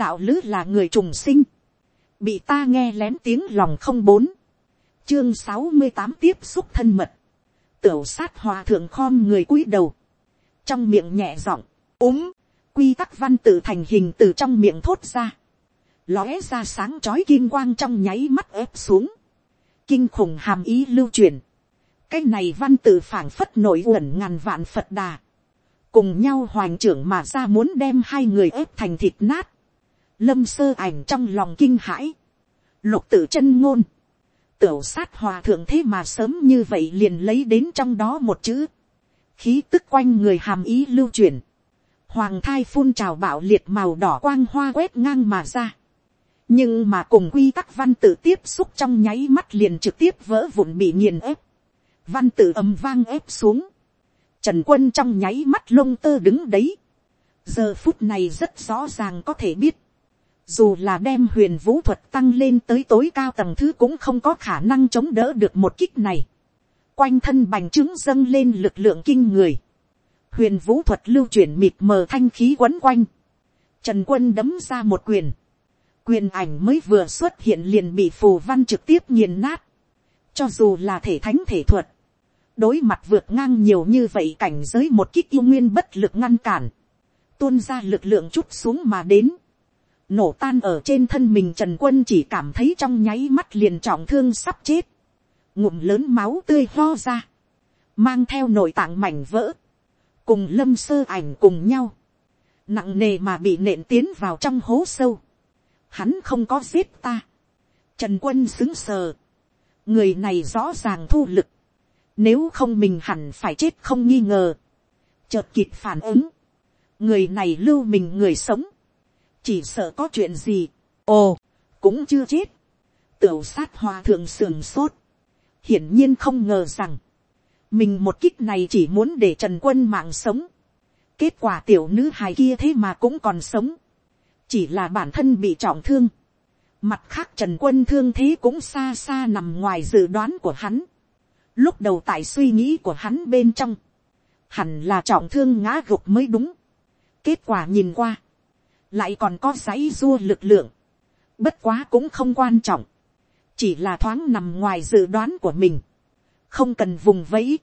đạo lữ là người trùng sinh, bị ta nghe lén tiếng lòng không bốn, chương sáu mươi tám tiếp xúc thân mật, tửu sát hòa thượng khom người cúi đầu, trong miệng nhẹ giọng, úm, quy tắc văn tự thành hình từ trong miệng thốt ra, lóe ra sáng chói kim quang trong nháy mắt ép xuống, kinh khủng hàm ý lưu truyền, cái này văn tự phảng phất nổi uẩn ngàn vạn phật đà, cùng nhau hoành trưởng mà ra muốn đem hai người ép thành thịt nát, lâm sơ ảnh trong lòng kinh hãi, lục tử chân ngôn, tửu sát hòa thượng thế mà sớm như vậy liền lấy đến trong đó một chữ, khí tức quanh người hàm ý lưu truyền, hoàng thai phun trào bạo liệt màu đỏ quang hoa quét ngang mà ra, nhưng mà cùng quy tắc văn tự tiếp xúc trong nháy mắt liền trực tiếp vỡ vụn bị nghiền ép, văn tự ầm vang ép xuống, trần quân trong nháy mắt lông tơ đứng đấy, giờ phút này rất rõ ràng có thể biết, dù là đem huyền vũ thuật tăng lên tới tối cao tầng thứ cũng không có khả năng chống đỡ được một kích này. Quanh thân bành trướng dâng lên lực lượng kinh người. Huyền vũ thuật lưu chuyển mịt mờ thanh khí quấn quanh. Trần quân đấm ra một quyền. Quyền ảnh mới vừa xuất hiện liền bị phù văn trực tiếp nghiền nát. Cho dù là thể thánh thể thuật. Đối mặt vượt ngang nhiều như vậy cảnh giới một kích yêu nguyên bất lực ngăn cản. Tuôn ra lực lượng chút xuống mà đến nổ tan ở trên thân mình trần quân chỉ cảm thấy trong nháy mắt liền trọng thương sắp chết, ngụm lớn máu tươi ho ra, mang theo nội tạng mảnh vỡ, cùng lâm sơ ảnh cùng nhau, nặng nề mà bị nện tiến vào trong hố sâu, hắn không có giết ta, trần quân xứng sờ, người này rõ ràng thu lực, nếu không mình hẳn phải chết không nghi ngờ, chợt kịp phản ứng, người này lưu mình người sống, chỉ sợ có chuyện gì, ồ, cũng chưa chết, tửu sát hòa thượng sườn sốt, hiển nhiên không ngờ rằng, mình một kích này chỉ muốn để trần quân mạng sống, kết quả tiểu nữ hài kia thế mà cũng còn sống, chỉ là bản thân bị trọng thương, mặt khác trần quân thương thế cũng xa xa nằm ngoài dự đoán của hắn, lúc đầu tại suy nghĩ của hắn bên trong, hẳn là trọng thương ngã gục mới đúng, kết quả nhìn qua, lại còn có giấy dua lực lượng, bất quá cũng không quan trọng, chỉ là thoáng nằm ngoài dự đoán của mình, không cần vùng vẫy,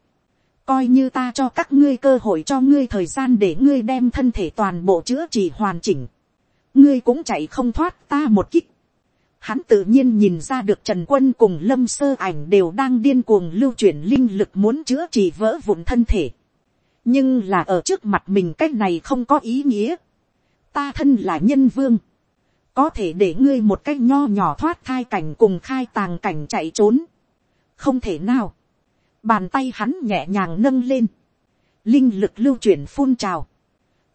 coi như ta cho các ngươi cơ hội cho ngươi thời gian để ngươi đem thân thể toàn bộ chữa trị hoàn chỉnh, ngươi cũng chạy không thoát ta một kích. Hắn tự nhiên nhìn ra được Trần Quân cùng Lâm Sơ Ảnh đều đang điên cuồng lưu chuyển linh lực muốn chữa trị vỡ vụn thân thể. Nhưng là ở trước mặt mình cách này không có ý nghĩa ta thân là nhân vương, có thể để ngươi một cái nho nhỏ thoát thai cảnh cùng khai tàng cảnh chạy trốn, không thể nào, bàn tay hắn nhẹ nhàng nâng lên, linh lực lưu chuyển phun trào,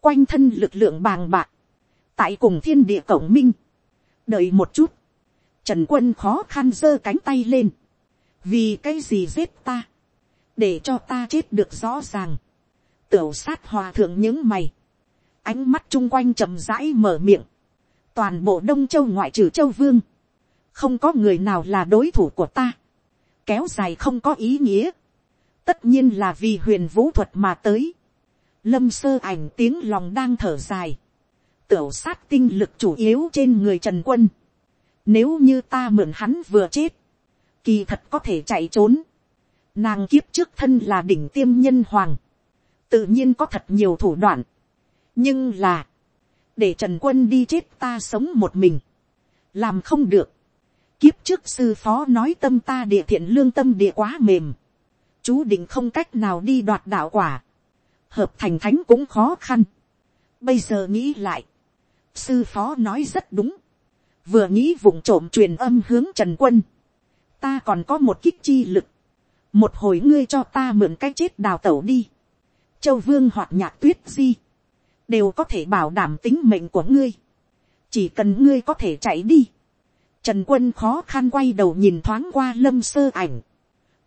quanh thân lực lượng bàng bạc, tại cùng thiên địa cổng minh, đợi một chút, trần quân khó khăn giơ cánh tay lên, vì cái gì giết ta, để cho ta chết được rõ ràng, tửu sát hòa thượng những mày, ánh mắt chung quanh chậm rãi mở miệng, toàn bộ đông châu ngoại trừ châu vương, không có người nào là đối thủ của ta, kéo dài không có ý nghĩa, tất nhiên là vì huyền vũ thuật mà tới, lâm sơ ảnh tiếng lòng đang thở dài, tiểu sát tinh lực chủ yếu trên người trần quân, nếu như ta mượn hắn vừa chết, kỳ thật có thể chạy trốn, nàng kiếp trước thân là đỉnh tiêm nhân hoàng, tự nhiên có thật nhiều thủ đoạn, nhưng là, để trần quân đi chết ta sống một mình, làm không được. kiếp trước sư phó nói tâm ta địa thiện lương tâm địa quá mềm, chú định không cách nào đi đoạt đạo quả, hợp thành thánh cũng khó khăn. bây giờ nghĩ lại, sư phó nói rất đúng, vừa nghĩ vụng trộm truyền âm hướng trần quân, ta còn có một kích chi lực, một hồi ngươi cho ta mượn cái chết đào tẩu đi, châu vương hoặc nhạc tuyết di, đều có thể bảo đảm tính mệnh của ngươi. chỉ cần ngươi có thể chạy đi. trần quân khó khăn quay đầu nhìn thoáng qua lâm sơ ảnh.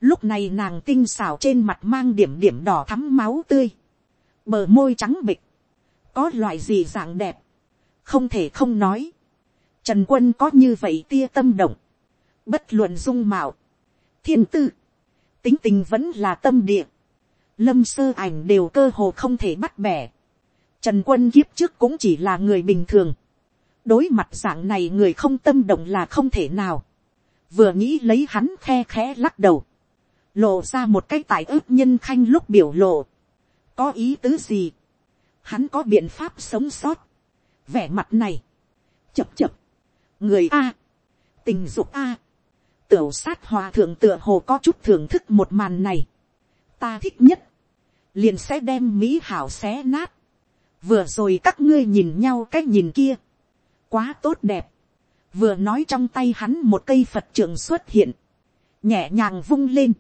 lúc này nàng tinh xảo trên mặt mang điểm điểm đỏ thắm máu tươi. bờ môi trắng bịch. có loại gì dạng đẹp. không thể không nói. trần quân có như vậy tia tâm động. bất luận dung mạo. thiên tư. tính tình vẫn là tâm địa. lâm sơ ảnh đều cơ hồ không thể bắt bẻ Trần quân kiếp trước cũng chỉ là người bình thường. đối mặt dạng này người không tâm động là không thể nào, vừa nghĩ lấy hắn khe khẽ lắc đầu, lộ ra một cái tài ước nhân khanh lúc biểu lộ, có ý tứ gì, hắn có biện pháp sống sót, vẻ mặt này, chập chập, người a, tình dục a, tiểu sát hòa thượng tựa hồ có chút thưởng thức một màn này, ta thích nhất, liền sẽ đem mỹ hảo xé nát, vừa rồi các ngươi nhìn nhau cái nhìn kia, quá tốt đẹp, vừa nói trong tay hắn một cây phật trưởng xuất hiện, nhẹ nhàng vung lên,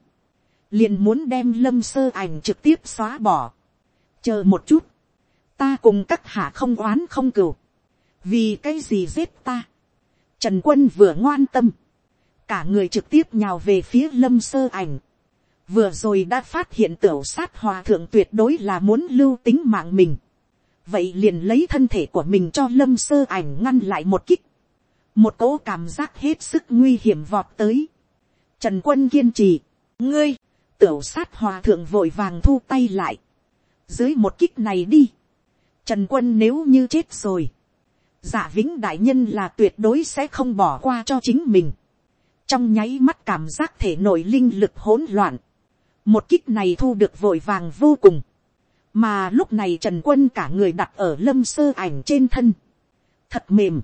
liền muốn đem lâm sơ ảnh trực tiếp xóa bỏ, chờ một chút, ta cùng các hạ không oán không cừu, vì cái gì giết ta, trần quân vừa ngoan tâm, cả người trực tiếp nhào về phía lâm sơ ảnh, vừa rồi đã phát hiện tiểu sát hòa thượng tuyệt đối là muốn lưu tính mạng mình, vậy liền lấy thân thể của mình cho lâm sơ ảnh ngăn lại một kích, một cỗ cảm giác hết sức nguy hiểm vọt tới, trần quân kiên trì, ngươi, tiểu sát hòa thượng vội vàng thu tay lại, dưới một kích này đi, trần quân nếu như chết rồi, giả vĩnh đại nhân là tuyệt đối sẽ không bỏ qua cho chính mình, trong nháy mắt cảm giác thể nội linh lực hỗn loạn, một kích này thu được vội vàng vô cùng, mà lúc này trần quân cả người đặt ở lâm sơ ảnh trên thân, thật mềm,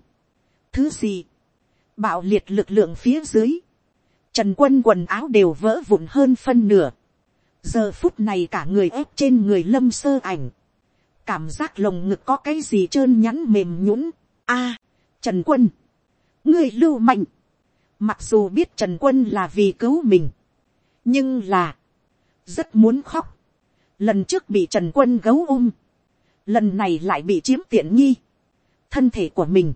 thứ gì, bạo liệt lực lượng phía dưới, trần quân quần áo đều vỡ vụn hơn phân nửa, giờ phút này cả người ép trên người lâm sơ ảnh, cảm giác lồng ngực có cái gì trơn nhắn mềm nhũng, a, trần quân, ngươi lưu mạnh, mặc dù biết trần quân là vì cứu mình, nhưng là, rất muốn khóc, lần trước bị trần quân gấu ôm, lần này lại bị chiếm tiện nghi, thân thể của mình,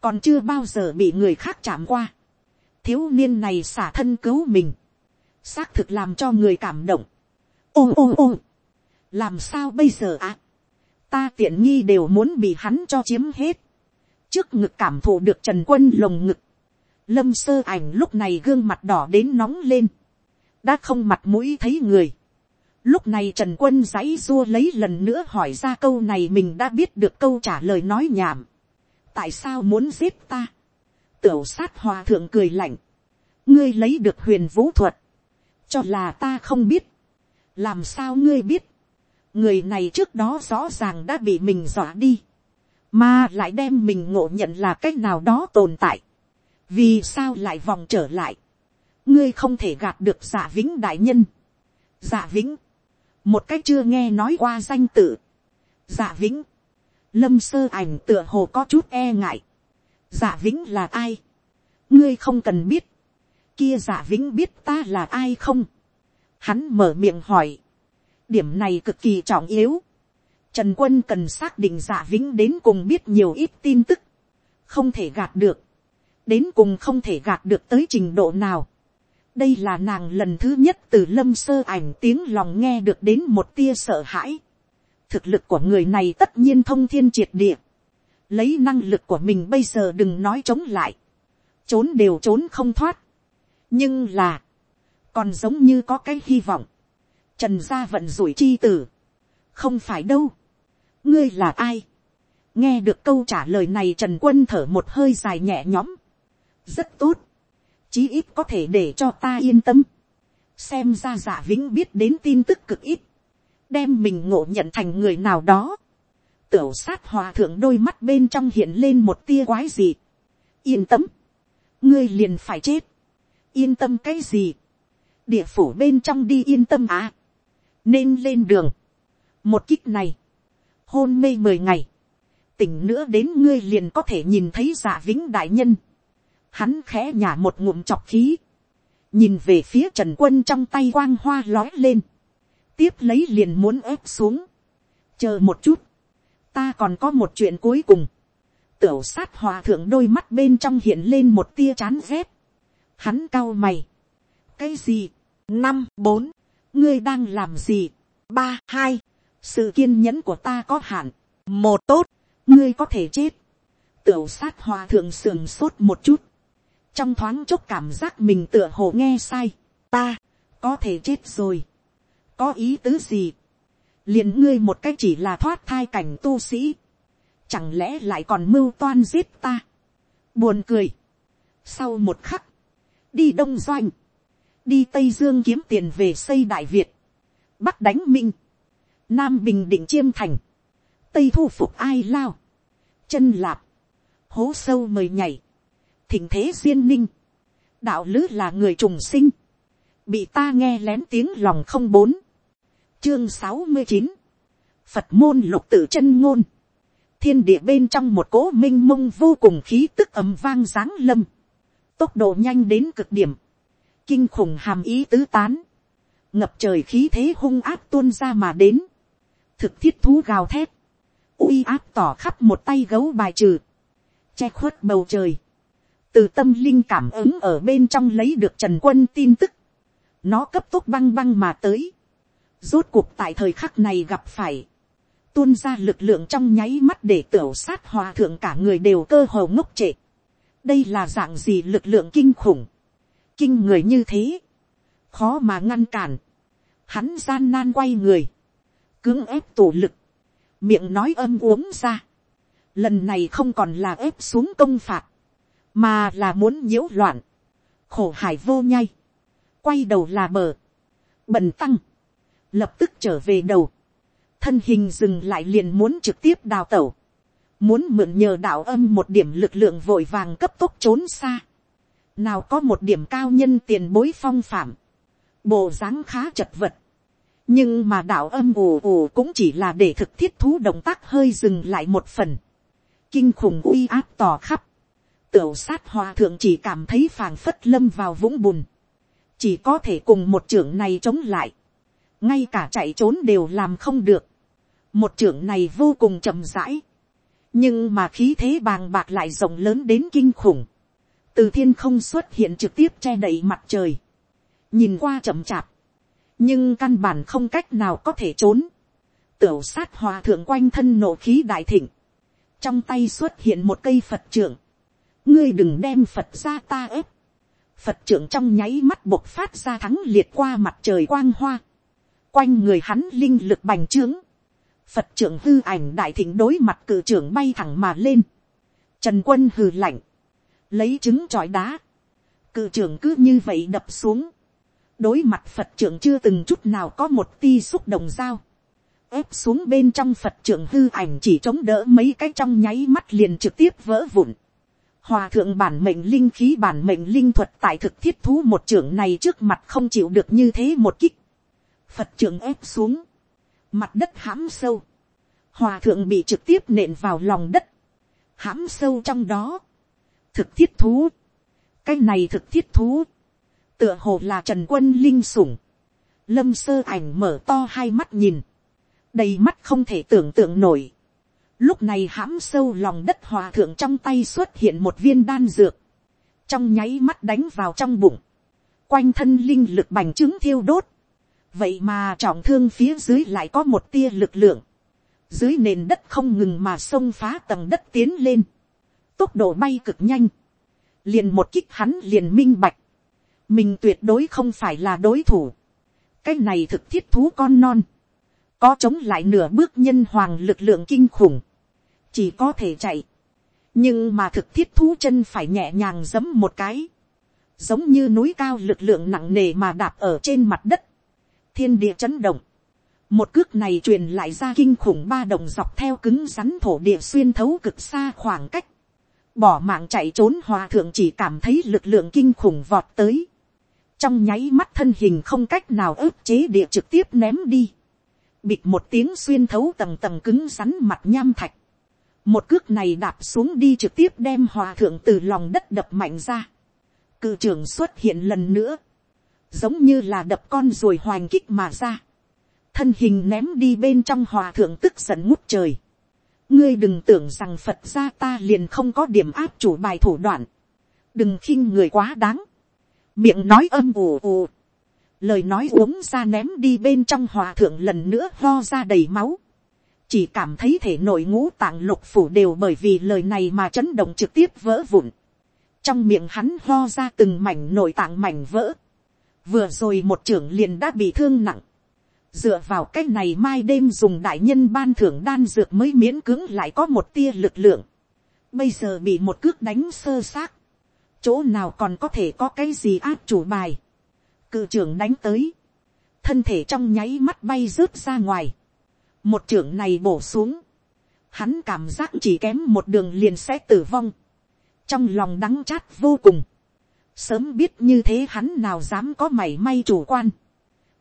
còn chưa bao giờ bị người khác chạm qua, thiếu niên này xả thân cứu mình, xác thực làm cho người cảm động, ôm ôm ôm, làm sao bây giờ ạ, ta tiện nghi đều muốn bị hắn cho chiếm hết, trước ngực cảm thụ được trần quân lồng ngực, lâm sơ ảnh lúc này gương mặt đỏ đến nóng lên, đã không mặt mũi thấy người, Lúc này Trần Quân giấy rua lấy lần nữa hỏi ra câu này mình đã biết được câu trả lời nói nhảm. Tại sao muốn giết ta? Tiểu sát hòa thượng cười lạnh. Ngươi lấy được huyền vũ thuật. Cho là ta không biết. Làm sao ngươi biết? Người này trước đó rõ ràng đã bị mình dọa đi. Mà lại đem mình ngộ nhận là cách nào đó tồn tại. Vì sao lại vòng trở lại? Ngươi không thể gạt được giả vĩnh đại nhân. Giả vĩnh một cách chưa nghe nói qua danh tự, dạ vĩnh, lâm sơ ảnh tựa hồ có chút e ngại, dạ vĩnh là ai, ngươi không cần biết, kia dạ vĩnh biết ta là ai không, hắn mở miệng hỏi, điểm này cực kỳ trọng yếu, trần quân cần xác định dạ vĩnh đến cùng biết nhiều ít tin tức, không thể gạt được, đến cùng không thể gạt được tới trình độ nào, đây là nàng lần thứ nhất từ lâm sơ ảnh tiếng lòng nghe được đến một tia sợ hãi. thực lực của người này tất nhiên thông thiên triệt địa. lấy năng lực của mình bây giờ đừng nói chống lại. trốn đều trốn không thoát. nhưng là, còn giống như có cái hy vọng. trần gia vận rủi chi tử. không phải đâu. ngươi là ai. nghe được câu trả lời này trần quân thở một hơi dài nhẹ nhõm. rất tốt chí ít có thể để cho ta yên tâm. xem ra giả vĩnh biết đến tin tức cực ít, đem mình ngộ nhận thành người nào đó. tiểu sát hòa thượng đôi mắt bên trong hiện lên một tia quái gì. yên tâm, ngươi liền phải chết. yên tâm cái gì. địa phủ bên trong đi yên tâm à. nên lên đường. một kích này, hôn mê mười ngày, tỉnh nữa đến ngươi liền có thể nhìn thấy giả vĩnh đại nhân hắn khẽ nhả một ngụm chọc khí, nhìn về phía trần quân trong tay quang hoa lói lên, tiếp lấy liền muốn ép xuống, chờ một chút, ta còn có một chuyện cuối cùng, tiểu sát hòa thượng đôi mắt bên trong hiện lên một tia chán rét, hắn cau mày, cái gì, năm bốn, ngươi đang làm gì, ba hai, sự kiên nhẫn của ta có hạn, một tốt, ngươi có thể chết, tiểu sát hòa thượng sườn sốt một chút, trong thoáng chốc cảm giác mình tựa hồ nghe sai, ta, có thể chết rồi, có ý tứ gì, liền ngươi một cách chỉ là thoát thai cảnh tu sĩ, chẳng lẽ lại còn mưu toan giết ta, buồn cười, sau một khắc, đi đông doanh, đi tây dương kiếm tiền về xây đại việt, bắc đánh minh, nam bình định chiêm thành, tây thu phục ai lao, chân lạp, hố sâu mời nhảy, thỉnh thế duyên ninh, đạo lữ là người trùng sinh, bị ta nghe lén tiếng lòng không bốn, chương sáu mươi chín, phật môn lục tự chân ngôn, thiên địa bên trong một cỗ m i n h mông vô cùng khí tức ầm vang giáng lâm, tốc độ nhanh đến cực điểm, kinh khủng hàm ý tứ tán, ngập trời khí thế hung áp tuôn ra mà đến, thực thiết thú gào thét, uy áp tỏ khắp một tay gấu bài trừ, che khuất bầu trời, từ tâm linh cảm ứng ở bên trong lấy được trần quân tin tức, nó cấp tốc băng băng mà tới, rốt cuộc tại thời khắc này gặp phải, tuôn ra lực lượng trong nháy mắt để tiểu sát hòa thượng cả người đều cơ hồ ngốc trệ. đây là dạng gì lực lượng kinh khủng, kinh người như thế, khó mà ngăn cản, hắn gian nan quay người, cưỡng ép tổ lực, miệng nói âm uống ra, lần này không còn là ép xuống công phạt, mà là muốn nhiễu loạn, khổ hải vô nhai, quay đầu là bờ, bần tăng, lập tức trở về đầu, thân hình dừng lại liền muốn trực tiếp đào tẩu, muốn mượn nhờ đạo âm một điểm lực lượng vội vàng cấp tốc trốn xa, nào có một điểm cao nhân tiền bối phong phạm, bộ dáng khá chật vật, nhưng mà đạo âm ù ù cũng chỉ là để thực thiết thú động tác hơi dừng lại một phần, kinh khủng uy áp tỏ khắp, tửu sát hòa thượng chỉ cảm thấy phảng phất lâm vào vũng bùn, chỉ có thể cùng một trưởng này chống lại, ngay cả chạy trốn đều làm không được, một trưởng này vô cùng chậm rãi, nhưng mà khí thế bàng bạc lại rộng lớn đến kinh khủng, từ thiên không xuất hiện trực tiếp che đậy mặt trời, nhìn qua chậm chạp, nhưng căn bản không cách nào có thể trốn, tửu sát hòa thượng quanh thân nộ khí đại thịnh, trong tay xuất hiện một cây phật trưởng, ngươi đừng đem phật ra ta ép, phật trưởng trong nháy mắt bộc phát ra thắng liệt qua mặt trời quang hoa, quanh người hắn linh lực bành trướng, phật trưởng hư ảnh đại thịnh đối mặt cử trưởng bay thẳng mà lên, trần quân hừ lạnh, lấy trứng trọi đá, cử trưởng cứ như vậy đập xuống, đối mặt phật trưởng chưa từng chút nào có một ti xúc động dao, ép xuống bên trong phật trưởng hư ảnh chỉ chống đỡ mấy cái trong nháy mắt liền trực tiếp vỡ vụn. Hòa thượng bản mệnh linh khí bản mệnh linh thuật tại thực thiết thú một trưởng này trước mặt không chịu được như thế một kích. Phật trưởng ép xuống. Mặt đất hãm sâu, hòa thượng bị trực tiếp nện vào lòng đất, hãm sâu trong đó, thực thiết thú, cái này thực thiết thú, tựa hồ là trần quân linh sủng, lâm sơ ảnh mở to hai mắt nhìn, đầy mắt không thể tưởng tượng nổi, lúc này hãm sâu lòng đất hòa thượng trong tay xuất hiện một viên đan dược, trong nháy mắt đánh vào trong bụng, quanh thân linh lực bành trướng thiêu đốt, vậy mà trọng thương phía dưới lại có một tia lực lượng, dưới nền đất không ngừng mà xông phá tầng đất tiến lên, tốc độ bay cực nhanh, liền một kích hắn liền minh bạch, mình tuyệt đối không phải là đối thủ, cái này thực thiết thú con non, có chống lại nửa bước nhân hoàng lực lượng kinh khủng, chỉ có thể chạy, nhưng mà thực thiết thú chân phải nhẹ nhàng giấm một cái, giống như núi cao lực lượng nặng nề mà đạp ở trên mặt đất, thiên địa chấn động. Một cước này truyền lại ra kinh khủng ba đồng dọc theo cứng rắn thổ địa xuyên thấu cực xa khoảng cách. Bỏ mạng chạy trốn hòa thượng chỉ cảm thấy lực lượng kinh khủng vọt tới. Trong nháy mắt thân hình không cách nào ức chế địa trực tiếp ném đi. Bịt một tiếng xuyên thấu tầng tầng cứng rắn mặt nham thạch. Một cước này đạp xuống đi trực tiếp đem hòa thượng từ lòng đất đập mạnh ra. Cự trưởng xuất hiện lần nữa. Giống như là đập con rồi hoành kích mà ra, thân hình ném đi bên trong hòa thượng tức giận ngút trời. ngươi đừng tưởng rằng phật gia ta liền không có điểm áp chủ bài thủ đoạn, đừng khinh người quá đáng, miệng nói âm ù ù, lời nói uống ra ném đi bên trong hòa thượng lần nữa lo ra đầy máu, chỉ cảm thấy thể nội ngũ tạng lục phủ đều bởi vì lời này mà chấn động trực tiếp vỡ vụn, trong miệng hắn lo ra từng mảnh nội tạng mảnh vỡ, vừa rồi một trưởng liền đã bị thương nặng, dựa vào cái này mai đêm dùng đại nhân ban thưởng đan dược mới miễn cứng lại có một tia lực lượng, bây giờ bị một cước đánh sơ xác, chỗ nào còn có thể có cái gì áp chủ bài, cự trưởng đánh tới, thân thể trong nháy mắt bay rớt ra ngoài, một trưởng này bổ xuống, hắn cảm giác chỉ kém một đường liền sẽ tử vong, trong lòng đắng chát vô cùng, sớm biết như thế hắn nào dám có mảy may chủ quan,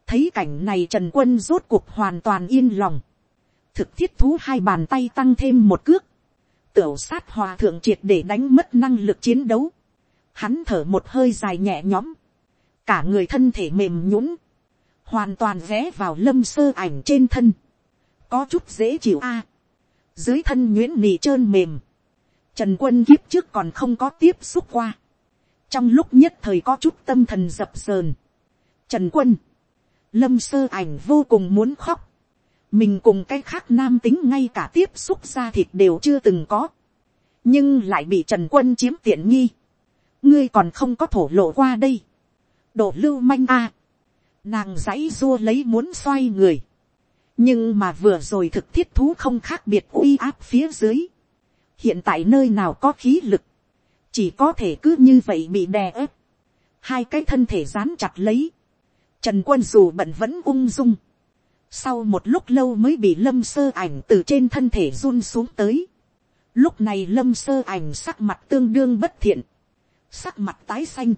thấy cảnh này trần quân rốt cuộc hoàn toàn yên lòng, thực thiết thú hai bàn tay tăng thêm một cước, tửu sát hòa thượng triệt để đánh mất năng lực chiến đấu, hắn thở một hơi dài nhẹ nhõm, cả người thân thể mềm nhũng, hoàn toàn rẽ vào lâm sơ ảnh trên thân, có chút dễ chịu a, dưới thân nhuyễn nỉ trơn mềm, trần quân kiếp trước còn không có tiếp xúc qua, trong lúc nhất thời có chút tâm thần dập sờn, trần quân, lâm sơ ảnh vô cùng muốn khóc, mình cùng cái khác nam tính ngay cả tiếp xúc ra thịt đều chưa từng có, nhưng lại bị trần quân chiếm tiện nghi, ngươi còn không có thổ lộ qua đây, đổ lưu manh a, nàng dãy dua lấy muốn xoay người, nhưng mà vừa rồi thực thiết thú không khác biệt uy áp phía dưới, hiện tại nơi nào có khí lực, chỉ có thể cứ như vậy bị đè ép, hai cái thân thể dán chặt lấy, trần quân dù bận vẫn ung dung, sau một lúc lâu mới bị lâm sơ ảnh từ trên thân thể run xuống tới, lúc này lâm sơ ảnh sắc mặt tương đương bất thiện, sắc mặt tái xanh,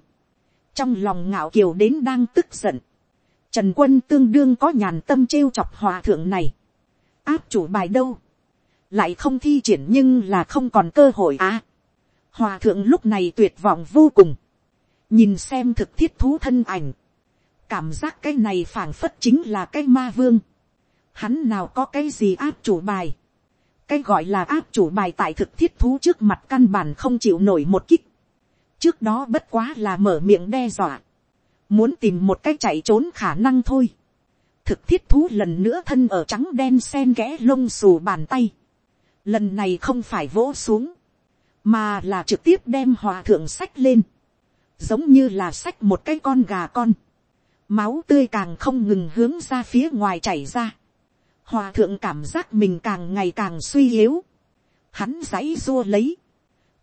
trong lòng ngạo kiều đến đang tức giận, trần quân tương đương có nhàn tâm trêu chọc hòa thượng này, áp chủ bài đâu, lại không thi triển nhưng là không còn cơ hội à. hòa thượng lúc này tuyệt vọng vô cùng, nhìn xem thực thiết thú thân ảnh, cảm giác cái này phảng phất chính là cái ma vương, hắn nào có cái gì áp chủ bài, cái gọi là áp chủ bài tại thực thiết thú trước mặt căn bản không chịu nổi một kích, trước đó bất quá là mở miệng đe dọa, muốn tìm một cách chạy trốn khả năng thôi. thực thiết thú lần nữa thân ở trắng đen sen kẽ lông xù bàn tay. lần này không phải vỗ xuống, mà là trực tiếp đem hòa thượng sách lên, giống như là sách một cái con gà con. máu tươi càng không ngừng hướng ra phía ngoài chảy ra. hòa thượng cảm giác mình càng ngày càng suy yếu. hắn giãy dua lấy.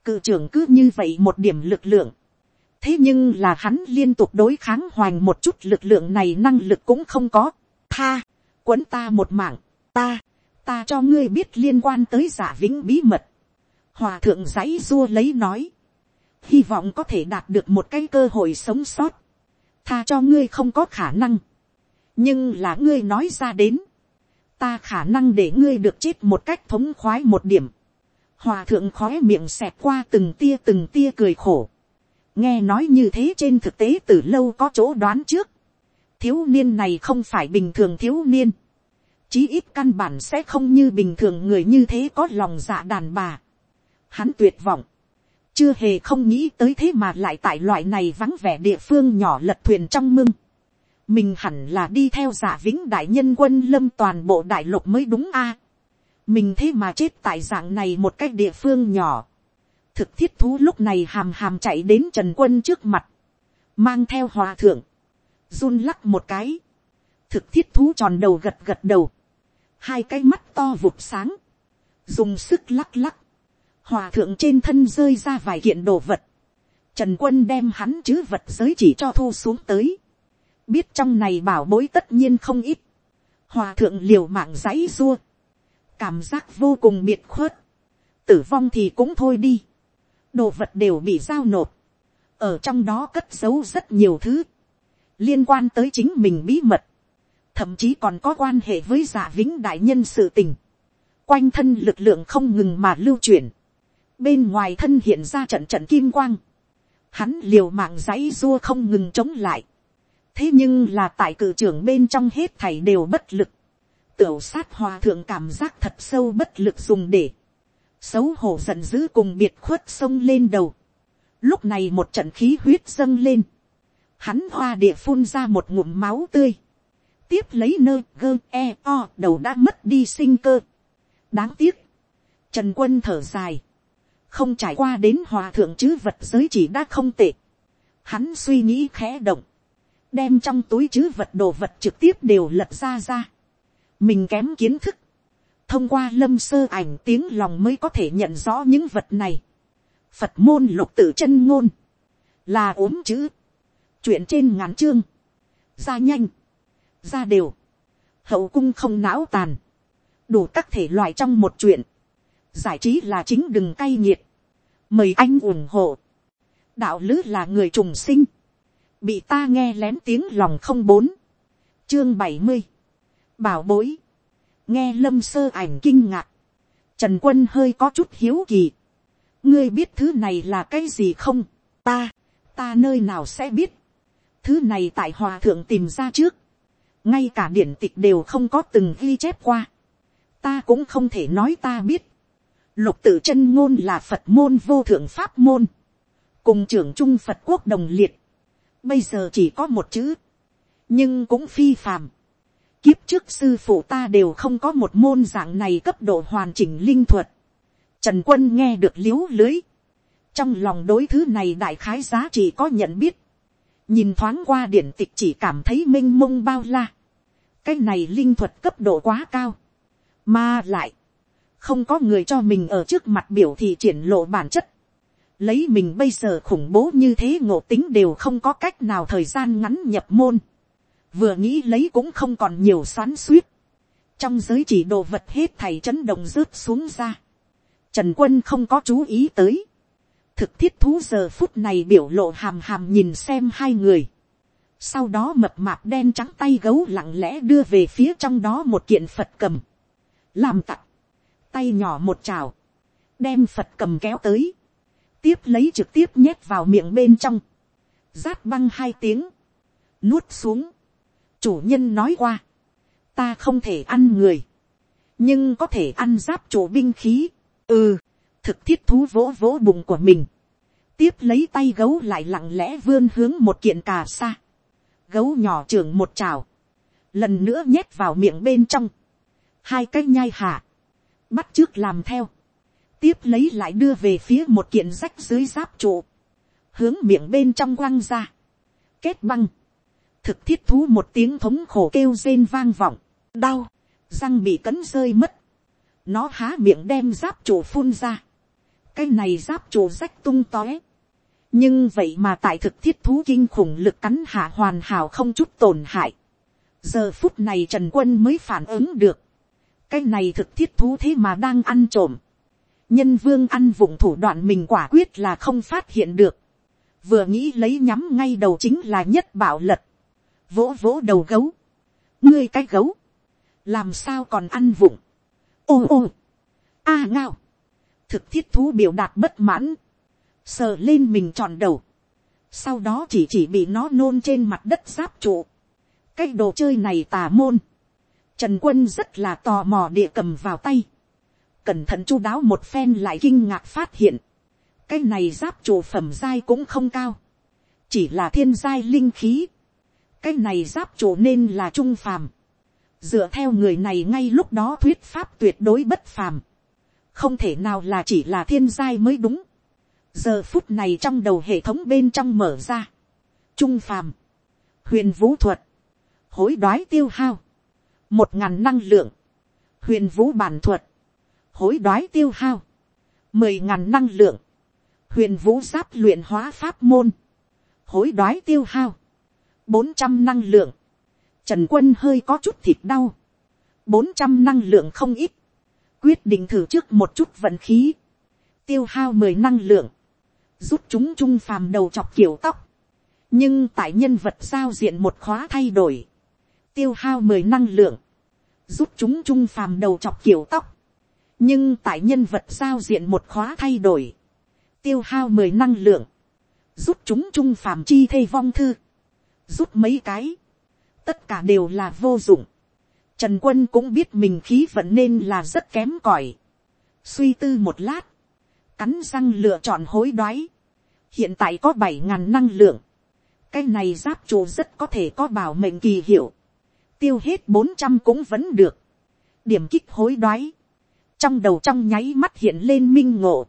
cự trưởng cứ như vậy một điểm lực lượng thế nhưng là hắn liên tục đối kháng hoành một chút lực lượng này năng lực cũng không có. tha, quấn ta một mạng, ta, ta cho ngươi biết liên quan tới giả vĩnh bí mật. hòa thượng giấy dua lấy nói, hy vọng có thể đạt được một cái cơ hội sống sót. tha cho ngươi không có khả năng. nhưng là ngươi nói ra đến, ta khả năng để ngươi được chết một cách thống khoái một điểm. hòa thượng khói miệng xẹt qua từng tia từng tia cười khổ nghe nói như thế trên thực tế từ lâu có chỗ đoán trước. thiếu niên này không phải bình thường thiếu niên. chí ít căn bản sẽ không như bình thường người như thế có lòng dạ đàn bà. hắn tuyệt vọng. chưa hề không nghĩ tới thế mà lại tại loại này vắng vẻ địa phương nhỏ lật thuyền trong mưng. mình hẳn là đi theo giả vĩnh đại nhân quân lâm toàn bộ đại lục mới đúng a. mình thế mà chết tại dạng này một cách địa phương nhỏ thực thiết thú lúc này hàm hàm chạy đến trần quân trước mặt, mang theo hòa thượng, run lắc một cái, thực thiết thú tròn đầu gật gật đầu, hai cái mắt to vụt sáng, dùng sức lắc lắc, hòa thượng trên thân rơi ra vài kiện đồ vật, trần quân đem hắn chứ vật giới chỉ cho thu xuống tới, biết trong này bảo bối tất nhiên không ít, hòa thượng liều mạng giấy dua, cảm giác vô cùng miệt khuất, tử vong thì cũng thôi đi, đồ vật đều bị giao nộp, ở trong đó cất giấu rất nhiều thứ, liên quan tới chính mình bí mật, thậm chí còn có quan hệ với giả vĩnh đại nhân sự tình, quanh thân lực lượng không ngừng mà lưu chuyển, bên ngoài thân hiện ra trận trận kim quang, hắn liều mạng giấy dua không ngừng chống lại, thế nhưng là tại cử trưởng bên trong hết thảy đều bất lực, tiểu sát hòa thượng cảm giác thật sâu bất lực dùng để xấu hổ giận dữ cùng biệt khuất sông lên đầu. Lúc này một trận khí huyết dâng lên. Hắn hoa địa phun ra một ngụm máu tươi. Tiếp lấy nơ gơ e o đầu đã mất đi sinh cơ. Đáng tiếc. Trần quân thở dài. Không trải qua đến hòa thượng chứ vật giới chỉ đã không tệ. Hắn suy nghĩ khẽ động. đem trong túi chứ vật đồ vật trực tiếp đều lật ra ra. mình kém kiến thức, thông qua lâm sơ ảnh tiếng lòng mới có thể nhận rõ những vật này. phật môn lục tự chân ngôn, là ốm chữ, chuyện trên ngắn chương, ra nhanh, ra đều, hậu cung không não tàn, đủ các thể loại trong một chuyện, giải trí là chính đừng cay nghiệt, mời anh ủng hộ, đạo lứ là người trùng sinh, bị ta nghe lén tiếng lòng không bốn, chương bảy mươi, bảo bối, nghe lâm sơ ảnh kinh ngạc, trần quân hơi có chút hiếu kỳ, ngươi biết thứ này là cái gì không, ta, ta nơi nào sẽ biết, thứ này tại hòa thượng tìm ra trước, ngay cả điển tịch đều không có từng ghi chép qua, ta cũng không thể nói ta biết, lục tự chân ngôn là phật môn vô thượng pháp môn, cùng trưởng trung phật quốc đồng liệt, bây giờ chỉ có một chữ, nhưng cũng phi phàm. Kiếp trước sư phụ ta đều không có một môn dạng này cấp độ hoàn chỉnh linh thuật. Trần quân nghe được liếu lưới. trong lòng đối thứ này đại khái giá trị có nhận biết. nhìn thoáng qua điển tịch chỉ cảm thấy mênh mông bao la. cái này linh thuật cấp độ quá cao. mà lại, không có người cho mình ở trước mặt biểu thị triển lộ bản chất lấy mình bây giờ khủng bố như thế ngộ tính đều không có cách nào thời gian ngắn nhập môn, vừa nghĩ lấy cũng không còn nhiều xoắn suýt, trong giới chỉ đồ vật hết thầy chấn động rớt xuống ra, trần quân không có chú ý tới, thực thiết thú giờ phút này biểu lộ hàm hàm nhìn xem hai người, sau đó mập mạp đen trắng tay gấu lặng lẽ đưa về phía trong đó một kiện phật cầm, làm tặc, tay nhỏ một trào, đem phật cầm kéo tới, tiếp lấy trực tiếp nhét vào miệng bên trong, rát băng hai tiếng, nuốt xuống, chủ nhân nói qua, ta không thể ăn người, nhưng có thể ăn giáp chủ binh khí, ừ, thực thiết thú vỗ vỗ bụng của mình, tiếp lấy tay gấu lại lặng lẽ vươn hướng một kiện cà sa, gấu nhỏ trưởng một trào, lần nữa nhét vào miệng bên trong, hai cái nhai hạ, bắt trước làm theo, tiếp lấy lại đưa về phía một kiện rách dưới giáp trụ, hướng miệng bên trong quăng ra, kết băng, thực thiết thú một tiếng thống khổ kêu rên vang vọng, đau, răng bị cấn rơi mất, nó há miệng đem giáp trụ phun ra, cái này giáp trụ rách tung tóe, nhưng vậy mà tại thực thiết thú kinh khủng lực cắn hạ hoàn hảo không chút tổn hại, giờ phút này trần quân mới phản ứng được, cái này thực thiết thú thế mà đang ăn trộm, nhân vương ăn vụng thủ đoạn mình quả quyết là không phát hiện được, vừa nghĩ lấy nhắm ngay đầu chính là nhất bảo lật, vỗ vỗ đầu gấu, ngươi cái gấu, làm sao còn ăn vụng, ô ô, a à, ngao, thực thiết thú biểu đạt bất mãn, sờ lên mình tròn đầu, sau đó chỉ chỉ bị nó nôn trên mặt đất giáp trụ, cái đồ chơi này tà môn, trần quân rất là tò mò địa cầm vào tay, cẩn thận chu đáo một phen lại kinh ngạc phát hiện, cái này giáp trụ phẩm giai cũng không cao, chỉ là thiên giai linh khí, cái này giáp chủ nên là trung phàm, dựa theo người này ngay lúc đó thuyết pháp tuyệt đối bất phàm, không thể nào là chỉ là thiên giai mới đúng, giờ phút này trong đầu hệ thống bên trong mở ra, trung phàm, huyền vũ thuật, hối đoái tiêu hao, một ngàn năng lượng, huyền vũ bản thuật, hối đoái tiêu hao, mười ngàn năng lượng, huyền vũ giáp luyện hóa pháp môn, hối đoái tiêu hao, bốn trăm năng lượng, trần quân hơi có chút thịt đau, bốn trăm năng lượng không ít, quyết định thử trước một chút vận khí, tiêu hao mười năng lượng, giúp chúng trung phàm đầu chọc kiểu tóc, nhưng tại nhân vật giao diện một khóa thay đổi, tiêu hao mười năng lượng, giúp chúng trung phàm đầu chọc kiểu tóc, nhưng tại nhân vật giao diện một khóa thay đổi, tiêu hao mười năng lượng, rút chúng trung phàm chi thê vong thư, rút mấy cái, tất cả đều là vô dụng. Trần quân cũng biết mình khí vận nên là rất kém cỏi. suy tư một lát, cắn răng lựa chọn hối đoái, hiện tại có bảy ngàn năng lượng, cái này giáp chủ rất có thể có bảo mệnh kỳ hiệu, tiêu hết bốn trăm cũng vẫn được, điểm kích hối đoái, trong đầu trong nháy mắt hiện lên minh ngộ,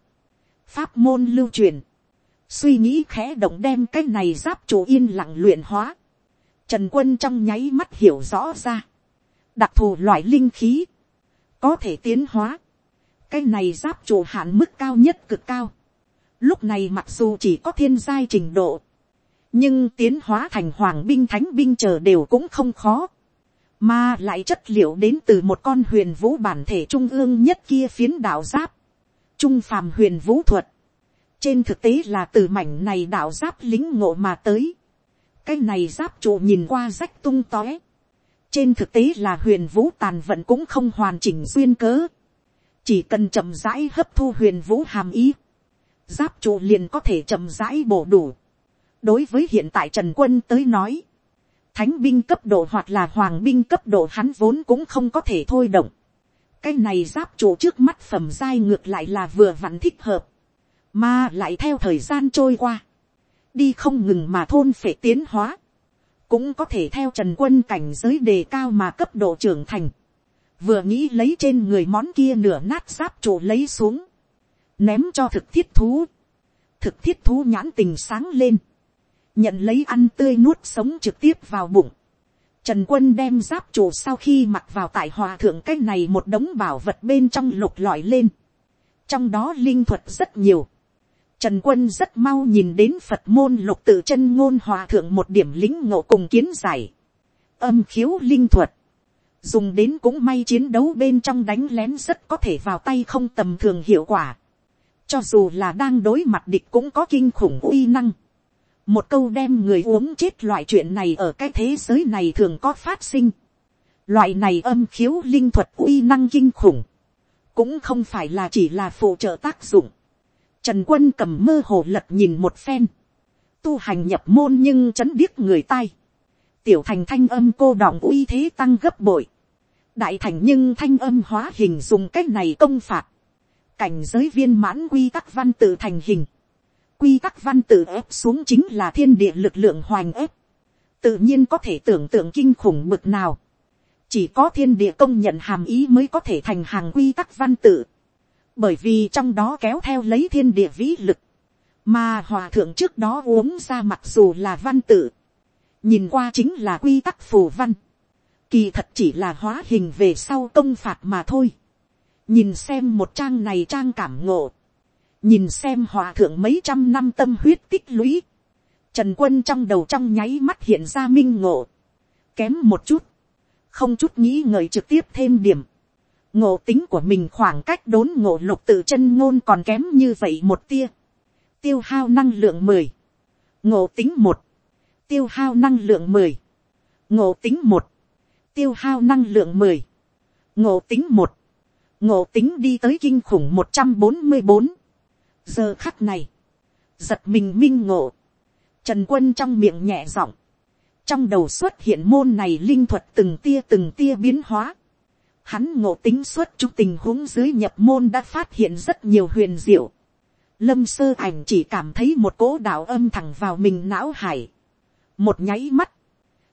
pháp môn lưu truyền, suy nghĩ khẽ động đem cái này giáp chủ yên lặng luyện hóa, Trần quân trong nháy mắt hiểu rõ ra. Đặc thù loại linh khí. Có thể tiến hóa. Cái này giáp chủ hạn mức cao nhất cực cao. Lúc này mặc dù chỉ có thiên giai trình độ. Nhưng tiến hóa thành hoàng binh thánh binh chờ đều cũng không khó. Mà lại chất liệu đến từ một con huyền vũ bản thể trung ương nhất kia phiến đạo giáp. Trung phàm huyền vũ thuật. Trên thực tế là từ mảnh này đạo giáp lính ngộ mà tới cái này giáp trụ nhìn qua rách tung tóe. trên thực tế là huyền vũ tàn vận cũng không hoàn chỉnh duyên cớ. chỉ cần chậm rãi hấp thu huyền vũ hàm ý. giáp trụ liền có thể chậm rãi bổ đủ. đối với hiện tại trần quân tới nói, thánh binh cấp độ hoặc là hoàng binh cấp độ hắn vốn cũng không có thể thôi động. cái này giáp trụ trước mắt phẩm giai ngược lại là vừa vặn thích hợp, mà lại theo thời gian trôi qua đi không ngừng mà thôn phệ tiến hóa, cũng có thể theo trần quân cảnh giới đề cao mà cấp độ trưởng thành, vừa nghĩ lấy trên người món kia nửa nát giáp trụ lấy xuống, ném cho thực thiết thú, thực thiết thú nhãn tình sáng lên, nhận lấy ăn tươi nuốt sống trực tiếp vào bụng, Trần quân đem giáp trụ sau khi mặc vào tại hòa thượng cái này một đống bảo vật bên trong lục lọi lên. Trong đó linh thuật rất nhiều. Trần quân rất mau nhìn đến Phật môn lục tự chân ngôn hòa thượng một điểm lính ngộ cùng kiến giải. Âm khiếu linh thuật. Dùng đến cũng may chiến đấu bên trong đánh lén rất có thể vào tay không tầm thường hiệu quả. Cho dù là đang đối mặt địch cũng có kinh khủng uy năng. Một câu đem người uống chết loại chuyện này ở cái thế giới này thường có phát sinh. Loại này âm khiếu linh thuật uy năng kinh khủng. Cũng không phải là chỉ là phụ trợ tác dụng Trần quân cầm mơ hồ lật nhìn một phen. Tu hành nhập môn nhưng chấn điếc người tai. Tiểu thành thanh âm cô đọng uy thế tăng gấp bội. Đại thành nhưng thanh âm hóa hình dùng cách này công phạt. Cảnh giới viên mãn quy tắc văn tự thành hình. Quy tắc văn tự ép xuống chính là thiên địa lực lượng hoành ép. Tự nhiên có thể tưởng tượng kinh khủng bực nào. Chỉ có thiên địa công nhận hàm ý mới có thể thành hàng quy tắc văn tự bởi vì trong đó kéo theo lấy thiên địa vĩ lực, mà hòa thượng trước đó uống ra mặc dù là văn tự, nhìn qua chính là quy tắc phù văn, kỳ thật chỉ là hóa hình về sau công phạt mà thôi, nhìn xem một trang này trang cảm ngộ, nhìn xem hòa thượng mấy trăm năm tâm huyết tích lũy, trần quân trong đầu trong nháy mắt hiện ra minh ngộ, kém một chút, không chút nghĩ ngợi trực tiếp thêm điểm, ngộ tính của mình khoảng cách đốn ngộ lục tự chân ngôn còn kém như vậy một tia. tiêu hao năng lượng mười, ngộ tính một, tiêu hao năng lượng mười, ngộ tính một, tiêu hao năng lượng mười, ngộ tính một, ngộ tính đi tới kinh khủng một trăm bốn mươi bốn, giờ khắc này, giật mình minh ngộ, trần quân trong miệng nhẹ giọng, trong đầu xuất hiện môn này linh thuật từng tia từng tia biến hóa, hắn ngộ tính suốt trong tình huống dưới nhập môn đã phát hiện rất nhiều huyền diệu. Lâm sơ ảnh chỉ cảm thấy một cỗ đạo âm thẳng vào mình não hải. Một nháy mắt,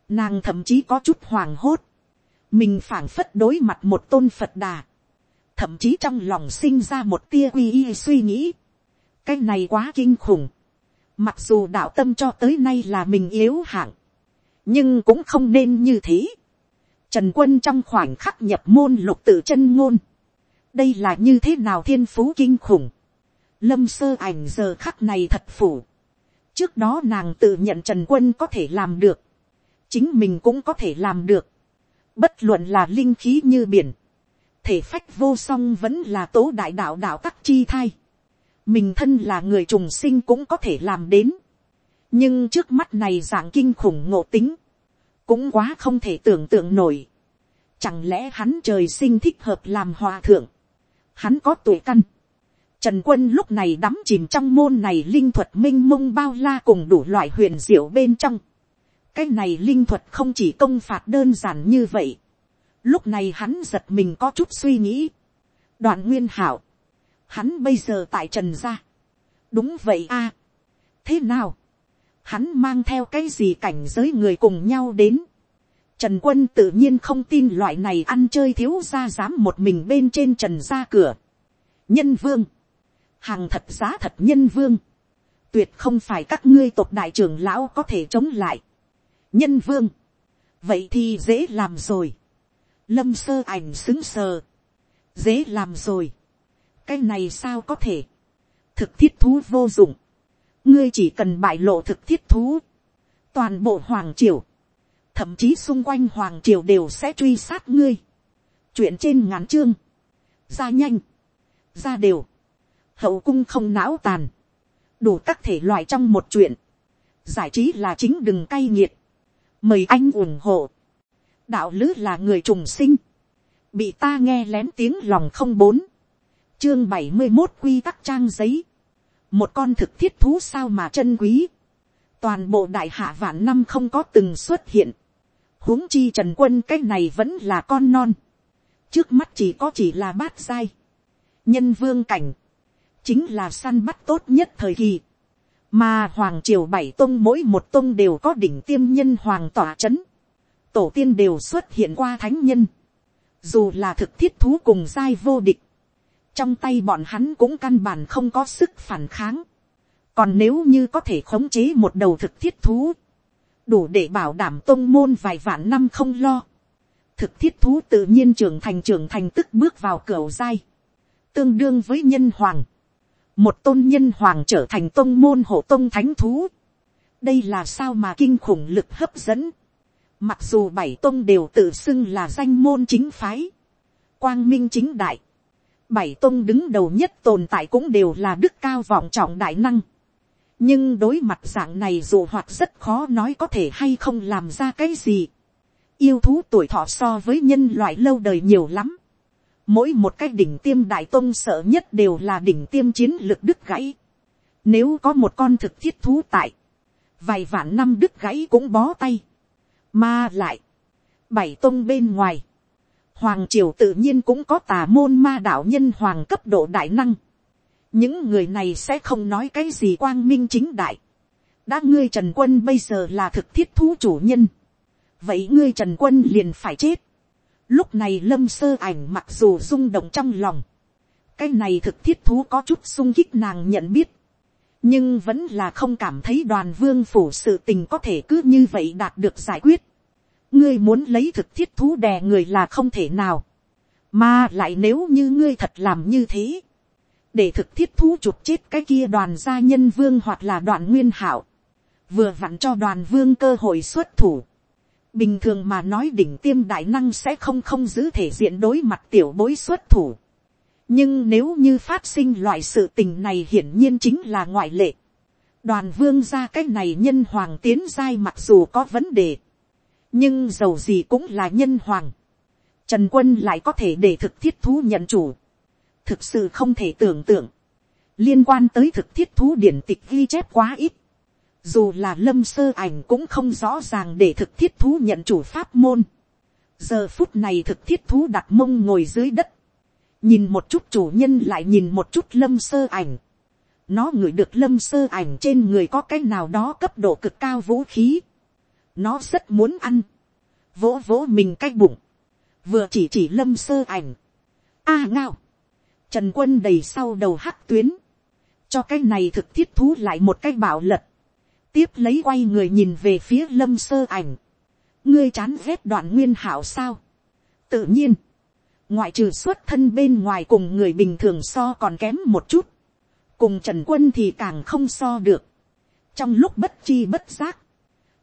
nàng thậm chí có chút hoàng hốt. Mình phảng phất đối mặt một tôn Phật đà. Thậm chí trong lòng sinh ra một tia quy y suy nghĩ. Cái này quá kinh khủng. Mặc dù đạo tâm cho tới nay là mình yếu hạng. Nhưng cũng không nên như thế Trần quân trong khoảnh khắc nhập môn lục tự chân ngôn. Đây là như thế nào thiên phú kinh khủng. Lâm sơ ảnh giờ khắc này thật phủ. Trước đó nàng tự nhận Trần quân có thể làm được. Chính mình cũng có thể làm được. Bất luận là linh khí như biển. Thể phách vô song vẫn là tố đại đạo đạo tắc chi thai. Mình thân là người trùng sinh cũng có thể làm đến. Nhưng trước mắt này dạng kinh khủng ngộ tính cũng quá không thể tưởng tượng nổi. Chẳng lẽ hắn trời sinh thích hợp làm hòa thượng. Hắn có tuổi căn. Trần quân lúc này đắm chìm trong môn này linh thuật minh mông bao la cùng đủ loại huyền diệu bên trong. Cái này linh thuật không chỉ công phạt đơn giản như vậy. Lúc này hắn giật mình có chút suy nghĩ. Đoạn nguyên hảo. Hắn bây giờ tại trần gia. Đúng vậy a Thế nào? Hắn mang theo cái gì cảnh giới người cùng nhau đến. Trần quân tự nhiên không tin loại này ăn chơi thiếu ra dám một mình bên trên trần ra cửa. Nhân vương. Hàng thật giá thật nhân vương. Tuyệt không phải các ngươi tộc đại trưởng lão có thể chống lại. Nhân vương. vậy thì dễ làm rồi. lâm sơ ảnh xứng sờ. dễ làm rồi. cái này sao có thể. thực thiết thú vô dụng ngươi chỉ cần bại lộ thực thiết thú. toàn bộ hoàng triều, thậm chí xung quanh hoàng triều đều sẽ truy sát ngươi. chuyện trên ngắn chương, ra nhanh, ra đều, hậu cung không não tàn, đủ các thể loại trong một chuyện, giải trí là chính đừng cay nghiệt, mời anh ủng hộ, đạo lứ là người trùng sinh, bị ta nghe lén tiếng lòng không bốn, chương bảy mươi một quy tắc trang giấy, một con thực thiết thú sao mà chân quý, toàn bộ đại hạ vạn năm không có từng xuất hiện, huống chi trần quân cái này vẫn là con non, trước mắt chỉ có chỉ là bát sai nhân vương cảnh, chính là săn bắt tốt nhất thời kỳ, mà hoàng triều bảy tông mỗi một tông đều có đỉnh tiêm nhân hoàng tỏa c h ấ n tổ tiên đều xuất hiện qua thánh nhân, dù là thực thiết thú cùng giai vô địch, trong tay bọn hắn cũng căn bản không có sức phản kháng, còn nếu như có thể khống chế một đầu thực thiết thú, đủ để bảo đảm tôn môn vài vạn năm không lo, thực thiết thú tự nhiên trưởng thành trưởng thành tức bước vào cửa giai, tương đương với nhân hoàng, một tôn nhân hoàng trở thành tôn môn hộ tôn thánh thú. đây là sao mà kinh khủng lực hấp dẫn. mặc dù bảy tôn đều tự xưng là danh môn chính phái. quang minh chính đại bảy tôn đứng đầu nhất tồn tại cũng đều là đức cao vọng trọng đại năng. nhưng đối mặt dạng này dù hoặc rất khó nói có thể hay không làm ra cái gì. yêu thú tuổi thọ so với nhân loại lâu đời nhiều lắm Mỗi một cái đỉnh tiêm đại tôn sợ nhất đều là đỉnh tiêm chiến lược đức gãy. Nếu có một con thực thiết thú tại. Vài vạn năm đức gãy cũng bó tay. Mà lại. Bảy tôn bên ngoài. Hoàng triều tự nhiên cũng có tà môn ma đạo nhân hoàng cấp độ đại năng. Những người này sẽ không nói cái gì quang minh chính đại. Đã ngươi Trần Quân bây giờ là thực thiết thú chủ nhân. Vậy ngươi Trần Quân liền phải chết Lúc này lâm sơ ảnh mặc dù rung động trong lòng. Cái này thực thiết thú có chút sung kích nàng nhận biết. Nhưng vẫn là không cảm thấy đoàn vương phủ sự tình có thể cứ như vậy đạt được giải quyết. Ngươi muốn lấy thực thiết thú đè người là không thể nào. Mà lại nếu như ngươi thật làm như thế. Để thực thiết thú chụp chết cái kia đoàn gia nhân vương hoặc là đoàn nguyên hảo. Vừa vặn cho đoàn vương cơ hội xuất thủ bình thường mà nói đỉnh tiêm đại năng sẽ không không giữ thể diện đối mặt tiểu bối xuất thủ. nhưng nếu như phát sinh loại sự tình này hiển nhiên chính là ngoại lệ. đoàn vương ra cái này nhân hoàng tiến giai mặc dù có vấn đề nhưng dầu gì cũng là nhân hoàng. trần quân lại có thể để thực thiết thú nhận chủ. thực sự không thể tưởng tượng. liên quan tới thực thiết thú điển tịch ghi chép quá ít dù là lâm sơ ảnh cũng không rõ ràng để thực thiết thú nhận chủ pháp môn. giờ phút này thực thiết thú đặt mông ngồi dưới đất, nhìn một chút chủ nhân lại nhìn một chút lâm sơ ảnh. nó ngửi được lâm sơ ảnh trên người có cái nào đó cấp độ cực cao vũ khí nó rất muốn ăn, vỗ vỗ mình cái bụng, vừa chỉ chỉ lâm sơ ảnh. a ngao, trần quân đầy sau đầu hắc tuyến, cho cái này thực thiết thú lại một cái bảo lật tiếp lấy quay người nhìn về phía lâm sơ ảnh. ngươi chán ghét đoạn nguyên hảo sao. tự nhiên, ngoại trừ xuất thân bên ngoài cùng người bình thường so còn kém một chút. cùng trần quân thì càng không so được. trong lúc bất chi bất giác,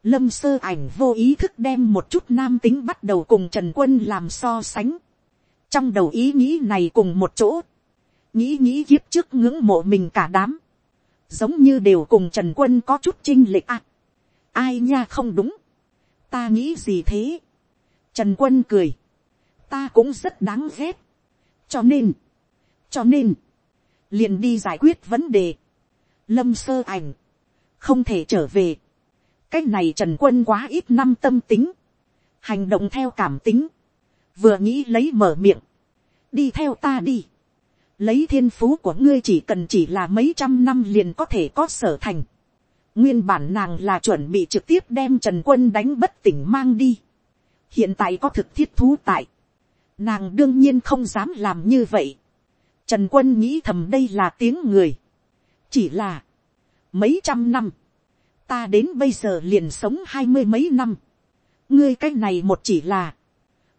lâm sơ ảnh vô ý thức đem một chút nam tính bắt đầu cùng trần quân làm so sánh. trong đầu ý nghĩ này cùng một chỗ, nghĩ nghĩ kiếp trước ngưỡng mộ mình cả đám. Giống như đều cùng trần quân có chút chinh lệch à. ai nha không đúng, ta nghĩ gì thế. trần quân cười, ta cũng rất đáng ghét, cho nên, cho nên, liền đi giải quyết vấn đề, lâm sơ ảnh, không thể trở về, cái này trần quân quá ít năm tâm tính, hành động theo cảm tính, vừa nghĩ lấy mở miệng, đi theo ta đi, lấy thiên phú của ngươi chỉ cần chỉ là mấy trăm năm liền có thể có sở thành. nguyên bản nàng là chuẩn bị trực tiếp đem trần quân đánh bất tỉnh mang đi. hiện tại có thực thiết thú tại. nàng đương nhiên không dám làm như vậy. trần quân nghĩ thầm đây là tiếng người. chỉ là mấy trăm năm ta đến bây giờ liền sống hai mươi mấy năm. ngươi cái này một chỉ là,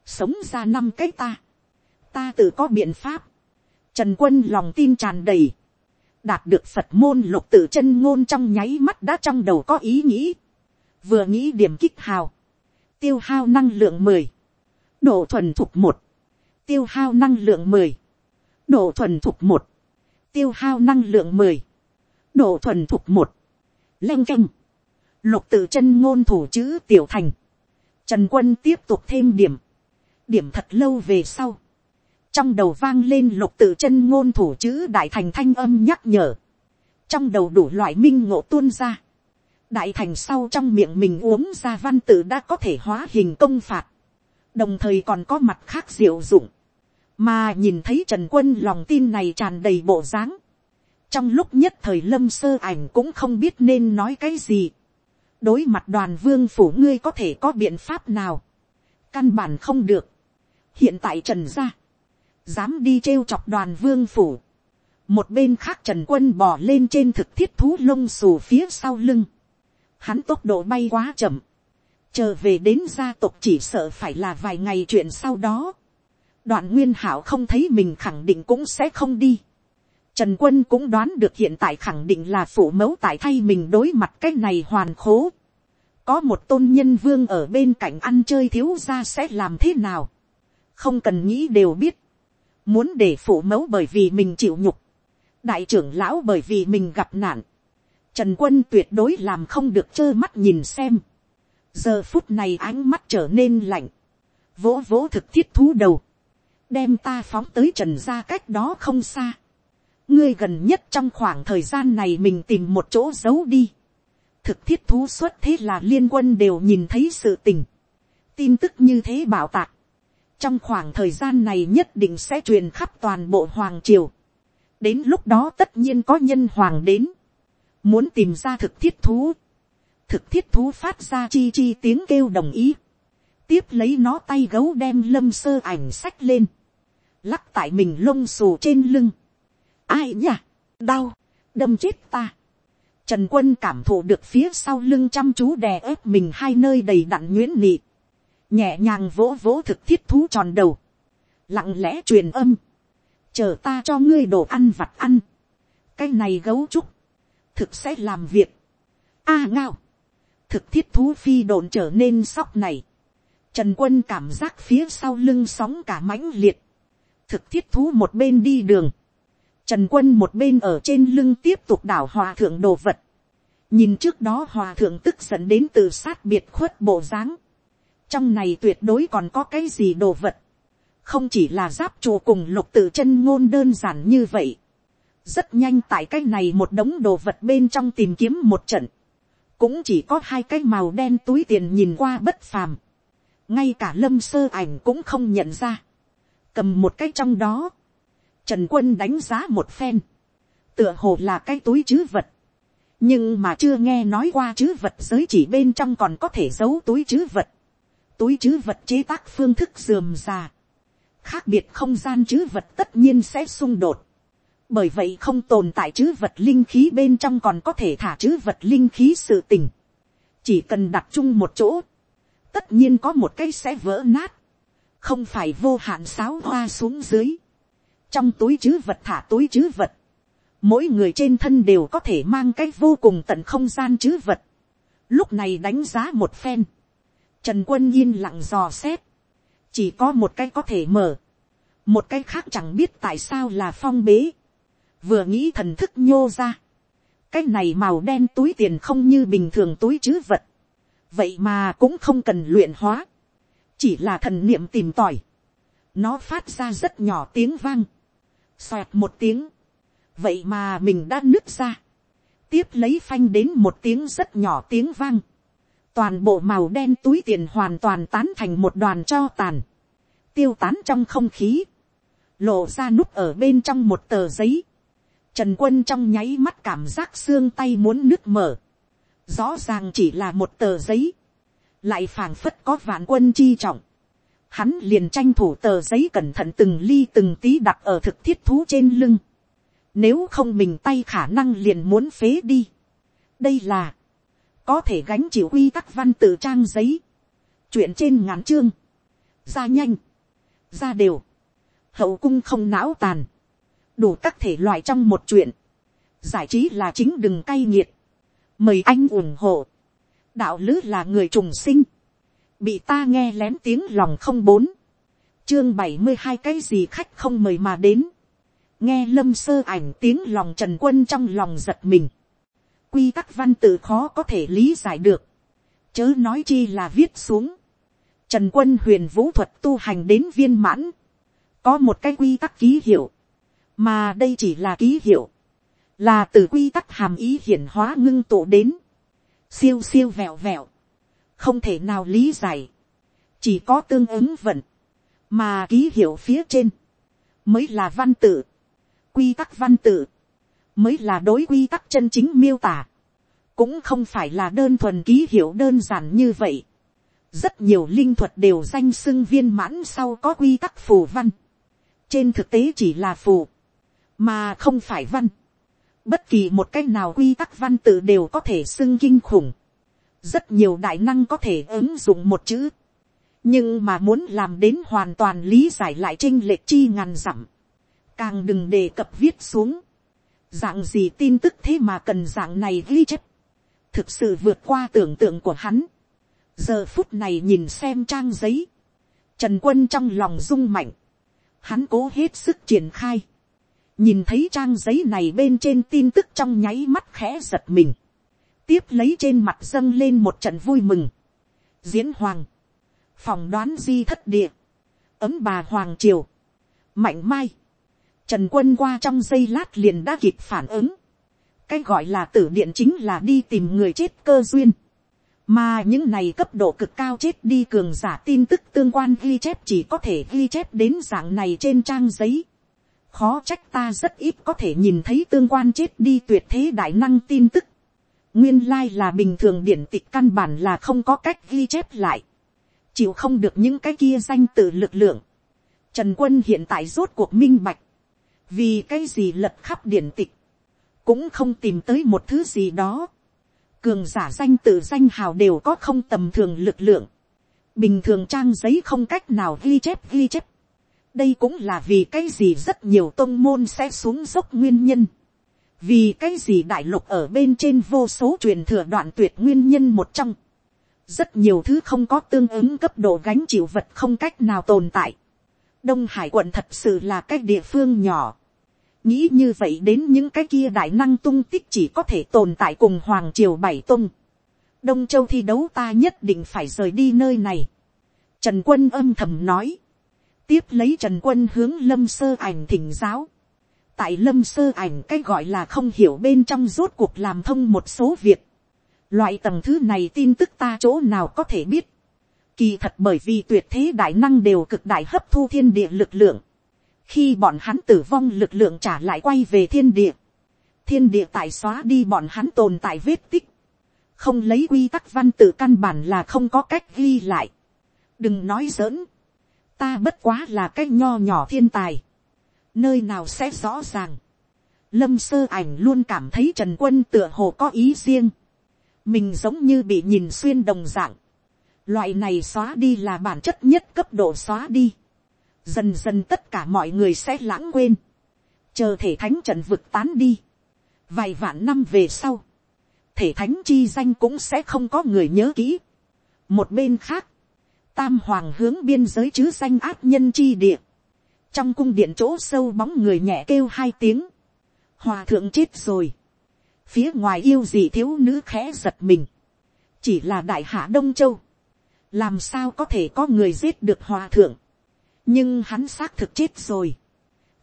sống ra năm cái ta, ta tự có biện pháp, trần quân lòng tin tràn đầy, đạt được phật môn lục tự chân ngôn trong nháy mắt đã trong đầu có ý nghĩ, vừa nghĩ điểm kích hào, tiêu hao năng lượng mười, độ thuần thục một, tiêu hao năng lượng mười, độ thuần thục một, tiêu hao năng lượng mười, độ thuần thục một, leng canh, lục tự chân ngôn thủ chữ tiểu thành, trần quân tiếp tục thêm điểm, điểm thật lâu về sau, trong đầu vang lên lục tự chân ngôn thủ chữ đại thành thanh âm nhắc nhở, trong đầu đủ loại minh ngộ tuôn ra, đại thành sau trong miệng mình uống ra văn tự đã có thể hóa hình công phạt, đồng thời còn có mặt khác diệu dụng, mà nhìn thấy trần quân lòng tin này tràn đầy bộ dáng, trong lúc nhất thời lâm sơ ảnh cũng không biết nên nói cái gì, đối mặt đoàn vương phủ ngươi có thể có biện pháp nào, căn bản không được, hiện tại trần gia, dám đi trêu chọc đoàn vương phủ, một bên khác trần quân bỏ lên trên thực thiết thú lông xù phía sau lưng, hắn tốc độ bay quá chậm, chờ về đến gia tộc chỉ sợ phải là vài ngày chuyện sau đó, đoạn nguyên hảo không thấy mình khẳng định cũng sẽ không đi, Trần quân cũng đoán được hiện tại khẳng định là phụ mẫu tại thay mình đối mặt cái này hoàn khố. Có một tôn nhân vương ở bên cạnh ăn chơi thiếu ra sẽ làm thế nào. Không cần nghĩ đều biết. Muốn để phụ mẫu bởi vì mình chịu nhục. Đại trưởng lão bởi vì mình gặp nạn. Trần quân tuyệt đối làm không được trơ mắt nhìn xem. Giờ phút này ánh mắt trở nên lạnh. Vỗ vỗ thực thiết thú đầu. Đem ta phóng tới trần ra cách đó không xa ngươi gần nhất trong khoảng thời gian này mình tìm một chỗ giấu đi. thực thiết thú xuất thế là liên quân đều nhìn thấy sự tình. tin tức như thế bảo tạc. trong khoảng thời gian này nhất định sẽ truyền khắp toàn bộ hoàng triều. đến lúc đó tất nhiên có nhân hoàng đến. muốn tìm ra thực thiết thú. thực thiết thú phát ra chi chi tiếng kêu đồng ý. tiếp lấy nó tay gấu đem lâm sơ ảnh sách lên. lắc tại mình lông xù trên lưng ai nhỉ, đau, đâm chết ta. Trần quân cảm thụ được phía sau lưng chăm chú đè ép mình hai nơi đầy đặn nguyễn nị. Nhẹ nhàng vỗ vỗ thực thiết thú tròn đầu. Lặng lẽ truyền âm. Chờ ta cho ngươi đồ ăn vặt ăn. Cái này gấu trúc. Thực sẽ làm việc. a ngao. Thực thiết thú phi đồn trở nên sóc này. Trần quân cảm giác phía sau lưng sóng cả mãnh liệt. Thực thiết thú một bên đi đường Trần quân một bên ở trên lưng tiếp tục đảo hòa thượng đồ vật. Nhìn trước đó hòa thượng tức giận đến từ sát biệt khuất bộ dáng. Trong này tuyệt đối còn có cái gì đồ vật. Không chỉ là giáp chùa cùng lục tự chân ngôn đơn giản như vậy. Rất nhanh tại cái này một đống đồ vật bên trong tìm kiếm một trận. Cũng chỉ có hai cái màu đen túi tiền nhìn qua bất phàm. Ngay cả lâm sơ ảnh cũng không nhận ra. Cầm một cái trong đó Trần quân đánh giá một phen. Tựa hồ là cái túi chứ vật. Nhưng mà chưa nghe nói qua chứ vật giới chỉ bên trong còn có thể giấu túi chứ vật. Túi chứ vật chế tác phương thức dườm già. Khác biệt không gian chứ vật tất nhiên sẽ xung đột. Bởi vậy không tồn tại chứ vật linh khí bên trong còn có thể thả chứ vật linh khí sự tình. Chỉ cần đặt chung một chỗ. Tất nhiên có một cái sẽ vỡ nát. Không phải vô hạn sáo hoa xuống dưới trong túi chứ vật thả túi chứ vật, mỗi người trên thân đều có thể mang cái vô cùng tận không gian chứ vật, lúc này đánh giá một phen, trần quân yên lặng dò xét, chỉ có một cái có thể mở, một cái khác chẳng biết tại sao là phong bế, vừa nghĩ thần thức nhô ra, cái này màu đen túi tiền không như bình thường túi chứ vật, vậy mà cũng không cần luyện hóa, chỉ là thần niệm tìm tòi, nó phát ra rất nhỏ tiếng vang, xoẹt một tiếng, vậy mà mình đã nứt ra, tiếp lấy phanh đến một tiếng rất nhỏ tiếng vang, toàn bộ màu đen túi tiền hoàn toàn tán thành một đoàn cho tàn, tiêu tán trong không khí, lộ ra nút ở bên trong một tờ giấy, trần quân trong nháy mắt cảm giác xương tay muốn nứt mở, rõ ràng chỉ là một tờ giấy, lại phảng phất có vạn quân chi trọng, hắn liền tranh thủ tờ giấy cẩn thận từng ly từng tí đặt ở thực thiết thú trên lưng. Nếu không mình tay khả năng liền muốn phế đi. Đây là có thể gánh chịu quy tắc văn tự trang giấy. chuyện trên ngắn chương, ra nhanh, ra đều, hậu cung không não tàn, đủ các thể loại trong một chuyện, giải trí là chính đừng cay nghiệt, mời anh ủng hộ, đạo lứ là người trùng sinh, bị ta nghe lén tiếng lòng không bốn, chương bảy mươi hai cái gì khách không mời mà đến, nghe lâm sơ ảnh tiếng lòng trần quân trong lòng giật mình, quy tắc văn tự khó có thể lý giải được, chớ nói chi là viết xuống, trần quân huyền vũ thuật tu hành đến viên mãn, có một cái quy tắc ký hiệu, mà đây chỉ là ký hiệu, là từ quy tắc hàm ý hiển hóa ngưng tụ đến, siêu siêu vẹo vẹo, không thể nào lý giải, chỉ có tương ứng vận, mà ký hiệu phía trên, mới là văn tự, quy tắc văn tự, mới là đối quy tắc chân chính miêu tả, cũng không phải là đơn thuần ký hiệu đơn giản như vậy. rất nhiều linh thuật đều danh xưng viên mãn sau có quy tắc phù văn, trên thực tế chỉ là phù, mà không phải văn. bất kỳ một cách nào quy tắc văn tự đều có thể xưng kinh khủng, rất nhiều đại năng có thể ứng dụng một chữ, nhưng mà muốn làm đến hoàn toàn lý giải lại trinh lệch chi ngàn dặm, càng đừng đề cập viết xuống, dạng gì tin tức thế mà cần dạng này ghi chép, thực sự vượt qua tưởng tượng của hắn. giờ phút này nhìn xem trang giấy, trần quân trong lòng rung mạnh, hắn cố hết sức triển khai, nhìn thấy trang giấy này bên trên tin tức trong nháy mắt khẽ giật mình, tiếp lấy trên mặt dâng lên một trận vui mừng, diễn hoàng, phòng đoán di thất địa, ấm bà hoàng triều, mạnh mai, trần quân qua trong giây lát liền đã kịp phản ứng, cái gọi là tử điện chính là đi tìm người chết cơ duyên, mà những này cấp độ cực cao chết đi cường giả tin tức tương quan ghi chép chỉ có thể ghi chép đến dạng này trên trang giấy. khó trách ta rất ít có thể nhìn thấy tương quan chết đi tuyệt thế đại năng tin tức nguyên lai là bình thường điển tịch căn bản là không có cách ghi chép lại chịu không được những cái kia danh từ lực lượng. Trần quân hiện tại rốt cuộc minh bạch. Vì cái gì lật khắp điển tịch. Cũng không tìm tới một thứ gì đó. Cường giả danh tự danh hào đều có không tầm thường lực lượng. Bình thường trang giấy không cách nào ghi chép ghi chép. Đây cũng là vì cái gì rất nhiều tôn môn sẽ xuống dốc nguyên nhân. Vì cái gì đại lục ở bên trên vô số truyền thừa đoạn tuyệt nguyên nhân một trong rất nhiều thứ không có tương ứng cấp độ gánh chịu vật không cách nào tồn tại. đông hải quận thật sự là cái địa phương nhỏ. nghĩ như vậy đến những cái kia đại năng tung tích chỉ có thể tồn tại cùng hoàng triều bảy tung. đông châu thi đấu ta nhất định phải rời đi nơi này. trần quân âm thầm nói. tiếp lấy trần quân hướng lâm sơ ảnh thỉnh giáo tại lâm sơ ảnh cái gọi là không hiểu bên trong rốt cuộc làm thông một số việc Loại tầng thứ này tin tức ta chỗ nào có thể biết. Kỳ thật bởi vì tuyệt thế đại năng đều cực đại hấp thu thiên địa lực lượng. Khi bọn hắn tử vong lực lượng trả lại quay về thiên địa. Thiên địa tại xóa đi bọn hắn tồn tại vết tích. Không lấy quy tắc văn tự căn bản là không có cách ghi lại. Đừng nói giỡn. Ta bất quá là cái nho nhỏ thiên tài. Nơi nào sẽ rõ ràng. Lâm sơ ảnh luôn cảm thấy Trần Quân tựa hồ có ý riêng mình giống như bị nhìn xuyên đồng dạng. Loại này xóa đi là bản chất nhất cấp độ xóa đi. Dần dần tất cả mọi người sẽ lãng quên. Chờ thể thánh Trần vực tán đi. Vài vạn năm về sau. Thể thánh chi danh cũng sẽ không có người nhớ kỹ. Một bên khác. Tam hoàng hướng biên giới chứ danh áp nhân chi địa. Trong cung điện chỗ sâu bóng người nhẹ kêu hai tiếng. Hòa thượng chết rồi. Phía ngoài yêu gì thiếu nữ khẽ giật mình, chỉ là đại hạ đông châu, làm sao có thể có người giết được hòa thượng, nhưng hắn xác thực chết rồi,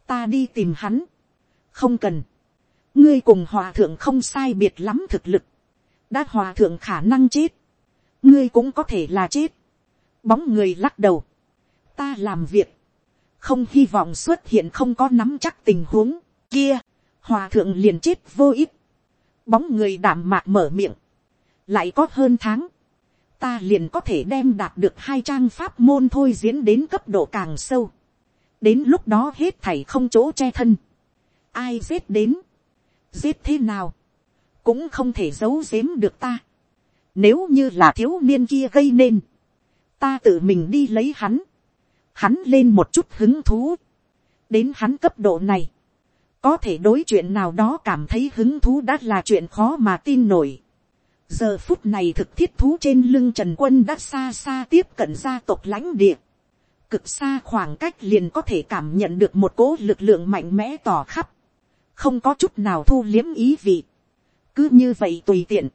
ta đi tìm hắn, không cần, ngươi cùng hòa thượng không sai biệt lắm thực lực, đã hòa thượng khả năng chết, ngươi cũng có thể là chết, bóng người lắc đầu, ta làm việc, không hy vọng xuất hiện không có nắm chắc tình huống. Kia, hòa thượng liền chết vô ích, bóng người đảm mạc mở miệng, lại có hơn tháng, ta liền có thể đem đạt được hai trang pháp môn thôi diễn đến cấp độ càng sâu, đến lúc đó hết thảy không chỗ che thân, ai giết đến, giết thế nào, cũng không thể giấu giếm được ta, nếu như là thiếu niên kia gây nên, ta tự mình đi lấy hắn, hắn lên một chút hứng thú, đến hắn cấp độ này, có thể đối chuyện nào đó cảm thấy hứng thú đã là chuyện khó mà tin nổi. giờ phút này thực thiết thú trên lưng trần quân đã xa xa tiếp cận gia tộc lãnh địa, cực xa khoảng cách liền có thể cảm nhận được một cố lực lượng mạnh mẽ tỏ khắp, không có chút nào thu liếm ý vị, cứ như vậy tùy tiện,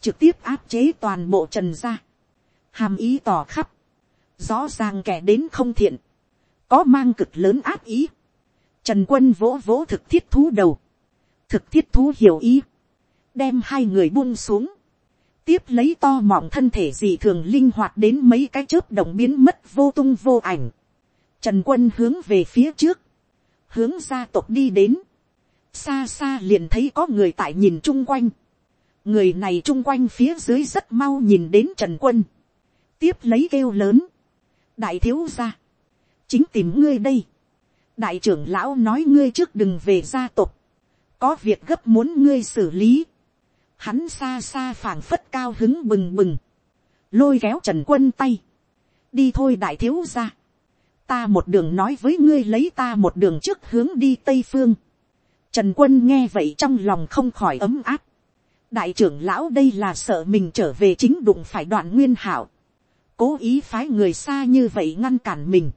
trực tiếp áp chế toàn bộ trần gia, hàm ý tỏ khắp, rõ ràng kẻ đến không thiện, có mang cực lớn áp ý, trần quân vỗ vỗ thực thiết thú đầu, thực thiết thú hiểu ý, đem hai người buông xuống, tiếp lấy to mọng thân thể dị thường linh hoạt đến mấy cái chớp động biến mất vô tung vô ảnh. Trần quân hướng về phía trước, hướng gia tộc đi đến, xa xa liền thấy có người tại nhìn chung quanh, người này chung quanh phía dưới rất mau nhìn đến trần quân, tiếp lấy kêu lớn, đại thiếu gia, chính tìm ngươi đây, đại trưởng lão nói ngươi trước đừng về gia tộc, có việc gấp muốn ngươi xử lý, hắn xa xa phảng phất cao hứng bừng bừng, lôi kéo trần quân tay, đi thôi đại thiếu gia, ta một đường nói với ngươi lấy ta một đường trước hướng đi tây phương, trần quân nghe vậy trong lòng không khỏi ấm áp, đại trưởng lão đây là sợ mình trở về chính đụng phải đoạn nguyên hảo, cố ý phái người xa như vậy ngăn cản mình,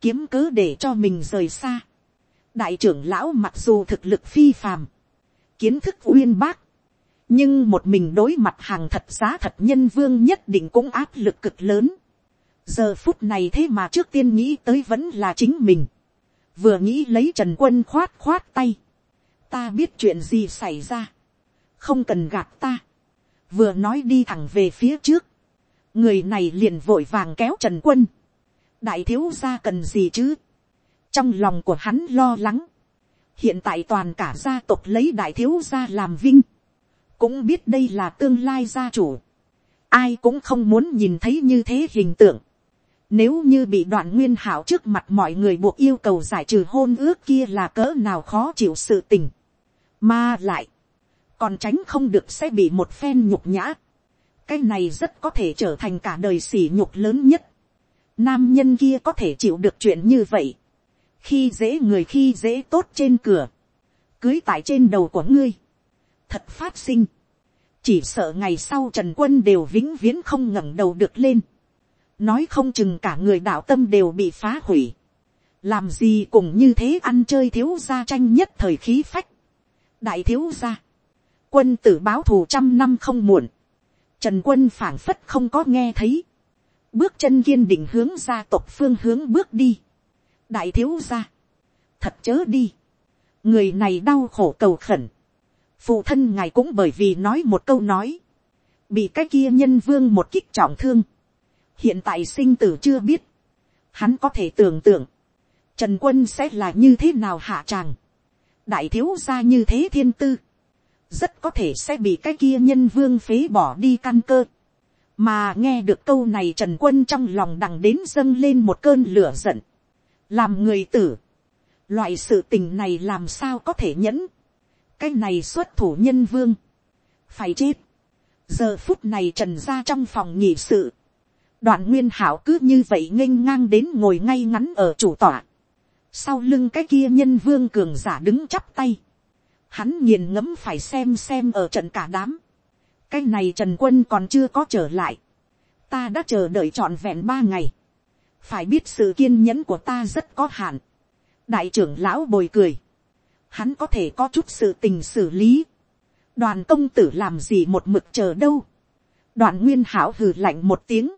kiếm cớ để cho mình rời xa. đại trưởng lão mặc dù thực lực phi phàm, kiến thức uyên bác, nhưng một mình đối mặt hàng thật giá thật nhân vương nhất định cũng áp lực cực lớn. giờ phút này thế mà trước tiên nghĩ tới vẫn là chính mình. vừa nghĩ lấy trần quân khoát khoát tay. ta biết chuyện gì xảy ra. không cần gạt ta. vừa nói đi thẳng về phía trước người này liền vội vàng kéo trần quân. đại thiếu gia cần gì chứ. trong lòng của hắn lo lắng. hiện tại toàn cả gia tộc lấy đại thiếu gia làm vinh cũng biết đây là tương lai gia chủ. ai cũng không muốn nhìn thấy như thế hình tượng. Nếu như bị đoạn nguyên hảo trước mặt mọi người buộc yêu cầu giải trừ hôn ước kia là cỡ nào khó chịu sự tình. Mà lại, còn tránh không được sẽ bị một phen nhục nhã. Cái này rất có thể trở thành cả đời sỉ nhục lớn nhất. Nam nhân kia có thể chịu được chuyện như vậy. Khi dễ người khi dễ tốt trên cửa. Cưới tại trên đầu của ngươi thật phát sinh. chỉ sợ ngày sau trần quân đều vĩnh viễn không ngẩng đầu được lên. nói không chừng cả người đạo tâm đều bị phá hủy. làm gì cũng như thế ăn chơi thiếu gia tranh nhất thời khí phách. đại thiếu gia. quân tử báo thù trăm năm không muộn trần quân phảng phất không có nghe thấy. bước chân kiên định hướng ra tộc phương hướng bước đi. đại thiếu gia. thật chớ đi. người này đau khổ cầu khẩn phụ thân ngài cũng bởi vì nói một câu nói, bị cái kia nhân vương một kích trọng thương, hiện tại sinh tử chưa biết, hắn có thể tưởng tượng, trần quân sẽ là như thế nào hạ tràng, đại thiếu gia như thế thiên tư, rất có thể sẽ bị cái kia nhân vương phế bỏ đi căn cơ, mà nghe được câu này trần quân trong lòng đằng đến dâng lên một cơn lửa giận, làm người tử, loại sự tình này làm sao có thể nhẫn, cái này xuất thủ nhân vương, phải chết. giờ phút này trần ra trong phòng nhị sự, đoạn nguyên hảo cứ như vậy nghênh ngang đến ngồi ngay ngắn ở chủ tọa. sau lưng cái kia nhân vương cường giả đứng chắp tay hắn nghiền ngẫm phải xem xem ở trận cả đám. cái này trần quân còn chưa có trở lại. ta đã chờ đợi trọn vẹn ba ngày. phải biết sự kiên nhẫn của ta rất có hạn. đại trưởng lão bồi cười hắn có thể có chút sự tình xử lý. đoàn công tử làm gì một mực chờ đâu. đoàn nguyên hảo hừ lạnh một tiếng.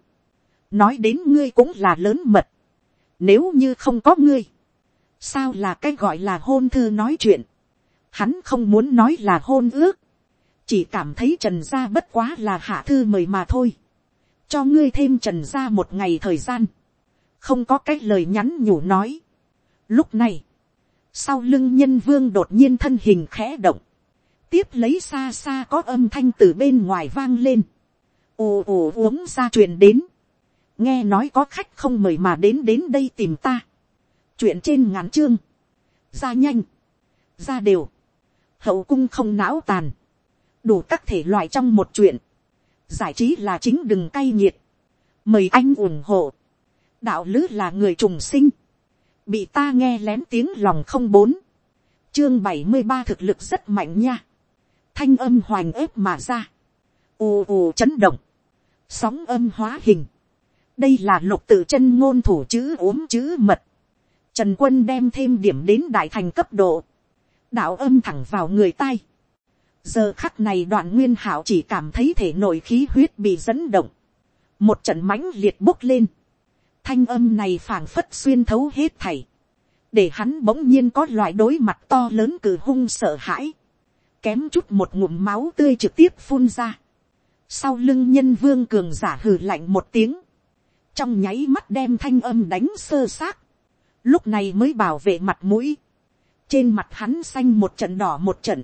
nói đến ngươi cũng là lớn mật. nếu như không có ngươi, sao là cái gọi là hôn thư nói chuyện hắn không muốn nói là hôn ước. chỉ cảm thấy trần gia bất quá là hạ thư mời mà thôi. cho ngươi thêm trần gia một ngày thời gian. không có cái lời nhắn nhủ nói. lúc này, sau lưng nhân vương đột nhiên thân hình khẽ động. Tiếp lấy xa xa có âm thanh từ bên ngoài vang lên. Ồ ồ uống ra truyền đến. Nghe nói có khách không mời mà đến đến đây tìm ta. Chuyện trên ngắn chương. Ra nhanh. Ra đều. Hậu cung không não tàn. Đủ các thể loại trong một chuyện. Giải trí là chính đừng cay nghiệt. mời anh ủng hộ, đạo lứ là người trùng sinh, bị ta nghe lén tiếng lòng không bốn, chương bảy mươi ba thực lực rất mạnh nha, thanh âm hoành ép mà ra, ù ù chấn động, sóng âm hóa hình, đây là lục tự chân ngôn thủ chữ ốm chữ mật, trần quân đem thêm điểm đến đại thành cấp độ, đạo âm thẳng vào người tai, giờ khắc này đoạn nguyên hảo chỉ cảm thấy thể nội khí huyết bị dẫn động, một trận mãnh liệt bốc lên, thanh âm này phảng phất xuyên thấu hết thảy, để hắn bỗng nhiên có loại đối mặt to lớn cử hung sợ hãi, kém chút một ngụm máu tươi trực tiếp phun ra, sau lưng nhân vương cường giả hừ lạnh một tiếng, trong nháy mắt đem thanh âm đánh sơ xác, lúc này mới bảo vệ mặt mũi, trên mặt hắn xanh một trận đỏ một trận,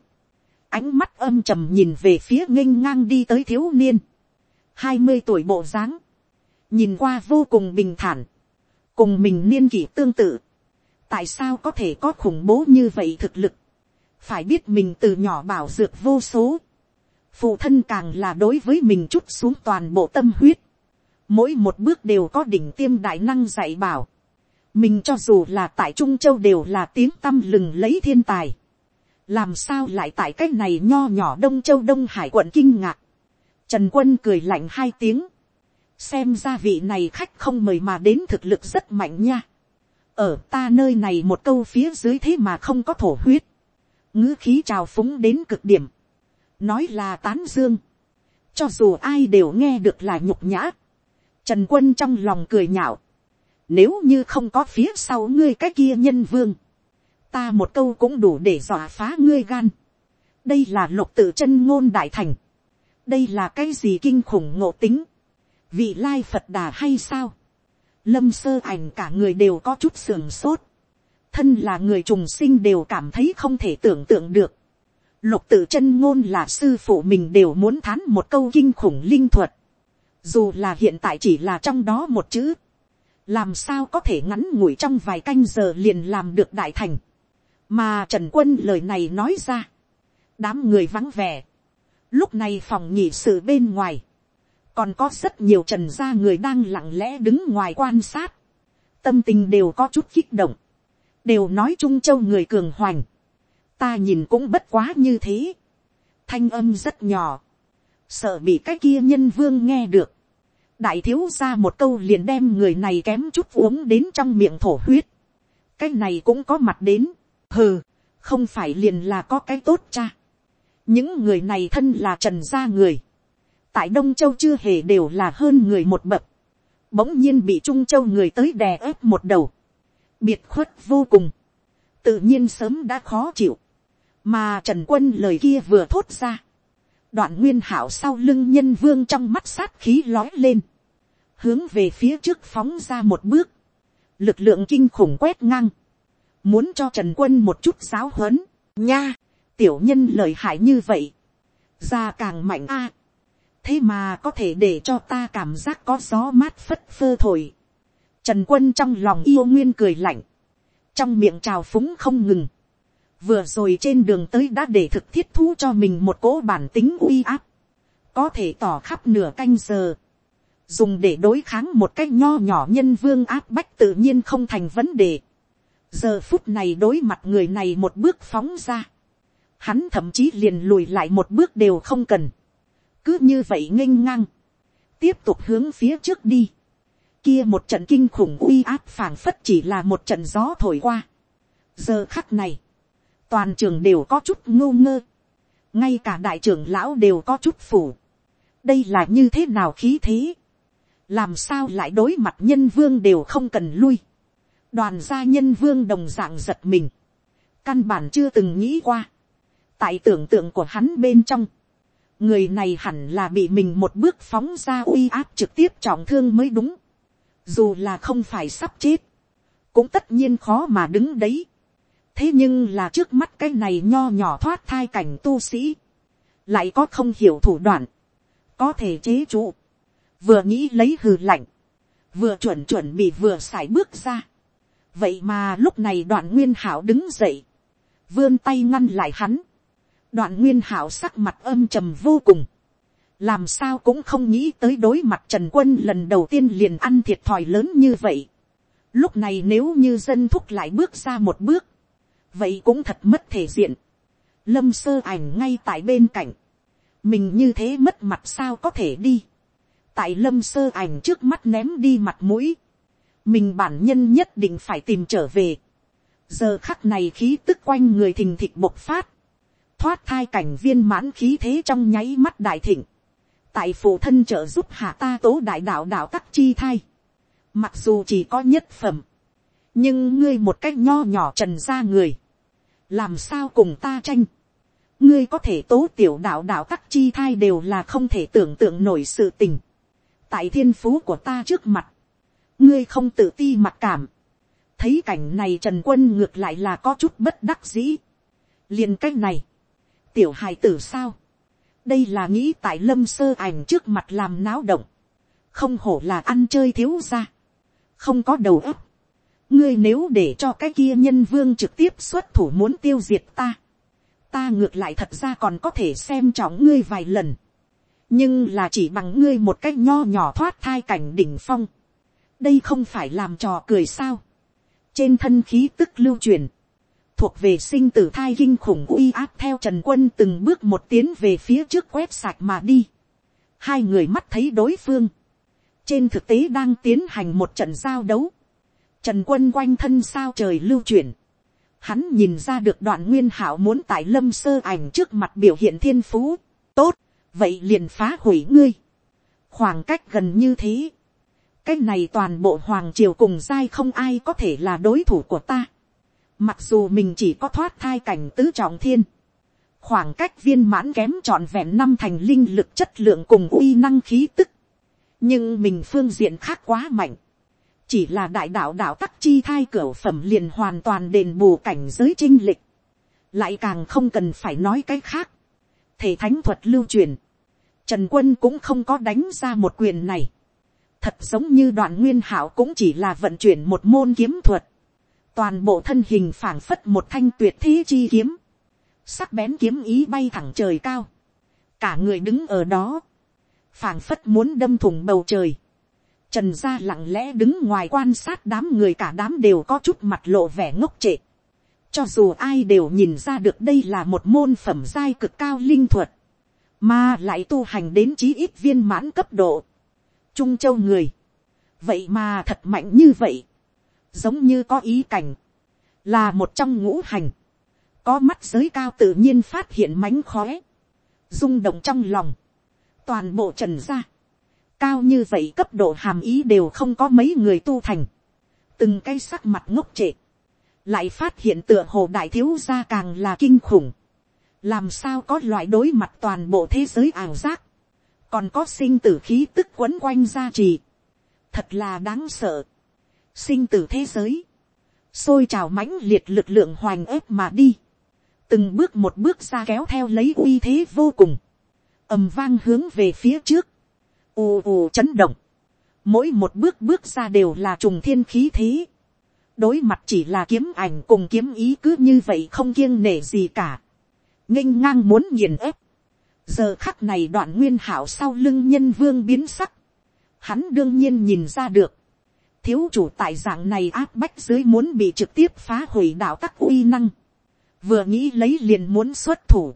ánh mắt âm trầm nhìn về phía nghênh ngang đi tới thiếu niên, hai mươi tuổi bộ dáng, nhìn qua vô cùng bình thản, cùng mình niên kỷ tương tự, tại sao có thể có khủng bố như vậy thực lực, phải biết mình từ nhỏ bảo dược vô số, phụ thân càng là đối với mình chút xuống toàn bộ tâm huyết, mỗi một bước đều có đỉnh tiêm đại năng dạy bảo, mình cho dù là tại trung châu đều là tiếng tăm lừng lấy thiên tài, làm sao lại tại cái này nho nhỏ đông châu đông hải quận kinh ngạc, trần quân cười lạnh hai tiếng, xem ra vị này khách không mời mà đến thực lực rất mạnh nha, ở ta nơi này một câu phía dưới thế mà không có thổ huyết, ngữ khí trào phúng đến cực điểm, nói là tán dương, cho dù ai đều nghe được là nhục nhã, trần quân trong lòng cười nhạo, nếu như không có phía sau ngươi cái kia nhân vương, ta một câu cũng đủ để dọa phá ngươi gan. đây là lục tự chân ngôn đại thành. đây là cái gì kinh khủng ngộ tính. vị lai phật đà hay sao. lâm sơ ảnh cả người đều có chút sườn sốt. thân là người trùng sinh đều cảm thấy không thể tưởng tượng được. lục tự chân ngôn là sư phụ mình đều muốn thán một câu kinh khủng linh thuật. dù là hiện tại chỉ là trong đó một chữ làm sao có thể ngắn ngủi trong vài canh giờ liền làm được đại thành, mà trần quân lời này nói ra, đám người vắng vẻ, lúc này phòng nhị sự bên ngoài, còn có rất nhiều trần gia người đang lặng lẽ đứng ngoài quan sát, tâm tình đều có chút kích động, đều nói trung châu người cường hoành, ta nhìn cũng bất quá như thế, thanh âm rất nhỏ, sợ bị cái kia nhân vương nghe được, đại thiếu ra một câu liền đem người này kém chút uống đến trong miệng thổ huyết. cái này cũng có mặt đến, hừ, không phải liền là có cái tốt cha. những người này thân là trần gia người, tại đông châu chưa hề đều là hơn người một bậc, bỗng nhiên bị trung châu người tới đè ép một đầu, biệt khuất vô cùng, tự nhiên sớm đã khó chịu, mà trần quân lời kia vừa thốt ra, đoạn nguyên hảo sau lưng nhân vương trong mắt sát khí lói lên, hướng về phía trước phóng ra một bước, lực lượng kinh khủng quét ngang, muốn cho trần quân một chút giáo huấn, nha, tiểu nhân lời hại như vậy, ra càng mạnh a, thế mà có thể để cho ta cảm giác có gió mát phất phơ thổi, trần quân trong lòng yêu nguyên cười lạnh, trong miệng trào phúng không ngừng, vừa rồi trên đường tới đã để thực thiết thu cho mình một cỗ bản tính uy áp, có thể tỏ khắp nửa canh giờ, dùng để đối kháng một cách nho nhỏ nhân vương áp bách tự nhiên không thành vấn đề. giờ phút này đối mặt người này một bước phóng ra, hắn thậm chí liền lùi lại một bước đều không cần, cứ như vậy nghênh ngang, tiếp tục hướng phía trước đi, kia một trận kinh khủng uy áp phảng phất chỉ là một trận gió thổi qua. giờ khắc này, toàn trường đều có chút ngô ngơ, ngay cả đại trưởng lão đều có chút phủ. đây là như thế nào khí thế, làm sao lại đối mặt nhân vương đều không cần lui. đoàn gia nhân vương đồng dạng giật mình, căn bản chưa từng nghĩ qua. tại tưởng tượng của hắn bên trong, người này hẳn là bị mình một bước phóng ra uy áp trực tiếp trọng thương mới đúng. dù là không phải sắp chết, cũng tất nhiên khó mà đứng đấy thế nhưng là trước mắt cái này nho nhỏ thoát thai cảnh tu sĩ, lại có không hiểu thủ đoạn, có thể chế trụ, vừa nghĩ lấy hừ lạnh, vừa chuẩn chuẩn bị vừa xài bước ra. vậy mà lúc này đoạn nguyên hảo đứng dậy, vươn tay ngăn lại hắn, đoạn nguyên hảo sắc mặt âm trầm vô cùng, làm sao cũng không nghĩ tới đối mặt trần quân lần đầu tiên liền ăn thiệt thòi lớn như vậy. lúc này nếu như dân thúc lại bước ra một bước, vậy cũng thật mất thể diện. lâm sơ ảnh ngay tại bên cạnh, mình như thế mất mặt sao có thể đi. tại lâm sơ ảnh trước mắt ném đi mặt mũi, mình bản nhân nhất định phải tìm trở về. giờ khắc này khí tức quanh người thình thịch bộc phát, thoát thai cảnh viên mãn khí thế trong nháy mắt đại thịnh, tại phụ thân trợ giúp hạ ta tố đại đạo đạo tắc chi thai, mặc dù chỉ có nhất phẩm, nhưng ngươi một cách nho nhỏ trần ra người, làm sao cùng ta tranh, ngươi có thể tố tiểu đạo đạo các chi thai đều là không thể tưởng tượng nổi sự tình, tại thiên phú của ta trước mặt, ngươi không tự ti mặc cảm, thấy cảnh này trần quân ngược lại là có chút bất đắc dĩ, liền cách này, tiểu hài tử sao, đây là nghĩ tại lâm sơ ảnh trước mặt làm náo động, không hổ là ăn chơi thiếu ra, không có đầu óc, ngươi nếu để cho cái kia nhân vương trực tiếp xuất thủ muốn tiêu diệt ta, ta ngược lại thật ra còn có thể xem trọng ngươi vài lần, nhưng là chỉ bằng ngươi một cách nho nhỏ thoát thai cảnh đỉnh phong, đây không phải làm trò cười sao, trên thân khí tức lưu truyền, thuộc về sinh tử thai kinh khủng uy áp theo trần quân từng bước một tiến về phía trước quét sạch mà đi. hai người mắt thấy đối phương, trên thực tế đang tiến hành một trận giao đấu trần quân quanh thân sao trời lưu chuyển, hắn nhìn ra được đoạn nguyên hảo muốn tại lâm sơ ảnh trước mặt biểu hiện thiên phú, tốt, vậy liền phá hủy ngươi. khoảng cách gần như thế, cái này toàn bộ hoàng triều cùng dai không ai có thể là đối thủ của ta Mặc dù mình chỉ có thoát thai cảnh tứ trọng thiên. Khoảng cách viên mãn kém trọn vẹn năm thành linh lực chất lượng cùng uy năng khí tức. Nhưng mình phương diện khác quá mạnh. Chỉ là đại đạo đạo tắc chi thai cửa phẩm liền hoàn toàn đền bù cảnh giới trinh lịch. Lại càng không cần phải nói cái khác. Thể thánh thuật lưu truyền. Trần quân cũng không có đánh ra một quyền này. Thật giống như đoạn nguyên hảo cũng chỉ là vận chuyển một môn kiếm thuật toàn bộ thân hình phảng phất một thanh tuyệt thế chi kiếm, sắc bén kiếm ý bay thẳng trời cao, cả người đứng ở đó, phảng phất muốn đâm thủng bầu trời, trần gia lặng lẽ đứng ngoài quan sát đám người cả đám đều có chút mặt lộ vẻ ngốc trệ, cho dù ai đều nhìn ra được đây là một môn phẩm giai cực cao linh thuật, mà lại tu hành đến chí ít viên mãn cấp độ, trung châu người, vậy mà thật mạnh như vậy, giống như có ý cảnh, là một trong ngũ hành, có mắt giới cao tự nhiên phát hiện mánh khóe, rung động trong lòng, toàn bộ trần gia, cao như vậy cấp độ hàm ý đều không có mấy người tu thành, từng cái sắc mặt ngốc trệ, lại phát hiện tựa hồ đại thiếu gia càng là kinh khủng, làm sao có loại đối mặt toàn bộ thế giới ảo giác, còn có sinh tử khí tức quấn quanh gia trì, thật là đáng sợ, sinh tử thế giới, xôi trào mãnh liệt lực lượng hoành ép mà đi, từng bước một bước ra kéo theo lấy uy thế vô cùng, ầm vang hướng về phía trước, ù ù chấn động, mỗi một bước bước ra đều là trùng thiên khí thế, đối mặt chỉ là kiếm ảnh cùng kiếm ý cứ như vậy không kiêng nể gì cả, nghênh ngang muốn nghiền ép, giờ khắc này đoạn nguyên hảo sau lưng nhân vương biến sắc, hắn đương nhiên nhìn ra được, thiếu chủ tại dạng này áp bách dưới muốn bị trực tiếp phá hủy đạo tắc uy năng, vừa nghĩ lấy liền muốn xuất thủ,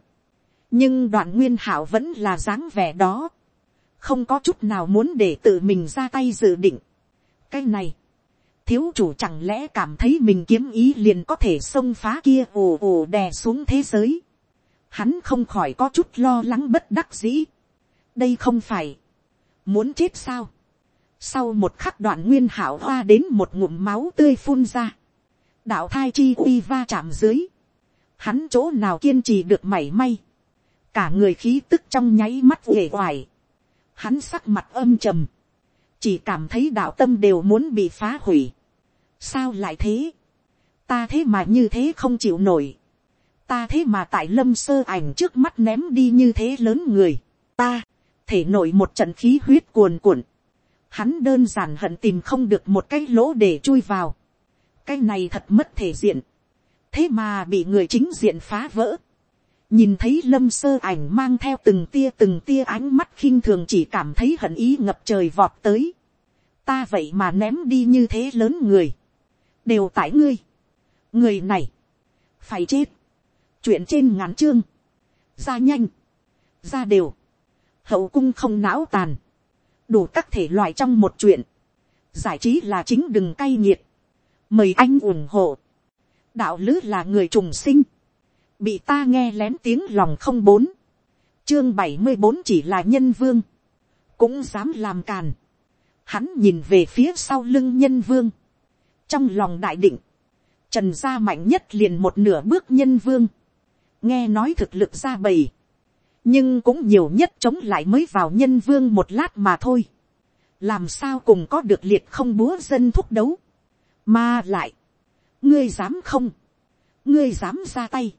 nhưng đoạn nguyên hảo vẫn là dáng vẻ đó, không có chút nào muốn để tự mình ra tay dự định. cái này, thiếu chủ chẳng lẽ cảm thấy mình kiếm ý liền có thể xông phá kia ồ ồ đè xuống thế giới. Hắn không khỏi có chút lo lắng bất đắc dĩ. đây không phải, muốn chết sao sau một khắc đoạn nguyên hảo hoa đến một ngụm máu tươi phun ra. Đạo thai chi uy va chạm dưới. Hắn chỗ nào kiên trì được mảy may. Cả người khí tức trong nháy mắt uể oải. Hắn sắc mặt âm trầm. Chỉ cảm thấy đạo tâm đều muốn bị phá hủy. Sao lại thế? Ta thế mà như thế không chịu nổi. Ta thế mà tại lâm sơ ảnh trước mắt ném đi như thế lớn người. Ta, thể nổi một trận khí huyết cuồn cuộn hắn đơn giản hận tìm không được một cái lỗ để chui vào. cái này thật mất thể diện. thế mà bị người chính diện phá vỡ nhìn thấy lâm sơ ảnh mang theo từng tia từng tia ánh mắt khinh thường chỉ cảm thấy hận ý ngập trời vọt tới. ta vậy mà ném đi như thế lớn người, đều tại ngươi. người này, phải chết, chuyện trên ngắn chương, ra nhanh, ra đều, hậu cung không não tàn, đủ các thể loại trong một chuyện, giải trí là chính đừng cay nghiệt, mời anh ủng hộ, đạo lứ là người trùng sinh, bị ta nghe lén tiếng lòng không bốn, chương bảy mươi bốn chỉ là nhân vương, cũng dám làm càn, hắn nhìn về phía sau lưng nhân vương, trong lòng đại định, trần gia mạnh nhất liền một nửa bước nhân vương, nghe nói thực lực ra bầy, nhưng cũng nhiều nhất chống lại mới vào nhân vương một lát mà thôi, làm sao cùng có được liệt không búa dân thúc đấu, mà lại, ngươi dám không, ngươi dám ra tay,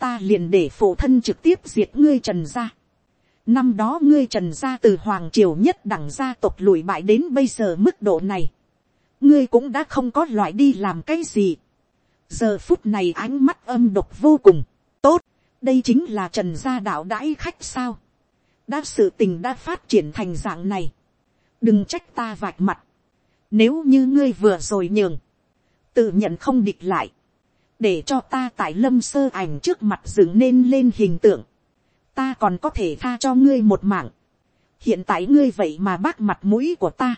ta liền để phụ thân trực tiếp diệt ngươi trần gia. Năm đó ngươi trần gia từ hoàng triều nhất đẳng gia tộc lùi bại đến bây giờ mức độ này. ngươi cũng đã không có loại đi làm cái gì. giờ phút này ánh mắt âm độc vô cùng, tốt, đây chính là trần gia đạo đãi khách sao. đã sự tình đã phát triển thành dạng này. đừng trách ta vạch mặt. nếu như ngươi vừa rồi nhường, tự nhận không địch lại để cho ta tại lâm sơ ảnh trước mặt dựng nên lên hình tượng, ta còn có thể tha cho ngươi một mạng, hiện tại ngươi vậy mà bác mặt mũi của ta,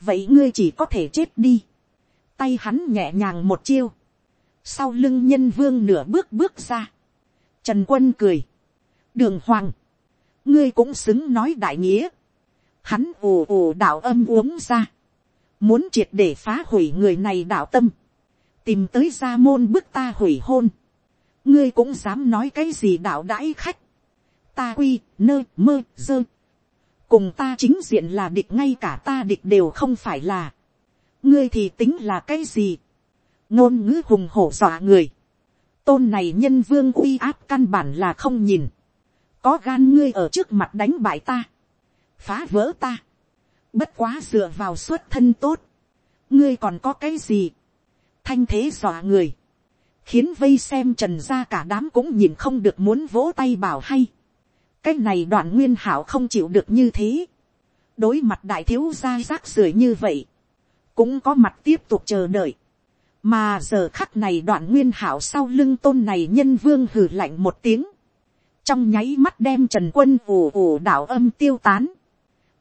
vậy ngươi chỉ có thể chết đi, tay hắn nhẹ nhàng một chiêu, sau lưng nhân vương nửa bước bước ra, trần quân cười, đường hoàng, ngươi cũng xứng nói đại nghĩa, hắn ồ ồ đạo âm uống ra, muốn triệt để phá hủy người này đạo tâm, tìm tới gia môn bức ta hủy hôn, ngươi cũng dám nói cái gì đạo đãi khách, ta quy nơ mơ dơ, cùng ta chính diện là địch ngay cả ta địch đều không phải là, ngươi thì tính là cái gì, ngôn ngữ hùng hổ dọa người, tôn này nhân vương uy áp căn bản là không nhìn, có gan ngươi ở trước mặt đánh bại ta, phá vỡ ta, bất quá dựa vào xuất thân tốt, ngươi còn có cái gì, thanh thế dọa người, khiến vây xem trần gia cả đám cũng nhìn không được muốn vỗ tay bảo hay. cái này đoạn nguyên hảo không chịu được như thế. đối mặt đại thiếu gia rác rưởi như vậy, cũng có mặt tiếp tục chờ đợi. mà giờ khắc này đoạn nguyên hảo sau lưng tôn này nhân vương hử lạnh một tiếng. trong nháy mắt đem trần quân ù ù đảo âm tiêu tán.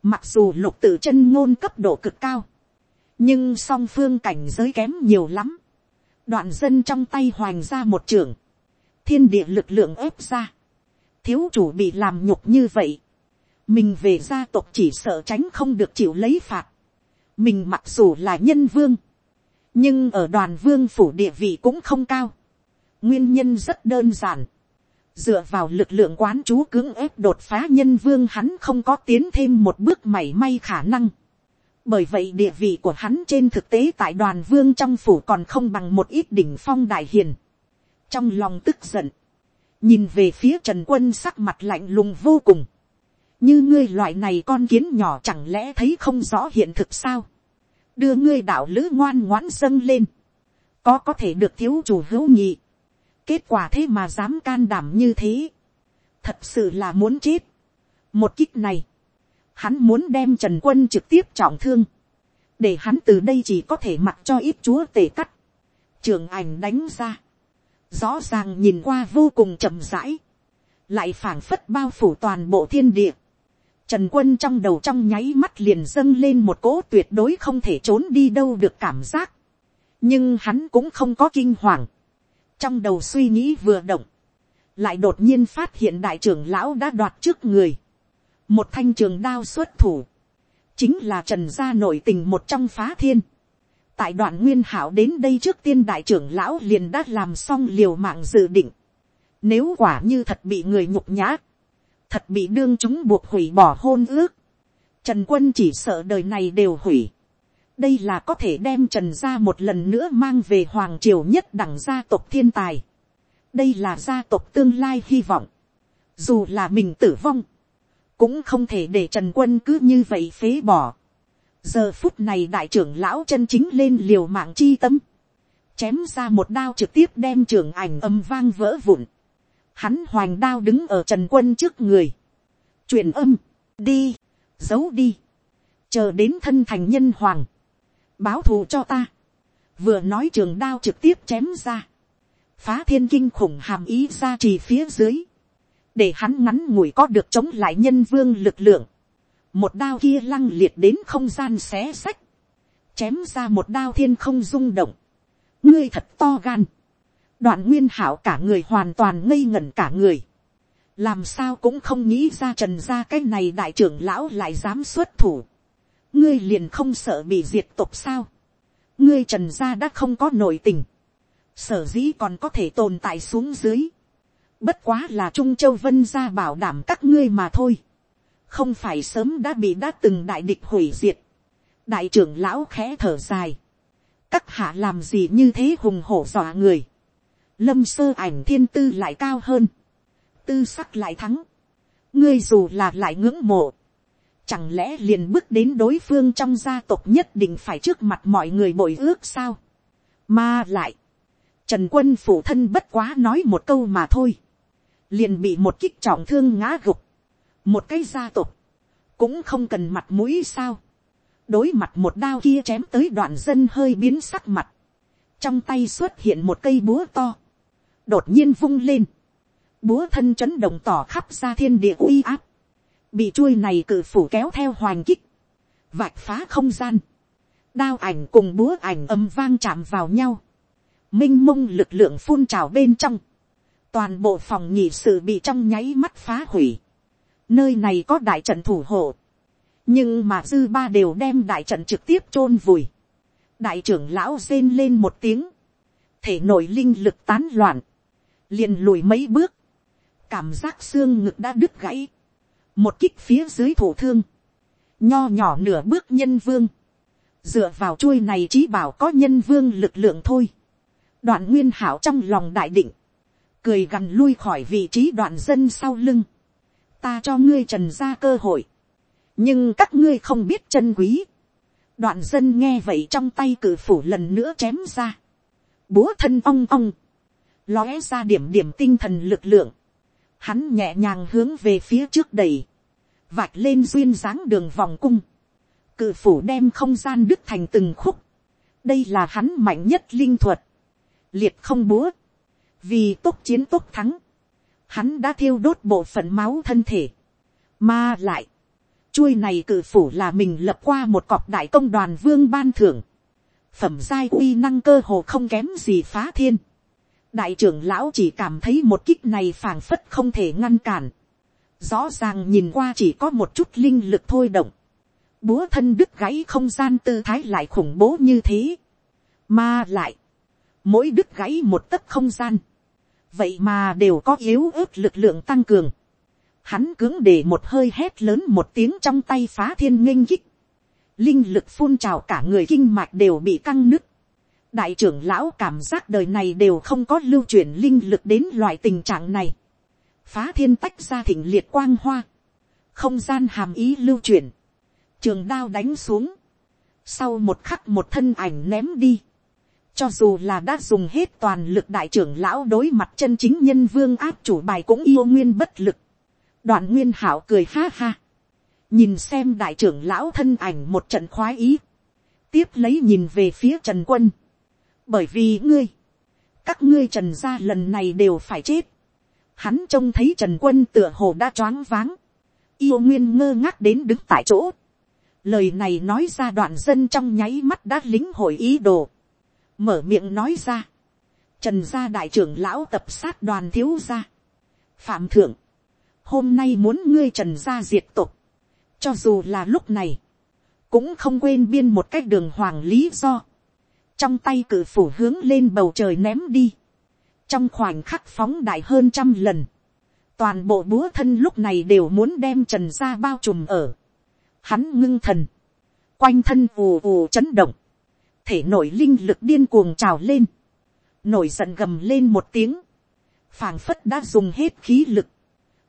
mặc dù lục tự chân ngôn cấp độ cực cao, nhưng song phương cảnh giới kém nhiều lắm. đoạn dân trong tay hoành ra một trường, thiên địa lực lượng ép ra, thiếu chủ bị làm nhục như vậy, mình về gia tộc chỉ sợ tránh không được chịu lấy phạt, mình mặc dù là nhân vương, nhưng ở đoàn vương phủ địa vị cũng không cao, nguyên nhân rất đơn giản, dựa vào lực lượng quán chú cưỡng ép đột phá nhân vương hắn không có tiến thêm một bước mảy may khả năng bởi vậy địa vị của hắn trên thực tế tại đoàn vương trong phủ còn không bằng một ít đỉnh phong đại hiền. trong lòng tức giận, nhìn về phía trần quân sắc mặt lạnh lùng vô cùng. như ngươi loại này con kiến nhỏ chẳng lẽ thấy không rõ hiện thực sao. đưa ngươi đạo lữ ngoan ngoãn dâng lên. có có thể được thiếu chủ hữu nhị. kết quả thế mà dám can đảm như thế. thật sự là muốn chết. một kích này, Hắn muốn đem Trần Quân trực tiếp trọng thương. Để hắn từ đây chỉ có thể mặc cho ít chúa tể cắt. Trường ảnh đánh ra. Rõ ràng nhìn qua vô cùng chậm rãi. Lại phảng phất bao phủ toàn bộ thiên địa. Trần quân trong đầu trong nháy mắt liền dâng lên một cỗ tuyệt đối không thể trốn đi đâu được cảm giác. Nhưng hắn cũng không có kinh hoàng. Trong đầu suy nghĩ vừa động. Lại đột nhiên phát hiện đại trưởng lão đã đoạt trước người một thanh trường đao xuất thủ, chính là trần gia nội tình một trong phá thiên. tại đoạn nguyên hảo đến đây trước tiên đại trưởng lão liền đã làm xong liều mạng dự định. nếu quả như thật bị người nhục nhã, thật bị đương chúng buộc hủy bỏ hôn ước, trần quân chỉ sợ đời này đều hủy. đây là có thể đem trần gia một lần nữa mang về hoàng triều nhất đẳng gia tộc thiên tài. đây là gia tộc tương lai hy vọng. dù là mình tử vong, cũng không thể để trần quân cứ như vậy phế bỏ. giờ phút này đại trưởng lão chân chính lên liều mạng chi tâm, chém ra một đao trực tiếp đem trưởng ảnh âm vang vỡ vụn, hắn hoành đao đứng ở trần quân trước người, truyền âm, đi, giấu đi, chờ đến thân thành nhân hoàng, báo thù cho ta, vừa nói trường đao trực tiếp chém ra, phá thiên kinh khủng hàm ý ra trì phía dưới, để hắn ngắn ngủi có được chống lại nhân vương lực lượng, một đao kia lăng liệt đến không gian xé sách, chém ra một đao thiên không rung động, ngươi thật to gan, đoạn nguyên hảo cả người hoàn toàn ngây ngẩn cả người, làm sao cũng không nghĩ ra trần gia cái này đại trưởng lão lại dám xuất thủ, ngươi liền không sợ bị diệt tục sao, ngươi trần gia đã không có nội tình, sở dĩ còn có thể tồn tại xuống dưới, bất quá là trung châu vân gia bảo đảm các ngươi mà thôi, không phải sớm đã bị đã từng đại địch hủy diệt, đại trưởng lão khẽ thở dài, các hạ làm gì như thế hùng hổ dọa người, lâm sơ ảnh thiên tư lại cao hơn, tư sắc lại thắng, ngươi dù là lại ngưỡng mộ, chẳng lẽ liền bước đến đối phương trong gia tộc nhất định phải trước mặt mọi người bội ước sao, mà lại, trần quân phủ thân bất quá nói một câu mà thôi, liền bị một kích trọng thương ngã gục, một cái gia tộc, cũng không cần mặt mũi sao, đối mặt một đao kia chém tới đoạn dân hơi biến sắc mặt, trong tay xuất hiện một cây búa to, đột nhiên vung lên, búa thân chấn động tỏ khắp ra thiên địa uy áp, bị chuôi này cự phủ kéo theo hoàng kích, vạch phá không gian, đao ảnh cùng búa ảnh âm vang chạm vào nhau, m i n h mông lực lượng phun trào bên trong, toàn bộ phòng nhị sự bị trong nháy mắt phá hủy, nơi này có đại trận thủ hộ, nhưng mà dư ba đều đem đại trận trực tiếp chôn vùi, đại trưởng lão rên lên một tiếng, thể nội linh lực tán loạn, liền lùi mấy bước, cảm giác xương ngực đã đứt gãy, một kích phía dưới thủ thương, nho nhỏ nửa bước nhân vương, dựa vào chuôi này chỉ bảo có nhân vương lực lượng thôi. đoạn nguyên hảo trong lòng đại định, cười gằn lui khỏi vị trí đoạn dân sau lưng, ta cho ngươi trần ra cơ hội, nhưng các ngươi không biết chân quý. đoạn dân nghe vậy trong tay cử phủ lần nữa chém ra, búa thân ong ong, lóe ra điểm điểm tinh thần lực lượng, hắn nhẹ nhàng hướng về phía trước đầy, vạch lên duyên dáng đường vòng cung, cự phủ đem không gian đứt thành từng khúc, đây là hắn mạnh nhất linh thuật, liệt không búa, vì tốt chiến tốt thắng, hắn đã thiêu đốt bộ phận máu thân thể, mà lại, chuôi này cự phủ là mình lập qua một cọp đại công đoàn vương ban thưởng, phẩm giai uy năng cơ hồ không kém gì phá thiên, đại trưởng lão chỉ cảm thấy một kích này phảng phất không thể ngăn cản, rõ ràng nhìn qua chỉ có một chút linh lực thôi động, búa thân đứt gãy không gian tư thái lại khủng bố như thế, mà lại, mỗi đứt gãy một tấc không gian, vậy mà đều có yếu ớt lực lượng tăng cường, hắn cứng để một hơi hét lớn một tiếng trong tay phá thiên nghênh kích, linh lực phun trào cả người kinh mạch đều bị căng nứt, đại trưởng lão cảm giác đời này đều không có lưu chuyển linh lực đến loại tình trạng này, phá thiên tách ra thỉnh liệt quang hoa, không gian hàm ý lưu chuyển, trường đao đánh xuống, sau một khắc một thân ảnh ném đi, cho dù là đã dùng hết toàn lực đại trưởng lão đối mặt chân chính nhân vương áp chủ bài cũng yêu nguyên bất lực, đoạn nguyên hảo cười ha ha, nhìn xem đại trưởng lão thân ảnh một trận khoái ý, tiếp lấy nhìn về phía trần quân, bởi vì ngươi, các ngươi trần gia lần này đều phải chết, Hắn trông thấy Trần Quân tựa hồ đã choáng váng. Yêu Nguyên ngơ ngác đến đứng tại chỗ. Lời này nói ra đoạn dân trong nháy mắt đã lính hội ý đồ. Mở miệng nói ra. Trần gia đại trưởng lão tập sát đoàn thiếu gia. Phạm thượng. Hôm nay muốn ngươi trần gia diệt tục. Cho dù là lúc này. Cũng không quên biên một cách đường hoàng lý do. Trong tay cử phủ hướng lên bầu trời ném đi trong khoảnh khắc phóng đại hơn trăm lần, toàn bộ búa thân lúc này đều muốn đem trần gia bao trùm ở. Hắn ngưng thần, quanh thân ù ù chấn động, thể nổi linh lực điên cuồng trào lên, nổi giận gầm lên một tiếng, phảng phất đã dùng hết khí lực,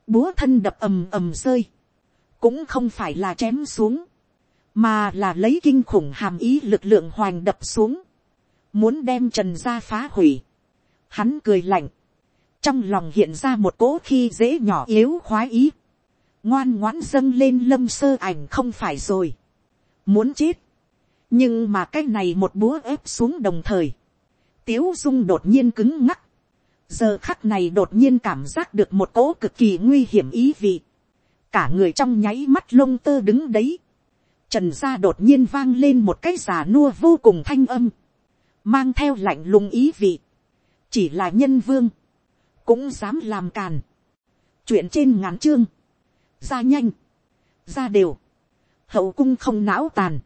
búa thân đập ầm ầm rơi, cũng không phải là chém xuống, mà là lấy kinh khủng hàm ý lực lượng hoành đập xuống, muốn đem trần ra phá hủy. Hắn cười lạnh. trong lòng hiện ra một cỗ khi dễ nhỏ yếu khoái ý, ngoan ngoãn dâng lên lâm sơ ảnh không phải rồi, muốn chết, nhưng mà cái này một búa ép xuống đồng thời, tiếu dung đột nhiên cứng ngắc, giờ khắc này đột nhiên cảm giác được một cỗ cực kỳ nguy hiểm ý vị, cả người trong nháy mắt lông tơ đứng đấy, trần gia đột nhiên vang lên một cái già nua vô cùng thanh âm, mang theo lạnh lùng ý vị, chỉ là nhân vương, cũng dám làm càn, chuyện trên ngắn chương, ra nhanh, ra đều, hậu cung không não tàn,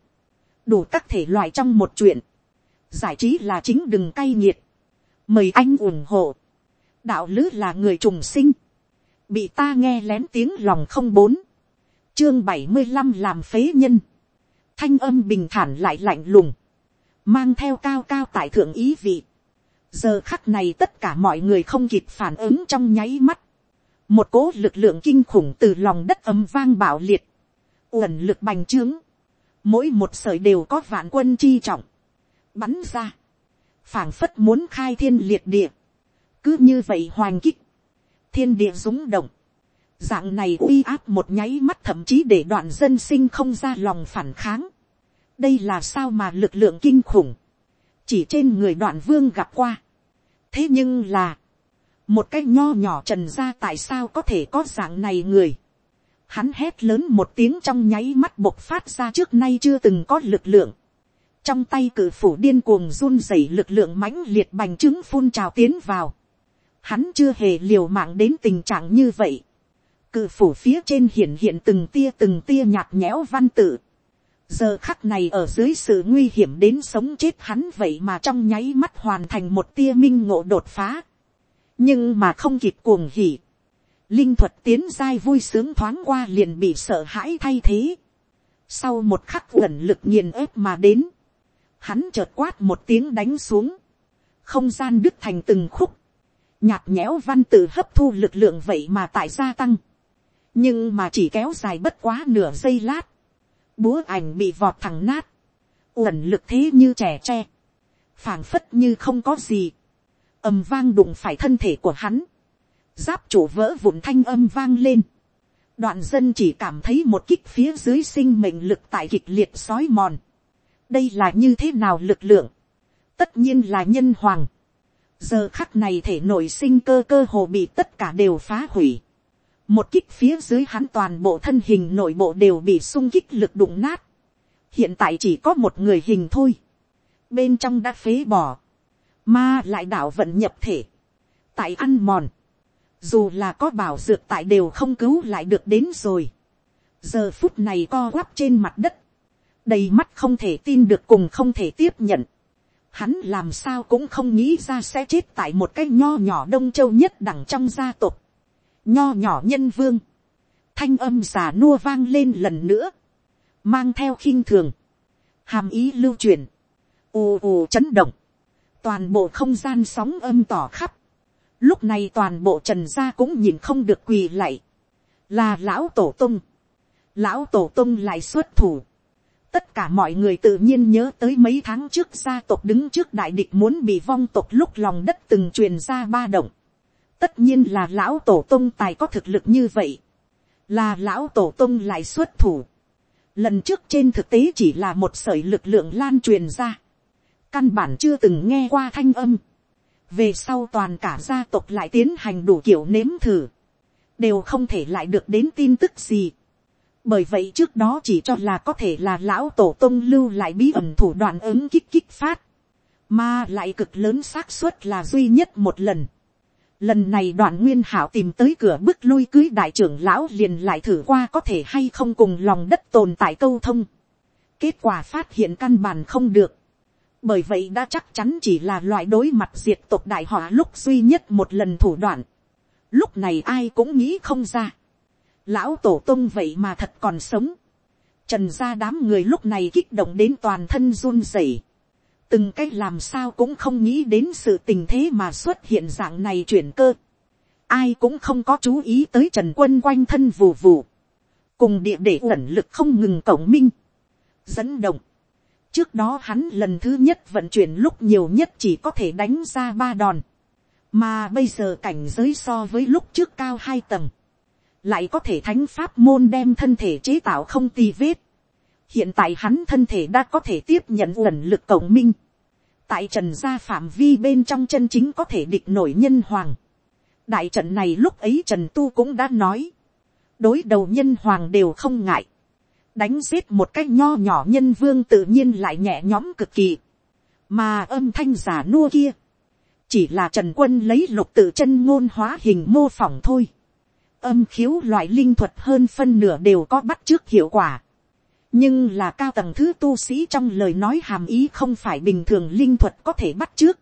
đủ các thể loại trong một chuyện, giải trí là chính đừng cay nghiệt, mời anh ủng hộ, đạo lứ là người trùng sinh, bị ta nghe lén tiếng lòng không bốn, chương bảy mươi năm làm phế nhân, thanh âm bình thản lại lạnh lùng, mang theo cao cao tại thượng ý vị. giờ khắc này tất cả mọi người không kịp phản ứng trong nháy mắt, một cố lực lượng kinh khủng từ lòng đất ấm vang bạo liệt, uẩn lực bành trướng, mỗi một sợi đều có vạn quân chi trọng, bắn ra, phảng phất muốn khai thiên liệt địa, cứ như vậy hoành kích, thiên địa rúng động, dạng này uy áp một nháy mắt thậm chí để đoạn dân sinh không ra lòng phản kháng. đây là sao mà lực lượng kinh khủng, chỉ trên người đoạn vương gặp qua. thế nhưng là, một cái nho nhỏ trần ra tại sao có thể có dạng này người hắn hét lớn một tiếng trong nháy mắt bộc phát ra trước nay chưa từng có lực lượng. trong tay cử phủ điên cuồng run rẩy lực lượng mãnh liệt bành trướng phun trào tiến vào hắn chưa hề liều mạng đến tình trạng như vậy. Cự phủ phía trên hiện hiện từng tia từng tia nhạt nhẽo văn tự. Giờ khắc này ở dưới sự nguy hiểm đến sống chết hắn vậy mà trong nháy mắt hoàn thành một tia minh ngộ đột phá. Nhưng mà không kịp cuồng hỉ. Linh thuật tiến giai vui sướng thoáng qua liền bị sợ hãi thay thế. Sau một khắc uẩn lực nghiền ép mà đến. Hắn chợt quát một tiếng đánh xuống. Không gian đứt thành từng khúc nhạt nhẽo văn tự hấp thu lực lượng vậy mà tại gia tăng, nhưng mà chỉ kéo dài bất quá nửa giây lát, búa ảnh bị vọt thẳng nát, uẩn lực thế như trẻ tre, phảng phất như không có gì, ầm vang đụng phải thân thể của hắn, giáp chủ vỡ vụn thanh âm vang lên, đoạn dân chỉ cảm thấy một kích phía dưới sinh mệnh lực tại kịch liệt sói mòn, đây là như thế nào lực lượng, tất nhiên là nhân hoàng, giờ khắc này thể nội sinh cơ cơ hồ bị tất cả đều phá hủy. một kích phía dưới hắn toàn bộ thân hình nội bộ đều bị sung kích lực đụng nát. hiện tại chỉ có một người hình thôi. bên trong đã phế bỏ. mà lại đạo vận nhập thể. tại ăn mòn dù là có bảo dược tại đều không cứu lại được đến rồi. giờ phút này co quắp trên mặt đất. đầy mắt không thể tin được cùng không thể tiếp nhận. Hắn làm sao cũng không nghĩ ra sẽ chết tại một cái nho nhỏ đông châu nhất đẳng trong gia tộc. nho nhỏ nhân vương, thanh âm già nua vang lên lần nữa, mang theo khinh thường, hàm ý lưu truyền, ù ù chấn động, toàn bộ không gian sóng âm tỏ khắp, lúc này toàn bộ trần gia cũng nhìn không được quỳ lạy, là lão tổ tung, lão tổ tung lại xuất thủ, tất cả mọi người tự nhiên nhớ tới mấy tháng trước gia tộc đứng trước đại địch muốn bị vong tộc lúc lòng đất từng truyền ra ba động. tất nhiên là lão tổ tông tài có thực lực như vậy. là lão tổ tông lại xuất thủ. lần trước trên thực tế chỉ là một sợi lực lượng lan truyền ra. căn bản chưa từng nghe qua thanh âm về sau toàn cả gia tộc lại tiến hành đủ kiểu nếm thử. đều không thể lại được đến tin tức gì bởi vậy trước đó chỉ cho là có thể là lão tổ tông lưu lại bí ẩn thủ đoạn ứng kích kích phát, mà lại cực lớn xác suất là duy nhất một lần. Lần này đoạn nguyên hảo tìm tới cửa bức lui cưới đại trưởng lão liền lại thử qua có thể hay không cùng lòng đất tồn tại câu thông. Kết quả phát hiện căn bản không được. Bởi vậy đã chắc chắn chỉ là loại đối mặt diệt tộc đại họa lúc duy nhất một lần thủ đoạn. Lúc này ai cũng nghĩ không ra lão tổ tông vậy mà thật còn sống. Trần gia đám người lúc này kích động đến toàn thân run rẩy. Từng cách làm sao cũng không nghĩ đến sự tình thế mà xuất hiện dạng này chuyển cơ. Ai cũng không có chú ý tới trần quân quanh thân vù vù. Cùng địa để ẩn lực không ngừng cổng minh. Dẫn động. Trước đó hắn lần thứ nhất vận chuyển lúc nhiều nhất chỉ có thể đánh ra ba đòn. mà bây giờ cảnh giới so với lúc trước cao hai tầng, lại có thể thánh pháp môn đem thân thể chế tạo không tì vết. hiện tại hắn thân thể đã có thể tiếp nhận lần lực cộng minh, tại trần gia phạm vi bên trong chân chính có thể địch nổi nhân hoàng. đại trận này lúc ấy trần tu cũng đã nói, đối đầu nhân hoàng đều không ngại, đánh giết một cách nho nhỏ nhân vương tự nhiên lại nhẹ nhõm cực kỳ, mà âm thanh giả nua kia, chỉ là trần quân lấy lục tự chân ngôn hóa hình mô phỏng thôi, âm khiếu loại linh thuật hơn phân nửa đều có bắt trước hiệu quả, nhưng là cao tầng thứ tu sĩ trong lời nói hàm ý không phải bình thường linh thuật có thể bắt trước,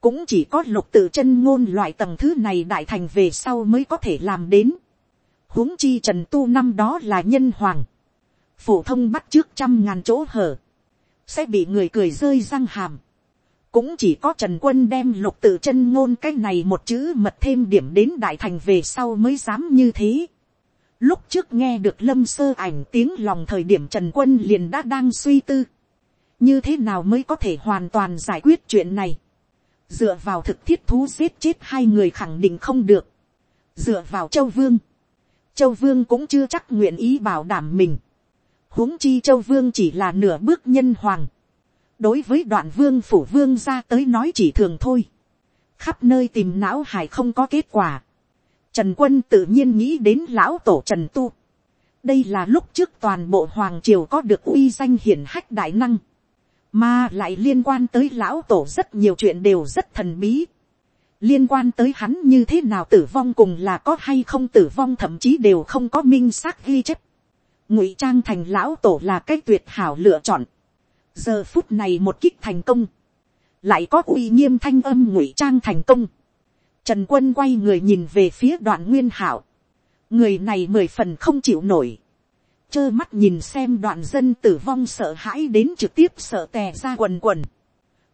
cũng chỉ có lục tự chân ngôn loại tầng thứ này đại thành về sau mới có thể làm đến. Huống chi trần tu năm đó là nhân hoàng, phổ thông bắt trước trăm ngàn chỗ hở, sẽ bị người cười rơi răng hàm. cũng chỉ có trần quân đem lục tự chân ngôn cái này một chữ mật thêm điểm đến đại thành về sau mới dám như thế. lúc trước nghe được lâm sơ ảnh tiếng lòng thời điểm trần quân liền đã đang suy tư. như thế nào mới có thể hoàn toàn giải quyết chuyện này. dựa vào thực thiết thú giết chết hai người khẳng định không được. dựa vào châu vương châu vương cũng chưa chắc nguyện ý bảo đảm mình huống chi châu vương chỉ là nửa bước nhân hoàng. đối với đoạn vương phủ vương ra tới nói chỉ thường thôi. khắp nơi tìm não hải không có kết quả. trần quân tự nhiên nghĩ đến lão tổ trần tu. đây là lúc trước toàn bộ hoàng triều có được uy danh hiển hách đại năng. mà lại liên quan tới lão tổ rất nhiều chuyện đều rất thần bí liên quan tới hắn như thế nào tử vong cùng là có hay không tử vong thậm chí đều không có minh xác ghi chép ngụy trang thành lão tổ là cái tuyệt hảo lựa chọn. giờ phút này một kích thành công, lại có uy nghiêm thanh âm ngụy trang thành công. trần quân quay người nhìn về phía đoạn nguyên hảo. người này mười phần không chịu nổi. trơ mắt nhìn xem đoạn dân tử vong sợ hãi đến trực tiếp sợ tè ra quần quần.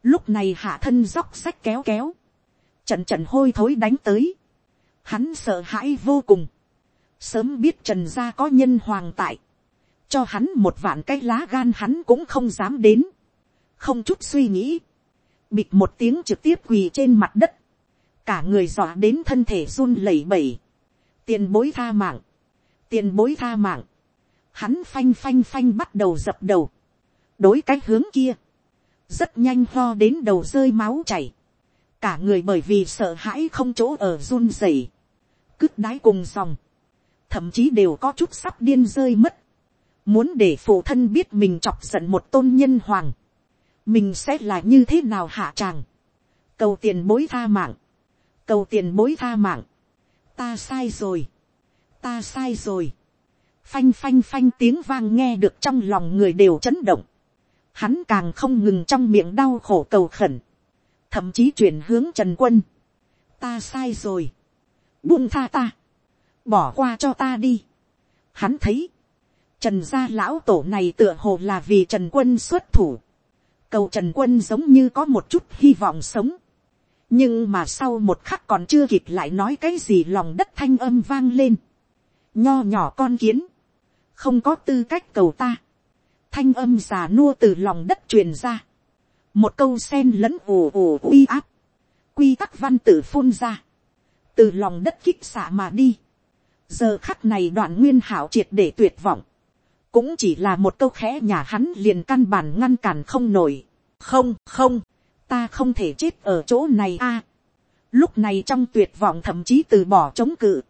lúc này hạ thân dóc sách kéo kéo trận trận hôi thối đánh tới, hắn sợ hãi vô cùng, sớm biết trần gia có nhân hoàng tại, cho hắn một vạn cái lá gan hắn cũng không dám đến, không chút suy nghĩ, bịt một tiếng trực tiếp quỳ trên mặt đất, cả người dọa đến thân thể run lẩy bẩy, tiền bối tha mạng, tiền bối tha mạng, hắn phanh phanh phanh bắt đầu dập đầu, đối cái hướng kia, rất nhanh lo đến đầu rơi máu chảy, cả người bởi vì sợ hãi không chỗ ở run rẩy, cứt đái cùng dòng, thậm chí đều có chút sắp điên rơi mất, muốn để phụ thân biết mình chọc giận một tôn nhân hoàng, mình sẽ là như thế nào hạ tràng, cầu tiền bối tha mạng, cầu tiền bối tha mạng, ta sai rồi, ta sai rồi, phanh phanh phanh tiếng vang nghe được trong lòng người đều chấn động, hắn càng không ngừng trong miệng đau khổ cầu khẩn, thậm chí chuyển hướng trần quân. ta sai rồi, buông tha ta, bỏ qua cho ta đi. hắn thấy, trần gia lão tổ này tựa hồ là vì trần quân xuất thủ, cầu trần quân giống như có một chút hy vọng sống. nhưng mà sau một khắc còn chưa kịp lại nói cái gì lòng đất thanh âm vang lên. nho nhỏ con kiến, không có tư cách cầu ta. thanh âm già nua từ lòng đất truyền ra một câu sen lẫn ồ ồ uy áp, quy tắc văn tử phun ra, từ lòng đất kích xạ mà đi giờ khắc này đoạn nguyên hảo triệt để tuyệt vọng, cũng chỉ là một câu khẽ nhà hắn liền căn bản ngăn cản không nổi. không không, ta không thể chết ở chỗ này a. lúc này trong tuyệt vọng thậm chí từ bỏ chống cự,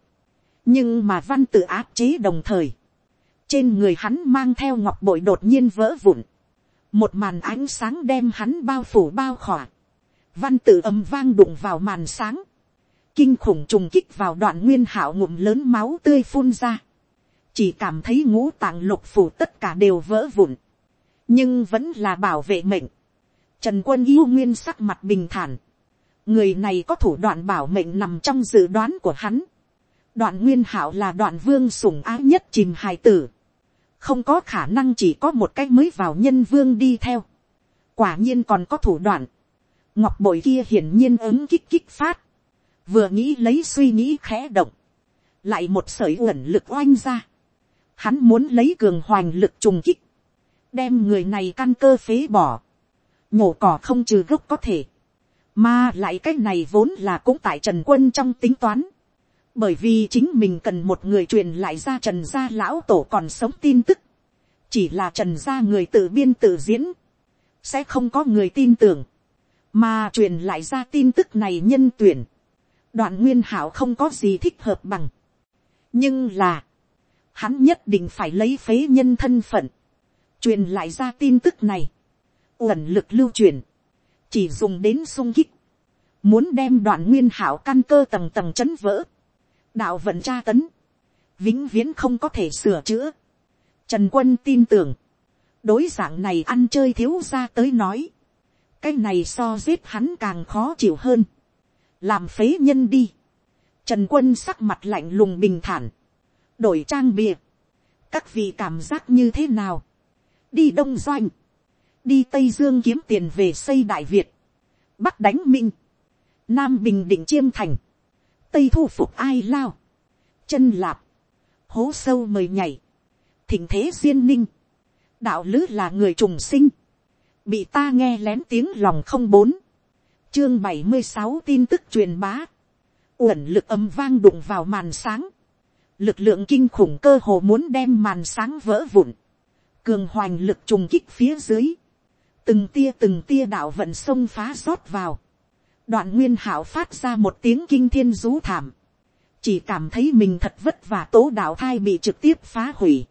nhưng mà văn tự áp chế đồng thời, trên người hắn mang theo ngọc bội đột nhiên vỡ vụn, một màn ánh sáng đem hắn bao phủ bao khỏa, văn tự ầm vang đụng vào màn sáng, kinh khủng trùng kích vào đoạn nguyên hảo ngụm lớn máu tươi phun ra, chỉ cảm thấy ngũ tạng lục phủ tất cả đều vỡ vụn, nhưng vẫn là bảo vệ mệnh. Trần quân yêu nguyên sắc mặt bình thản, người này có thủ đoạn bảo mệnh nằm trong dự đoán của hắn. đoạn nguyên hảo là đoạn vương sủng ái nhất chìm hài tử không có khả năng chỉ có một cách mới vào nhân vương đi theo. quả nhiên còn có thủ đoạn. ngọc bội kia hiển nhiên ứng kích kích phát vừa nghĩ lấy suy nghĩ khẽ động. lại một sởi uẩn lực oanh ra. hắn muốn lấy cường hoành lực trùng kích. đem người này căn cơ phế bỏ. nhổ cỏ không trừ gốc có thể. mà lại cái này vốn là cũng tại trần quân trong tính toán, bởi vì chính mình cần một người truyền lại ra trần gia lão tổ còn sống tin tức, chỉ là trần gia người tự biên tự diễn, sẽ không có người tin tưởng, mà truyền lại ra tin tức này nhân tuyển, đoạn nguyên hảo không có gì thích hợp bằng, nhưng là, hắn nhất định phải lấy phế nhân thân phận, truyền lại ra tin tức này, uẩn lực lưu truyền, chỉ dùng đến sung kích, muốn đem đoạn nguyên hảo căn cơ tầng tầng chấn vỡ, đạo vận tra tấn, vĩnh viễn không có thể sửa chữa. Trần quân tin tưởng, đối dạng này ăn chơi thiếu ra tới nói, cái này so giết hắn càng khó chịu hơn, làm phế nhân đi. Trần quân sắc mặt lạnh lùng bình thản, đổi trang bìa, các vị cảm giác như thế nào, đi đông doanh, đi tây dương kiếm tiền về xây đại việt, bắc đánh minh, nam bình định chiêm thành, tây thu phục ai lao, chân lạp, hố sâu mời nhảy, thỉnh thế duyên ninh, đạo lứ là người trùng sinh, bị ta nghe lén tiếng lòng không bốn, chương bảy mươi sáu tin tức truyền bá, uẩn lực âm vang đụng vào màn sáng, lực lượng kinh khủng cơ hồ muốn đem màn sáng vỡ vụn, cường hoành lực trùng kích phía dưới, từng tia từng tia đạo vận sông phá rót vào, đoạn nguyên hảo phát ra một tiếng kinh thiên rú thảm, chỉ cảm thấy mình thật vất vả tố đạo thai bị trực tiếp phá hủy,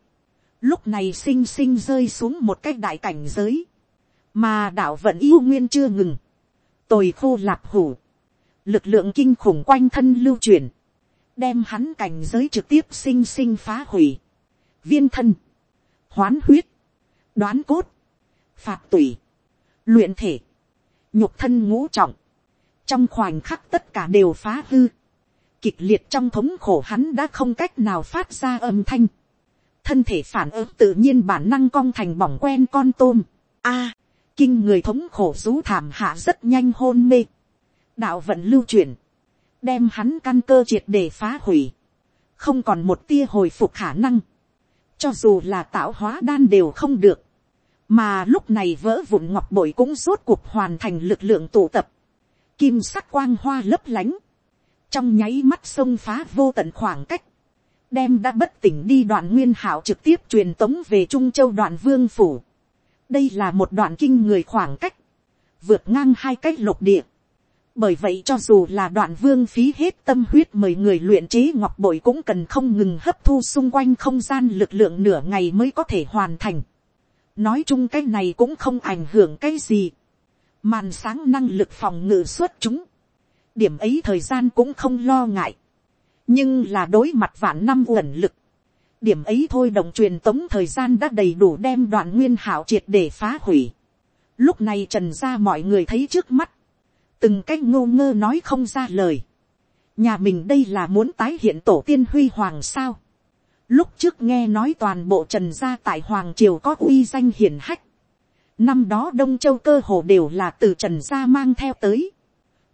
lúc này sinh sinh rơi xuống một cái đại cảnh giới, mà đạo vận yêu nguyên chưa ngừng, tồi khô lạp hủ, lực lượng kinh khủng quanh thân lưu truyền, đem hắn cảnh giới trực tiếp sinh sinh phá hủy, viên thân, hoán huyết, đoán cốt, phạt tủy, luyện thể, nhục thân ngũ trọng, trong khoảnh khắc tất cả đều phá hư, kịch liệt trong thống khổ hắn đã không cách nào phát ra âm thanh, thân thể phản ứng tự nhiên bản năng cong thành bỏng quen con tôm, a, kinh người thống khổ rú thảm hạ rất nhanh hôn mê, đạo vận lưu chuyển, đem hắn căn cơ triệt để phá hủy, không còn một tia hồi phục khả năng, cho dù là tạo hóa đan đều không được, mà lúc này vỡ vụn ngọc bội cũng rốt cuộc hoàn thành lực lượng tụ tập, kim sắc quang hoa lấp lánh, trong nháy mắt sông phá vô tận khoảng cách, đem đã bất tỉnh đi đoạn nguyên hảo trực tiếp truyền tống về trung châu đoạn vương phủ đây là một đoạn kinh người khoảng cách, vượt ngang hai cách lục địa. bởi vậy cho dù là đoạn vương phí hết tâm huyết mời người luyện chế ngọc bội cũng cần không ngừng hấp thu xung quanh không gian lực lượng nửa ngày mới có thể hoàn thành. nói chung cái này cũng không ảnh hưởng cái gì. màn sáng năng lực phòng ngự xuất chúng. điểm ấy thời gian cũng không lo ngại nhưng là đối mặt vạn năm uẩn lực, điểm ấy thôi đồng truyền tống thời gian đã đầy đủ đem đoạn nguyên hảo triệt để phá hủy. Lúc này trần ra mọi người thấy trước mắt, từng cái ngô ngơ nói không ra lời. nhà mình đây là muốn tái hiện tổ tiên huy hoàng sao. lúc trước nghe nói toàn bộ trần gia tại hoàng triều có uy danh hiển hách. năm đó đông châu cơ hồ đều là từ trần gia mang theo tới.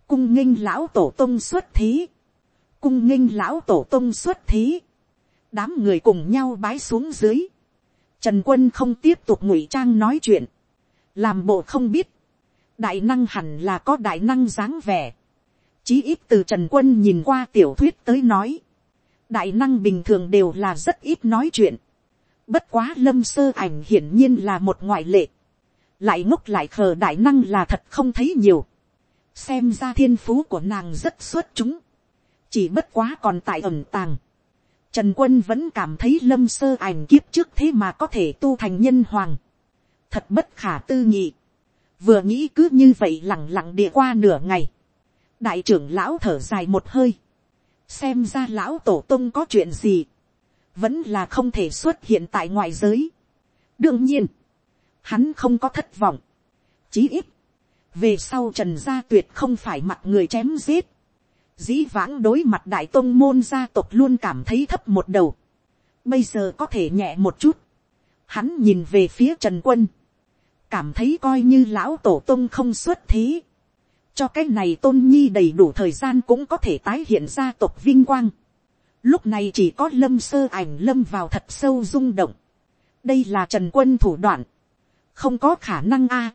cung nghinh lão tổ tông xuất thí cung nghinh lão tổ tông xuất thí đám người cùng nhau bái xuống dưới, trần quân không tiếp tục ngụy trang nói chuyện, làm bộ không biết, đại năng hẳn là có đại năng dáng vẻ, chí ít từ trần quân nhìn qua tiểu thuyết tới nói, đại năng bình thường đều là rất ít nói chuyện, bất quá lâm sơ ảnh hiển nhiên là một ngoại lệ, lại ngốc lại khờ đại năng là thật không thấy nhiều, xem ra thiên phú của nàng rất xuất chúng, chỉ bất quá còn tại ẩm tàng. Trần quân vẫn cảm thấy lâm sơ ảnh kiếp trước thế mà có thể tu thành nhân hoàng. Thật bất khả tư nghị. Vừa nghĩ cứ như vậy lặng lặng địa qua nửa ngày. Đại trưởng lão thở dài một hơi. Xem ra lão tổ tông có chuyện gì. Vẫn là không thể xuất hiện tại ngoại giới. Đương nhiên. Hắn không có thất vọng. Chí ít. Về sau trần gia tuyệt không phải mặt người chém giết dĩ vãng đối mặt đại tôn môn gia tộc luôn cảm thấy thấp một đầu. Bây giờ có thể nhẹ một chút. Hắn nhìn về phía Trần Quân. Cảm thấy coi như lão tổ tôn không xuất thế. Cho cái này tôn nhi đầy đủ thời gian cũng có thể tái hiện gia tộc vinh quang. Lúc này chỉ có lâm sơ ảnh lâm vào thật sâu rung động. Đây là Trần Quân thủ đoạn. Không có khả năng a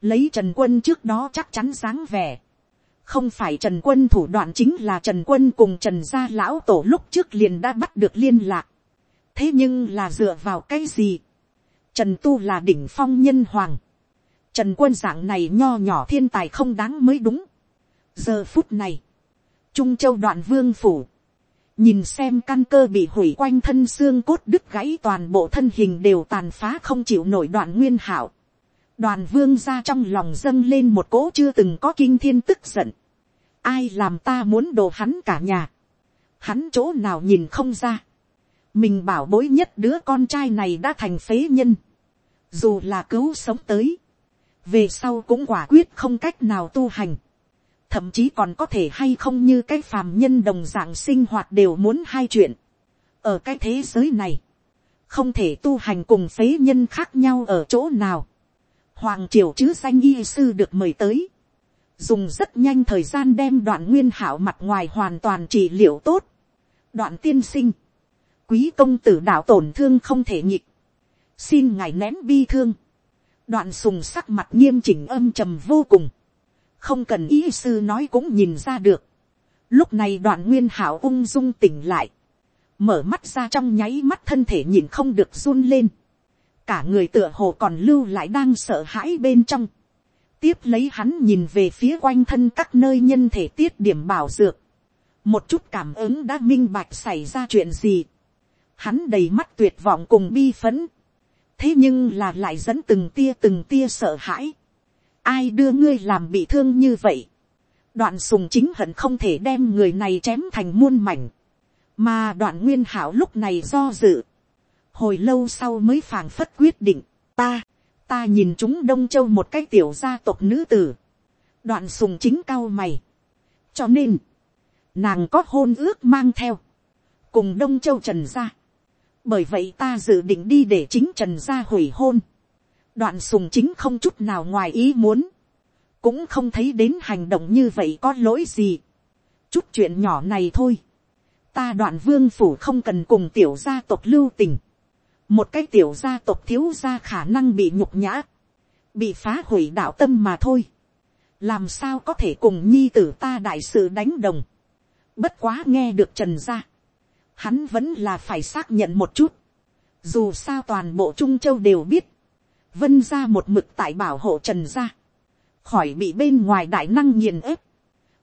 Lấy Trần Quân trước đó chắc chắn sáng vẻ không phải trần quân thủ đoạn chính là trần quân cùng trần gia lão tổ lúc trước liền đã bắt được liên lạc. thế nhưng là dựa vào cái gì. trần tu là đỉnh phong nhân hoàng. trần quân dạng này nho nhỏ thiên tài không đáng mới đúng. giờ phút này, trung châu đoạn vương phủ, nhìn xem căn cơ bị hủy quanh thân xương cốt đứt gãy toàn bộ thân hình đều tàn phá không chịu nổi đoạn nguyên hảo đoàn vương ra trong lòng dâng lên một cỗ chưa từng có kinh thiên tức giận. ai làm ta muốn đồ hắn cả nhà. hắn chỗ nào nhìn không ra. mình bảo bối nhất đứa con trai này đã thành phế nhân. dù là cứu sống tới. về sau cũng quả quyết không cách nào tu hành. thậm chí còn có thể hay không như cái phàm nhân đồng dạng sinh hoạt đều muốn hai chuyện. ở cái thế giới này, không thể tu hành cùng phế nhân khác nhau ở chỗ nào hoàng triều chứ danh y sư được mời tới, dùng rất nhanh thời gian đem đoạn nguyên hảo mặt ngoài hoàn toàn trị liệu tốt, đoạn tiên sinh, quý công tử đạo tổn thương không thể nhịp, xin ngài nén bi thương, đoạn sùng sắc mặt nghiêm chỉnh âm trầm vô cùng, không cần y sư nói cũng nhìn ra được, lúc này đoạn nguyên hảo ung dung tỉnh lại, mở mắt ra trong nháy mắt thân thể nhìn không được run lên, cả người tựa hồ còn lưu lại đang sợ hãi bên trong. tiếp lấy hắn nhìn về phía quanh thân các nơi nhân thể tiết điểm bảo dược. một chút cảm ứng đã minh bạch xảy ra chuyện gì. hắn đầy mắt tuyệt vọng cùng bi phấn. thế nhưng là lại dẫn từng tia từng tia sợ hãi. ai đưa ngươi làm bị thương như vậy. đoạn sùng chính hận không thể đem người này chém thành muôn mảnh. mà đoạn nguyên hảo lúc này do dự hồi lâu sau mới phảng phất quyết định, ta, ta nhìn chúng đông châu một cái tiểu gia tộc nữ tử, đoạn sùng chính cao mày, cho nên, nàng có hôn ước mang theo, cùng đông châu trần gia, bởi vậy ta dự định đi để chính trần gia hủy hôn, đoạn sùng chính không chút nào ngoài ý muốn, cũng không thấy đến hành động như vậy có lỗi gì, chút chuyện nhỏ này thôi, ta đoạn vương phủ không cần cùng tiểu gia tộc lưu tình, một cái tiểu gia tộc thiếu gia khả năng bị nhục nhã, bị phá hủy đạo tâm mà thôi, làm sao có thể cùng nhi tử ta đại sự đánh đồng, bất quá nghe được trần gia, hắn vẫn là phải xác nhận một chút, dù sao toàn bộ trung châu đều biết, vân ra một mực tại bảo hộ trần gia, khỏi bị bên ngoài đại năng nghiền ép,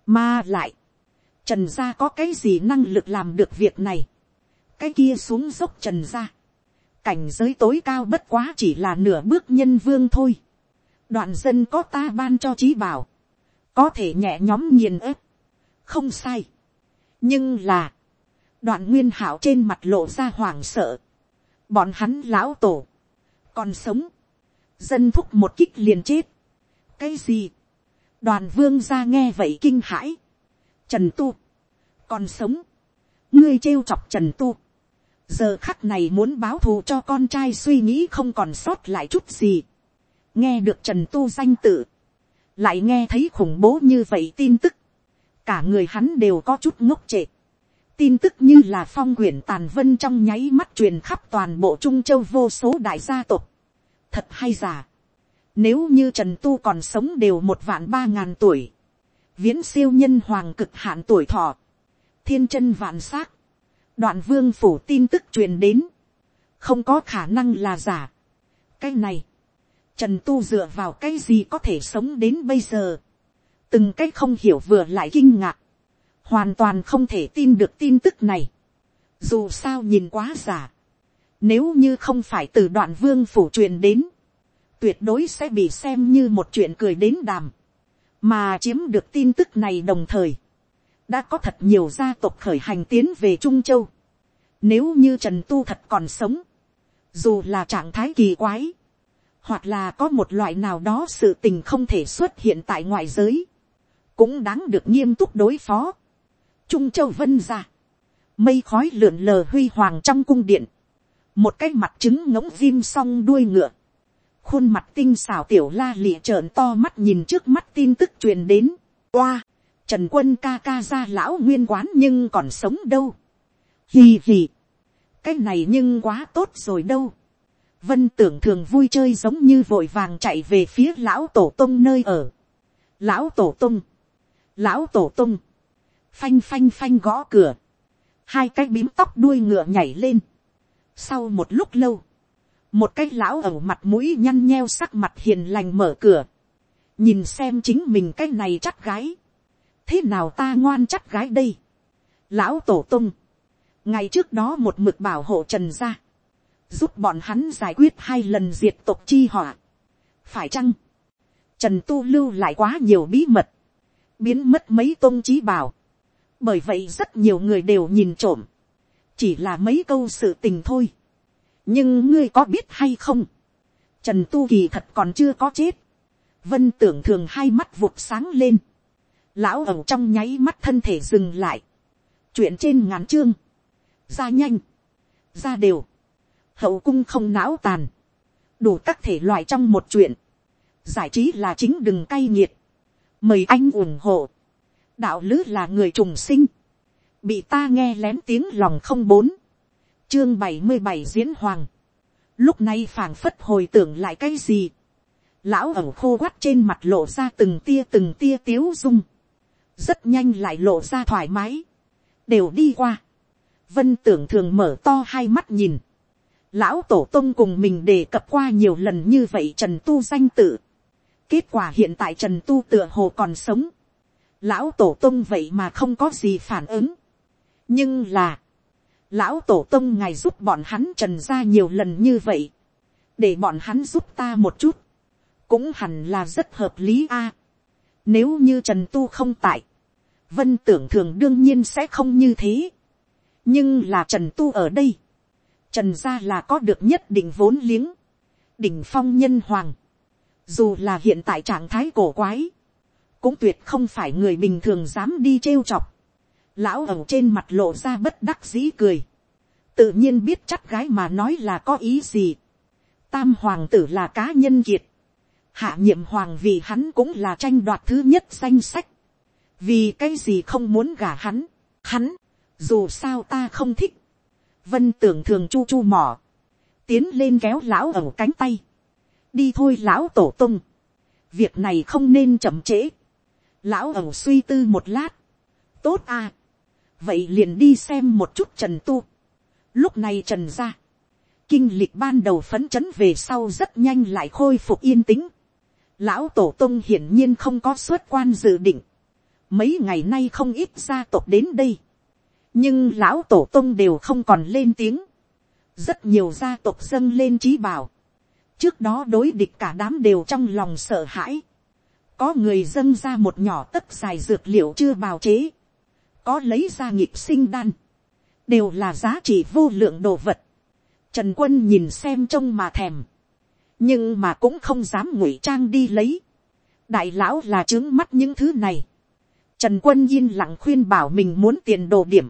mà lại, trần gia có cái gì năng lực làm được việc này, cái kia xuống dốc trần gia, cảnh giới tối cao bất quá chỉ là nửa bước nhân vương thôi. đoạn dân có ta ban cho trí bảo, có thể nhẹ nhóm nghiền ép, không sai. nhưng là, đoạn nguyên hảo trên mặt lộ ra hoảng sợ, bọn hắn lão tổ, còn sống, dân thúc một kích liền chết. cái gì, đoàn vương ra nghe vậy kinh hãi, trần tu, còn sống, ngươi trêu chọc trần tu, giờ khắc này muốn báo thù cho con trai suy nghĩ không còn sót lại chút gì. nghe được trần tu danh tự, lại nghe thấy khủng bố như vậy tin tức, cả người hắn đều có chút ngốc trệ. tin tức như là phong quyển tàn vân trong nháy mắt truyền khắp toàn bộ trung châu vô số đại gia tộc. thật hay giả. nếu như trần tu còn sống đều một vạn ba ngàn tuổi, viễn siêu nhân hoàng cực hạn tuổi thọ, thiên chân vạn s á c đoạn vương phủ tin tức truyền đến, không có khả năng là giả. cái này, trần tu dựa vào cái gì có thể sống đến bây giờ, từng cái không hiểu vừa lại kinh ngạc, hoàn toàn không thể tin được tin tức này, dù sao nhìn quá giả, nếu như không phải từ đoạn vương phủ truyền đến, tuyệt đối sẽ bị xem như một chuyện cười đến đàm, mà chiếm được tin tức này đồng thời, đã có thật nhiều gia tộc khởi hành tiến về trung châu. Nếu như trần tu thật còn sống, dù là trạng thái kỳ quái, hoặc là có một loại nào đó sự tình không thể xuất hiện tại ngoại giới, cũng đáng được nghiêm túc đối phó. Trung châu vân ra, mây khói lượn lờ huy hoàng trong cung điện, một cái mặt trứng ngỗng diêm song đuôi ngựa, khuôn mặt tinh xảo tiểu la lịa trợn to mắt nhìn trước mắt tin tức truyền đến, oa, Trần quân ca ca ra lão nguyên quán nhưng còn sống đâu. Hì hì. Cái này nhưng quá tốt rồi đâu. Vân tưởng thường vui chơi giống như vội vàng chạy về phía lão tổ tông nơi ở. Lão tổ tông. lão tổ tung, phanh phanh phanh gõ cửa, hai cái bím tóc đuôi ngựa nhảy lên. sau một lúc lâu, một cái lão ẩu mặt mũi nhăn nheo sắc mặt hiền lành mở cửa, nhìn xem chính mình cái này chắc gái, thế nào ta ngoan chắc gái đây, lão tổ tung, ngày trước đó một mực bảo hộ trần gia. Giúp bọn hắn giải quyết hai lần diệt tộc chi họa, phải chăng, trần tu lưu lại quá nhiều bí mật, biến mất mấy tôn trí bảo, bởi vậy rất nhiều người đều nhìn trộm, chỉ là mấy câu sự tình thôi, nhưng ngươi có biết hay không, trần tu kỳ thật còn chưa có chết, vân tưởng thường hai mắt vụt sáng lên, lão ẩu trong nháy mắt thân thể dừng lại, chuyện trên ngắn chương, ra nhanh, ra đều, hậu cung không não tàn, đủ các thể loại trong một chuyện, giải trí là chính đừng cay nghiệt, mời anh ủng hộ, đạo lứ là người trùng sinh, bị ta nghe lén tiếng lòng không bốn, chương bảy mươi bảy diễn hoàng, lúc này phảng phất hồi tưởng lại cái gì, lão ẩu khô quắt trên mặt lộ ra từng tia từng tia tiếu dung, rất nhanh lại lộ ra thoải mái, đều đi qua, vân tưởng thường mở to hai mắt nhìn, lão tổ tông cùng mình đề cập qua nhiều lần như vậy trần tu danh tự, kết quả hiện tại trần tu tựa hồ còn sống, lão tổ tông vậy mà không có gì phản ứng, nhưng là, lão tổ tông ngài giúp bọn hắn trần ra nhiều lần như vậy, để bọn hắn giúp ta một chút, cũng hẳn là rất hợp lý a nếu như trần tu không tại, vân tưởng thường đương nhiên sẽ không như thế. nhưng là trần tu ở đây, trần gia là có được nhất định vốn liếng, đỉnh phong nhân hoàng, dù là hiện tại trạng thái cổ quái, cũng tuyệt không phải người bình thường dám đi trêu chọc. Lão ẩu trên mặt lộ ra bất đắc dĩ cười. Tự nhiên biết chắc gái mà nói là có ý gì. Tam hoàng tử là cá nhân kiệt. Hạ nhiệm hoàng vì hắn cũng là tranh đoạt thứ nhất danh sách. Vì cái gì không muốn gả hắn. Hắn, dù sao ta không thích. Vân tưởng thường chu chu mỏ. Tiến lên kéo lão ẩu cánh tay. Đi thôi lão tổ tung. Việc này không nên chậm trễ lão ẩu suy tư một lát, tốt à, vậy liền đi xem một chút trần tu. lúc này trần ra, kinh lịch ban đầu phấn chấn về sau rất nhanh lại khôi phục yên tĩnh lão tổ tông hiển nhiên không có xuất quan dự định, mấy ngày nay không ít gia tộc đến đây, nhưng lão tổ tông đều không còn lên tiếng, rất nhiều gia tộc dâng lên trí bảo, trước đó đối địch cả đám đều trong lòng sợ hãi, có người dâng ra một nhỏ tất dài dược liệu chưa bào chế, có lấy ra nhịp sinh đan, đều là giá trị vô lượng đồ vật. Trần quân nhìn xem trông mà thèm, nhưng mà cũng không dám ngụy trang đi lấy. đại lão là trướng mắt những thứ này. Trần quân yên lặng khuyên bảo mình muốn tiền đồ điểm.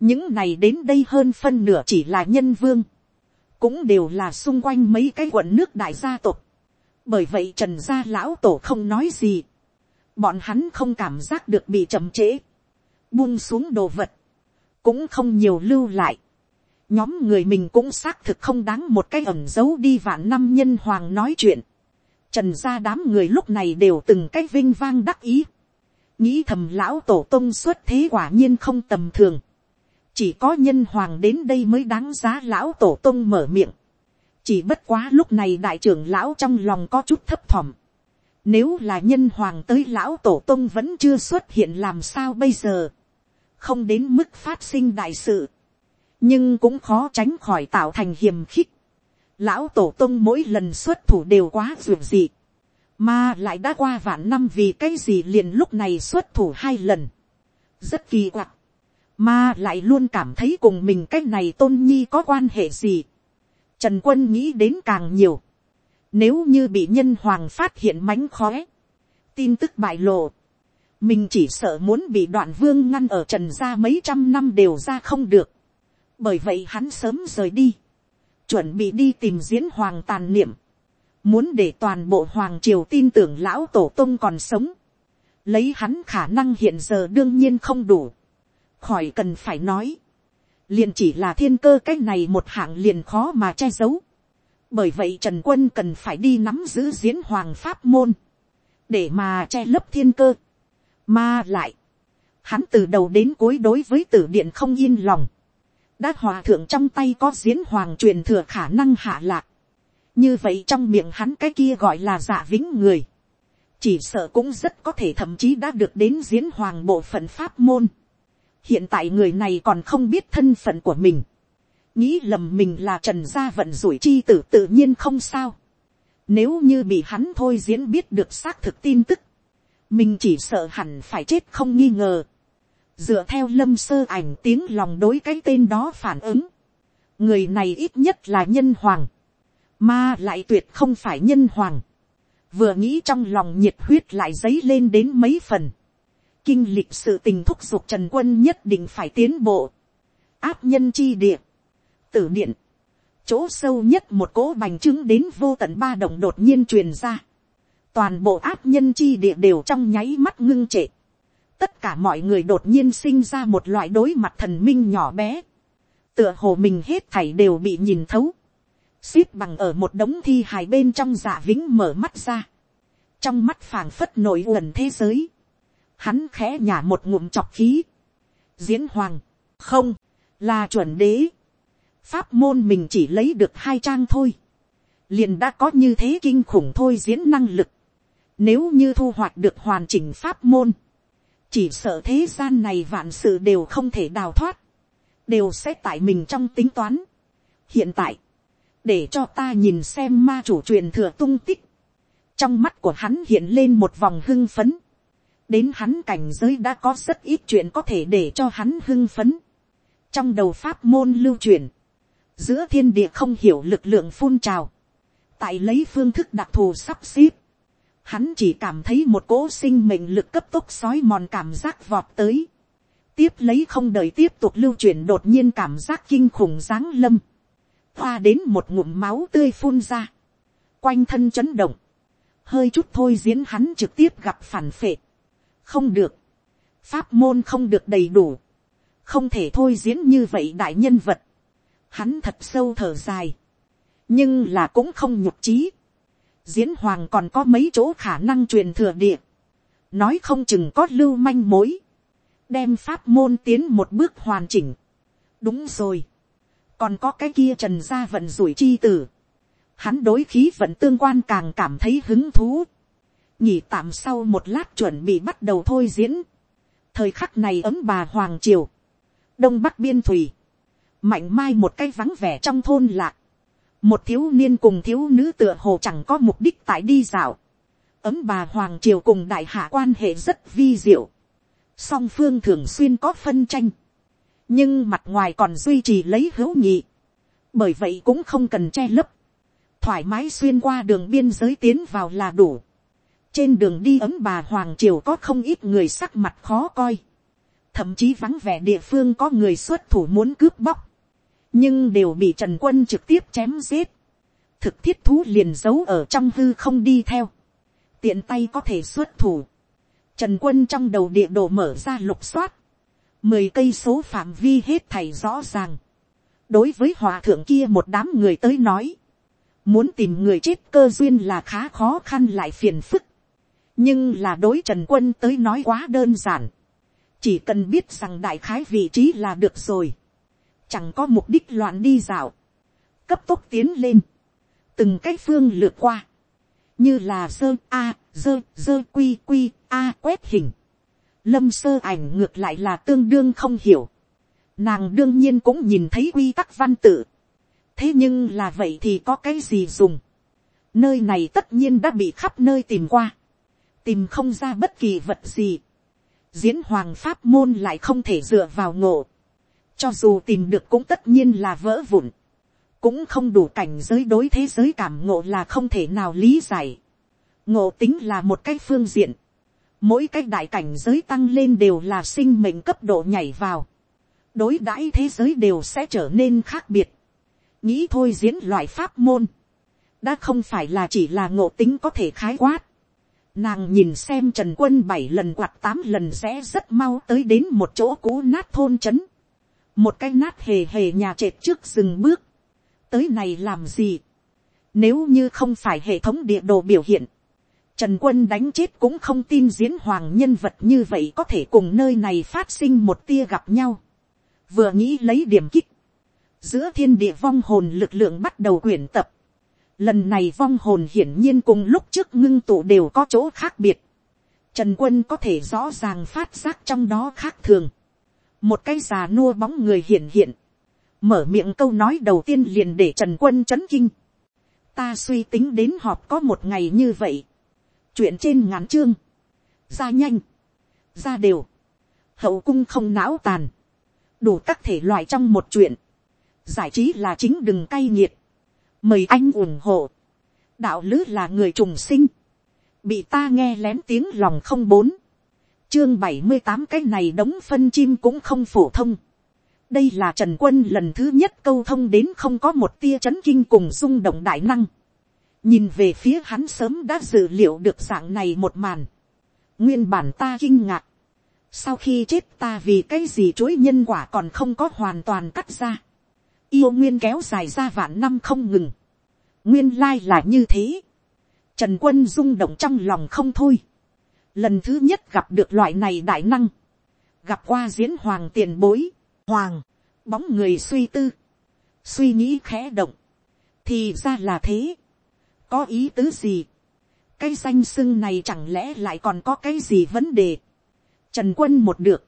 những này đến đây hơn phân nửa chỉ là nhân vương, cũng đều là xung quanh mấy cái quận nước đại gia tộc bởi vậy trần gia lão tổ không nói gì, bọn hắn không cảm giác được bị chậm trễ, buông xuống đồ vật, cũng không nhiều lưu lại, nhóm người mình cũng xác thực không đáng một cái ẩn giấu đi vạn năm nhân hoàng nói chuyện, trần gia đám người lúc này đều từng cái vinh vang đắc ý, nghĩ thầm lão tổ tông xuất thế quả nhiên không tầm thường, chỉ có nhân hoàng đến đây mới đáng giá lão tổ tông mở miệng, chỉ bất quá lúc này đại trưởng lão trong lòng có chút thấp thỏm. Nếu là nhân hoàng tới lão tổ tông vẫn chưa xuất hiện làm sao bây giờ. Không đến mức phát sinh đại sự. Nhưng cũng khó tránh khỏi tạo thành hiềm khích. Lão tổ tông mỗi lần xuất thủ đều quá dù dị Mà lại đã qua vạn năm vì cái gì liền lúc này xuất thủ hai lần. Rất kỳ quặc. Mà lại luôn cảm thấy cùng mình cái này tôn nhi có quan hệ gì Trần quân nghĩ đến càng nhiều. Nếu như bị nhân hoàng phát hiện mánh khóe. Tin tức bại lộ. Mình chỉ sợ muốn bị đoạn vương ngăn ở trần gia mấy trăm năm đều ra không được. Bởi vậy hắn sớm rời đi. Chuẩn bị đi tìm diễn hoàng tàn niệm. Muốn để toàn bộ hoàng triều tin tưởng lão tổ tông còn sống. Lấy hắn khả năng hiện giờ đương nhiên không đủ. Khỏi cần phải nói liền chỉ là thiên cơ cái này một hạng liền khó mà che giấu. bởi vậy trần quân cần phải đi nắm giữ diễn hoàng pháp môn, để mà che lấp thiên cơ, Mà lại, hắn từ đầu đến cuối đối với tử điện không yên lòng. Đã hòa thượng trong tay có diễn hoàng truyền thừa khả năng hạ lạc. Như vậy trong miệng hắn cái kia gọi là giả vĩnh người. Chỉ sợ cũng rất có thể thậm chí đã được đến diễn hoàng bộ phận pháp môn. Hiện tại người này còn không biết thân phận của mình. Nghĩ lầm mình là trần gia vận rủi chi tử tự nhiên không sao. Nếu như bị hắn thôi diễn biết được xác thực tin tức. Mình chỉ sợ hẳn phải chết không nghi ngờ. Dựa theo lâm sơ ảnh tiếng lòng đối cái tên đó phản ứng. Người này ít nhất là nhân hoàng. Mà lại tuyệt không phải nhân hoàng. Vừa nghĩ trong lòng nhiệt huyết lại dấy lên đến mấy phần. Kinh lịch sự tình thúc giục Trần Quân nhất định phải tiến bộ. Áp nhân chi địa. Tử điện chỗ sâu nhất một cỗ bành trướng đến vô tận ba đồng đột nhiên truyền ra. Toàn bộ áp nhân chi địa đều trong nháy mắt ngưng trệ. Tất cả mọi người đột nhiên sinh ra một loại đối mặt thần minh nhỏ bé. Tựa hồ mình hết thảy đều bị nhìn thấu. Xít bằng ở một đống thi hài bên trong dạ vĩnh mở mắt ra. Trong mắt phảng phất nổi uẩn thế giới. Hắn khẽ nhả một ngụm chọc khí. Diễn hoàng. Không. Là chuẩn đế pháp môn mình chỉ lấy được hai trang thôi, liền đã có như thế kinh khủng thôi diễn năng lực, nếu như thu hoạch được hoàn chỉnh pháp môn, chỉ sợ thế gian này vạn sự đều không thể đào thoát, đều sẽ tại mình trong tính toán. hiện tại, để cho ta nhìn xem ma chủ truyền thừa tung tích, trong mắt của hắn hiện lên một vòng hưng phấn, đến hắn cảnh giới đã có rất ít chuyện có thể để cho hắn hưng phấn, trong đầu pháp môn lưu truyền, giữa thiên địa không hiểu lực lượng phun trào, tại lấy phương thức đặc thù sắp xếp, hắn chỉ cảm thấy một cỗ sinh mệnh lực cấp tốc sói mòn cảm giác vọt tới, tiếp lấy không đợi tiếp tục lưu chuyển đột nhiên cảm giác kinh khủng giáng lâm, hoa đến một ngụm máu tươi phun ra, quanh thân chấn động, hơi chút thôi diễn hắn trực tiếp gặp phản phệ, không được, pháp môn không được đầy đủ, không thể thôi diễn như vậy đại nhân vật, hắn thật sâu thở dài, nhưng là cũng không nhục trí diễn hoàng còn có mấy chỗ khả năng truyền thừa địa, nói không chừng có lưu manh mối, đem pháp môn tiến một bước hoàn chỉnh. đúng rồi, còn có cái kia trần gia vận rủi chi tử, hắn đối khí vận tương quan càng cảm thấy hứng thú, nhỉ tạm sau một lát chuẩn bị bắt đầu thôi diễn, thời khắc này ấm bà hoàng triều, đông bắc biên thủy, mạnh mai một cái vắng vẻ trong thôn lạc, một thiếu niên cùng thiếu nữ tựa hồ chẳng có mục đích tại đi dạo, ấm bà hoàng triều cùng đại hạ quan hệ rất vi diệu, song phương thường xuyên có phân tranh, nhưng mặt ngoài còn duy trì lấy hữu nhị, bởi vậy cũng không cần che lấp, thoải mái xuyên qua đường biên giới tiến vào là đủ, trên đường đi ấm bà hoàng triều có không ít người sắc mặt khó coi, thậm chí vắng vẻ địa phương có người xuất thủ muốn cướp bóc, nhưng đều bị trần quân trực tiếp chém giết, thực thiết thú liền giấu ở trong hư không đi theo, tiện tay có thể xuất thủ, trần quân trong đầu địa đồ mở ra lục soát, mười cây số phạm vi hết thầy rõ ràng, đối với hòa thượng kia một đám người tới nói, muốn tìm người chết cơ duyên là khá khó khăn lại phiền phức, nhưng là đối trần quân tới nói quá đơn giản, chỉ cần biết rằng đại khái vị trí là được rồi, chẳng có mục đích loạn đi dạo, cấp tốc tiến lên, từng cái phương lượt qua, như là dơ a, dơ dơ quy quy a quét hình, lâm sơ ảnh ngược lại là tương đương không hiểu, nàng đương nhiên cũng nhìn thấy quy tắc văn tự, thế nhưng là vậy thì có cái gì dùng, nơi này tất nhiên đã bị khắp nơi tìm qua, tìm không ra bất kỳ vật gì, diễn hoàng pháp môn lại không thể dựa vào ngộ, cho dù tìm được cũng tất nhiên là vỡ vụn, cũng không đủ cảnh giới đối thế giới cảm ngộ là không thể nào lý giải. ngộ tính là một cái phương diện, mỗi cái đại cảnh giới tăng lên đều là sinh mệnh cấp độ nhảy vào, đối đãi thế giới đều sẽ trở nên khác biệt, nghĩ thôi diễn loại pháp môn, đã không phải là chỉ là ngộ tính có thể khái quát, Nàng nhìn xem Trần Quân bảy lần quạt tám lần sẽ rất mau tới đến một chỗ cũ nát thôn trấn một cái nát hề hề nhà trệt trước dừng bước, tới này làm gì, nếu như không phải hệ thống địa đồ biểu hiện, Trần quân đánh chết cũng không tin diễn hoàng nhân vật như vậy có thể cùng nơi này phát sinh một tia gặp nhau. Vừa nghĩ lấy điểm kích. Giữa thiên địa vong hồn lực lượng bắt đầu quyển tập. Lần này vong hồn hiển nhiên cùng lúc trước ngưng tụ đều có chỗ khác biệt. Trần quân có thể rõ ràng phát giác trong đó khác thường. Một cái già nua bóng người hiện hiện. Mở miệng câu nói đầu tiên liền để Trần quân chấn kinh. Ta suy tính đến họp có một ngày như vậy. Chuyện trên ngắn chương, ra nhanh, ra đều, hậu cung không não tàn, đủ các thể loại trong một chuyện, giải trí là chính đừng cay nghiệt, mời anh ủng hộ, đạo lứ là người trùng sinh, bị ta nghe lén tiếng lòng không bốn, chương bảy mươi tám cái này đóng phân chim cũng không phổ thông, đây là trần quân lần thứ nhất câu thông đến không có một tia c h ấ n kinh cùng rung động đại năng, nhìn về phía hắn sớm đã dự liệu được dạng này một màn. nguyên bản ta kinh ngạc. sau khi chết ta vì cái gì chuỗi nhân quả còn không có hoàn toàn cắt ra. yêu nguyên kéo dài ra vạn năm không ngừng. nguyên lai là như thế. trần quân rung động trong lòng không thôi lần thứ nhất gặp được loại này đại năng. gặp qua diễn hoàng tiền bối. hoàng, bóng người suy tư. suy nghĩ khẽ động. thì ra là thế có ý tứ gì. cái danh xưng này chẳng lẽ lại còn có cái gì vấn đề. trần quân một được.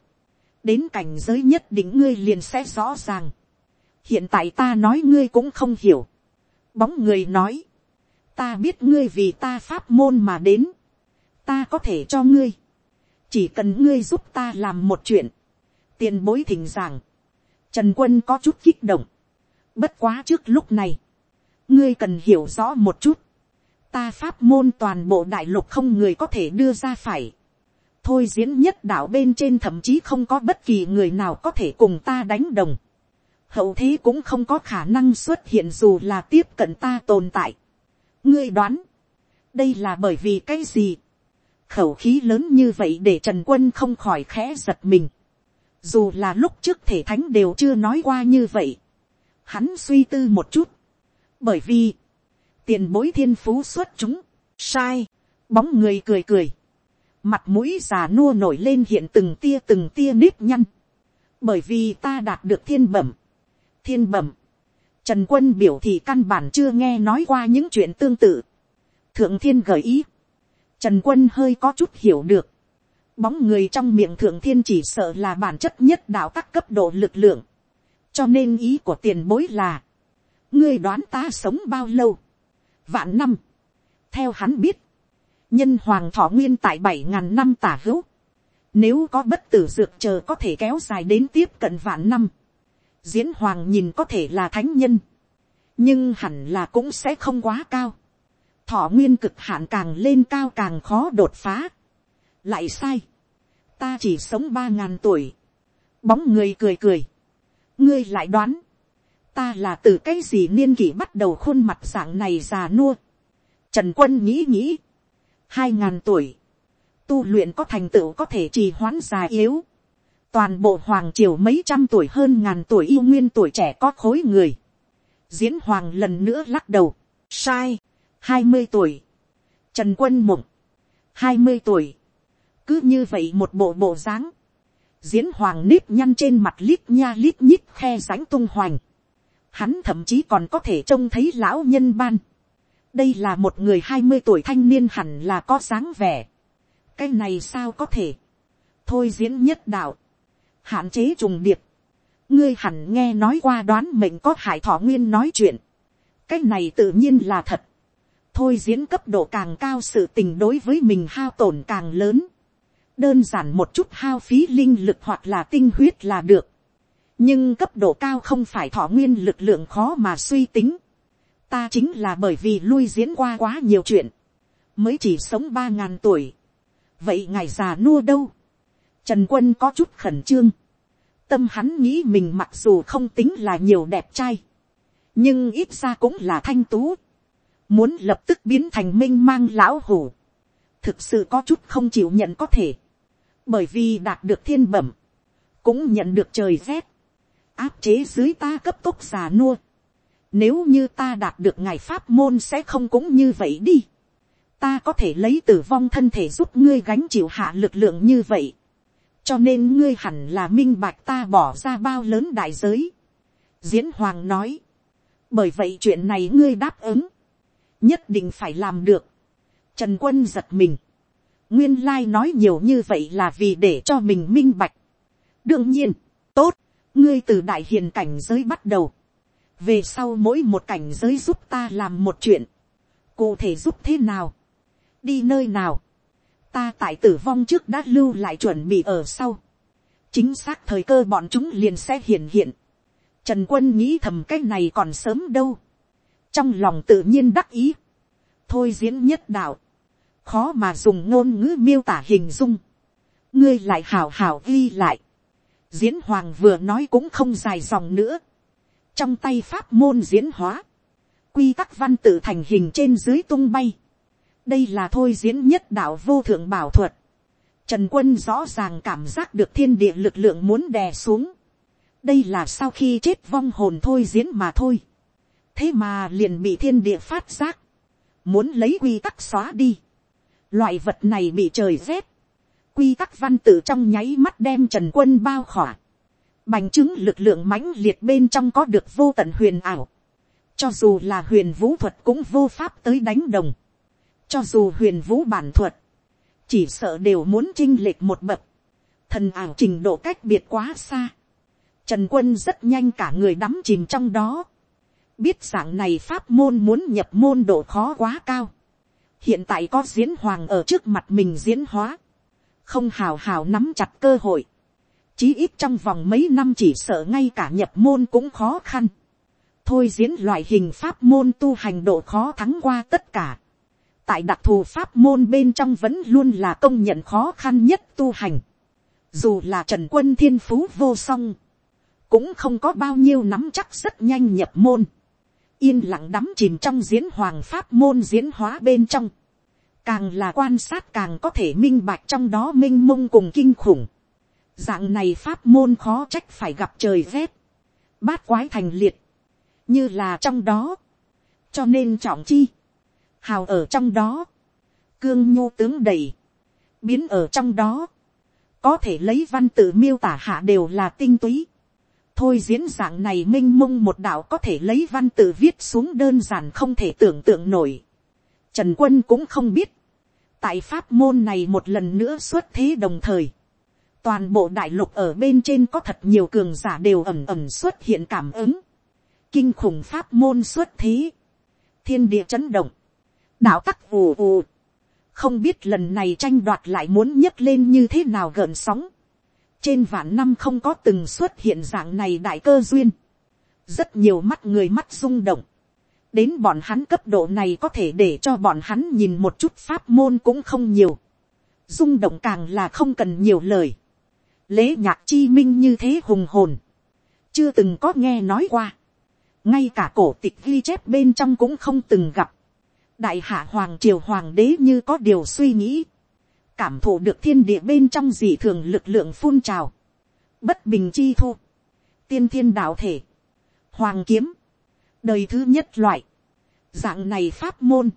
đến cảnh giới nhất định ngươi liền sẽ rõ ràng. hiện tại ta nói ngươi cũng không hiểu. bóng người nói. ta biết ngươi vì ta pháp môn mà đến ta có thể cho ngươi. chỉ cần ngươi giúp ta làm một chuyện. tiền bối thỉnh giảng. trần quân có chút kích động. bất quá trước lúc này ngươi cần hiểu rõ một chút ta pháp môn toàn bộ đại lục không người có thể đưa ra phải. thôi diễn nhất đạo bên trên thậm chí không có bất kỳ người nào có thể cùng ta đánh đồng. hậu thế cũng không có khả năng xuất hiện dù là tiếp cận ta tồn tại. ngươi đoán, đây là bởi vì cái gì khẩu khí lớn như vậy để trần quân không khỏi khẽ giật mình. dù là lúc trước thể thánh đều chưa nói qua như vậy. hắn suy tư một chút. bởi vì, tiền bối thiên phú xuất chúng, sai, bóng người cười cười, mặt mũi già nua nổi lên hiện từng tia từng tia nếp nhăn, bởi vì ta đạt được thiên bẩm, thiên bẩm, trần quân biểu thì căn bản chưa nghe nói qua những chuyện tương tự, thượng thiên gợi ý, trần quân hơi có chút hiểu được, bóng người trong miệng thượng thiên chỉ sợ là bản chất nhất đạo các cấp độ lực lượng, cho nên ý của tiền bối là, ngươi đoán ta sống bao lâu, vạn năm. theo hắn biết, nhân hoàng thọ nguyên tại bảy ngàn năm tả hữu. nếu có bất tử dược chờ có thể kéo dài đến tiếp cận vạn năm. diễn hoàng nhìn có thể là thánh nhân. nhưng hẳn là cũng sẽ không quá cao thọ nguyên cực hạn càng lên cao càng khó đột phá. lại sai. ta chỉ sống ba ngàn tuổi. bóng người cười cười. ngươi lại đoán ta là từ cái gì niên kỷ bắt đầu khuôn mặt dạng này già nua. Trần quân nghĩ nghĩ, hai ngàn tuổi, tu luyện có thành tựu có thể trì hoãn già yếu. Toàn bộ hoàng triều mấy trăm tuổi hơn ngàn tuổi yêu nguyên tuổi trẻ có khối người. Diễn hoàng lần nữa lắc đầu, sai, hai mươi tuổi. Trần quân mộng, hai mươi tuổi. Cứ như vậy một bộ bộ dáng. Diễn hoàng nếp nhăn trên mặt lít nha lít nhít khe rãnh tung hoành hắn thậm chí còn có thể trông thấy lão nhân ban. đây là một người hai mươi tuổi thanh niên hẳn là có dáng vẻ. cái này sao có thể. thôi diễn nhất đạo. hạn chế trùng điệp. ngươi hẳn nghe nói qua đoán mình có hải thọ nguyên nói chuyện. cái này tự nhiên là thật thôi diễn cấp độ càng cao sự tình đối với mình hao tổn càng lớn. đơn giản một chút hao phí linh lực hoặc là tinh huyết là được nhưng cấp độ cao không phải thọ nguyên lực lượng khó mà suy tính. ta chính là bởi vì lui diễn qua quá nhiều chuyện, mới chỉ sống ba ngàn tuổi. vậy ngài già nua đâu. trần quân có chút khẩn trương. tâm hắn nghĩ mình mặc dù không tính là nhiều đẹp trai, nhưng ít ra cũng là thanh tú muốn lập tức biến thành m i n h mang lão hủ. thực sự có chút không chịu nhận có thể. bởi vì đạt được thiên bẩm, cũng nhận được trời rét áp chế dưới ta cấp tốc già nua. Nếu như ta đạt được ngài pháp môn sẽ không cũng như vậy đi. ta có thể lấy tử vong thân thể giúp ngươi gánh chịu hạ lực lượng như vậy. cho nên ngươi hẳn là minh bạch ta bỏ ra bao lớn đại giới. diễn hoàng nói. bởi vậy chuyện này ngươi đáp ứng nhất định phải làm được. trần quân giật mình. nguyên lai nói nhiều như vậy là vì để cho mình minh bạch. đương nhiên, tốt, ngươi từ đại hiền cảnh giới bắt đầu. về sau mỗi một cảnh giới giúp ta làm một chuyện. cụ thể giúp thế nào đi nơi nào, ta tại tử vong trước đã lưu lại chuẩn bị ở sau, chính xác thời cơ bọn chúng liền sẽ hiện hiện, trần quân nghĩ thầm cái này còn sớm đâu, trong lòng tự nhiên đắc ý, thôi diễn nhất đạo, khó mà dùng ngôn ngữ miêu tả hình dung, ngươi lại hào hào ghi lại, diễn hoàng vừa nói cũng không dài dòng nữa, trong tay pháp môn diễn hóa, quy tắc văn tự thành hình trên dưới tung bay, đây là thôi diễn nhất đạo vô thượng bảo thuật. Trần quân rõ ràng cảm giác được thiên địa lực lượng muốn đè xuống. đây là sau khi chết vong hồn thôi diễn mà thôi thế mà liền bị thiên địa phát giác. muốn lấy quy tắc xóa đi. loại vật này bị trời rét. quy tắc văn tự trong nháy mắt đem trần quân bao khỏa. bành chứng lực lượng mãnh liệt bên trong có được vô tận huyền ảo. cho dù là huyền vũ thuật cũng vô pháp tới đánh đồng cho dù huyền vũ bản thuật, chỉ sợ đều muốn chinh lệch một bậc, thần ảo trình độ cách biệt quá xa. Trần quân rất nhanh cả người đắm chìm trong đó. Biết dạng này pháp môn muốn nhập môn độ khó quá cao. Hiện tại có diễn hoàng ở trước mặt mình diễn hóa. Không hào hào nắm chặt cơ hội. Chí ít trong vòng mấy năm chỉ sợ ngay cả nhập môn cũng khó khăn. Thôi diễn loại hình pháp môn tu hành độ khó thắng qua tất cả tại đặc thù pháp môn bên trong vẫn luôn là công nhận khó khăn nhất tu hành. Dù là trần quân thiên phú vô song, cũng không có bao nhiêu nắm chắc rất nhanh nhập môn. Yên lặng đắm chìm trong diễn hoàng pháp môn diễn hóa bên trong. Càng là quan sát càng có thể minh bạch trong đó minh mông cùng kinh khủng. Dạng này pháp môn khó trách phải gặp trời rét. Bát quái thành liệt. Như là trong đó. Cho nên trọng chi hào ở trong đó, cương nhô tướng đầy, biến ở trong đó, có thể lấy văn tự miêu tả hạ đều là tinh túy thôi diễn dạng này m i n h mông một đạo có thể lấy văn tự viết xuống đơn giản không thể tưởng tượng nổi. trần quân cũng không biết, tại pháp môn này một lần nữa xuất thế đồng thời, toàn bộ đại lục ở bên trên có thật nhiều cường giả đều ẩm ẩm xuất hiện cảm ứng, kinh khủng pháp môn xuất thế, thiên địa chấn động, đạo tắc ù ù. Không biết lần này tranh đoạt lại muốn nhấc lên như thế nào gợn sóng. Trên vạn năm không có từng xuất hiện dạng này đại cơ duyên. Rất nhiều mắt người mắt rung động. Đến bọn hắn cấp độ này có thể để cho bọn hắn nhìn một chút pháp môn cũng không nhiều. Rung động càng là không cần nhiều lời. Lễ nhạc chi minh như thế hùng hồn. Chưa từng có nghe nói qua. Ngay cả cổ tịch ghi chép bên trong cũng không từng gặp đại hạ hoàng triều hoàng đế như có điều suy nghĩ, cảm thụ được thiên địa bên trong dị thường lực lượng phun trào, bất bình chi thu, tiên thiên đạo thể, hoàng kiếm, đời thứ nhất loại, dạng này pháp môn,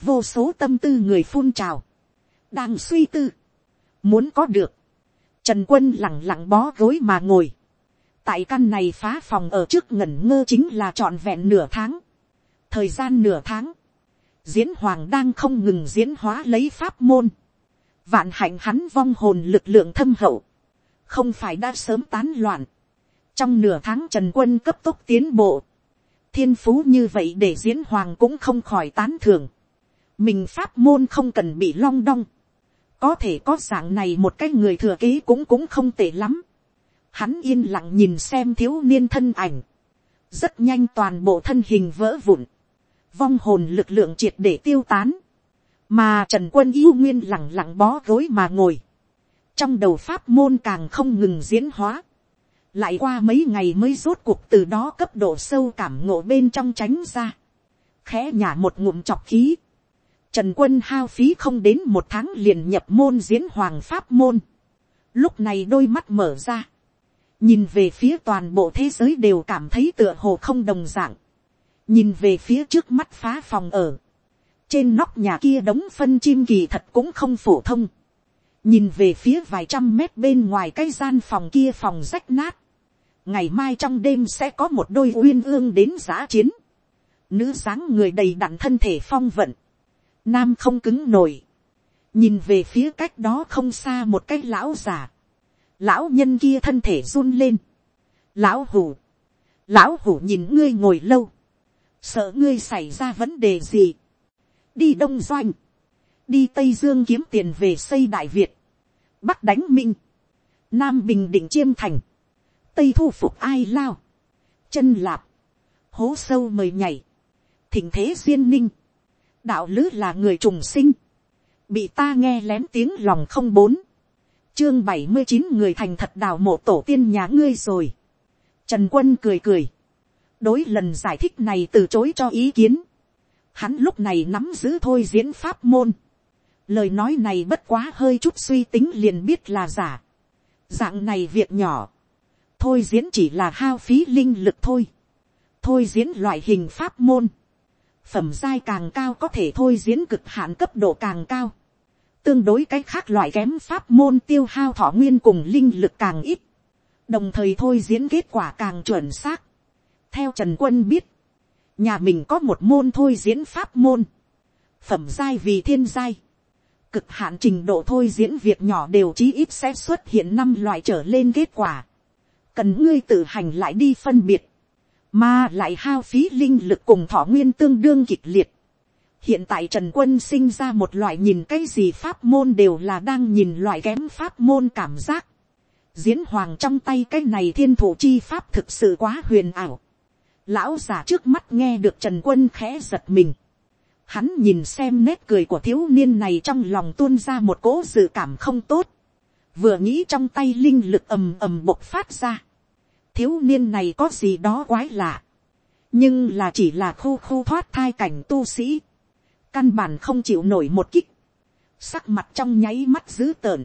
vô số tâm tư người phun trào, đang suy tư, muốn có được, trần quân lặng lặng bó gối mà ngồi, tại căn này phá phòng ở trước ngẩn ngơ chính là trọn vẹn nửa tháng, thời gian nửa tháng, diễn hoàng đang không ngừng diễn hóa lấy pháp môn, vạn hạnh hắn vong hồn lực lượng thâm hậu, không phải đã sớm tán loạn, trong nửa tháng trần quân cấp tốc tiến bộ, thiên phú như vậy để diễn hoàng cũng không khỏi tán thường, mình pháp môn không cần bị long đong, có thể có dạng này một cái người thừa kế cũng cũng không tệ lắm, hắn yên lặng nhìn xem thiếu niên thân ảnh, rất nhanh toàn bộ thân hình vỡ vụn, vong hồn lực lượng triệt để tiêu tán, mà trần quân yêu nguyên lẳng lặng bó gối mà ngồi, trong đầu pháp môn càng không ngừng diễn hóa, lại qua mấy ngày mới rốt cuộc từ đó cấp độ sâu cảm ngộ bên trong tránh ra, khẽ nhả một ngụm chọc khí, trần quân hao phí không đến một tháng liền nhập môn diễn hoàng pháp môn, lúc này đôi mắt mở ra, nhìn về phía toàn bộ thế giới đều cảm thấy tựa hồ không đồng dạng, nhìn về phía trước mắt phá phòng ở, trên nóc nhà kia đống phân chim kỳ thật cũng không phổ thông. nhìn về phía vài trăm mét bên ngoài cái gian phòng kia phòng rách nát. ngày mai trong đêm sẽ có một đôi uyên ương đến giã chiến. nữ sáng người đầy đặn thân thể phong vận. nam không cứng nổi. nhìn về phía cách đó không xa một cái lão già. lão nhân kia thân thể run lên. lão hủ. lão hủ nhìn ngươi ngồi lâu sợ ngươi xảy ra vấn đề gì, đi đông doanh, đi tây dương kiếm tiền về xây đại việt, bắc đánh minh, nam bình định chiêm thành, tây thu phục ai lao, chân lạp, hố sâu mời nhảy, thỉnh thế duyên ninh, đạo lứ là người trùng sinh, bị ta nghe lén tiếng lòng không bốn, chương bảy mươi chín người thành thật đào mộ tổ tiên nhà ngươi rồi, trần quân cười cười, đối lần giải thích này từ chối cho ý kiến. Hắn lúc này nắm giữ thôi diễn pháp môn. Lời nói này bất quá hơi chút suy tính liền biết là giả. Dạng này việc nhỏ. Thôi diễn chỉ là hao phí linh lực thôi. Thôi diễn loại hình pháp môn. Phẩm giai càng cao có thể thôi diễn cực hạn cấp độ càng cao. Tương đối cái khác loại kém pháp môn tiêu hao thọ nguyên cùng linh lực càng ít. Đồng thời thôi diễn kết quả càng chuẩn xác theo trần quân biết, nhà mình có một môn thôi diễn pháp môn, phẩm giai vì thiên giai, cực hạn trình độ thôi diễn việc nhỏ đều chí ít sẽ xuất hiện năm loại trở lên kết quả, cần ngươi tự hành lại đi phân biệt, mà lại hao phí linh lực cùng thọ nguyên tương đương kịch liệt. hiện tại trần quân sinh ra một loại nhìn cái gì pháp môn đều là đang nhìn loại kém pháp môn cảm giác. diễn hoàng trong tay cái này thiên thủ chi pháp thực sự quá huyền ảo. Lão già trước mắt nghe được Trần Quân khẽ giật mình. Hắn nhìn xem nét cười của thiếu niên này trong lòng tuôn ra một cỗ dự cảm không tốt. Vừa nghĩ trong tay linh lực ầm ầm bộc phát ra. Thiếu niên này có gì đó quái lạ. Nhưng là chỉ là khu khu thoát thai cảnh tu sĩ. Căn bản không chịu nổi một kích. Sắc mặt trong nháy mắt dữ tợn.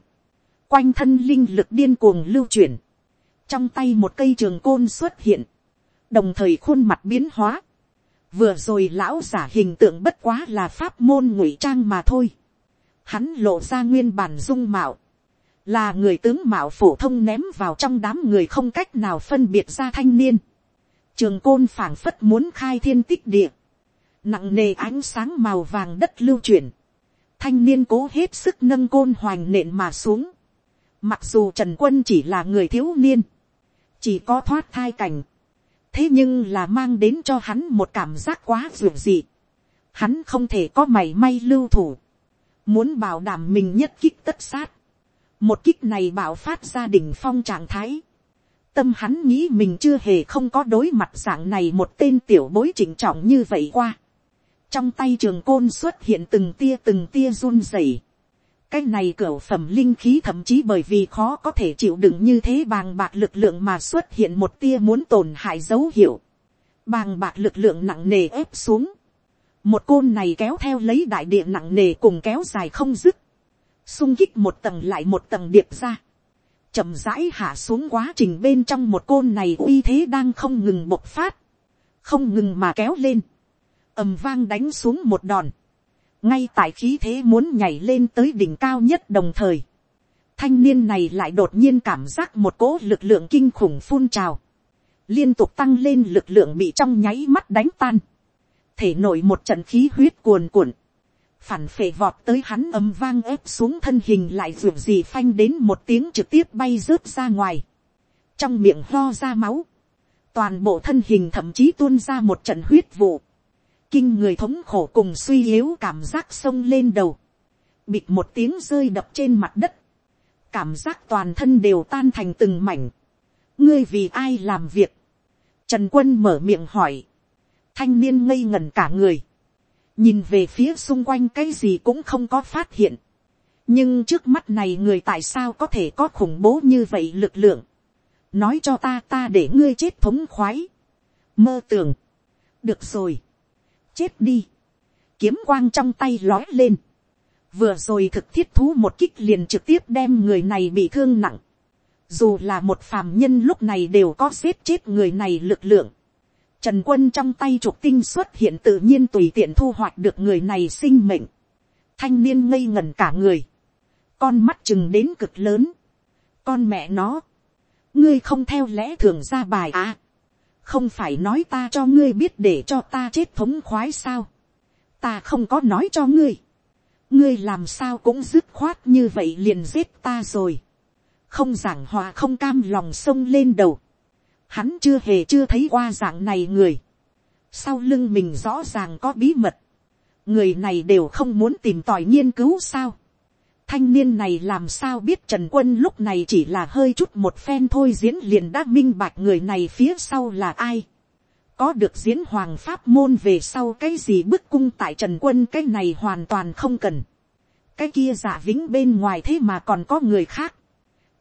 Quanh thân linh lực điên cuồng lưu chuyển. Trong tay một cây trường côn xuất hiện đồng thời khuôn mặt biến hóa. vừa rồi lão giả hình tượng bất quá là pháp môn ngụy trang mà thôi. hắn lộ ra nguyên bản dung mạo, là người tướng mạo phổ thông ném vào trong đám người không cách nào phân biệt ra thanh niên. trường côn phảng phất muốn khai thiên tích địa, nặng nề ánh sáng màu vàng đất lưu chuyển, thanh niên cố hết sức nâng côn hoành nện mà xuống. Mặc dù trần quân chỉ là người thiếu niên, chỉ có thoát thai cảnh, thế nhưng là mang đến cho hắn một cảm giác quá ruột dị. Hắn không thể có mảy may lưu thủ. Muốn bảo đảm mình nhất kích tất sát. Một kích này bảo phát ra đỉnh phong trạng thái. Tâm hắn nghĩ mình chưa hề không có đối mặt dạng này một tên tiểu bối chỉnh trọng như vậy qua. Trong tay trường côn xuất hiện từng tia từng tia run rẩy cái này cửa phẩm linh khí thậm chí bởi vì khó có thể chịu đựng như thế bàng bạc lực lượng mà xuất hiện một tia muốn tổn hại dấu hiệu. Bàng bạc lực lượng nặng nề ép xuống. Một côn này kéo theo lấy đại địa nặng nề cùng kéo dài không dứt. Xung kích một tầng lại một tầng điệp ra. chậm rãi hạ xuống quá trình bên trong một côn này uy thế đang không ngừng bộc phát. Không ngừng mà kéo lên. ầm vang đánh xuống một đòn ngay tại khí thế muốn nhảy lên tới đỉnh cao nhất đồng thời, thanh niên này lại đột nhiên cảm giác một cỗ lực lượng kinh khủng phun trào, liên tục tăng lên lực lượng bị trong nháy mắt đánh tan, thể nổi một trận khí huyết cuồn cuộn, phản phệ vọt tới hắn ấm vang ép xuống thân hình lại ruột gì phanh đến một tiếng trực tiếp bay rớt ra ngoài, trong miệng lo ra máu, toàn bộ thân hình thậm chí tuôn ra một trận huyết vụ, kinh người thống khổ cùng suy yếu cảm giác sông lên đầu, bịt một tiếng rơi đập trên mặt đất, cảm giác toàn thân đều tan thành từng mảnh, ngươi vì ai làm việc, trần quân mở miệng hỏi, thanh niên ngây ngần cả người, nhìn về phía xung quanh cái gì cũng không có phát hiện, nhưng trước mắt này người tại sao có thể có khủng bố như vậy lực lượng, nói cho ta ta để ngươi chết thống khoái, mơ tưởng, được rồi, chết đi. Kiếm quang trong tay lói lên. Vừa rồi thực thiết thú một kích liền trực tiếp đem người này bị thương nặng. Dù là một phàm nhân lúc này đều có xếp chết người này lực lượng. Trần quân trong tay trục tinh xuất hiện tự nhiên tùy tiện thu hoạch được người này sinh mệnh. Thanh niên ngây ngẩn cả người. Con mắt chừng đến cực lớn. Con mẹ nó. Ngươi không theo lẽ thường ra bài à. Không phải nói ta cho ngươi biết để cho ta chết thống khoái sao. Ta không có nói cho ngươi. Ngươi làm sao cũng dứt khoát như vậy liền giết ta rồi. Không giảng hòa, không cam lòng sông lên đầu hắn chưa hề chưa thấy qua dạng này người. sau lưng mình rõ ràng có bí mật. người này đều không muốn tìm tòi nghiên cứu sao thanh niên này làm sao biết trần quân lúc này chỉ là hơi chút một phen thôi diễn liền đã minh bạch người này phía sau là ai. có được diễn hoàng pháp môn về sau cái gì bức cung tại trần quân cái này hoàn toàn không cần. cái kia giả vĩnh bên ngoài thế mà còn có người khác.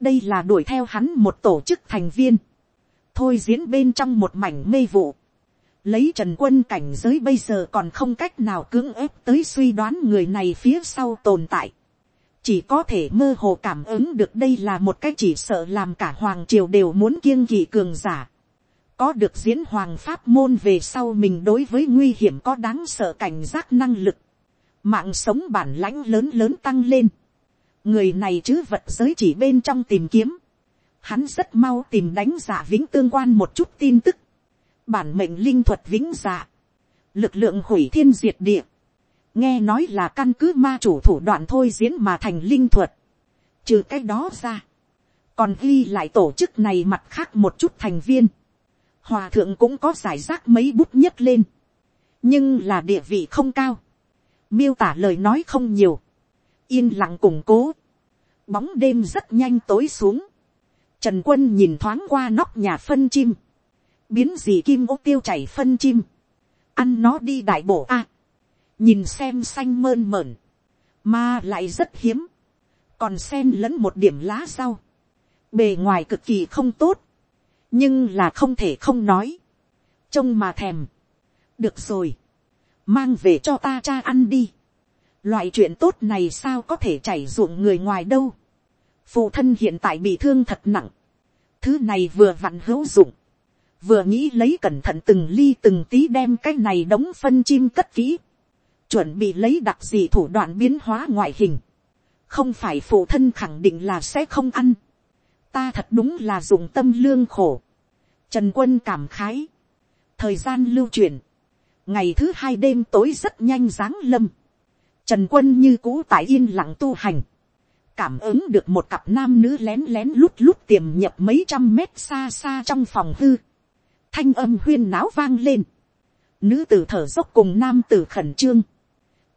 đây là đuổi theo hắn một tổ chức thành viên thôi diễn bên trong một mảnh mê vụ. Lấy trần quân cảnh giới bây giờ còn không cách nào cưỡng ép tới suy đoán người này phía sau tồn tại. Chỉ có thể mơ hồ cảm ứng được đây là một cái chỉ sợ làm cả hoàng triều đều muốn kiêng kỵ cường giả. Có được diễn hoàng pháp môn về sau mình đối với nguy hiểm có đáng sợ cảnh giác năng lực. Mạng sống bản lãnh lớn lớn tăng lên. Người này chứ vật giới chỉ bên trong tìm kiếm hắn rất mau tìm đánh giả vĩnh tương quan một chút tin tức, bản mệnh linh thuật vĩnh giả, lực lượng hủy thiên diệt địa, nghe nói là căn cứ ma chủ thủ đoạn thôi diễn mà thành linh thuật, trừ cái đó ra, còn ghi lại tổ chức này mặt khác một chút thành viên, hòa thượng cũng có giải rác mấy bút nhất lên, nhưng là địa vị không cao, miêu tả lời nói không nhiều, yên lặng củng cố, bóng đêm rất nhanh tối xuống, Trần quân nhìn thoáng qua nóc nhà phân chim. Biến gì kim ô tiêu chảy phân chim. Ăn nó đi đại bổ a nhìn xem xanh mơn mởn. Mà lại rất hiếm. Còn sen lẫn một điểm lá sau Bề ngoài cực kỳ không tốt. Nhưng là không thể không nói. Trông mà thèm. Được rồi. Mang về cho ta cha ăn đi. Loại chuyện tốt này sao có thể chảy ruộng người ngoài đâu phụ thân hiện tại bị thương thật nặng, thứ này vừa vặn hữu dụng, vừa nghĩ lấy cẩn thận từng ly từng tí đem cái này đóng phân chim cất kỹ, chuẩn bị lấy đặc gì thủ đoạn biến hóa ngoại hình, không phải phụ thân khẳng định là sẽ không ăn, ta thật đúng là dùng tâm lương khổ, trần quân cảm khái, thời gian lưu truyền, ngày thứ hai đêm tối rất nhanh giáng lâm, trần quân như cũ tại yên lặng tu hành, cảm ứng được một cặp nam nữ lén lén lút lút tiềm nhập mấy trăm mét xa xa trong phòng hư. Thanh âm huyên náo vang lên. Nữ tử thở dốc cùng nam tử khẩn trương.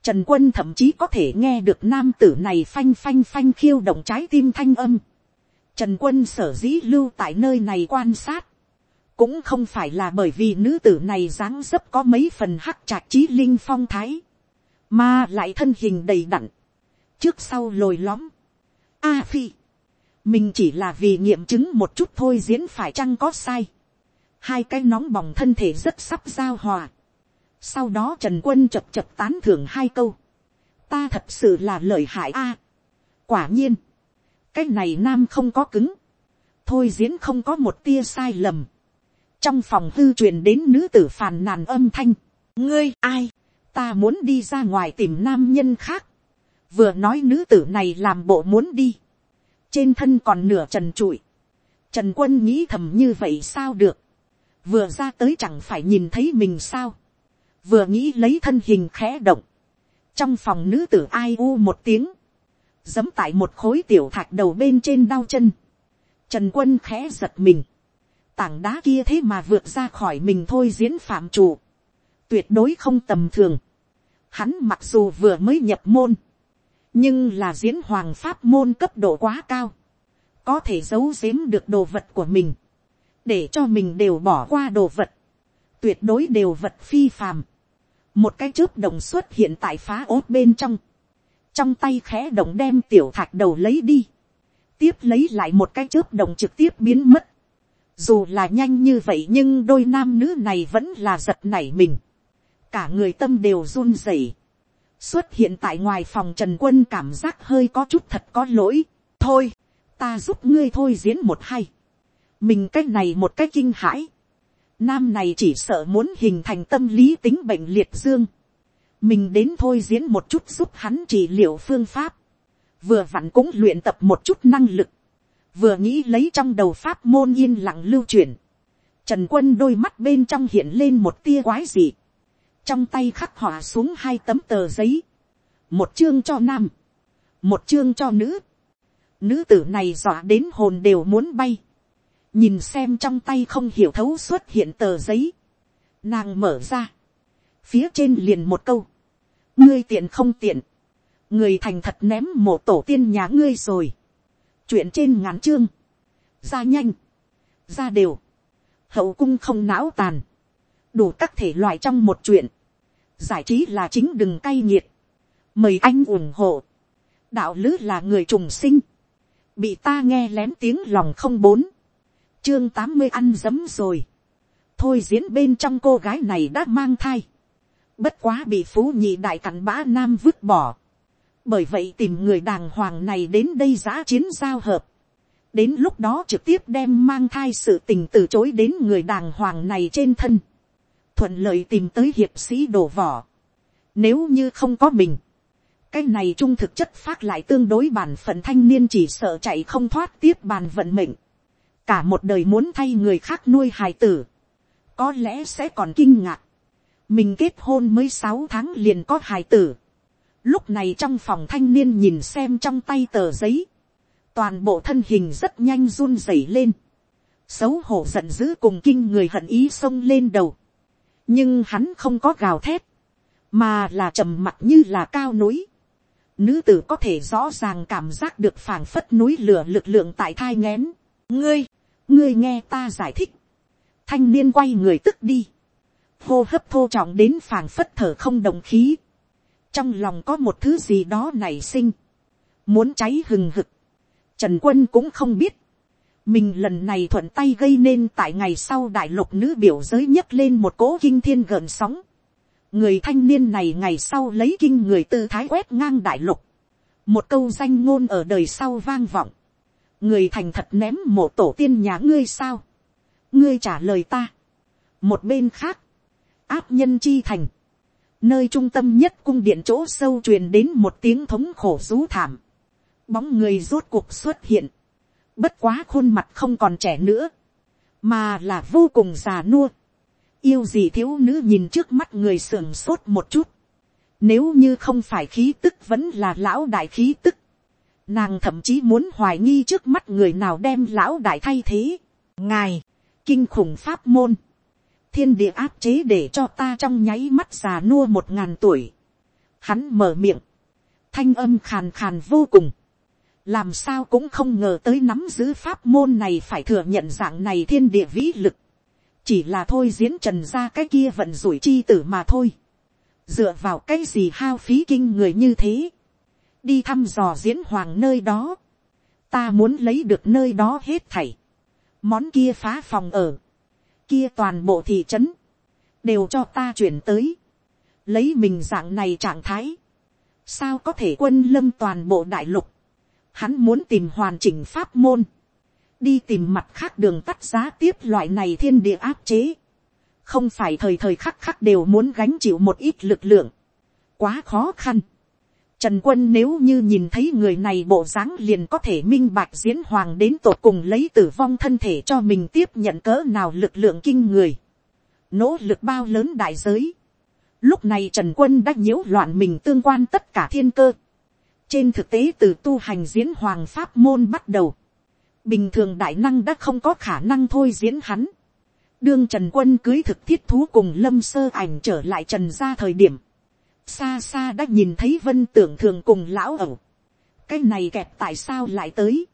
Trần quân thậm chí có thể nghe được nam tử này phanh phanh phanh khiêu động trái tim thanh âm. Trần quân sở dĩ lưu tại nơi này quan sát. Cũng không phải là bởi vì nữ tử này dáng dấp có mấy phần hắc trạc trí linh phong thái. Mà lại thân hình đầy đặn. Trước sau lồi lõm A phi. Mình chỉ là vì nghiệm chứng một chút thôi diễn phải chăng có sai. Hai cái nóng bỏng thân thể rất sắp giao hòa. Sau đó Trần Quân chập chập tán thưởng hai câu. Ta thật sự là lợi hại a. quả nhiên. Cái này nam không có cứng. Thôi diễn không có một tia sai lầm. Trong phòng hư truyền đến nữ tử phàn nàn âm thanh. Ngươi ai? Ta muốn đi ra ngoài tìm nam nhân khác vừa nói nữ tử này làm bộ muốn đi, trên thân còn nửa trần trụi, trần quân nghĩ thầm như vậy sao được, vừa ra tới chẳng phải nhìn thấy mình sao, vừa nghĩ lấy thân hình khẽ động, trong phòng nữ tử ai u một tiếng, giấm tại một khối tiểu thạch đầu bên trên đau chân, trần quân khẽ giật mình, tảng đá kia thế mà vượt ra khỏi mình thôi diễn phạm chủ, tuyệt đối không tầm thường, hắn mặc dù vừa mới nhập môn, nhưng là diễn hoàng pháp môn cấp độ quá cao, có thể giấu giếm được đồ vật của mình, để cho mình đều bỏ qua đồ vật, tuyệt đối đều vật phi phàm, một cái chớp đồng xuất hiện tại phá ốt bên trong, trong tay khẽ đồng đem tiểu thạch đầu lấy đi, tiếp lấy lại một cái chớp đồng trực tiếp biến mất, dù là nhanh như vậy nhưng đôi nam nữ này vẫn là giật nảy mình, cả người tâm đều run rẩy, xuất hiện tại ngoài phòng trần quân cảm giác hơi có chút thật có lỗi. thôi, ta giúp ngươi thôi diễn một hay. mình cái này một cái kinh hãi. Nam này chỉ sợ muốn hình thành tâm lý tính bệnh liệt dương. Mình đến thôi diễn một chút giúp hắn trị liệu phương pháp. Vừa vặn cũng luyện tập một chút năng lực. Vừa nghĩ lấy trong đầu pháp môn yên lặng lưu truyền. Trần quân đôi mắt bên trong hiện lên một tia quái dị. Trong tay khắc họa xuống hai tấm tờ giấy. Một chương cho nam. Một chương cho nữ. Nữ tử này dọa đến hồn đều muốn bay nhìn xem trong tay không hiểu thấu xuất hiện tờ giấy, nàng mở ra, phía trên liền một câu, ngươi tiện không tiện, người thành thật ném một tổ tiên nhà ngươi rồi, chuyện trên ngắn chương, ra nhanh, ra đều, hậu cung không não tàn, đủ các thể loại trong một chuyện, giải trí là chính đừng cay nghiệt, mời anh ủng hộ, đạo lứ là người trùng sinh, bị ta nghe lén tiếng lòng không bốn, chương tám mươi ăn dấm rồi. thôi diễn bên trong cô gái này đã mang thai. bất quá bị phú nhị đại cặn bã nam vứt bỏ. bởi vậy tìm người đàng hoàng này đến đây giã chiến giao hợp. đến lúc đó trực tiếp đem mang thai sự tình từ chối đến người đàng hoàng này trên thân. thuận lợi tìm tới hiệp sĩ đổ vỏ. nếu như không có mình, cái này trung thực chất phát lại tương đối bản phận thanh niên chỉ sợ chạy không thoát tiếp bàn vận mệnh cả một đời muốn thay người khác nuôi hài tử, có lẽ sẽ còn kinh ngạc. mình kết hôn mới sáu tháng liền có hài tử. lúc này trong phòng thanh niên nhìn xem trong tay tờ giấy, toàn bộ thân hình rất nhanh run rẩy lên, xấu hổ giận dữ cùng kinh người hận ý xông lên đầu, nhưng hắn không có gào thét, mà là trầm mặt như là cao núi. Nữ tử có thể rõ ràng cảm giác được phảng phất núi lửa lực lượng tại thai ngén ngươi, ngươi nghe ta giải thích, thanh niên quay người tức đi, hô hấp thô trọng đến phảng phất thở không đồng khí, trong lòng có một thứ gì đó nảy sinh, muốn cháy hừng hực, trần quân cũng không biết, mình lần này thuận tay gây nên tại ngày sau đại lục nữ biểu giới nhấc lên một cỗ kinh thiên gợn sóng, người thanh niên này ngày sau lấy kinh người tư thái quét ngang đại lục, một câu danh ngôn ở đời sau vang vọng, người thành thật ném mộ tổ tiên nhà ngươi sao, ngươi trả lời ta. một bên khác, áp nhân chi thành, nơi trung tâm nhất cung điện chỗ sâu truyền đến một tiếng thống khổ rú thảm, bóng người rốt cuộc xuất hiện, bất quá khuôn mặt không còn trẻ nữa, mà là vô cùng già nua, yêu gì thiếu nữ nhìn trước mắt người sưởng sốt một chút, nếu như không phải khí tức vẫn là lão đại khí tức, Nàng thậm chí muốn hoài nghi trước mắt người nào đem lão đại thay thế. Ngài, kinh khủng pháp môn. Thiên địa áp chế để cho ta trong nháy mắt già nua một ngàn tuổi. Hắn mở miệng. Thanh âm khàn khàn vô cùng. Làm sao cũng không ngờ tới nắm giữ pháp môn này phải thừa nhận dạng này thiên địa vĩ lực. Chỉ là thôi diễn trần ra cái kia vận rủi chi tử mà thôi. Dựa vào cái gì hao phí kinh người như thế đi thăm dò diễn hoàng nơi đó, ta muốn lấy được nơi đó hết thảy, món kia phá phòng ở, kia toàn bộ thị trấn, đều cho ta chuyển tới, lấy mình dạng này trạng thái, sao có thể quân lâm toàn bộ đại lục, hắn muốn tìm hoàn chỉnh pháp môn, đi tìm mặt khác đường tắt giá tiếp loại này thiên địa áp chế, không phải thời thời khắc khắc đều muốn gánh chịu một ít lực lượng, quá khó khăn, Trần quân nếu như nhìn thấy người này bộ dáng liền có thể minh bạch diễn hoàng đến tột cùng lấy tử vong thân thể cho mình tiếp nhận cỡ nào lực lượng kinh người. Nỗ lực bao lớn đại giới. Lúc này Trần quân đã nhiễu loạn mình tương quan tất cả thiên cơ. Trên thực tế từ tu hành diễn hoàng pháp môn bắt đầu. Bình thường đại năng đã không có khả năng thôi diễn hắn. Đương Trần quân cưới thực thiết thú cùng lâm sơ ảnh trở lại Trần ra thời điểm xa xa đã nhìn thấy vân tưởng thường cùng lão ẩu. cái này kẹp tại sao lại tới.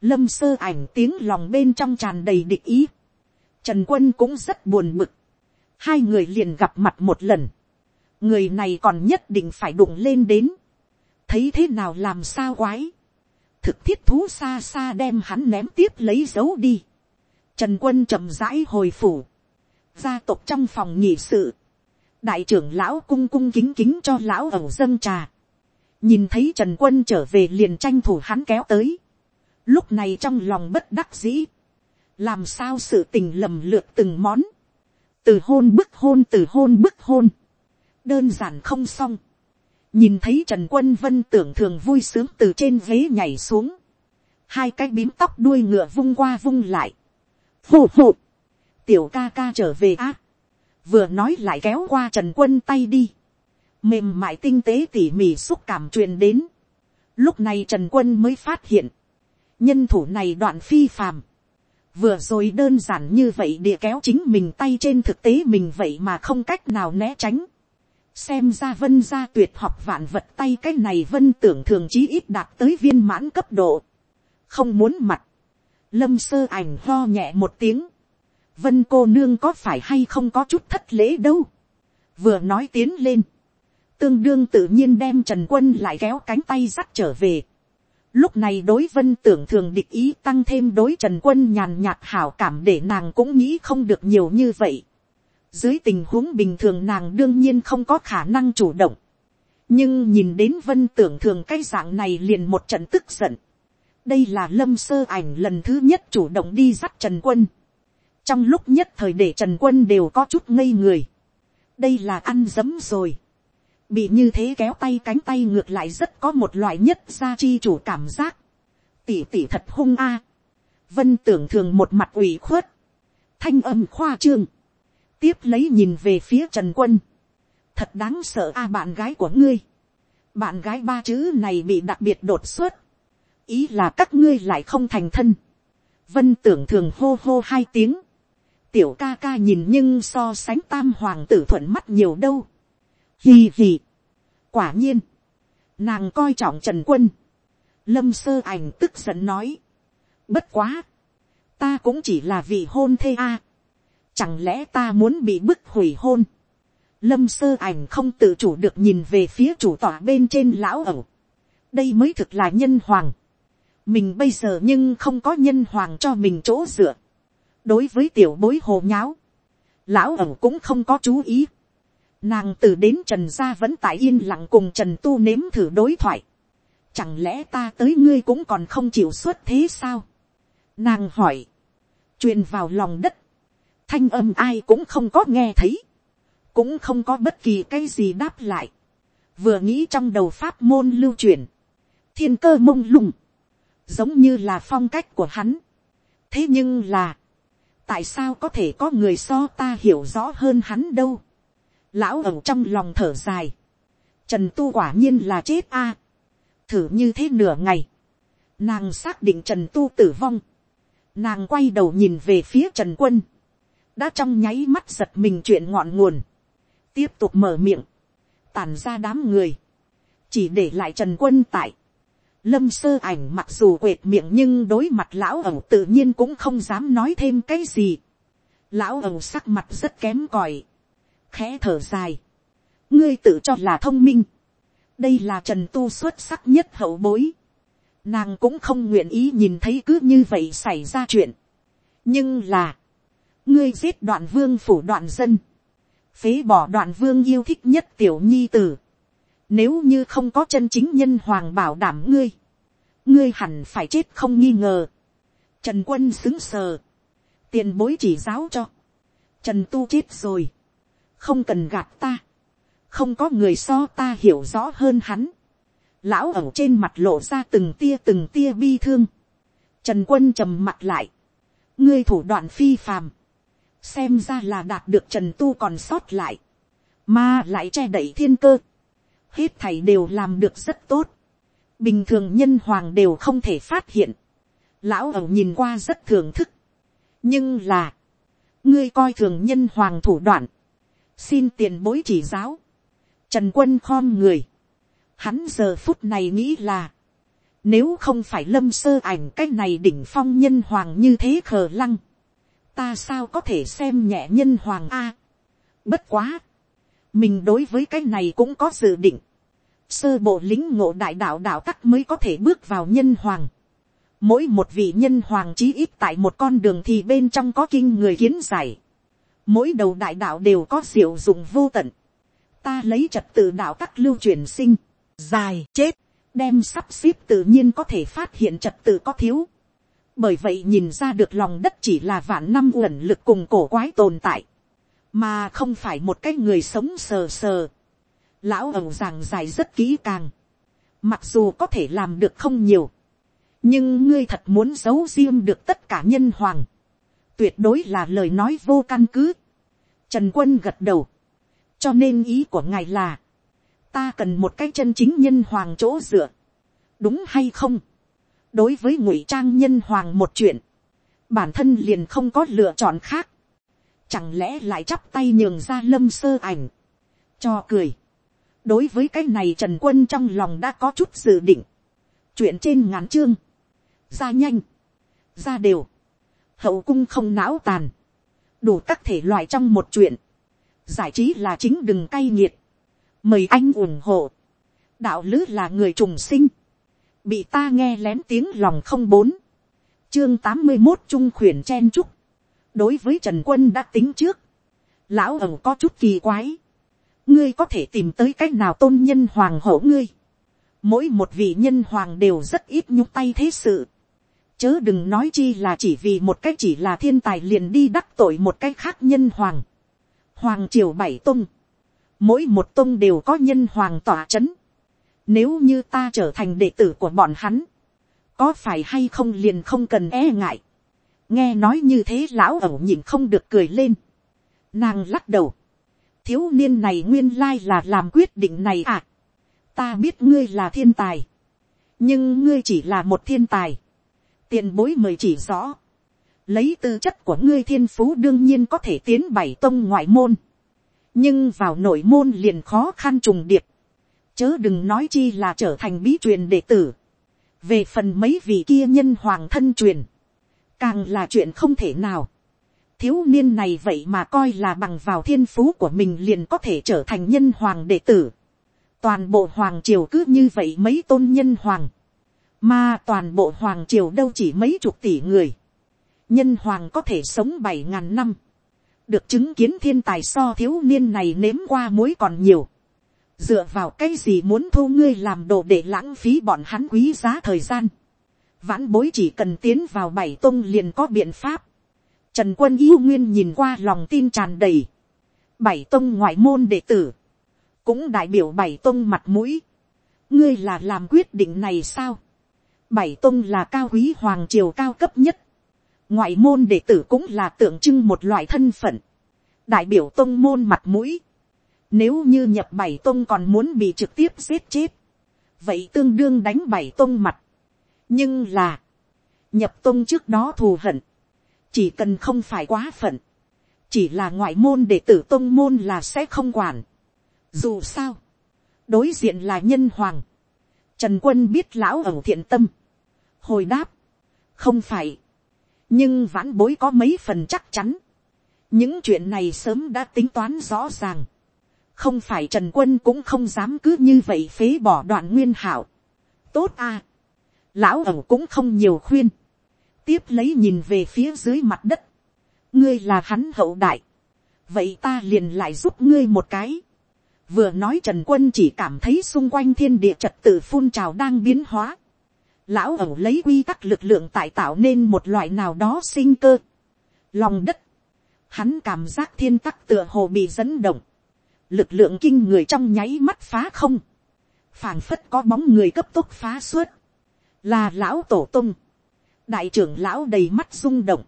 lâm sơ ảnh tiếng lòng bên trong tràn đầy địch ý. trần quân cũng rất buồn bực. hai người liền gặp mặt một lần. người này còn nhất định phải đụng lên đến. thấy thế nào làm sao quái. thực thiết thú xa xa đem hắn ném tiếp lấy dấu đi. trần quân chậm rãi hồi phủ. gia tộc trong phòng nhị sự đại trưởng lão cung cung kính kính cho lão ẩu dâng trà, nhìn thấy trần quân trở về liền tranh thủ hắn kéo tới, lúc này trong lòng bất đắc dĩ, làm sao sự tình lầm lượt từng món, từ hôn bức hôn từ hôn bức hôn, đơn giản không xong, nhìn thấy trần quân vân tưởng thường vui sướng từ trên ghế nhảy xuống, hai cái bím tóc đuôi ngựa vung qua vung lại, hù hù, tiểu ca ca trở về á, vừa nói lại kéo qua trần quân tay đi, mềm mại tinh tế tỉ mỉ xúc cảm truyền đến, lúc này trần quân mới phát hiện, nhân thủ này đoạn phi phàm, vừa rồi đơn giản như vậy địa kéo chính mình tay trên thực tế mình vậy mà không cách nào né tránh, xem ra vân gia tuyệt học vạn vật tay cái này vân tưởng thường chí ít đạt tới viên mãn cấp độ, không muốn mặt, lâm sơ ảnh lo nhẹ một tiếng, vân cô nương có phải hay không có chút thất lễ đâu, vừa nói tiến lên, tương đương tự nhiên đem trần quân lại kéo cánh tay dắt trở về. Lúc này đối vân tưởng thường địch ý tăng thêm đối trần quân nhàn nhạt hảo cảm để nàng cũng nghĩ không được nhiều như vậy. Dưới tình huống bình thường nàng đương nhiên không có khả năng chủ động. Nhưng nhìn đến vân tưởng thường cái dạng này liền một trận tức giận. Đây là lâm sơ ảnh lần thứ nhất chủ động đi dắt Trần Quân. Trong lúc nhất thời để Trần Quân đều có chút ngây người. Đây là ăn dấm rồi bị như thế kéo tay cánh tay ngược lại rất có một loại nhất gia chi chủ cảm giác. tỉ tỉ thật hung a. vân tưởng thường một mặt ủy khuất. thanh âm khoa trương. tiếp lấy nhìn về phía trần quân. thật đáng sợ a bạn gái của ngươi. bạn gái ba chữ này bị đặc biệt đột xuất. ý là các ngươi lại không thành thân. vân tưởng thường hô hô hai tiếng tiểu ca ca nhìn nhưng so sánh tam hoàng tử thuận mắt nhiều đâu Hì hì. Quả nhiên. Nàng coi trọng Trần Quân. Lâm sơ ảnh tức giận nói. Bất quá. Ta cũng chỉ là vì hôn thê a. Chẳng lẽ ta muốn bị bức hủy hôn. Lâm sơ ảnh không tự chủ được nhìn về phía chủ tọa bên trên lão ẩu. Đây mới thực là nhân hoàng. Mình bây giờ nhưng không có nhân hoàng cho mình chỗ dựa. Đối với tiểu bối hồ nháo. Lão ẩu cũng không có chú ý Nàng từ đến trần gia vẫn tại yên lặng cùng trần tu nếm thử đối thoại. Chẳng lẽ ta tới ngươi cũng còn không chịu xuất thế sao? Nàng hỏi. truyền vào lòng đất. Thanh âm ai cũng không có nghe thấy. Cũng không có bất kỳ cái gì đáp lại. Vừa nghĩ trong đầu pháp môn lưu truyền. Thiên cơ mông lung. Giống như là phong cách của hắn. Thế nhưng là. Tại sao có thể có người so ta hiểu rõ hơn hắn đâu? lão ẩu trong lòng thở dài, trần tu quả nhiên là chết a, thử như thế nửa ngày, nàng xác định trần tu tử vong, nàng quay đầu nhìn về phía trần quân, đã trong nháy mắt giật mình chuyện ngọn nguồn, tiếp tục mở miệng, tàn ra đám người, chỉ để lại trần quân tại, lâm sơ ảnh mặc dù quệt miệng nhưng đối mặt lão ẩu tự nhiên cũng không dám nói thêm cái gì, lão ẩu sắc mặt rất kém còi, khẽ thở dài, ngươi tự cho là thông minh, đây là trần tu xuất sắc nhất hậu bối, nàng cũng không nguyện ý nhìn thấy cứ như vậy xảy ra chuyện, nhưng là, ngươi giết đoạn vương phủ đoạn dân, phế bỏ đoạn vương yêu thích nhất tiểu nhi tử, nếu như không có chân chính nhân hoàng bảo đảm ngươi, ngươi hẳn phải chết không nghi ngờ. Trần quân xứng sờ, tiền bối chỉ giáo cho, trần tu chết rồi, không cần gạt ta, không có người so ta hiểu rõ hơn hắn, lão ẩu trên mặt lộ ra từng tia từng tia bi thương, trần quân trầm mặt lại, ngươi thủ đoạn phi phàm, xem ra là đạt được trần tu còn sót lại, mà lại che đẩy thiên cơ, hết thảy đều làm được rất tốt, bình thường nhân hoàng đều không thể phát hiện, lão ẩu nhìn qua rất thưởng thức, nhưng là, ngươi coi thường nhân hoàng thủ đoạn, xin tiền bối chỉ giáo, trần quân khom người, hắn giờ phút này nghĩ là, nếu không phải lâm sơ ảnh cái này đỉnh phong nhân hoàng như thế khờ lăng, ta sao có thể xem nhẹ nhân hoàng a. bất quá, mình đối với cái này cũng có dự định, sơ bộ lính ngộ đại đạo đạo tắc mới có thể bước vào nhân hoàng. Mỗi một vị nhân hoàng chí ít tại một con đường thì bên trong có kinh người kiến giải mỗi đầu đại đạo đều có diệu dụng vô tận, ta lấy trật tự đạo tắc lưu truyền sinh, dài chết, đem sắp xếp tự nhiên có thể phát hiện trật tự có thiếu. Bởi vậy nhìn ra được lòng đất chỉ là vạn năm uẩn lực cùng cổ quái tồn tại mà không phải một cái người sống sờ sờ. Lão ẩu giảng giải rất kỹ càng, mặc dù có thể làm được không nhiều, nhưng ngươi thật muốn giấu riêng được tất cả nhân hoàng, tuyệt đối là lời nói vô căn cứ. Trần quân gật đầu, cho nên ý của ngài là, ta cần một cái chân chính nhân hoàng chỗ dựa, đúng hay không, đối với ngụy trang nhân hoàng một chuyện, bản thân liền không có lựa chọn khác, chẳng lẽ lại chắp tay nhường ra lâm sơ ảnh, cho cười. đối với cái này trần quân trong lòng đã có chút dự định, chuyện trên ngắn chương, ra nhanh, ra đều, hậu cung không não tàn, đủ các thể loại trong một chuyện, giải trí là chính đừng cay nghiệt, mời anh ủng hộ, đạo lứ là người trùng sinh, bị ta nghe lén tiếng lòng không bốn, chương tám mươi một trung khuyển chen trúc, đối với trần quân đã tính trước, lão ẩu có chút kỳ quái, ngươi có thể tìm tới c á c h nào tôn nhân hoàng hổ ngươi, mỗi một vị nhân hoàng đều rất ít nhúc tay thế sự, chớ đừng nói chi là chỉ vì một cách chỉ là thiên tài liền đi đắc tội một cách khác nhân hoàng, hoàng triều bảy tung, mỗi một tung đều có nhân hoàng tỏa c h ấ n nếu như ta trở thành đệ tử của bọn hắn, có phải hay không liền không cần e ngại, nghe nói như thế lão ẩu nhìn không được cười lên. nàng lắc đầu. thiếu niên này nguyên lai là làm quyết định này à. ta biết ngươi là thiên tài. nhưng ngươi chỉ là một thiên tài. tiền bối mời chỉ rõ. lấy tư chất của ngươi thiên phú đương nhiên có thể tiến bảy tông ngoại môn. nhưng vào nội môn liền khó khăn trùng điệp. chớ đừng nói chi là trở thành bí truyền đệ tử. về phần mấy vị kia nhân hoàng thân truyền càng là chuyện không thể nào. thiếu niên này vậy mà coi là bằng vào thiên phú của mình liền có thể trở thành nhân hoàng đệ tử. toàn bộ hoàng triều cứ như vậy mấy tôn nhân hoàng. mà toàn bộ hoàng triều đâu chỉ mấy chục tỷ người. nhân hoàng có thể sống bảy ngàn năm. được chứng kiến thiên tài so thiếu niên này nếm qua muối còn nhiều. dựa vào cái gì muốn thu ngươi làm đồ để lãng phí bọn hắn quý giá thời gian vãn bối chỉ cần tiến vào bảy tông liền có biện pháp. Trần quân yêu nguyên nhìn qua lòng tin tràn đầy. Bảy tông ngoại môn đệ tử. Cũng đại biểu bảy tông mặt mũi. Ngươi là làm quyết định này sao? Bảy tông là cao quý hoàng triều cao cấp nhất. Ngoại môn đệ tử cũng là tượng trưng một loại thân phận. Đại biểu tông môn mặt mũi. Nếu như nhập bảy tông còn muốn bị trực tiếp giết chết. Vậy tương đương đánh bảy tông mặt nhưng là, nhập tông trước đó thù hận, chỉ cần không phải quá phận, chỉ là ngoại môn để tử tông môn là sẽ không quản. Dù sao, đối diện là nhân hoàng, trần quân biết lão ẩu thiện tâm, hồi đáp, không phải, nhưng vãn bối có mấy phần chắc chắn, những chuyện này sớm đã tính toán rõ ràng, không phải trần quân cũng không dám cứ như vậy phế bỏ đoạn nguyên hảo. tốt à, lão ẩu cũng không nhiều khuyên, tiếp lấy nhìn về phía dưới mặt đất, ngươi là hắn hậu đại, vậy ta liền lại giúp ngươi một cái, vừa nói trần quân chỉ cảm thấy xung quanh thiên địa trật tự phun trào đang biến hóa, lão ẩu lấy quy tắc lực lượng tại tạo nên một loại nào đó sinh cơ, lòng đất, hắn cảm giác thiên tắc tựa hồ bị dẫn động, lực lượng kinh người trong nháy mắt phá không, phảng phất có bóng người cấp tốc phá suốt, là lão tổ tung, đại trưởng lão đầy mắt rung động,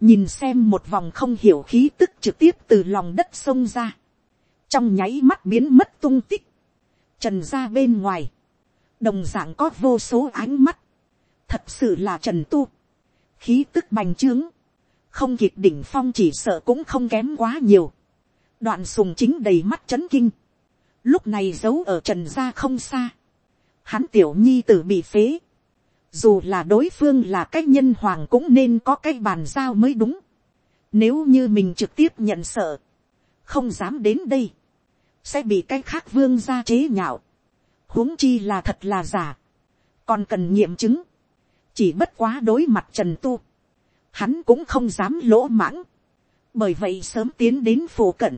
nhìn xem một vòng không hiểu khí tức trực tiếp từ lòng đất sông ra, trong nháy mắt biến mất tung tích, trần ra bên ngoài, đồng d ạ n g có vô số ánh mắt, thật sự là trần tu, khí tức bành trướng, không kịp đỉnh phong chỉ sợ cũng không kém quá nhiều, đoạn sùng chính đầy mắt c h ấ n kinh, lúc này giấu ở trần gia không xa, hắn tiểu nhi tử bị phế, dù là đối phương là cái nhân hoàng cũng nên có cái bàn giao mới đúng. Nếu như mình trực tiếp nhận sợ, không dám đến đây, sẽ bị cái khác vương ra chế nhạo. huống chi là thật là giả, còn cần nghiệm chứng, chỉ bất quá đối mặt trần tu, hắn cũng không dám lỗ mãng, bởi vậy sớm tiến đến phổ cận,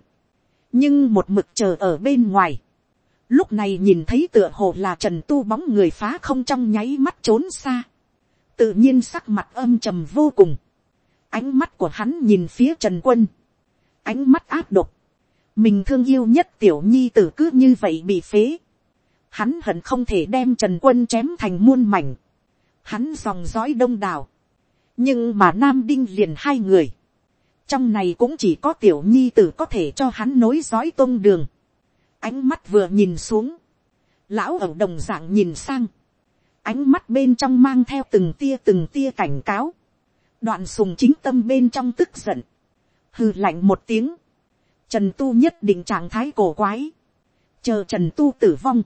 nhưng một mực chờ ở bên ngoài, lúc này nhìn thấy tựa hồ là trần tu bóng người phá không trong nháy mắt trốn xa, tự nhiên sắc mặt âm trầm vô cùng, ánh mắt của hắn nhìn phía trần quân, ánh mắt áp độc, mình thương yêu nhất tiểu nhi tử cứ như vậy bị phế, hắn hận không thể đem trần quân chém thành muôn mảnh, hắn dòng dõi đông đảo, nhưng mà nam đinh liền hai người, trong này cũng chỉ có tiểu nhi tử có thể cho hắn nối dõi tôn đường, ánh mắt vừa nhìn xuống, lão ở đồng dạng nhìn sang, ánh mắt bên trong mang theo từng tia từng tia cảnh cáo, đoạn sùng chính tâm bên trong tức giận, hư lạnh một tiếng, trần tu nhất định trạng thái cổ quái, chờ trần tu tử vong,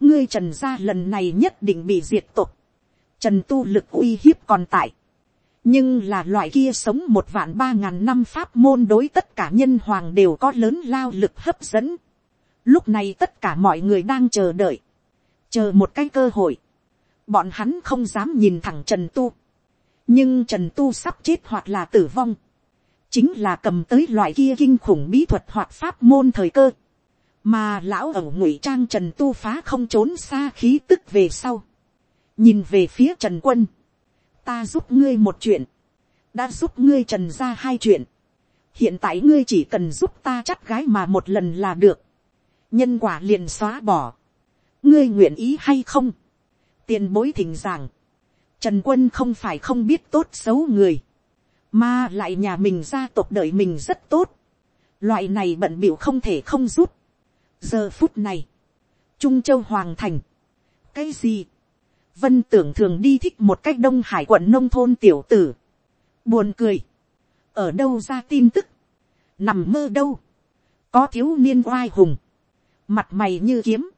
ngươi trần gia lần này nhất định bị diệt tục, trần tu lực uy hiếp còn tại, nhưng là loại kia sống một vạn ba ngàn năm pháp môn đối tất cả nhân hoàng đều có lớn lao lực hấp dẫn. Lúc này tất cả mọi người đang chờ đợi, chờ một cái cơ hội. Bọn hắn không dám nhìn thẳng Trần Tu. Nhưng Trần Tu sắp chết hoặc là tử vong. Chính là cầm tới loại kia kinh khủng bí thuật hoặc pháp môn thời cơ. Mà lão ẩu ngụy trang Trần Tu phá không trốn xa khí tức về sau. Nhìn về phía Trần Quân ta giúp ngươi một chuyện, đã giúp ngươi trần ra hai chuyện, hiện tại ngươi chỉ cần giúp ta chắt gái mà một lần là được, nhân quả liền xóa bỏ, ngươi nguyện ý hay không, tiền bối thỉnh giảng, trần quân không phải không biết tốt xấu người, mà lại nhà mình gia tộc đợi mình rất tốt, loại này bận biểu không thể không rút giờ phút này, trung châu hoàng thành, cái gì, vân tưởng thường đi thích một cách đông hải quận nông thôn tiểu tử. buồn cười. ở đâu ra tin tức. nằm mơ đâu. có thiếu niên oai hùng mặt mày như kiếm.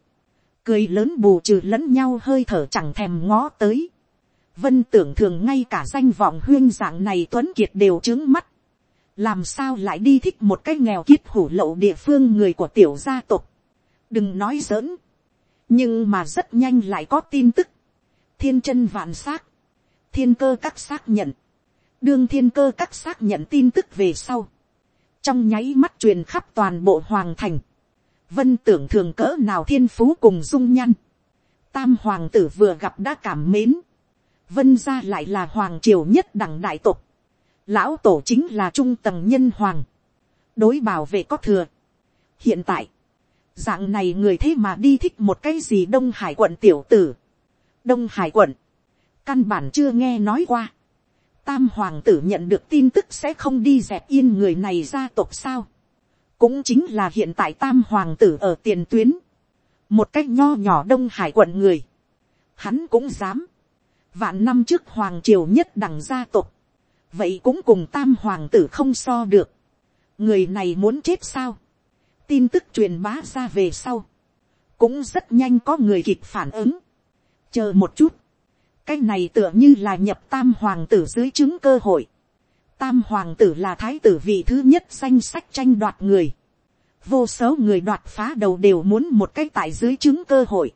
cười lớn bù trừ lẫn nhau hơi thở chẳng thèm ngó tới. vân tưởng thường ngay cả danh vọng huyên dạng này tuấn kiệt đều trướng mắt. làm sao lại đi thích một cái nghèo kiết hủ lậu địa phương người của tiểu gia tộc. đừng nói giỡn. nhưng mà rất nhanh lại có tin tức thiên chân vạn xác. thiên cơ các xác nhận, đương thiên cơ các xác nhận tin tức về sau, trong nháy mắt truyền khắp toàn bộ hoàng thành, vân tưởng thường cỡ nào thiên phú cùng dung nhăn, tam hoàng tử vừa gặp đã cảm mến, vân gia lại là hoàng triều nhất đẳng đại tộc. Lão tổ chính là trung tầng nhân hoàng, đối bảo vệ có thừa. hiện tại, dạng này người thế mà đi thích một cái gì đông hải quận tiểu tử, đông hải quận, căn bản chưa nghe nói qua, tam hoàng tử nhận được tin tức sẽ không đi dẹp yên người này gia tộc sao, cũng chính là hiện tại tam hoàng tử ở tiền tuyến, một cách nho nhỏ đông hải quận người, hắn cũng dám, vạn năm trước hoàng triều nhất đẳng gia tộc, vậy cũng cùng tam hoàng tử không so được, người này muốn chết sao, tin tức truyền bá ra về sau, cũng rất nhanh có người kịp phản ứng, chờ một chút, cái này tựa như là nhập tam hoàng tử dưới chứng cơ hội. Tam hoàng tử là thái tử vị thứ nhất danh sách tranh đoạt người. Vô số người đoạt phá đầu đều muốn một cái tại dưới chứng cơ hội.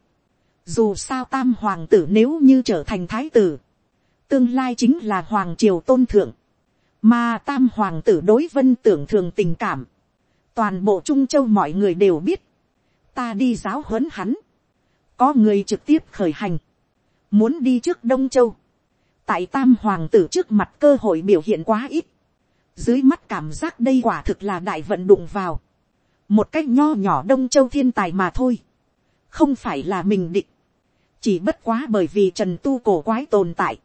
Dù sao tam hoàng tử nếu như trở thành thái tử. Tương lai chính là hoàng triều tôn thượng. Mà tam hoàng tử đối vân tưởng thường tình cảm. Toàn bộ Trung Châu mọi người đều biết. Ta đi giáo huấn hắn có người trực tiếp khởi hành, muốn đi trước đông châu, tại tam hoàng tử trước mặt cơ hội biểu hiện quá ít, dưới mắt cảm giác đây quả thực là đại vận đụng vào, một cách nho nhỏ đông châu thiên tài mà thôi, không phải là mình định, chỉ bất quá bởi vì trần tu cổ quái tồn tại,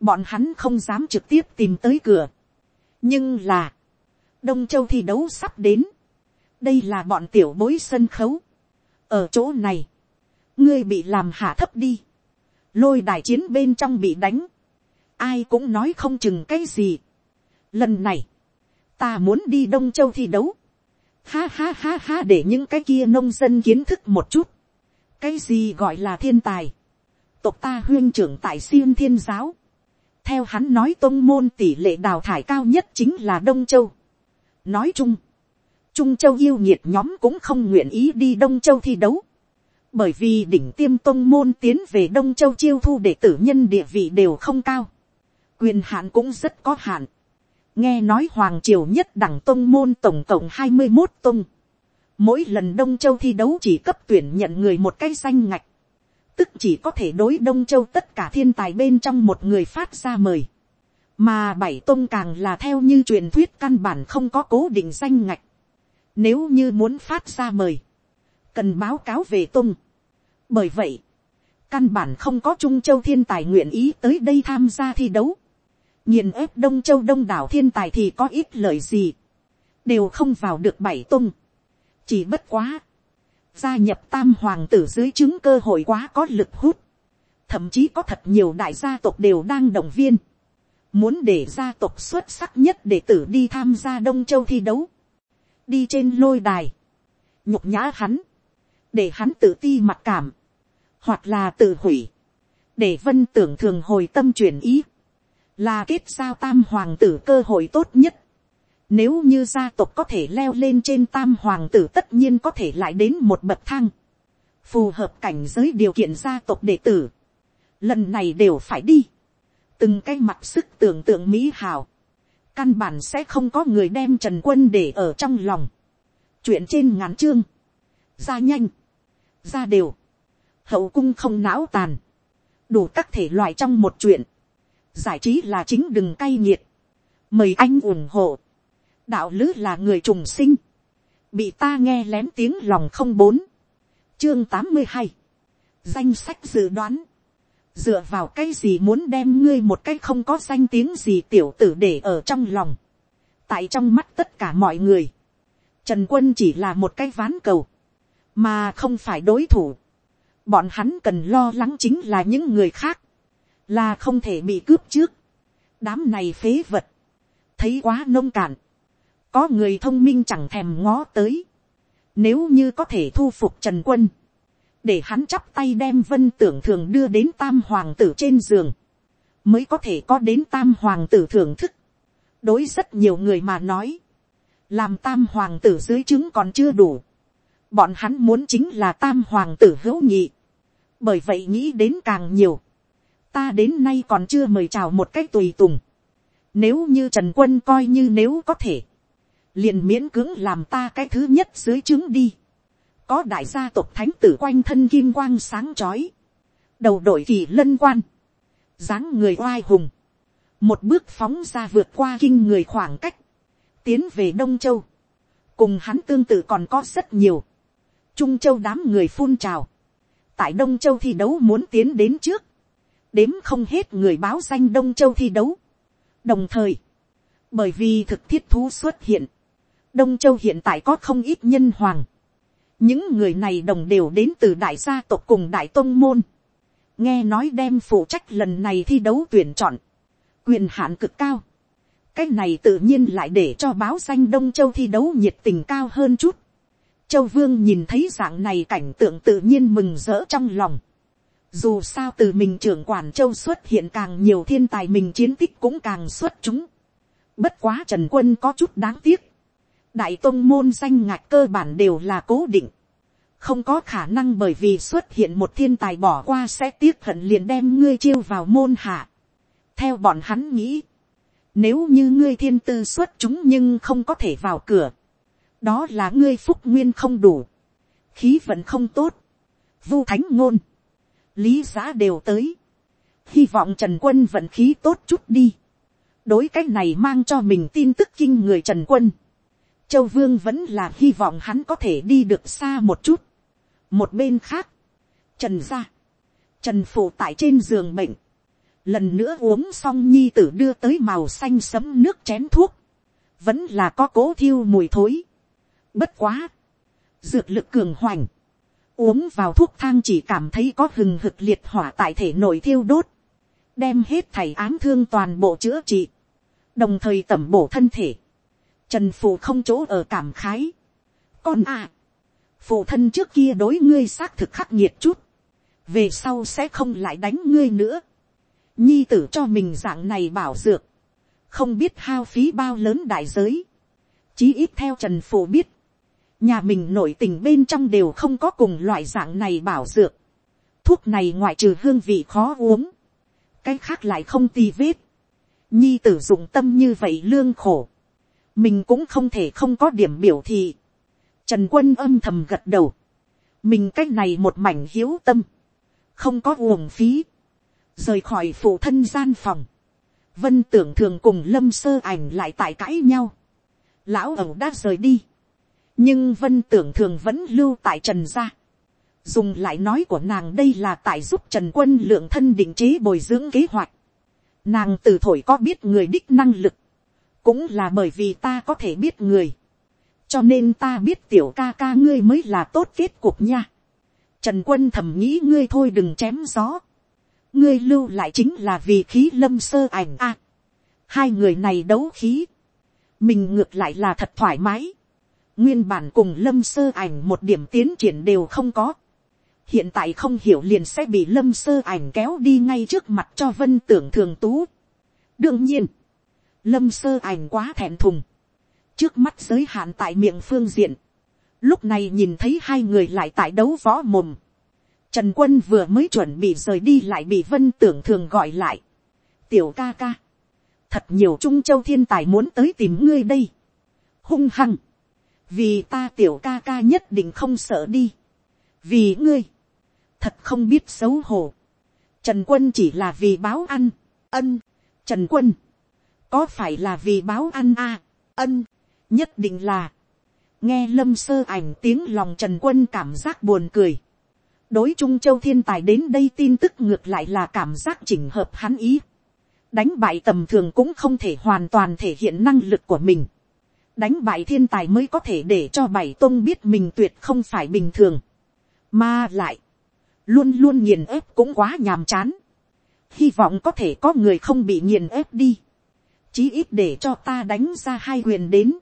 bọn hắn không dám trực tiếp tìm tới cửa, nhưng là, đông châu thi đấu sắp đến, đây là bọn tiểu bối sân khấu, ở chỗ này, ngươi bị làm hạ thấp đi, lôi đài chiến bên trong bị đánh, ai cũng nói không chừng cái gì. Lần này, ta muốn đi đông châu thi đấu, ha ha ha ha để những cái kia nông dân kiến thức một chút, cái gì gọi là thiên tài, tộc ta huyên trưởng tại siêng thiên giáo, theo hắn nói tôn môn tỷ lệ đào thải cao nhất chính là đông châu. nói chung, trung châu yêu nhiệt nhóm cũng không nguyện ý đi đông châu thi đấu. Bởi vì đỉnh tiêm tôn môn tiến về đông châu chiêu thu đệ tử nhân địa vị đều không cao, quyền hạn cũng rất có hạn. nghe nói hoàng triều nhất đẳng tôn môn tổng cộng hai mươi một tôn, mỗi lần đông châu thi đấu chỉ cấp tuyển nhận người một cái danh ngạch, tức chỉ có thể đối đông châu tất cả thiên tài bên trong một người phát ra mời, mà bảy tôn càng là theo như truyền thuyết căn bản không có cố định danh ngạch, nếu như muốn phát ra mời, cần báo cáo về tôn. bởi vậy, căn bản không có trung châu thiên tài nguyện ý tới đây tham gia thi đấu, nhìn ép đông châu đông đảo thiên tài thì có ít lời gì, đều không vào được bảy tung, chỉ bất quá, gia nhập tam hoàng tử dưới chứng cơ hội quá có lực hút, thậm chí có thật nhiều đại gia tộc đều đang động viên, muốn để gia tộc xuất sắc nhất để tử đi tham gia đông châu thi đấu, đi trên lôi đài, nhục nhã hắn, để hắn tự ti mặc cảm, hoặc là tự hủy, để vân tưởng thường hồi tâm chuyển ý, là kết giao tam hoàng tử cơ hội tốt nhất. Nếu như gia tộc có thể leo lên trên tam hoàng tử tất nhiên có thể lại đến một bậc thang. Phù hợp cảnh giới điều kiện gia tộc đệ tử. Lần này đều phải đi. Từng cái mặt sức tưởng tượng mỹ hào. Căn bản sẽ không có người đem Trần Quân để ở trong lòng. Chuyện trên ngắn chương. Ra nhanh. Ra đều. Hậu cung không não tàn. Đủ các thể loại trong một chuyện giải trí là chính đừng cay nghiệt, mời anh ủng hộ, đạo lứ là người trùng sinh, bị ta nghe lén tiếng lòng không bốn, chương tám mươi hai, danh sách dự đoán, dựa vào cái gì muốn đem ngươi một cái không có danh tiếng gì tiểu tử để ở trong lòng, tại trong mắt tất cả mọi người, trần quân chỉ là một cái ván cầu, mà không phải đối thủ, bọn hắn cần lo lắng chính là những người khác, là không thể bị cướp trước. đám này phế vật, thấy quá nông cạn, có người thông minh chẳng thèm ngó tới, nếu như có thể thu phục trần quân, để hắn chắp tay đem vân tưởng thường đưa đến tam hoàng tử trên giường, mới có thể có đến tam hoàng tử thưởng thức. đối rất nhiều người mà nói, làm tam hoàng tử dưới trứng còn chưa đủ, bọn hắn muốn chính là tam hoàng tử hữu nhị, bởi vậy nghĩ đến càng nhiều, ta đến nay còn chưa mời chào một cách tùy tùng. Nếu như Trần Quân coi như nếu có thể, liền miễn cưỡng làm ta cái thứ nhất dưới trứng đi. Có đại gia tộc thánh tử quanh thân kim quang sáng chói. Đầu đội kỳ lân quan. dáng người oai hùng. Một bước phóng ra vượt qua kinh người khoảng cách. Tiến về Đông Châu. Cùng hắn tương tự còn có rất nhiều. Trung Châu đám người phun trào. Tại Đông Châu thi đấu muốn tiến đến trước đếm không hết người báo danh đông châu thi đấu. đồng thời, bởi vì thực thiết thú xuất hiện, đông châu hiện tại có không ít nhân hoàng. những người này đồng đều đến từ đại gia tộc cùng đại tôn môn. nghe nói đem phụ trách lần này thi đấu tuyển chọn, quyền hạn cực cao. cái này tự nhiên lại để cho báo danh đông châu thi đấu nhiệt tình cao hơn chút. châu vương nhìn thấy dạng này cảnh tượng tự nhiên mừng rỡ trong lòng dù sao từ mình trưởng quản châu xuất hiện càng nhiều thiên tài mình chiến tích cũng càng xuất chúng. Bất quá Trần Quân có chút đáng tiếc. Đại tông môn danh ngạch cơ bản đều là cố định. Không có khả năng bởi vì xuất hiện một thiên tài bỏ qua sẽ tiếc hận liền đem ngươi chiêu vào môn hạ. Theo bọn hắn nghĩ. Nếu như ngươi thiên tư xuất chúng nhưng không có thể vào cửa. Đó là ngươi phúc nguyên không đủ. Khí vận không tốt. Vu thánh ngôn lý giá đều tới, hy vọng trần quân vận khí tốt chút đi, đối cách này mang cho mình tin tức kinh người trần quân, châu vương vẫn là hy vọng hắn có thể đi được xa một chút, một bên khác, trần gia, trần phụ tại trên giường bệnh, lần nữa uống xong nhi tử đưa tới màu xanh sấm nước chén thuốc, vẫn là có cố thiêu mùi thối, bất quá, dược lực cường hoành, uống vào thuốc thang chỉ cảm thấy có hừng hực liệt hỏa tại thể nội thiêu đốt, đem hết thảy án thương toàn bộ chữa trị, đồng thời tẩm bổ thân thể, trần phụ không chỗ ở cảm khái. con à, phụ thân trước kia đối ngươi xác thực khắc nghiệt chút, về sau sẽ không lại đánh ngươi nữa, nhi tử cho mình dạng này bảo dược, không biết hao phí bao lớn đại giới, chí ít theo trần phụ biết, nhà mình nội tình bên trong đều không có cùng loại dạng này bảo dược. thuốc này ngoại trừ hương vị khó uống, cái khác lại không tì vết. nhi tử dụng tâm như vậy lương khổ, mình cũng không thể không có điểm biểu thị. trần quân âm thầm gật đầu, mình cái này một mảnh hiếu tâm, không có uổng phí, rời khỏi phụ thân gian phòng, vân tưởng thường cùng lâm sơ ảnh lại tại cãi nhau, lão ẩu đã rời đi, nhưng vân tưởng thường vẫn lưu tại trần gia, dùng lại nói của nàng đây là tại giúp trần quân lượng thân định chế bồi dưỡng kế hoạch, nàng từ thổi có biết người đích năng lực, cũng là bởi vì ta có thể biết người, cho nên ta biết tiểu ca ca ngươi mới là tốt kết cục nha. Trần quân thầm nghĩ ngươi thôi đừng chém gió. ngươi lưu lại chính là vì khí lâm sơ ảnh a. hai người này đấu khí, mình ngược lại là thật thoải mái nguyên bản cùng lâm sơ ảnh một điểm tiến triển đều không có. hiện tại không hiểu liền sẽ bị lâm sơ ảnh kéo đi ngay trước mặt cho vân tưởng thường tú. đương nhiên, lâm sơ ảnh quá thẹn thùng. Trước mắt giới hạn tại miệng phương diện, lúc này nhìn thấy hai người lại tại đấu võ mồm, trần quân vừa mới chuẩn bị rời đi lại bị vân tưởng thường gọi lại, tiểu ca ca, thật nhiều trung châu thiên tài muốn tới tìm ngươi đây, hung hăng, vì ta tiểu ca ca nhất định không sợ đi, vì ngươi, thật không biết xấu hổ, trần quân chỉ là vì báo ăn, ân, trần quân, có phải là vì báo ăn a, ân, nhất định là, nghe lâm sơ ảnh tiếng lòng trần quân cảm giác buồn cười. đối trung châu thiên tài đến đây tin tức ngược lại là cảm giác chỉnh hợp hắn ý. đánh bại tầm thường cũng không thể hoàn toàn thể hiện năng lực của mình đánh bại thiên tài mới có thể để cho bảy tôn biết mình tuyệt không phải bình thường. mà lại, luôn luôn nghiền ép cũng quá nhàm chán. hy vọng có thể có người không bị nghiền ép đi. chí ít để cho ta đánh ra hai quyền đến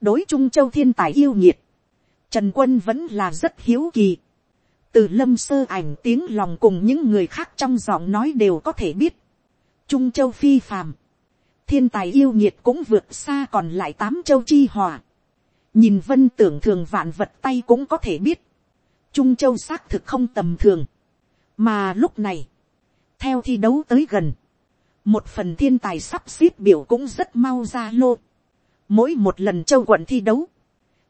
đối trung châu thiên tài yêu nhiệt, trần quân vẫn là rất hiếu kỳ. từ lâm sơ ảnh tiếng lòng cùng những người khác trong giọng nói đều có thể biết. trung châu phi phàm, thiên tài yêu nhiệt cũng vượt xa còn lại tám châu chi hòa. nhìn vân tưởng thường vạn vật tay cũng có thể biết. trung châu xác thực không tầm thường. mà lúc này, theo thi đấu tới gần, một phần thiên tài sắp xếp biểu cũng rất mau ra lô Mỗi một lần châu quận thi đấu,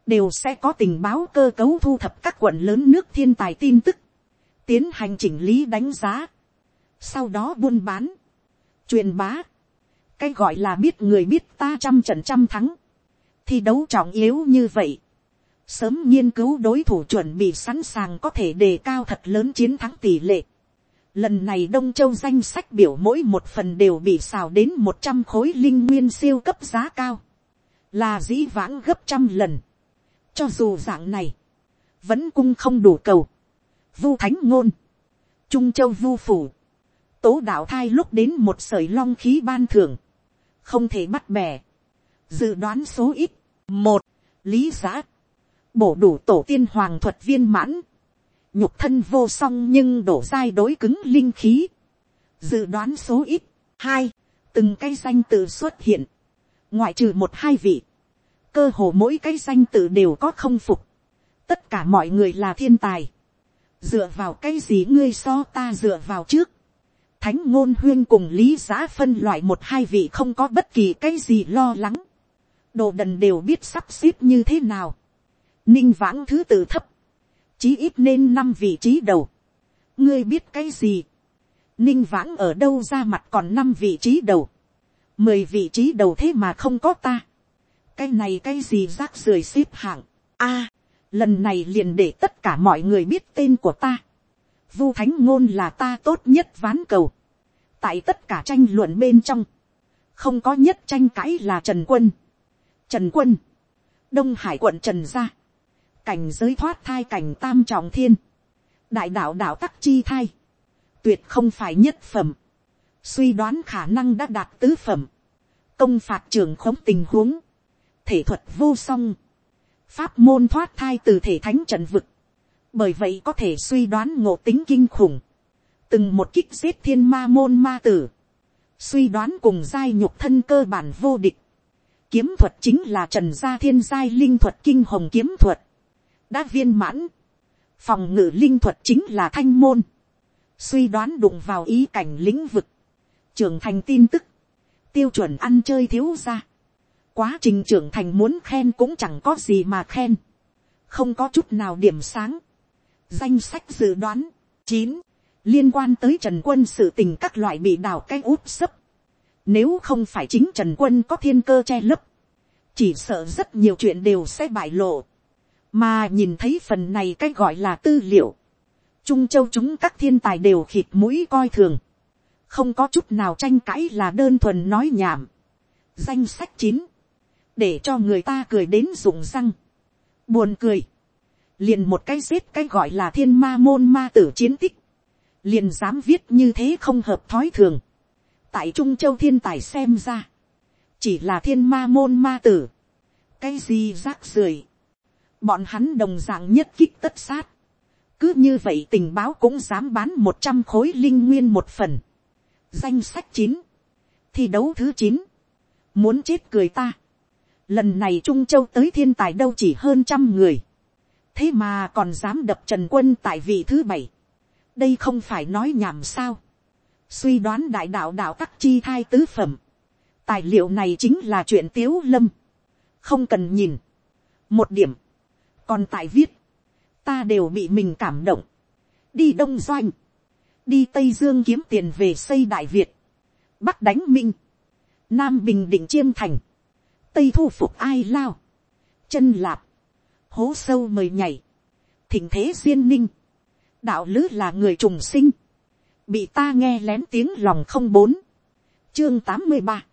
đều sẽ có tình báo cơ cấu thu thập các quận lớn nước thiên tài tin tức, tiến hành chỉnh lý đánh giá, sau đó buôn bán, truyền bá, cái gọi là biết người biết ta trăm trận trăm thắng, thi đấu trọng yếu như vậy, sớm nghiên cứu đối thủ chuẩn bị sẵn sàng có thể đề cao thật lớn chiến thắng tỷ lệ. Lần này Đông Châu danh sách biểu mỗi một phần đều bị xào đến một trăm khối linh nguyên siêu cấp giá cao là dĩ vãng gấp trăm lần. cho dù dạng này, vẫn cung không đủ cầu. vu thánh ngôn, trung châu vu phủ, tố đạo thai lúc đến một sởi long khí ban thưởng, không thể bắt bẻ, dự đoán số ít, một, lý giã, bổ đủ tổ tiên hoàng thuật viên mãn, nhục thân vô song nhưng đổ dai đối cứng linh khí, dự đoán số ít, hai, từng cây danh tự xuất hiện, ngoại trừ một hai vị, cơ hồ mỗi cái danh tự đều có không phục, tất cả mọi người là thiên tài, dựa vào cái gì ngươi so ta dựa vào trước, thánh ngôn huyên cùng lý giá phân loại một hai vị không có bất kỳ cái gì lo lắng, đồ đần đều biết sắp xếp như thế nào, ninh vãng thứ tự thấp, chí ít nên năm vị trí đầu, ngươi biết cái gì, ninh vãng ở đâu ra mặt còn năm vị trí đầu, mười vị trí đầu thế mà không có ta. cái này cái gì rác rưởi xếp hạng. a, lần này liền để tất cả mọi người biết tên của ta vu thánh ngôn là ta tốt nhất ván cầu. tại tất cả tranh luận bên trong, không có nhất tranh cãi là trần quân. trần quân, đông hải quận trần gia, cảnh giới thoát thai cảnh tam trọng thiên, đại đạo đạo tắc chi thai, tuyệt không phải nhất phẩm. Suy đoán khả năng đã đạt tứ phẩm, công phạt trường khống tình huống, thể thuật vô song, pháp môn thoát thai từ thể thánh trần vực, bởi vậy có thể suy đoán ngộ tính kinh khủng, từng một kích giết thiên ma môn ma tử, suy đoán cùng giai nhục thân cơ bản vô địch, kiếm thuật chính là trần gia thiên giai linh thuật kinh hồng kiếm thuật, đã viên mãn, phòng ngự linh thuật chính là thanh môn, suy đoán đụng vào ý cảnh lĩnh vực, trưởng thành tin tức, tiêu chuẩn ăn chơi thiếu ra. Quá trình trưởng thành muốn khen cũng chẳng có gì mà khen. Không có chút nào điểm sáng. Danh sách dự đoán. chín Liên quan tới Trần Quân sự tình các loại bị đào cái úp sấp. Nếu không phải chính Trần Quân có thiên cơ che lấp. Chỉ sợ rất nhiều chuyện đều sẽ bại lộ. Mà nhìn thấy phần này cái gọi là tư liệu. Trung châu chúng các thiên tài đều khịt mũi coi thường. Không có chút nào tranh cãi là đơn thuần nói nhảm. Danh sách chín. Để cho người ta cười đến rụng răng. Buồn cười. Liền một cái giết cái gọi là thiên ma môn ma tử chiến tích. Liền dám viết như thế không hợp thói thường. Tại trung châu thiên tài xem ra, chỉ là thiên ma môn ma tử, cái gì rác rưởi, bọn hắn đồng d ạ n g nhất kích tất sát, cứ như vậy tình báo cũng dám bán một trăm khối linh nguyên một phần, danh sách chín, thi đấu thứ chín, muốn chết cười ta, lần này trung châu tới thiên tài đâu chỉ hơn trăm người, thế mà còn dám đập trần quân tại vị thứ bảy, đây không phải nói nhảm sao, suy đoán đại đạo đạo các chi thai tứ phẩm, tài liệu này chính là chuyện tiếu lâm, không cần nhìn, một điểm, còn tại viết, ta đều bị mình cảm động, đi đông doanh, đi tây dương kiếm tiền về xây đại việt, bắc đánh minh, nam bình định chiêm thành, tây thu phục ai lao, chân lạp, hố sâu mời nhảy, thỉnh thế duyên ninh, đạo lứ là người trùng sinh, bị ta nghe lén tiếng lòng không bốn, chương tám mươi ba,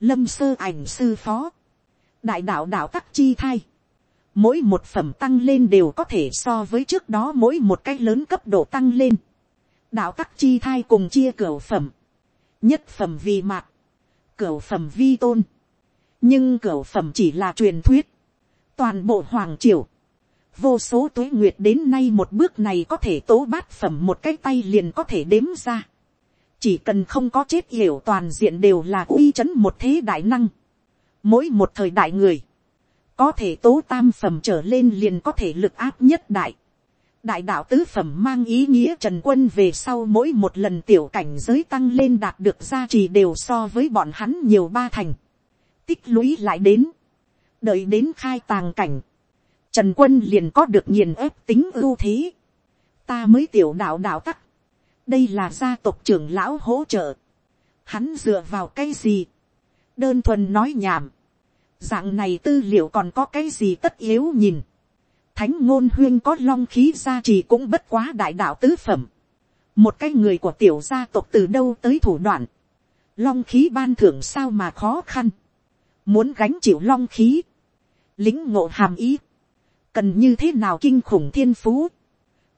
lâm sơ ảnh sư phó, đại đạo đạo tắc chi thai, mỗi một phẩm tăng lên đều có thể so với trước đó mỗi một cái lớn cấp độ tăng lên, đạo tắc chi thai cùng chia cửa phẩm, nhất phẩm vi mạc, cửa phẩm vi tôn, nhưng cửa phẩm chỉ là truyền thuyết, toàn bộ hoàng triều, vô số tuế nguyệt đến nay một bước này có thể tố bát phẩm một cái tay liền có thể đếm ra. chỉ cần không có chết hiểu toàn diện đều là uy chấn một thế đại năng. mỗi một thời đại người, có thể tố tam phẩm trở lên liền có thể lực áp nhất đại. đại đạo tứ phẩm mang ý nghĩa trần quân về sau mỗi một lần tiểu cảnh giới tăng lên đạt được gia trì đều so với bọn hắn nhiều ba thành. tích lũy lại đến đợi đến khai tàng cảnh Trần quân liền có được nghiền ép tính ưu thế. Ta mới tiểu đạo đạo tắc. Đây là gia tộc trưởng lão hỗ trợ. Hắn dựa vào cái gì? Đơn thuần nói nhảm. Dạng này tư liệu còn có cái gì tất yếu nhìn. Thánh ngôn huyên có long khí gia trì cũng bất quá đại đạo tứ phẩm. Một cái người của tiểu gia tộc từ đâu tới thủ đoạn. Long khí ban thưởng sao mà khó khăn. Muốn gánh chịu long khí. Lính ngộ hàm ý. Cần như thế nào kinh khủng thiên phú,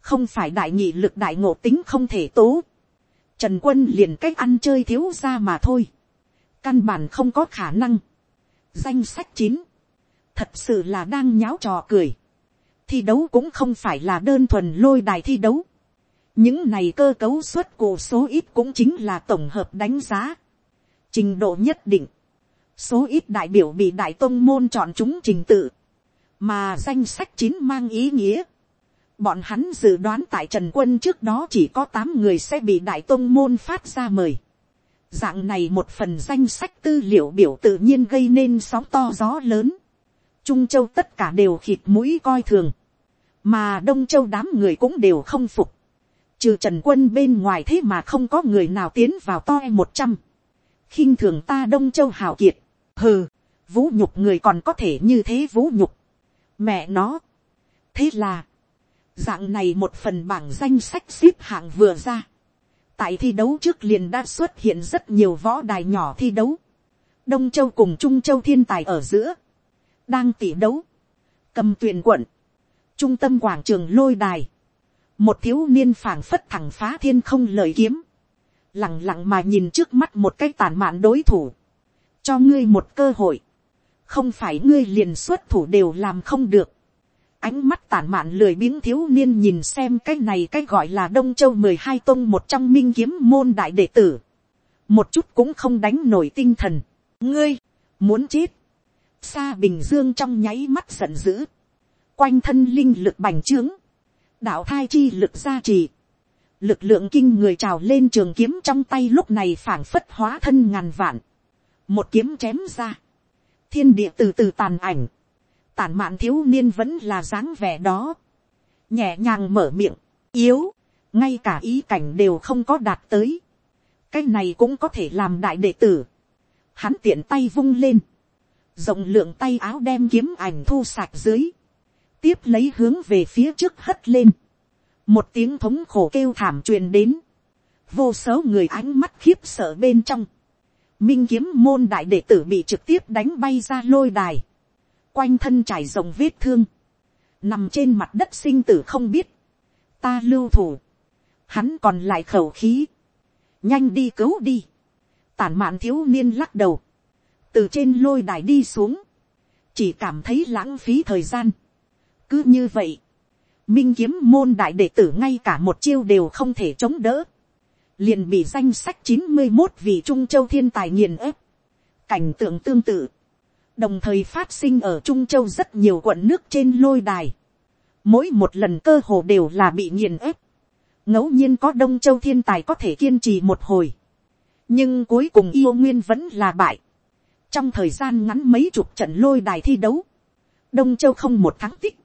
không phải đại nhị lực đại ngộ tính không thể tố, trần quân liền cách ăn chơi thiếu ra mà thôi, căn bản không có khả năng, danh sách chín, thật sự là đang nháo trò cười, thi đấu cũng không phải là đơn thuần lôi đài thi đấu, những này cơ cấu xuất cổ số ít cũng chính là tổng hợp đánh giá, trình độ nhất định, số ít đại biểu bị đại tôn môn chọn chúng trình tự, mà danh sách chín mang ý nghĩa, bọn hắn dự đoán tại trần quân trước đó chỉ có tám người sẽ bị đại tôn môn phát ra mời. dạng này một phần danh sách tư liệu biểu tự nhiên gây nên sóng to gió lớn. trung châu tất cả đều khịt mũi coi thường, mà đông châu đám người cũng đều không phục. trừ trần quân bên ngoài thế mà không có người nào tiến vào to e một trăm. khinh thường ta đông châu hào kiệt, hừ, vũ nhục người còn có thể như thế vũ nhục Mẹ nó. Thế là. Dạng này một phần bảng danh sách xếp hạng vừa ra. Tại thi đấu trước liền đã xuất hiện rất nhiều võ đài nhỏ thi đấu. Đông Châu cùng Trung Châu thiên tài ở giữa. Đang tỉ đấu. Cầm tuyển quận. Trung tâm quảng trường lôi đài. Một thiếu niên phảng phất thẳng phá thiên không lời kiếm. Lặng lặng mà nhìn trước mắt một cái tàn mạn đối thủ. Cho ngươi một cơ hội không phải ngươi liền xuất thủ đều làm không được. ánh mắt tản mạn lười biếng thiếu niên nhìn xem cái này cái gọi là đông châu mười hai tôn một trong minh kiếm môn đại đệ tử. một chút cũng không đánh nổi tinh thần. ngươi, muốn chết. xa bình dương trong nháy mắt giận dữ. quanh thân linh lực bành trướng. đạo thai chi lực gia trì. lực lượng kinh người trào lên trường kiếm trong tay lúc này phảng phất hóa thân ngàn vạn một kiếm chém ra. Thiên địa từ từ tàn ảnh, tàn mạn thiếu niên vẫn là dáng vẻ đó, nhẹ nhàng mở miệng, yếu, ngay cả ý cảnh đều không có đạt tới, cái này cũng có thể làm đại đệ tử, hắn tiện tay vung lên, rộng lượng tay áo đem kiếm ảnh thu sạch dưới, tiếp lấy hướng về phía trước hất lên, một tiếng thống khổ kêu thảm truyền đến, vô số người ánh mắt khiếp sợ bên trong, minh kiếm môn đại đệ tử bị trực tiếp đánh bay ra lôi đài, quanh thân trải rồng vết thương, nằm trên mặt đất sinh tử không biết, ta lưu thủ, hắn còn lại khẩu khí, nhanh đi cứu đi, tản mạn thiếu niên lắc đầu, từ trên lôi đài đi xuống, chỉ cảm thấy lãng phí thời gian. cứ như vậy, minh kiếm môn đại đệ tử ngay cả một chiêu đều không thể chống đỡ, liền bị danh sách chín mươi một vị trung châu thiên tài nghiền ép, cảnh tượng tương tự, đồng thời phát sinh ở trung châu rất nhiều quận nước trên lôi đài, mỗi một lần cơ hồ đều là bị nghiền ép, ngẫu nhiên có đông châu thiên tài có thể kiên trì một hồi, nhưng cuối cùng yêu nguyên vẫn là bại, trong thời gian ngắn mấy chục trận lôi đài thi đấu, đông châu không một thắng tích,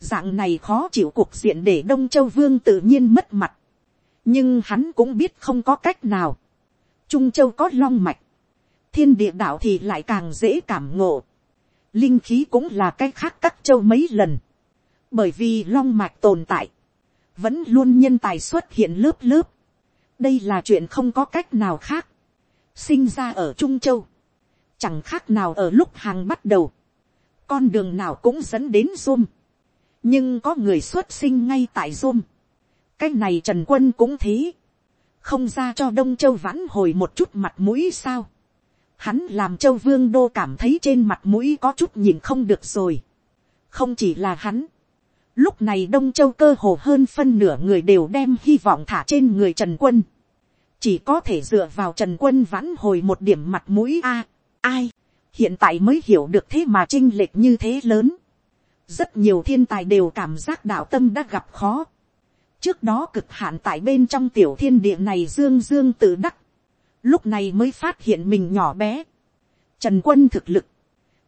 dạng này khó chịu cuộc diện để đông châu vương tự nhiên mất mặt, nhưng hắn cũng biết không có cách nào, trung châu có long mạch, thiên địa đạo thì lại càng dễ cảm ngộ, linh khí cũng là cái khác các châu mấy lần, bởi vì long mạch tồn tại, vẫn luôn nhân tài xuất hiện lớp lớp, đây là chuyện không có cách nào khác, sinh ra ở trung châu, chẳng khác nào ở lúc hàng bắt đầu, con đường nào cũng dẫn đến zoom, nhưng có người xuất sinh ngay tại zoom, cái này trần quân cũng thế, không ra cho đông châu vãn hồi một chút mặt mũi sao, hắn làm châu vương đô cảm thấy trên mặt mũi có chút nhìn không được rồi, không chỉ là hắn, lúc này đông châu cơ hồ hơn phân nửa người đều đem hy vọng thả trên người trần quân, chỉ có thể dựa vào trần quân vãn hồi một điểm mặt mũi a, ai, hiện tại mới hiểu được thế mà chinh lệch như thế lớn, rất nhiều thiên tài đều cảm giác đạo tâm đã gặp khó, trước đó cực hạn tại bên trong tiểu thiên địa này dương dương tự đắc, lúc này mới phát hiện mình nhỏ bé, trần quân thực lực,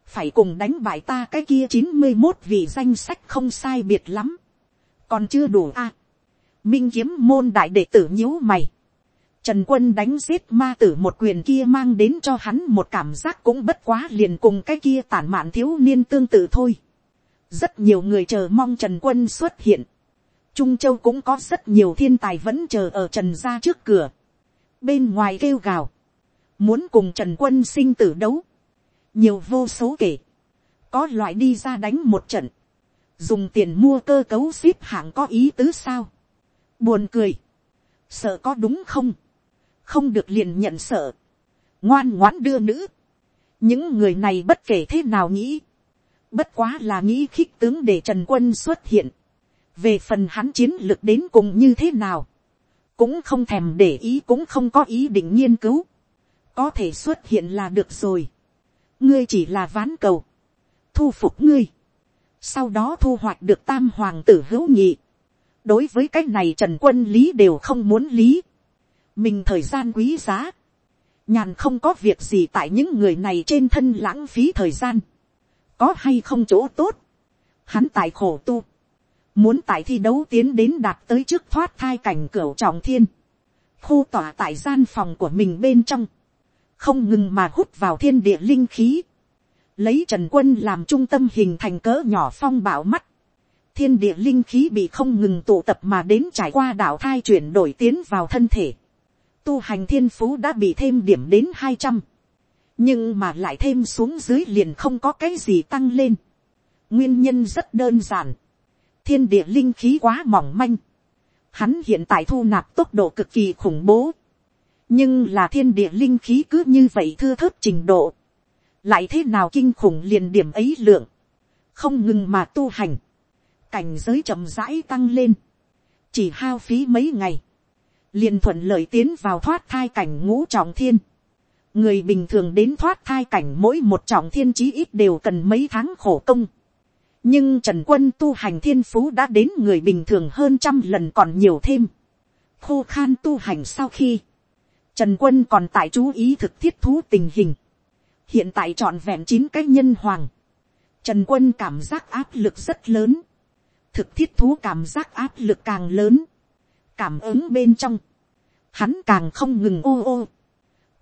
phải cùng đánh bại ta cái kia chín mươi một vị danh sách không sai biệt lắm, còn chưa đủ a, minh kiếm môn đại đệ tử nhíu mày, Trần quân đánh giết ma tử một quyền kia mang đến cho hắn một cảm giác cũng bất quá liền cùng cái kia tản mạn thiếu niên tương tự thôi. Rất nhiều người chờ mong Trần quân xuất hiện. Trung Châu cũng có rất nhiều thiên tài vẫn chờ ở Trần gia trước cửa. Bên ngoài kêu gào. Muốn cùng Trần quân sinh tử đấu. Nhiều vô số kể. Có loại đi ra đánh một trận. Dùng tiền mua cơ cấu ship hạng có ý tứ sao. Buồn cười. Sợ có đúng không? không được liền nhận sợ, ngoan ngoãn đưa nữ, những người này bất kể thế nào nghĩ, bất quá là nghĩ khích tướng để trần quân xuất hiện, về phần hắn chiến lược đến cùng như thế nào, cũng không thèm để ý cũng không có ý định nghiên cứu, có thể xuất hiện là được rồi, ngươi chỉ là ván cầu, thu phục ngươi, sau đó thu hoạch được tam hoàng tử hữu nhị, đối với cái này trần quân lý đều không muốn lý, mình thời gian quý giá, nhàn không có việc gì tại những người này trên thân lãng phí thời gian, có hay không chỗ tốt, hắn tại khổ tu, muốn tại thi đấu tiến đến đạt tới trước thoát thai cảnh cửa trọng thiên, khu tỏa tại gian phòng của mình bên trong, không ngừng mà hút vào thiên địa linh khí, lấy trần quân làm trung tâm hình thành cỡ nhỏ phong bảo mắt, thiên địa linh khí bị không ngừng tụ tập mà đến trải qua đạo thai chuyển đổi tiến vào thân thể, tu hành thiên phú đã bị thêm điểm đến hai trăm, nhưng mà lại thêm xuống dưới liền không có cái gì tăng lên. nguyên nhân rất đơn giản, thiên địa linh khí quá mỏng manh, hắn hiện tại thu nạp tốc độ cực kỳ khủng bố, nhưng là thiên địa linh khí cứ như vậy thưa thớt trình độ, lại thế nào kinh khủng liền điểm ấy lượng, không ngừng mà tu hành, cảnh giới chậm rãi tăng lên, chỉ hao phí mấy ngày, liền thuận lợi tiến vào thoát thai cảnh ngũ trọng thiên. người bình thường đến thoát thai cảnh mỗi một trọng thiên chí ít đều cần mấy tháng khổ công nhưng trần quân tu hành thiên phú đã đến người bình thường hơn trăm lần còn nhiều thêm. khô khan tu hành sau khi, trần quân còn tại chú ý thực thiết thú tình hình. hiện tại trọn vẹn chín cái nhân hoàng. trần quân cảm giác áp lực rất lớn. thực thiết thú cảm giác áp lực càng lớn cảm ứng bên trong, hắn càng không ngừng ô ô,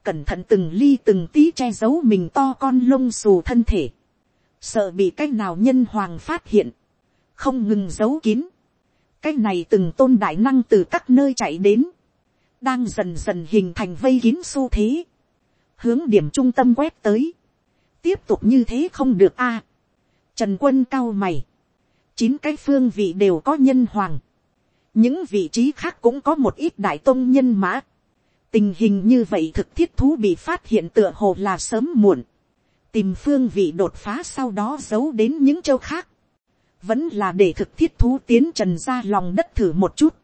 cẩn thận từng ly từng tí che giấu mình to con lông xù thân thể, sợ bị cái nào nhân hoàng phát hiện, không ngừng giấu kín, cái này từng tôn đại năng từ các nơi chạy đến, đang dần dần hình thành vây kín xu thế, hướng điểm trung tâm quét tới, tiếp tục như thế không được a, à, trần quân cao mày, chín cái phương vị đều có nhân hoàng, những vị trí khác cũng có một ít đại tôn nhân mã, tình hình như vậy thực thiết thú bị phát hiện tựa hồ là sớm muộn, tìm phương vị đột phá sau đó giấu đến những châu khác, vẫn là để thực thiết thú tiến trần ra lòng đất thử một chút.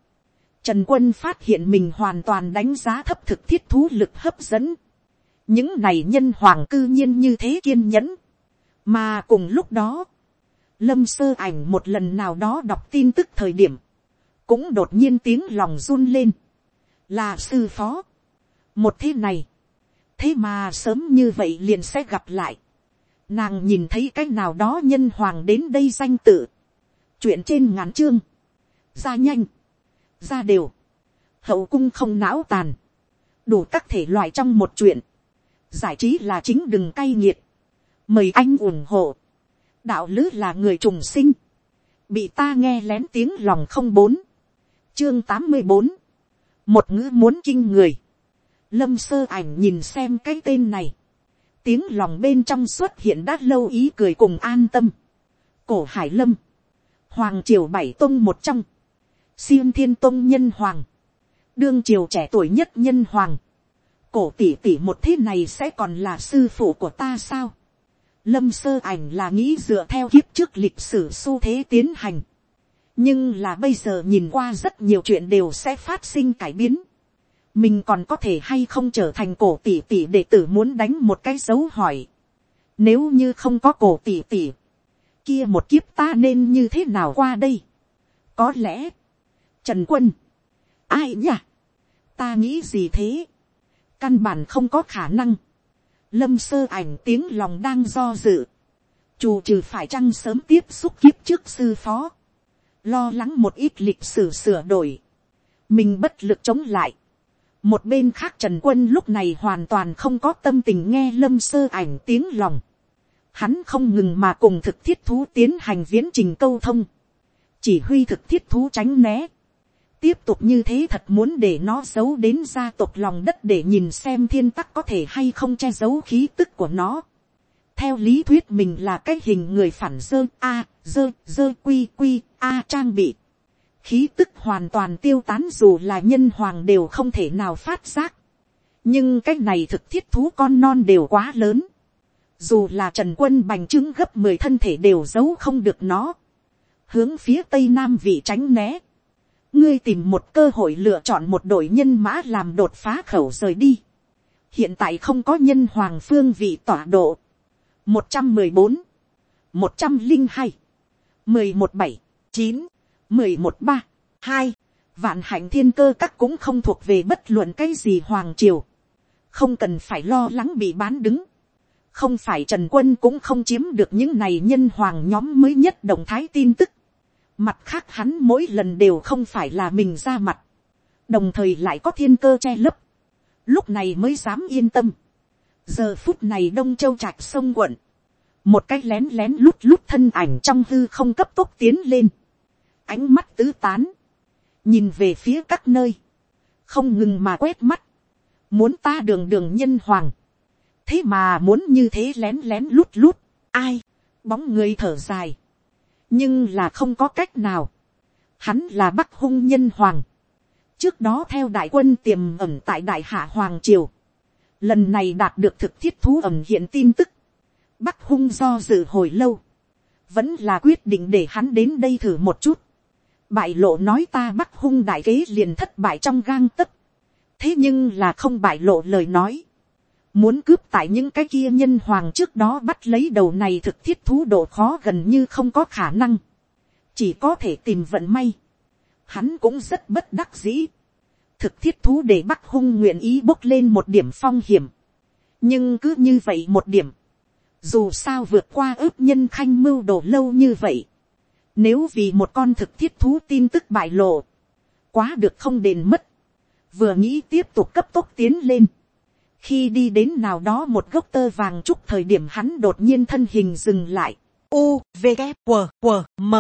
Trần quân phát hiện mình hoàn toàn đánh giá thấp thực thiết thú lực hấp dẫn. những này nhân hoàng cư nhiên như thế kiên nhẫn. mà cùng lúc đó, lâm sơ ảnh một lần nào đó đọc tin tức thời điểm, cũng đột nhiên tiếng lòng run lên, là sư phó. một thế này, thế mà sớm như vậy liền sẽ gặp lại. Nàng nhìn thấy cái nào đó nhân hoàng đến đây danh tự. Chuyện trên ngắn chương. Ra nhanh. Ra đều. Hậu cung không não tàn. Đủ các thể loại trong một chuyện. Giải trí là chính đừng cay nghiệt. Mời anh ủng hộ. Đạo lứ là người trùng sinh. Bị ta nghe lén tiếng lòng không bốn. Chương tám mươi bốn Một ngữ muốn kinh người. Lâm sơ ảnh nhìn xem cái tên này tiếng lòng bên trong xuất hiện đã lâu ý cười cùng an tâm. cổ hải lâm, hoàng triều bảy tông một trong, siêm thiên tông nhân hoàng, đương triều trẻ tuổi nhất nhân hoàng, cổ tỷ tỷ một thế này sẽ còn là sư phụ của ta sao. lâm sơ ảnh là nghĩ dựa theo kiếp trước lịch sử xu thế tiến hành. nhưng là bây giờ nhìn qua rất nhiều chuyện đều sẽ phát sinh cải biến mình còn có thể hay không trở thành cổ tỷ tỷ đệ tử muốn đánh một cái dấu hỏi. Nếu như không có cổ tỷ tỷ, kia một kiếp ta nên như thế nào qua đây? Có lẽ, Trần Quân, ai nhỉ? Ta nghĩ gì thế? Căn bản không có khả năng. Lâm sơ ảnh tiếng lòng đang do dự. Chủ trừ phải chăng sớm tiếp xúc kiếp trước sư phó. Lo lắng một ít lịch sử sửa đổi. Mình bất lực chống lại một bên khác trần quân lúc này hoàn toàn không có tâm tình nghe lâm sơ ảnh tiếng lòng. hắn không ngừng mà cùng thực thiết thú tiến hành viễn trình câu thông. chỉ huy thực thiết thú tránh né. tiếp tục như thế thật muốn để nó giấu đến gia tộc lòng đất để nhìn xem thiên tắc có thể hay không che giấu khí tức của nó. theo lý thuyết mình là cái hình người phản dơ, a, dơ dơ, quy quy, a, trang bị khí tức hoàn toàn tiêu tán dù là nhân hoàng đều không thể nào phát giác. nhưng cái này thực thiết thú con non đều quá lớn. dù là trần quân bành trướng gấp mười thân thể đều giấu không được nó. hướng phía tây nam vị tránh né. ngươi tìm một cơ hội lựa chọn một đội nhân mã làm đột phá khẩu rời đi. hiện tại không có nhân hoàng phương vị tọa độ. một trăm mười bốn, một trăm linh hai, mười một bảy, chín mười một ba, hai, vạn hạnh thiên cơ các cũng không thuộc về bất luận cái gì hoàng triều. Không cần phải lo lắng bị bán đứng. Không phải Trần Quân cũng không chiếm được những này nhân hoàng nhóm mới nhất động thái tin tức. Mặt khác hắn mỗi lần đều không phải là mình ra mặt. Đồng thời lại có thiên cơ che lấp. Lúc này mới dám yên tâm. Giờ phút này Đông Châu Trạch sông quận. Một cái lén lén lút lút thân ảnh trong hư không cấp tốc tiến lên ánh mắt tứ tán, nhìn về phía các nơi, không ngừng mà quét mắt, muốn ta đường đường nhân hoàng, thế mà muốn như thế lén lén lút lút, ai, bóng người thở dài, nhưng là không có cách nào, hắn là bắc hung nhân hoàng, trước đó theo đại quân tiềm ẩm tại đại hạ hoàng triều, lần này đạt được thực thiết thú ẩm hiện tin tức, bắc hung do dự hồi lâu, vẫn là quyết định để hắn đến đây thử một chút, bại lộ nói ta bắt hung đại kế liền thất bại trong gang tấc. thế nhưng là không bại lộ lời nói. muốn cướp tại những cái kia nhân hoàng trước đó bắt lấy đầu này thực thiết thú độ khó gần như không có khả năng. chỉ có thể tìm vận may. hắn cũng rất bất đắc dĩ. thực thiết thú để bắt hung nguyện ý bốc lên một điểm phong hiểm. nhưng cứ như vậy một điểm. dù sao vượt qua ước nhân khanh mưu đồ lâu như vậy nếu vì một con thực thiết thú tin tức bại lộ, quá được không đền mất, vừa nghĩ tiếp tục cấp tốc tiến lên, khi đi đến nào đó một gốc tơ vàng trúc thời điểm hắn đột nhiên thân hình dừng lại. U, V, K, W, W, M.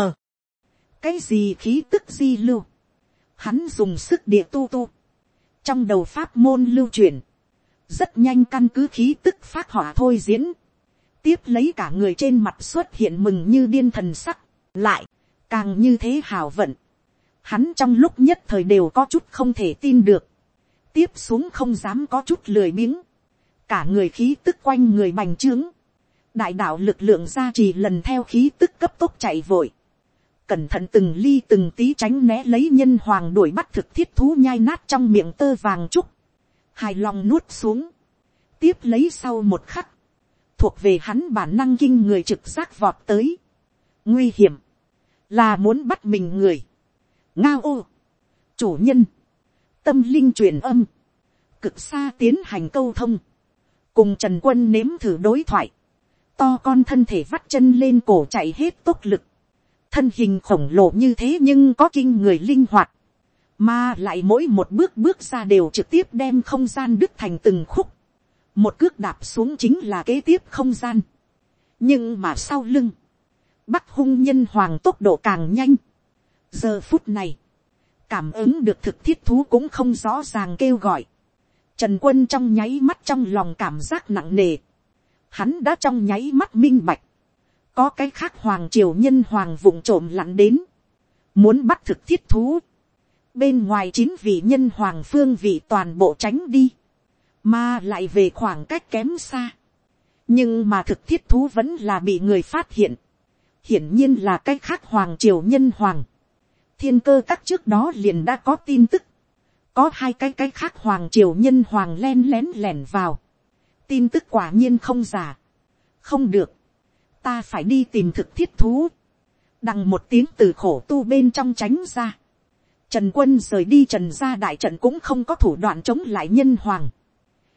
Cái gì khí tức di lưu? Hắn dùng sức địa tu tu. Trong đầu pháp môn lưu truyền. Rất nhanh căn cứ khí tức phát hỏa thôi diễn. Tiếp lấy cả người trên mặt xuất hiện mừng như điên thần sắc. Lại, càng như thế hào vận. Hắn trong lúc nhất thời đều có chút không thể tin được. Tiếp xuống không dám có chút lười biếng, cả người khí tức quanh người bành trướng, đại đạo lực lượng gia trì lần theo khí tức cấp tốc chạy vội, cẩn thận từng ly từng tí tránh né lấy nhân hoàng đuổi bắt thực thiết thú nhai nát trong miệng tơ vàng trúc, hài lòng nuốt xuống, tiếp lấy sau một khắc, thuộc về hắn bản năng kinh người trực giác vọt tới, nguy hiểm, là muốn bắt mình người, ngao ô, chủ nhân, tâm linh truyền âm, cực xa tiến hành câu thông, cùng trần quân nếm thử đối thoại, to con thân thể vắt chân lên cổ chạy hết tốc lực, thân hình khổng lồ như thế nhưng có kinh người linh hoạt, mà lại mỗi một bước bước ra đều trực tiếp đem không gian đứt thành từng khúc, một cước đạp xuống chính là kế tiếp không gian, nhưng mà sau lưng, bắc hung nhân hoàng tốc độ càng nhanh, giờ phút này, cảm ứng được thực thiết thú cũng không rõ ràng kêu gọi. Trần quân trong nháy mắt trong lòng cảm giác nặng nề. Hắn đã trong nháy mắt minh bạch. Có cái khác hoàng triều nhân hoàng vụng trộm lặn đến. Muốn bắt thực thiết thú. Bên ngoài chín vị nhân hoàng phương vị toàn bộ tránh đi. Mà lại về khoảng cách kém xa. Nhưng mà thực thiết thú vẫn là bị người phát hiện. Hiển nhiên là cái khác hoàng triều nhân hoàng thiên cơ các trước đó liền đã có tin tức. Có hai cái cái khác hoàng triều nhân hoàng len lén lẻn vào. Tin tức quả nhiên không giả. Không được. Ta phải đi tìm thực thiết thú. Đằng một tiếng từ khổ tu bên trong tránh ra. Trần quân rời đi trần ra đại trận cũng không có thủ đoạn chống lại nhân hoàng.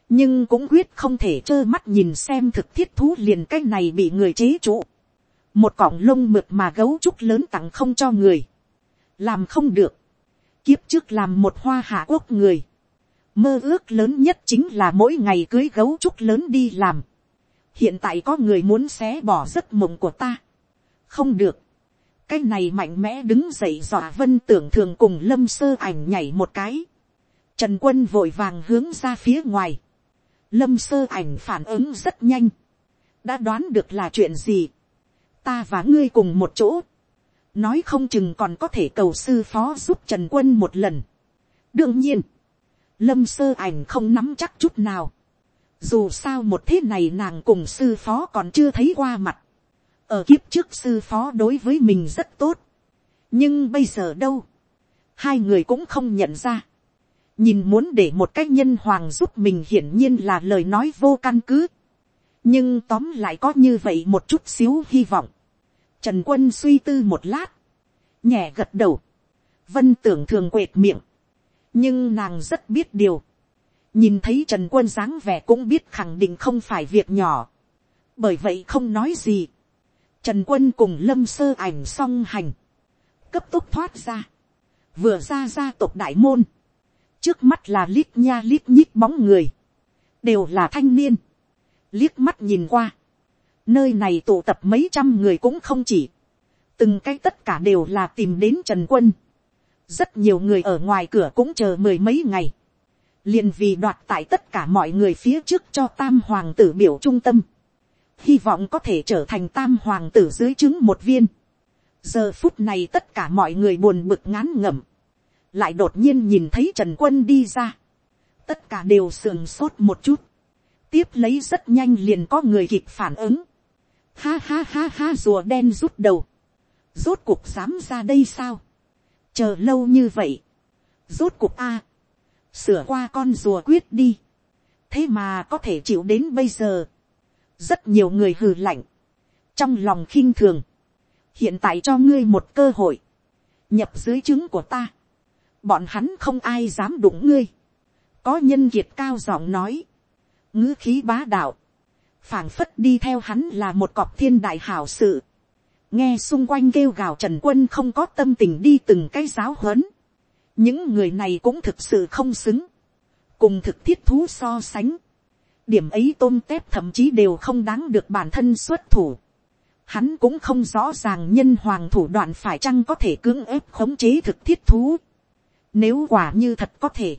Nhưng cũng quyết không thể trơ mắt nhìn xem thực thiết thú liền cái này bị người chế trụ. Một cọng lông mượt mà gấu trúc lớn tặng không cho người. Làm không được, kiếp trước làm một hoa hạ quốc người, mơ ước lớn nhất chính là mỗi ngày cưới gấu trúc lớn đi làm, hiện tại có người muốn xé bỏ giấc mộng của ta, không được, cái này mạnh mẽ đứng dậy dọa vân tưởng thường cùng lâm sơ ảnh nhảy một cái, trần quân vội vàng hướng ra phía ngoài, lâm sơ ảnh phản ứng rất nhanh, đã đoán được là chuyện gì, ta và ngươi cùng một chỗ, nói không chừng còn có thể cầu sư phó giúp trần quân một lần. đương nhiên, lâm sơ ảnh không nắm chắc chút nào. dù sao một thế này nàng cùng sư phó còn chưa thấy qua mặt. ở kiếp trước sư phó đối với mình rất tốt. nhưng bây giờ đâu, hai người cũng không nhận ra. nhìn muốn để một cái nhân hoàng giúp mình hiển nhiên là lời nói vô căn cứ. nhưng tóm lại có như vậy một chút xíu hy vọng Trần quân suy tư một lát. Nhẹ gật đầu. Vân tưởng thường quệt miệng. Nhưng nàng rất biết điều. Nhìn thấy Trần quân dáng vẻ cũng biết khẳng định không phải việc nhỏ. Bởi vậy không nói gì. Trần quân cùng lâm sơ ảnh song hành. Cấp tốc thoát ra. Vừa ra gia tộc đại môn. Trước mắt là lít nha lít nhít bóng người. Đều là thanh niên. Liếc mắt nhìn qua Nơi này tụ tập mấy trăm người cũng không chỉ. Từng cái tất cả đều là tìm đến Trần Quân. Rất nhiều người ở ngoài cửa cũng chờ mười mấy ngày. liền vì đoạt tại tất cả mọi người phía trước cho tam hoàng tử biểu trung tâm. Hy vọng có thể trở thành tam hoàng tử dưới chứng một viên. Giờ phút này tất cả mọi người buồn bực ngán ngẩm. Lại đột nhiên nhìn thấy Trần Quân đi ra. Tất cả đều sườn sốt một chút tiếp lấy rất nhanh liền có người kịp phản ứng. Ha ha ha ha, rùa đen rút đầu. Rốt cuộc dám ra đây sao? Chờ lâu như vậy. Rốt cuộc a Sửa qua con rùa quyết đi. Thế mà có thể chịu đến bây giờ. Rất nhiều người hừ lạnh. Trong lòng khinh thường. Hiện tại cho ngươi một cơ hội. Nhập dưới trứng của ta. Bọn hắn không ai dám đụng ngươi. Có nhân kiệt cao giọng nói. ngữ khí bá đạo phảng phất đi theo hắn là một cọp thiên đại hảo sự. nghe xung quanh kêu gào trần quân không có tâm tình đi từng cái giáo huấn. những người này cũng thực sự không xứng. cùng thực thiết thú so sánh. điểm ấy tôm tép thậm chí đều không đáng được bản thân xuất thủ. Hắn cũng không rõ ràng nhân hoàng thủ đoạn phải chăng có thể cưỡng ép khống chế thực thiết thú. Nếu quả như thật có thể,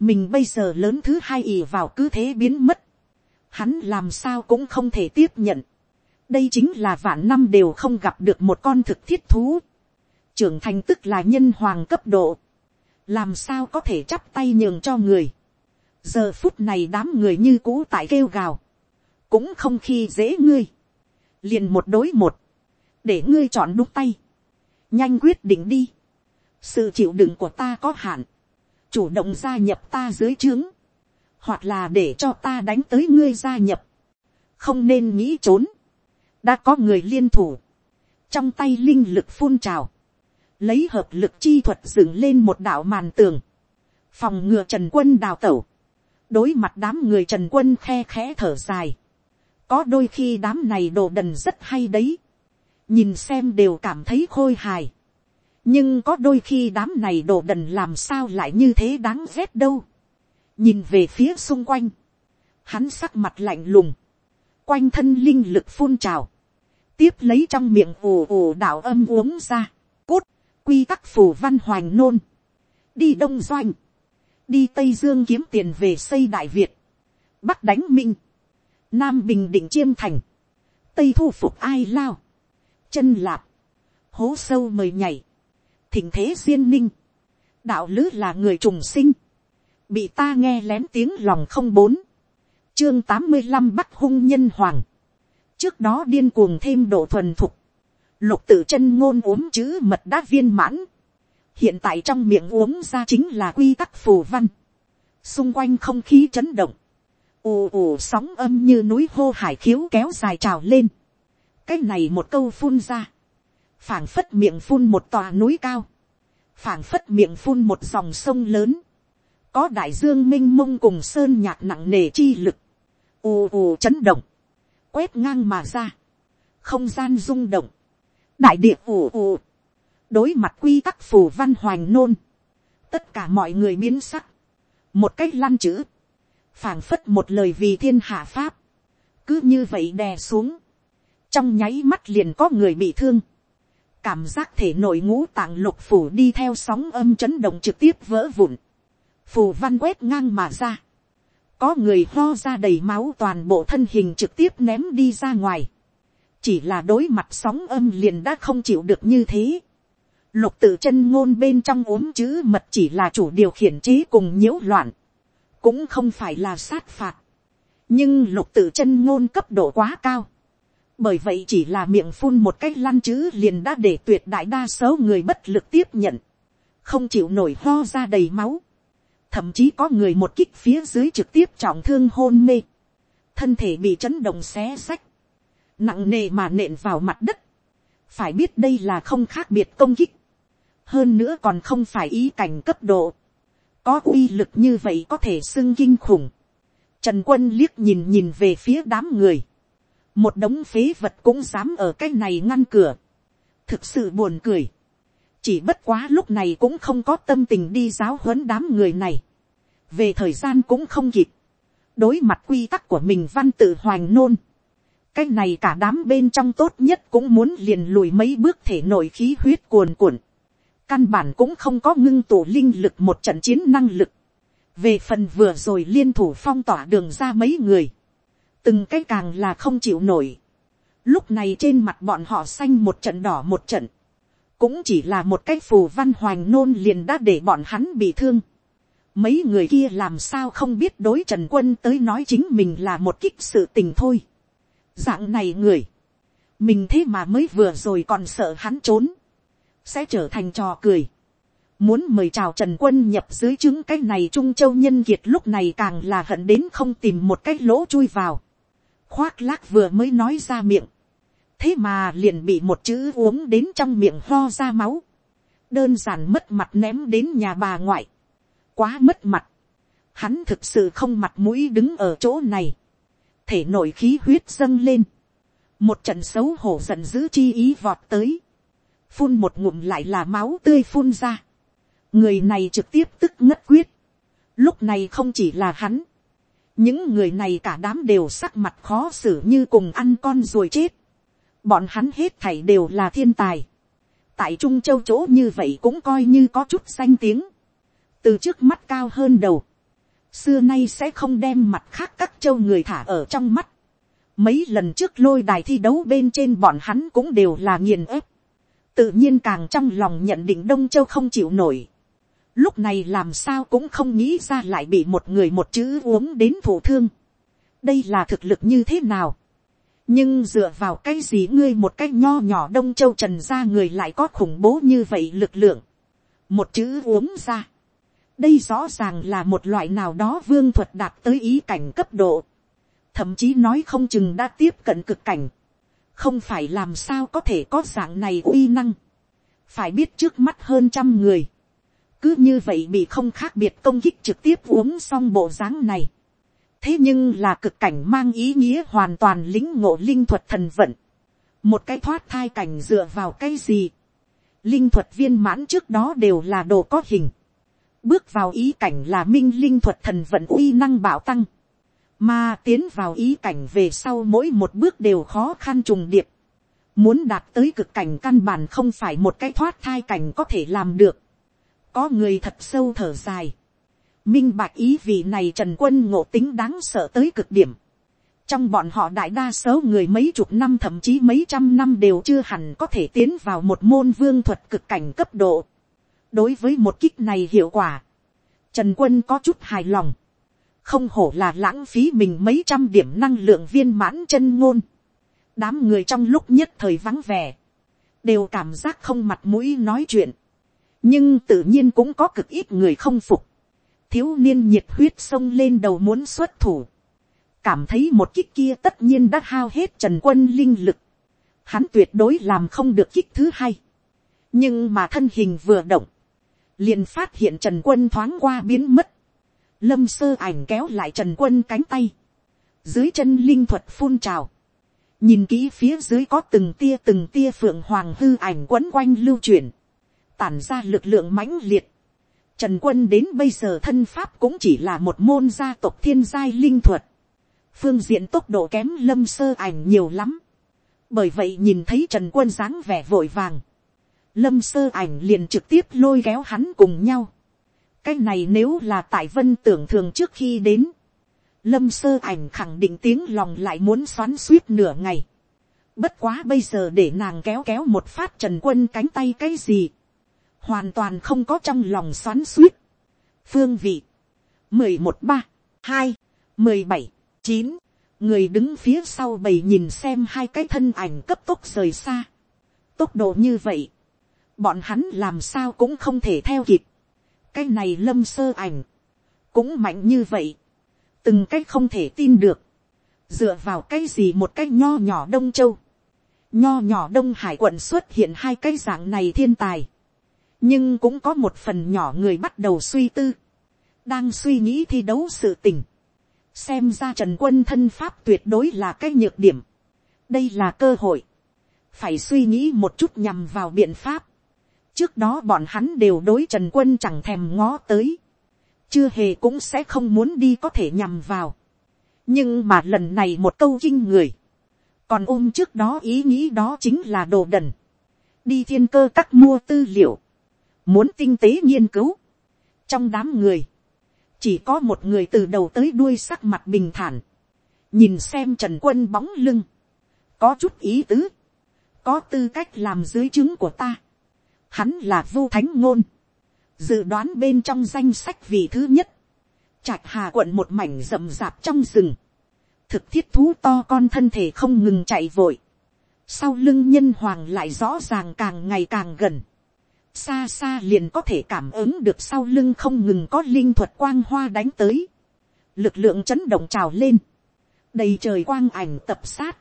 mình bây giờ lớn thứ hai ì vào cứ thế biến mất. Hắn làm sao cũng không thể tiếp nhận. Đây chính là vạn năm đều không gặp được một con thực thiết thú. Trưởng thành tức là nhân hoàng cấp độ. Làm sao có thể chắp tay nhường cho người. Giờ phút này đám người như cũ tại kêu gào. Cũng không khi dễ ngươi. Liền một đối một. Để ngươi chọn đúng tay. Nhanh quyết định đi. Sự chịu đựng của ta có hạn. Chủ động gia nhập ta dưới trướng. Hoặc là để cho ta đánh tới ngươi gia nhập. Không nên nghĩ trốn. Đã có người liên thủ, trong tay linh lực phun trào, lấy hợp lực chi thuật dựng lên một đạo màn tường, phòng ngừa trần quân đào tẩu, đối mặt đám người trần quân khe khẽ thở dài, có đôi khi đám này đồ đần rất hay đấy, nhìn xem đều cảm thấy khôi hài, nhưng có đôi khi đám này đồ đần làm sao lại như thế đáng ghét đâu, nhìn về phía xung quanh, hắn sắc mặt lạnh lùng, quanh thân linh lực phun trào, tiếp lấy trong miệng ồ ồ đạo âm uống ra, cút, quy tắc phù văn hoành nôn, đi đông doanh, đi tây dương kiếm tiền về xây đại việt, bắc đánh minh, nam bình định chiêm thành, tây thu phục ai lao, chân lạp, hố sâu mời nhảy, thỉnh thế duyên ninh, đạo lứ là người trùng sinh, bị ta nghe lén tiếng lòng không bốn, chương tám mươi năm bắt hung nhân hoàng, trước đó điên cuồng thêm độ thuần thục, lục tự chân ngôn uống chữ mật đã viên mãn, hiện tại trong miệng uống ra chính là quy tắc phù văn, xung quanh không khí chấn động, ù ù sóng âm như núi hô hải khiếu kéo dài trào lên, cái này một câu phun ra, phảng phất miệng phun một tòa núi cao, phảng phất miệng phun một dòng sông lớn, có đại dương m i n h mông cùng sơn nhạc nặng nề chi lực, ù ù chấn động, quét ngang mà ra, không gian rung động, đại địa ù ù, đối mặt quy tắc phù văn hoành nôn, tất cả mọi người biến sắc, một cách lăn chữ, phảng phất một lời vì thiên hạ pháp, cứ như vậy đè xuống, trong nháy mắt liền có người bị thương, cảm giác thể nội ngũ tạng lục phủ đi theo sóng âm chấn động trực tiếp vỡ vụn, phù văn quét ngang mà ra, có người ho ra đầy máu toàn bộ thân hình trực tiếp ném đi ra ngoài. chỉ là đối mặt sóng âm liền đã không chịu được như thế. lục tự chân ngôn bên trong uống chữ mật chỉ là chủ điều khiển trí cùng nhiễu loạn. cũng không phải là sát phạt. nhưng lục tự chân ngôn cấp độ quá cao. bởi vậy chỉ là miệng phun một cách lăn chữ liền đã để tuyệt đại đa số người bất lực tiếp nhận. không chịu nổi ho ra đầy máu thậm chí có người một kích phía dưới trực tiếp trọng thương hôn mê, thân thể bị chấn động xé xách, nặng nề mà nện vào mặt đất, phải biết đây là không khác biệt công kích, hơn nữa còn không phải ý cảnh cấp độ, có uy lực như vậy có thể xưng kinh khủng, trần quân liếc nhìn nhìn về phía đám người, một đống phế vật cũng dám ở cái này ngăn cửa, thực sự buồn cười, chỉ bất quá lúc này cũng không có tâm tình đi giáo huấn đám người này. Về thời gian cũng không kịp, đối mặt quy tắc của mình văn tự hoành nôn, cái này cả đám bên trong tốt nhất cũng muốn liền lùi mấy bước thể nội khí huyết cuồn cuộn, căn bản cũng không có ngưng tụ linh lực một trận chiến năng lực, về phần vừa rồi liên thủ phong tỏa đường ra mấy người, từng cái càng là không chịu nổi, lúc này trên mặt bọn họ xanh một trận đỏ một trận, cũng chỉ là một cái phù văn hoành nôn liền đã để bọn hắn bị thương, mấy người kia làm sao không biết đối trần quân tới nói chính mình là một kích sự tình thôi. dạng này người, mình thế mà mới vừa rồi còn sợ hắn trốn, sẽ trở thành trò cười. muốn mời chào trần quân nhập dưới chứng cái này trung châu nhân kiệt lúc này càng là hận đến không tìm một cái lỗ chui vào. khoác lác vừa mới nói ra miệng, thế mà liền bị một chữ uống đến trong miệng ho ra máu, đơn giản mất mặt ném đến nhà bà ngoại quá mất mặt. Hắn thực sự không mặt mũi đứng ở chỗ này. Thể nội khí huyết dâng lên. Một trận xấu hổ giận dữ chi ý vọt tới. Phun một ngụm lại là máu tươi phun ra. Người này trực tiếp tức ngất quyết. Lúc này không chỉ là hắn. những người này cả đám đều sắc mặt khó xử như cùng ăn con ruồi chết bọn hắn hết thảy đều là thiên tài. tại trung châu chỗ như vậy cũng coi như có chút danh tiếng. từ trước mắt cao hơn đầu. xưa nay sẽ không đem mặt khác các châu người thả ở trong mắt. mấy lần trước lôi đài thi đấu bên trên bọn hắn cũng đều là nghiền ép. tự nhiên càng trong lòng nhận định đông châu không chịu nổi lúc này làm sao cũng không nghĩ ra lại bị một người một chữ uống đến thủ thương. đây là thực lực như thế nào nhưng dựa vào cái gì ngươi một cái nho nhỏ đông châu trần ra người lại có khủng bố như vậy lực lượng. một chữ uống ra. đây rõ ràng là một loại nào đó vương thuật đạt tới ý cảnh cấp độ. thậm chí nói không chừng đã tiếp cận cực cảnh. không phải làm sao có thể có dạng này uy năng. phải biết trước mắt hơn trăm người cứ như vậy bị không khác biệt công kích trực tiếp uống xong bộ dáng này thế nhưng là cực cảnh mang ý nghĩa hoàn toàn lính ngộ linh thuật thần vận. một cái thoát thai cảnh dựa vào cái gì. linh thuật viên mãn trước đó đều là đồ có hình. bước vào ý cảnh là minh linh thuật thần vận uy năng bảo tăng. mà tiến vào ý cảnh về sau mỗi một bước đều khó khăn trùng điệp. muốn đạt tới cực cảnh căn bản không phải một cái thoát thai cảnh có thể làm được có người thật sâu thở dài. Minh bạch ý vị này trần quân ngộ tính đáng sợ tới cực điểm. Trong bọn họ đại đa số người mấy chục năm, thậm chí mấy trăm năm đều chưa hẳn có thể tiến vào một môn vương thuật cực cảnh cấp độ. Đối với một kích này hiệu quả. Trần quân có chút hài lòng. Không hổ là lãng phí mình mấy trăm điểm năng lượng viên mãn chân ngôn. Đám người trong lúc nhất thời vắng vẻ. Đều cảm giác không mặt mũi nói chuyện nhưng tự nhiên cũng có cực ít người không phục thiếu niên nhiệt huyết xông lên đầu muốn xuất thủ. cảm thấy một kích kia tất nhiên đã hao hết trần quân linh lực. hắn tuyệt đối làm không được kích thứ hai. nhưng mà thân hình vừa động, liền phát hiện trần quân thoáng qua biến mất. lâm sơ ảnh kéo lại trần quân cánh tay. dưới chân linh thuật phun trào. nhìn kỹ phía dưới có từng tia từng tia phượng hoàng hư ảnh quấn quanh lưu chuyển tản ra lực lượng mãnh liệt. Trần quân đến bây giờ thân pháp cũng chỉ là một môn gia tộc thiên giai linh thuật. Phương diện tốc độ kém lâm sơ ảnh nhiều lắm. Bởi vậy nhìn thấy Trần quân dáng vẻ vội vàng. Lâm sơ ảnh liền trực tiếp lôi kéo hắn cùng nhau. Cái này nếu là tại vân tưởng thường trước khi đến. Lâm sơ ảnh khẳng định tiếng lòng lại muốn xoắn suýt nửa ngày. Bất quá bây giờ để nàng kéo kéo một phát trần quân cánh tay cái gì hoàn toàn không có trong lòng xoắn suýt. phương vị, mười một ba, hai, mười bảy, chín, người đứng phía sau bầy nhìn xem hai cái thân ảnh cấp tốc rời xa. tốc độ như vậy, bọn hắn làm sao cũng không thể theo kịp. cái này lâm sơ ảnh, cũng mạnh như vậy, từng cái không thể tin được, dựa vào cái gì một cái nho nhỏ đông châu, nho nhỏ đông hải quận xuất hiện hai cái dạng này thiên tài, nhưng cũng có một phần nhỏ người bắt đầu suy tư, đang suy nghĩ thi đấu sự tình, xem ra trần quân thân pháp tuyệt đối là cái nhược điểm, đây là cơ hội, phải suy nghĩ một chút nhằm vào biện pháp, trước đó bọn hắn đều đối trần quân chẳng thèm ngó tới, chưa hề cũng sẽ không muốn đi có thể nhằm vào, nhưng mà lần này một câu kinh người, còn ôm trước đó ý nghĩ đó chính là đồ đần, đi thiên cơ các mua tư liệu, muốn tinh tế nghiên cứu, trong đám người, chỉ có một người từ đầu tới đuôi sắc mặt bình thản, nhìn xem trần quân bóng lưng, có chút ý tứ, có tư cách làm dưới chứng của ta, hắn là vô thánh ngôn, dự đoán bên trong danh sách vị thứ nhất, trạch hà quận một mảnh rậm rạp trong rừng, thực thiết thú to con thân thể không ngừng chạy vội, sau lưng nhân hoàng lại rõ ràng càng ngày càng gần, xa xa liền có thể cảm ứng được sau lưng không ngừng có linh thuật quang hoa đánh tới, lực lượng chấn động trào lên, đầy trời quang ảnh tập sát,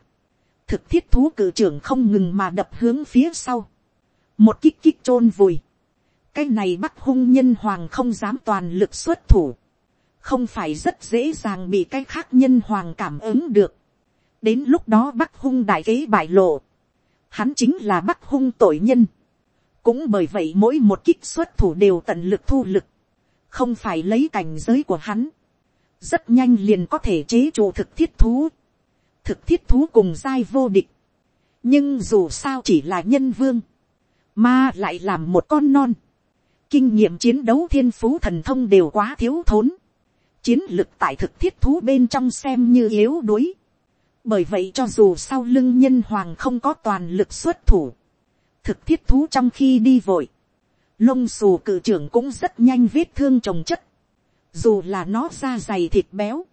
thực thiết thú cử trưởng không ngừng mà đập hướng phía sau, một kích kích chôn vùi, cái này bắc hung nhân hoàng không dám toàn lực xuất thủ, không phải rất dễ dàng bị cái khác nhân hoàng cảm ứng được, đến lúc đó bắc hung đại kế bại lộ, hắn chính là bắc hung tội nhân, cũng bởi vậy mỗi một kích xuất thủ đều tận lực thu lực, không phải lấy cảnh giới của hắn, rất nhanh liền có thể chế trụ thực thiết thú, thực thiết thú cùng giai vô địch, nhưng dù sao chỉ là nhân vương, mà lại làm một con non, kinh nghiệm chiến đấu thiên phú thần thông đều quá thiếu thốn, chiến lực tại thực thiết thú bên trong xem như yếu đuối, bởi vậy cho dù sau lưng nhân hoàng không có toàn lực xuất thủ, thực thiết thú trong khi đi vội, lông xù cự trưởng cũng rất nhanh vết thương trồng chất, dù là nó da dày thịt béo,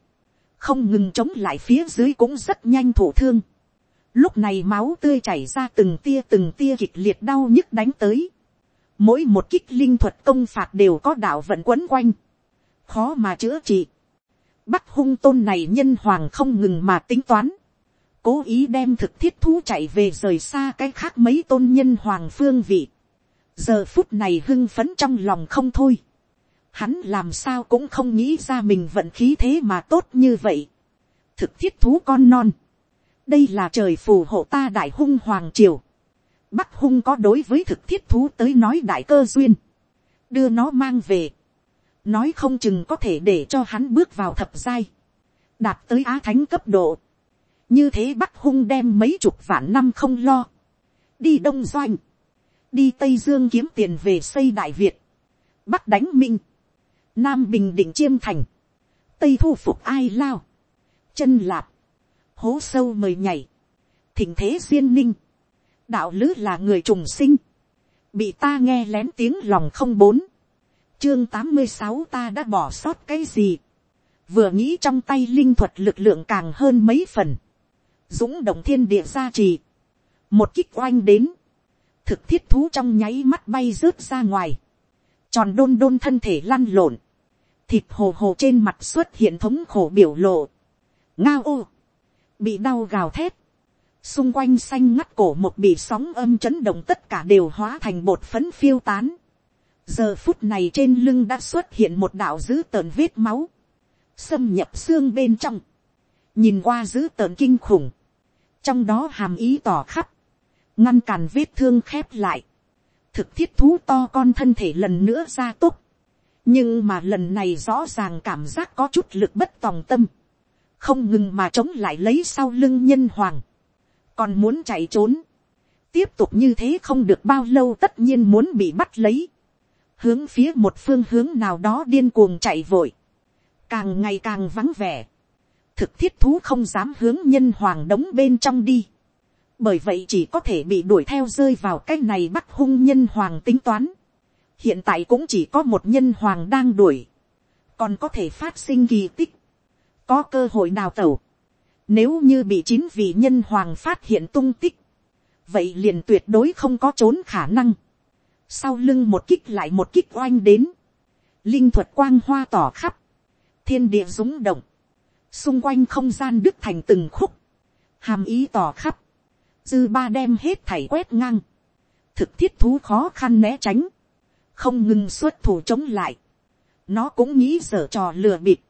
không ngừng chống lại phía dưới cũng rất nhanh thổ thương. Lúc này máu tươi chảy ra từng tia từng tia kịch liệt đau nhức đánh tới. Mỗi một kích linh thuật công phạt đều có đạo vận quấn quanh. Khó mà chữa trị. Bắt hung tôn này nhân hoàng không ngừng mà tính toán. Cố ý đem thực thiết thú chạy về rời xa cái khác mấy tôn nhân hoàng phương vị. Giờ phút này hưng phấn trong lòng không thôi hắn làm sao cũng không nghĩ ra mình vận khí thế mà tốt như vậy. thực thiết thú con non, đây là trời phù hộ ta đại hung hoàng triều. bắc hung có đối với thực thiết thú tới nói đại cơ duyên, đưa nó mang về, nói không chừng có thể để cho hắn bước vào thập giai, đạt tới á thánh cấp độ như thế bắc hung đem mấy chục vạn năm không lo, đi đông doanh, đi tây dương kiếm tiền về xây đại việt, bắc đánh minh, nam bình định chiêm thành, tây thu phục ai lao, chân lạp, hố sâu mời nhảy, thỉnh thế duyên ninh, đạo lứ là người trùng sinh, bị ta nghe lén tiếng lòng không bốn, chương tám mươi sáu ta đã bỏ sót cái gì, vừa nghĩ trong tay linh thuật lực lượng càng hơn mấy phần, dũng động thiên địa gia trì, một kích oanh đến, thực thiết thú trong nháy mắt bay rớt ra ngoài, tròn đôn đôn thân thể lăn lộn, thịt hồ hồ trên mặt xuất hiện thống khổ biểu lộ, ngao ô, bị đau gào thét, xung quanh xanh ngắt cổ một bị sóng âm chấn động tất cả đều hóa thành bột phấn phiêu tán. giờ phút này trên lưng đã xuất hiện một đạo dữ tợn vết máu, xâm nhập xương bên trong, nhìn qua dữ tợn kinh khủng, trong đó hàm ý tỏ khắp, ngăn cản vết thương khép lại, thực thiết thú to con thân thể lần nữa ra tốt, nhưng mà lần này rõ ràng cảm giác có chút lực bất tòng tâm, không ngừng mà chống lại lấy sau lưng nhân hoàng, còn muốn chạy trốn, tiếp tục như thế không được bao lâu tất nhiên muốn bị bắt lấy, hướng phía một phương hướng nào đó điên cuồng chạy vội, càng ngày càng vắng vẻ, thực thiết thú không dám hướng nhân hoàng đống bên trong đi, bởi vậy chỉ có thể bị đuổi theo rơi vào cái này bắt hung nhân hoàng tính toán, hiện tại cũng chỉ có một nhân hoàng đang đuổi, còn có thể phát sinh kỳ tích, có cơ hội đào tẩu. Nếu như bị chín vị nhân hoàng phát hiện tung tích, vậy liền tuyệt đối không có trốn khả năng. Sau lưng một kích lại một kích oanh đến, linh thuật quang hoa tỏ khắp, thiên địa rúng động, xung quanh không gian đứt thành từng khúc, hàm ý tỏ khắp, dư ba đem hết thảy quét ngang, thực thiết thú khó khăn né tránh, không ngừng xuất thủ chống lại, nó cũng nghĩ dở trò lừa bịp,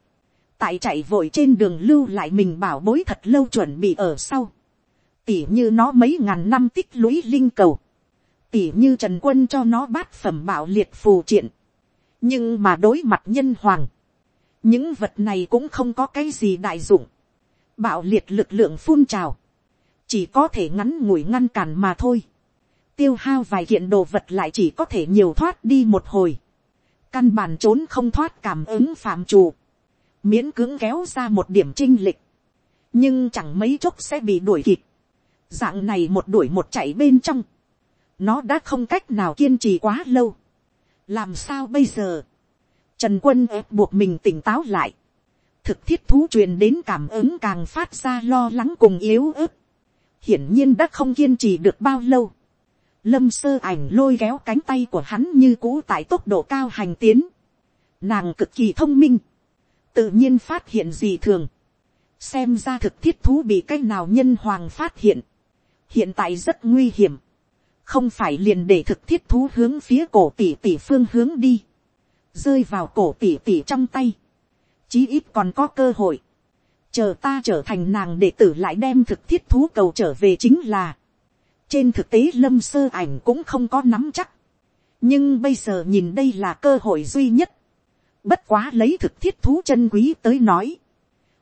tại chạy vội trên đường lưu lại mình bảo bối thật lâu chuẩn bị ở sau, tỉ như nó mấy ngàn năm tích lũy linh cầu, tỉ như trần quân cho nó bát phẩm bảo liệt phù triện, nhưng mà đối mặt nhân hoàng, những vật này cũng không có cái gì đại dụng, bạo liệt lực lượng phun trào, chỉ có thể ngắn ngủi ngăn cản mà thôi tiêu hao vài kiện đồ vật lại chỉ có thể nhiều thoát đi một hồi. Căn bản trốn không thoát cảm ứng phạm trù. Miễn cưỡng kéo ra một điểm trinh lịch. Nhưng chẳng mấy chốc sẽ bị đuổi kịp. Dạng này một đuổi một chạy bên trong. Nó đã không cách nào kiên trì quá lâu. Làm sao bây giờ? Trần quân ép buộc mình tỉnh táo lại. Thực thiết thú truyền đến cảm ứng càng phát ra lo lắng cùng yếu ớt. Hiển nhiên đã không kiên trì được bao lâu Lâm sơ ảnh lôi kéo cánh tay của hắn như cũ tại tốc độ cao hành tiến. Nàng cực kỳ thông minh. Tự nhiên phát hiện gì thường. Xem ra thực thiết thú bị cái nào nhân hoàng phát hiện. Hiện tại rất nguy hiểm. Không phải liền để thực thiết thú hướng phía cổ tỷ tỷ phương hướng đi. Rơi vào cổ tỷ tỷ trong tay. Chí ít còn có cơ hội. Chờ ta trở thành nàng đệ tử lại đem thực thiết thú cầu trở về chính là trên thực tế lâm sơ ảnh cũng không có nắm chắc. nhưng bây giờ nhìn đây là cơ hội duy nhất. Bất quá lấy thực thiết thú chân quý tới nói.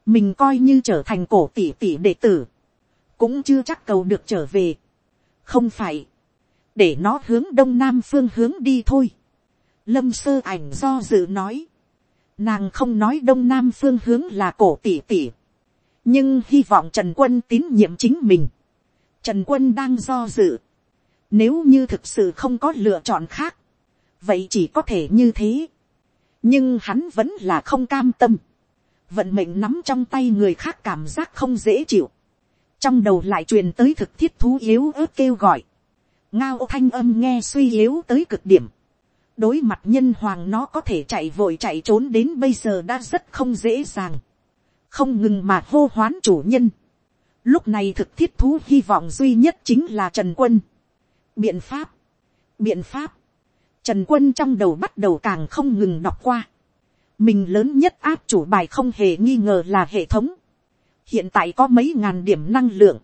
Mình coi như trở thành cổ tỷ tỷ đệ tử. Cũng chưa chắc cầu được trở về. Không phải. Để nó hướng đông nam phương hướng đi thôi. Lâm sơ ảnh do dự nói. Nàng không nói đông nam phương hướng là cổ tỷ tỷ. Nhưng hy vọng Trần Quân tín nhiệm chính mình. Trần Quân đang do dự. Nếu như thực sự không có lựa chọn khác. Vậy chỉ có thể như thế. Nhưng hắn vẫn là không cam tâm. Vận mệnh nắm trong tay người khác cảm giác không dễ chịu. Trong đầu lại truyền tới thực thiết thú yếu ớt kêu gọi. Ngao thanh âm nghe suy yếu tới cực điểm đối mặt nhân hoàng nó có thể chạy vội chạy trốn đến bây giờ đã rất không dễ dàng. Không ngừng mà hô hoán chủ nhân. Lúc này thực thiết thú hy vọng duy nhất chính là Trần Quân. Biện pháp. Biện pháp. Trần Quân trong đầu bắt đầu càng không ngừng đọc qua. Mình lớn nhất áp chủ bài không hề nghi ngờ là hệ thống. Hiện tại có mấy ngàn điểm năng lượng.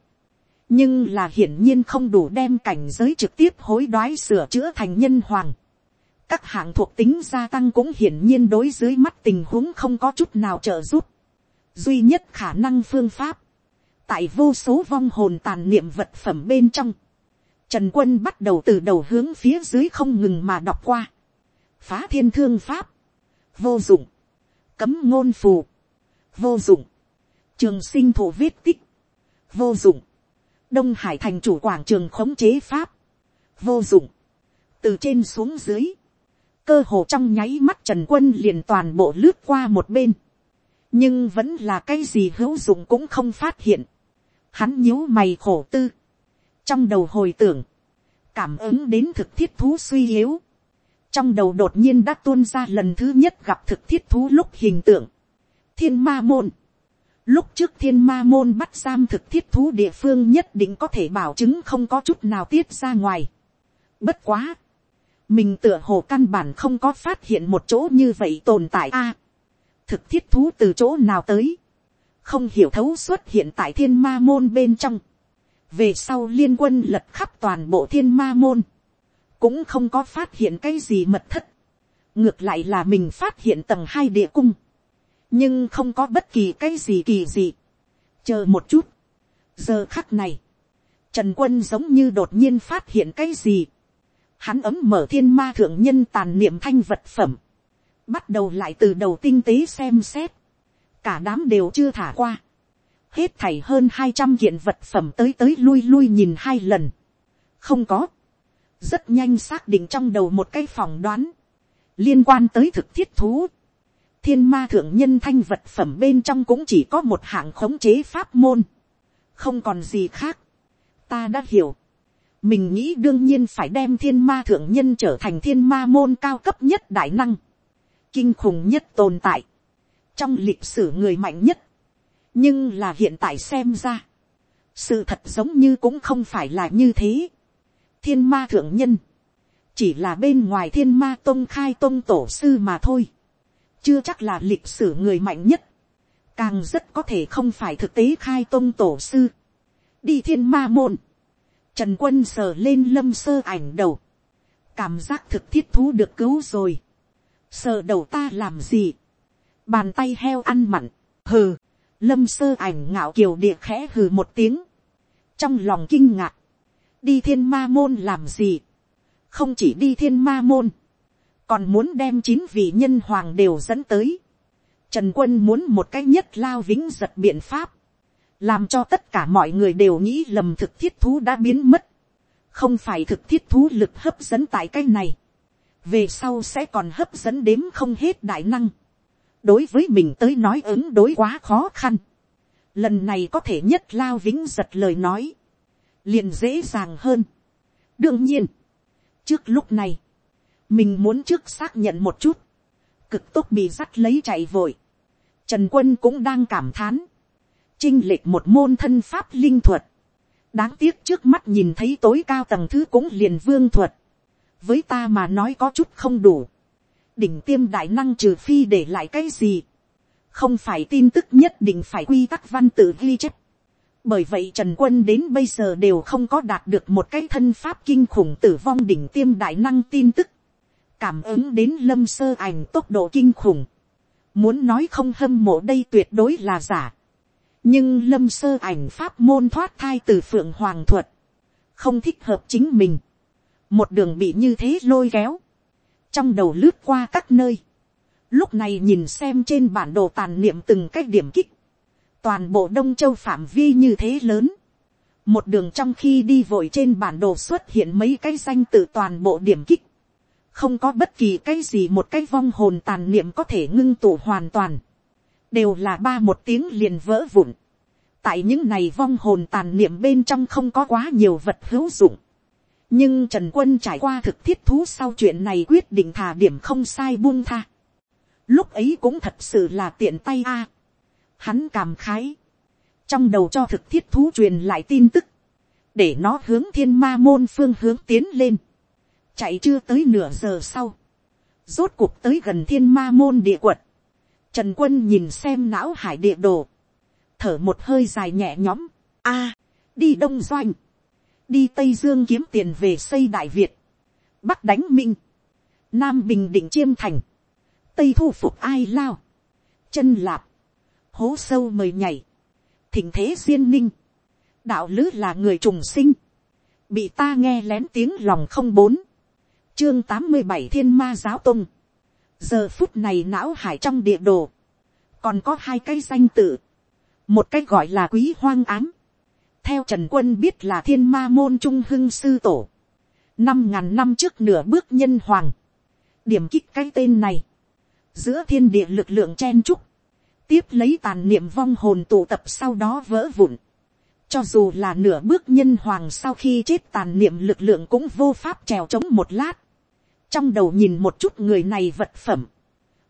Nhưng là hiển nhiên không đủ đem cảnh giới trực tiếp hối đoái sửa chữa thành nhân hoàng các hạng thuộc tính gia tăng cũng hiển nhiên đối dưới mắt tình huống không có chút nào trợ giúp. duy nhất khả năng phương pháp, tại vô số vong hồn tàn niệm vật phẩm bên trong, trần quân bắt đầu từ đầu hướng phía dưới không ngừng mà đọc qua. phá thiên thương pháp, vô dụng, cấm ngôn phù, vô dụng, trường sinh thổ viết tích, vô dụng, đông hải thành chủ quảng trường khống chế pháp, vô dụng, từ trên xuống dưới, cơ hồ trong nháy mắt trần quân liền toàn bộ lướt qua một bên, nhưng vẫn là cái gì hữu dụng cũng không phát hiện, hắn nhíu mày khổ tư, trong đầu hồi tưởng, cảm ứng đến thực thiết thú suy yếu, trong đầu đột nhiên đã tuôn ra lần thứ nhất gặp thực thiết thú lúc hình tượng, thiên ma môn, lúc trước thiên ma môn bắt giam thực thiết thú địa phương nhất định có thể bảo chứng không có chút nào tiết ra ngoài. Bất quá, mình tựa hồ căn bản không có phát hiện một chỗ như vậy tồn tại a. thực thiết thú từ chỗ nào tới, không hiểu thấu xuất hiện tại thiên ma môn bên trong, về sau liên quân lật khắp toàn bộ thiên ma môn, cũng không có phát hiện cái gì mật thất, ngược lại là mình phát hiện tầng hai địa cung, nhưng không có bất kỳ cái gì kỳ gì. chờ một chút, giờ khắc này, trần quân giống như đột nhiên phát hiện cái gì, hắn ấm mở thiên ma thượng nhân tàn niệm thanh vật phẩm, bắt đầu lại từ đầu tinh tế xem xét, cả đám đều chưa thả qua, hết thảy hơn hai trăm kiện vật phẩm tới tới lui lui nhìn hai lần, không có, rất nhanh xác định trong đầu một cái phỏng đoán, liên quan tới thực thiết thú, thiên ma thượng nhân thanh vật phẩm bên trong cũng chỉ có một hạng khống chế pháp môn, không còn gì khác, ta đã hiểu, mình nghĩ đương nhiên phải đem thiên ma thượng nhân trở thành thiên ma môn cao cấp nhất đại năng, kinh khủng nhất tồn tại, trong lịch sử người mạnh nhất, nhưng là hiện tại xem ra, sự thật giống như cũng không phải là như thế. thiên ma thượng nhân, chỉ là bên ngoài thiên ma tôn khai tôn tổ sư mà thôi, chưa chắc là lịch sử người mạnh nhất, càng rất có thể không phải thực tế khai tôn tổ sư, đi thiên ma môn, Trần quân sờ lên lâm sơ ảnh đầu. Cảm giác thực thiết thú được cứu rồi. Sờ đầu ta làm gì? Bàn tay heo ăn mặn. Hừ. Lâm sơ ảnh ngạo kiều địa khẽ hừ một tiếng. Trong lòng kinh ngạc. Đi thiên ma môn làm gì? Không chỉ đi thiên ma môn. Còn muốn đem chín vị nhân hoàng đều dẫn tới. Trần quân muốn một cách nhất lao vĩnh giật biện pháp làm cho tất cả mọi người đều nghĩ lầm thực thiết thú đã biến mất, không phải thực thiết thú lực hấp dẫn tại cái này, về sau sẽ còn hấp dẫn đếm không hết đại năng, đối với mình tới nói ứng đối quá khó khăn, lần này có thể nhất lao vĩnh giật lời nói, liền dễ dàng hơn. đương nhiên, trước lúc này, mình muốn trước xác nhận một chút, cực tốt bị dắt lấy chạy vội, trần quân cũng đang cảm thán, trinh lệch một môn thân pháp linh thuật, đáng tiếc trước mắt nhìn thấy tối cao tầng thứ cũng liền vương thuật, với ta mà nói có chút không đủ, đỉnh tiêm đại năng trừ phi để lại cái gì, không phải tin tức nhất định phải quy tắc văn tự ghi chép, bởi vậy trần quân đến bây giờ đều không có đạt được một cái thân pháp kinh khủng tử vong đỉnh tiêm đại năng tin tức, cảm ứng đến lâm sơ ảnh tốc độ kinh khủng, muốn nói không hâm mộ đây tuyệt đối là giả, nhưng lâm sơ ảnh pháp môn thoát thai từ phượng hoàng thuật, không thích hợp chính mình, một đường bị như thế lôi kéo, trong đầu lướt qua các nơi, lúc này nhìn xem trên bản đồ tàn niệm từng cái điểm kích, toàn bộ đông châu phạm vi như thế lớn, một đường trong khi đi vội trên bản đồ xuất hiện mấy cái danh từ toàn bộ điểm kích, không có bất kỳ cái gì một cái vong hồn tàn niệm có thể ngưng tụ hoàn toàn, đều là ba một tiếng liền vỡ vụn. tại những này vong hồn tàn niệm bên trong không có quá nhiều vật hữu dụng, nhưng trần quân trải qua thực thiết thú sau chuyện này quyết định thả điểm không sai buông tha. lúc ấy cũng thật sự là tiện tay a. hắn cảm khái, trong đầu cho thực thiết thú truyền lại tin tức, để nó hướng thiên ma môn phương hướng tiến lên, chạy chưa tới nửa giờ sau, rốt cuộc tới gần thiên ma môn địa quật, trần quân nhìn xem não hải địa đồ, thở một hơi dài nhẹ nhõm, a, đi đông doanh, đi tây dương kiếm tiền về xây đại việt, bắc đánh minh, nam bình định chiêm thành, tây thu phục ai lao, chân lạp, hố sâu mời nhảy, thỉnh thế duyên ninh, đạo lữ là người trùng sinh, bị ta nghe lén tiếng lòng không bốn, chương tám mươi bảy thiên ma giáo Tông giờ phút này não hải trong địa đồ, còn có hai cái danh tự, một cái gọi là quý hoang ám, theo trần quân biết là thiên ma môn trung hưng sư tổ, năm ngàn năm trước nửa bước nhân hoàng, điểm kích cái tên này, giữa thiên địa lực lượng chen trúc, tiếp lấy tàn niệm vong hồn tụ tập sau đó vỡ vụn, cho dù là nửa bước nhân hoàng sau khi chết tàn niệm lực lượng cũng vô pháp trèo trống một lát, trong đầu nhìn một chút người này vật phẩm,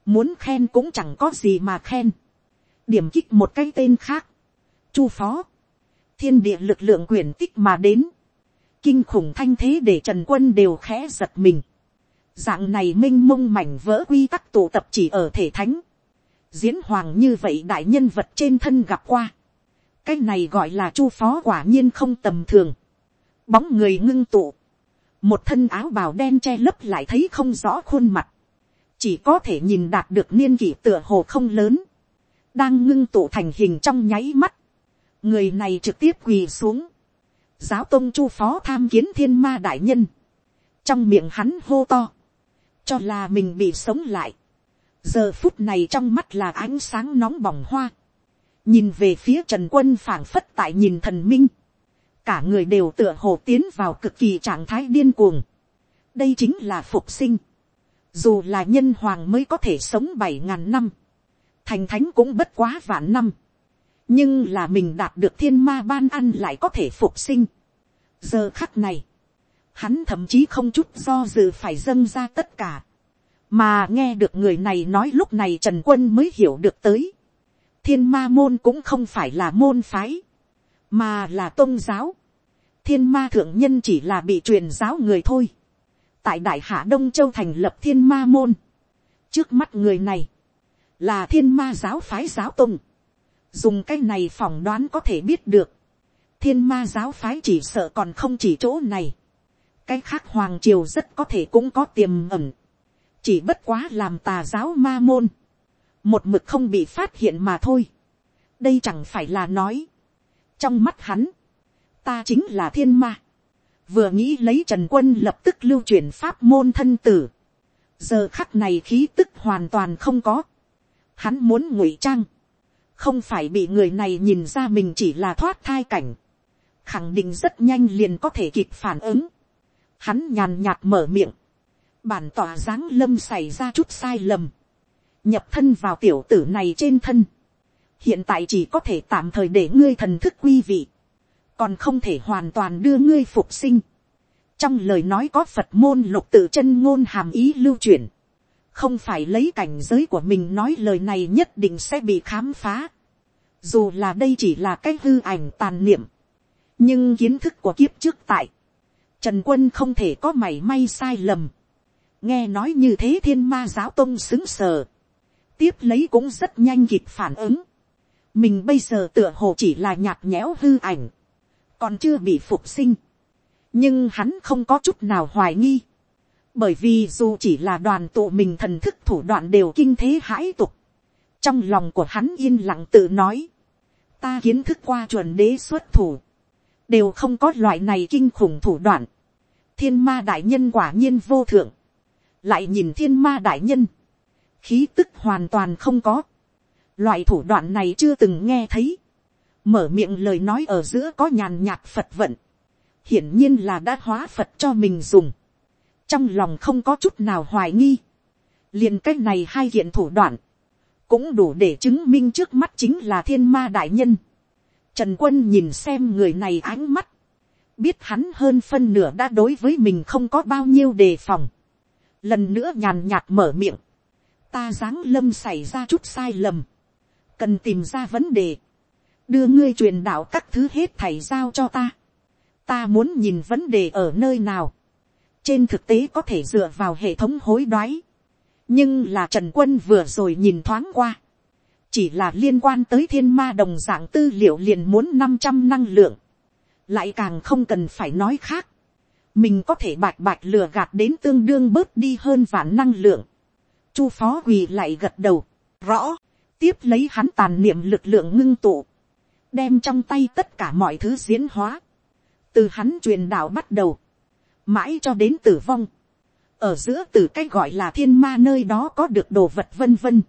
muốn khen cũng chẳng có gì mà khen, điểm kích một cái tên khác, chu phó, thiên địa lực lượng quyền tích mà đến, kinh khủng thanh thế để trần quân đều khẽ giật mình, dạng này m i n h mông mảnh vỡ quy tắc tụ tập chỉ ở thể thánh, diễn hoàng như vậy đại nhân vật trên thân gặp qua, cái này gọi là chu phó quả nhiên không tầm thường, bóng người ngưng tụ, một thân áo bào đen che lấp lại thấy không rõ khuôn mặt, chỉ có thể nhìn đạt được niên kỷ tựa hồ không lớn, đang ngưng tụ thành hình trong nháy mắt, người này trực tiếp quỳ xuống, giáo tôn chu phó tham kiến thiên ma đại nhân, trong miệng hắn hô to, cho là mình bị sống lại, giờ phút này trong mắt là ánh sáng nóng bỏng hoa, nhìn về phía trần quân phảng phất tại nhìn thần minh, cả người đều tựa hồ tiến vào cực kỳ trạng thái điên cuồng, đây chính là phục sinh, dù là nhân hoàng mới có thể sống bảy ngàn năm, thành thánh cũng bất quá vạn năm, nhưng là mình đạt được thiên ma ban ăn lại có thể phục sinh. giờ khắc này, hắn thậm chí không chút do dự phải dâng ra tất cả, mà nghe được người này nói lúc này trần quân mới hiểu được tới. thiên ma môn cũng không phải là môn phái, mà là tôn giáo. thiên ma thượng nhân chỉ là bị truyền giáo người thôi. tại đại hạ đông châu thành lập thiên ma môn. trước mắt người này, là thiên ma giáo phái giáo tông. Dùng cái này phỏng đoán có thể biết được, thiên ma giáo phái chỉ sợ còn không chỉ chỗ này, cái khác hoàng triều rất có thể cũng có tiềm ẩn, chỉ bất quá làm tà giáo ma môn, một mực không bị phát hiện mà thôi, đây chẳng phải là nói, trong mắt hắn, ta chính là thiên ma, vừa nghĩ lấy trần quân lập tức lưu truyền pháp môn thân tử, giờ khắc này khí tức hoàn toàn không có, hắn muốn ngụy trang, không phải bị người này nhìn ra mình chỉ là thoát thai cảnh, khẳng định rất nhanh liền có thể kịp phản ứng. Hắn nhàn nhạt mở miệng, bản tỏa dáng lâm xảy ra chút sai lầm, nhập thân vào tiểu tử này trên thân, hiện tại chỉ có thể tạm thời để ngươi thần thức quy vị, còn không thể hoàn toàn đưa ngươi phục sinh. trong lời nói có phật môn lục tự chân ngôn hàm ý lưu truyền, không phải lấy cảnh giới của mình nói lời này nhất định sẽ bị khám phá. Dù là đây chỉ là cái hư ảnh tàn niệm. Nhưng kiến thức của kiếp trước tại. Trần quân không thể có mảy may sai lầm. Nghe nói như thế thiên ma giáo tông xứng sờ. Tiếp lấy cũng rất nhanh kịp phản ứng. Mình bây giờ tựa hồ chỉ là nhạt nhẽo hư ảnh. Còn chưa bị phục sinh. Nhưng hắn không có chút nào hoài nghi Bởi vì dù chỉ là đoàn tụ mình thần thức thủ đoạn đều kinh thế hãi tục. Trong lòng của hắn yên lặng tự nói. Ta kiến thức qua chuẩn đế xuất thủ. Đều không có loại này kinh khủng thủ đoạn. Thiên ma đại nhân quả nhiên vô thượng. Lại nhìn thiên ma đại nhân. Khí tức hoàn toàn không có. Loại thủ đoạn này chưa từng nghe thấy. Mở miệng lời nói ở giữa có nhàn nhạt Phật vận. Hiển nhiên là đã hóa Phật cho mình dùng trong lòng không có chút nào hoài nghi, liền cái này hai kiện thủ đoạn, cũng đủ để chứng minh trước mắt chính là thiên ma đại nhân. Trần quân nhìn xem người này ánh mắt, biết hắn hơn phân nửa đã đối với mình không có bao nhiêu đề phòng. Lần nữa nhàn nhạt mở miệng, ta dáng lâm xảy ra chút sai lầm, cần tìm ra vấn đề, đưa ngươi truyền đạo các thứ hết thầy giao cho ta. ta muốn nhìn vấn đề ở nơi nào, trên thực tế có thể dựa vào hệ thống hối đoái. nhưng là trần quân vừa rồi nhìn thoáng qua. chỉ là liên quan tới thiên ma đồng dạng tư liệu liền muốn năm trăm năng lượng. lại càng không cần phải nói khác. mình có thể bạch bạch lừa gạt đến tương đương bớt đi hơn vạn năng lượng. chu phó quỳ lại gật đầu. rõ, tiếp lấy hắn tàn niệm lực lượng ngưng tụ. đem trong tay tất cả mọi thứ diễn hóa. từ hắn truyền đạo bắt đầu mãi cho đến tử vong, ở giữa từ cái gọi là thiên ma nơi đó có được đồ vật vân vân.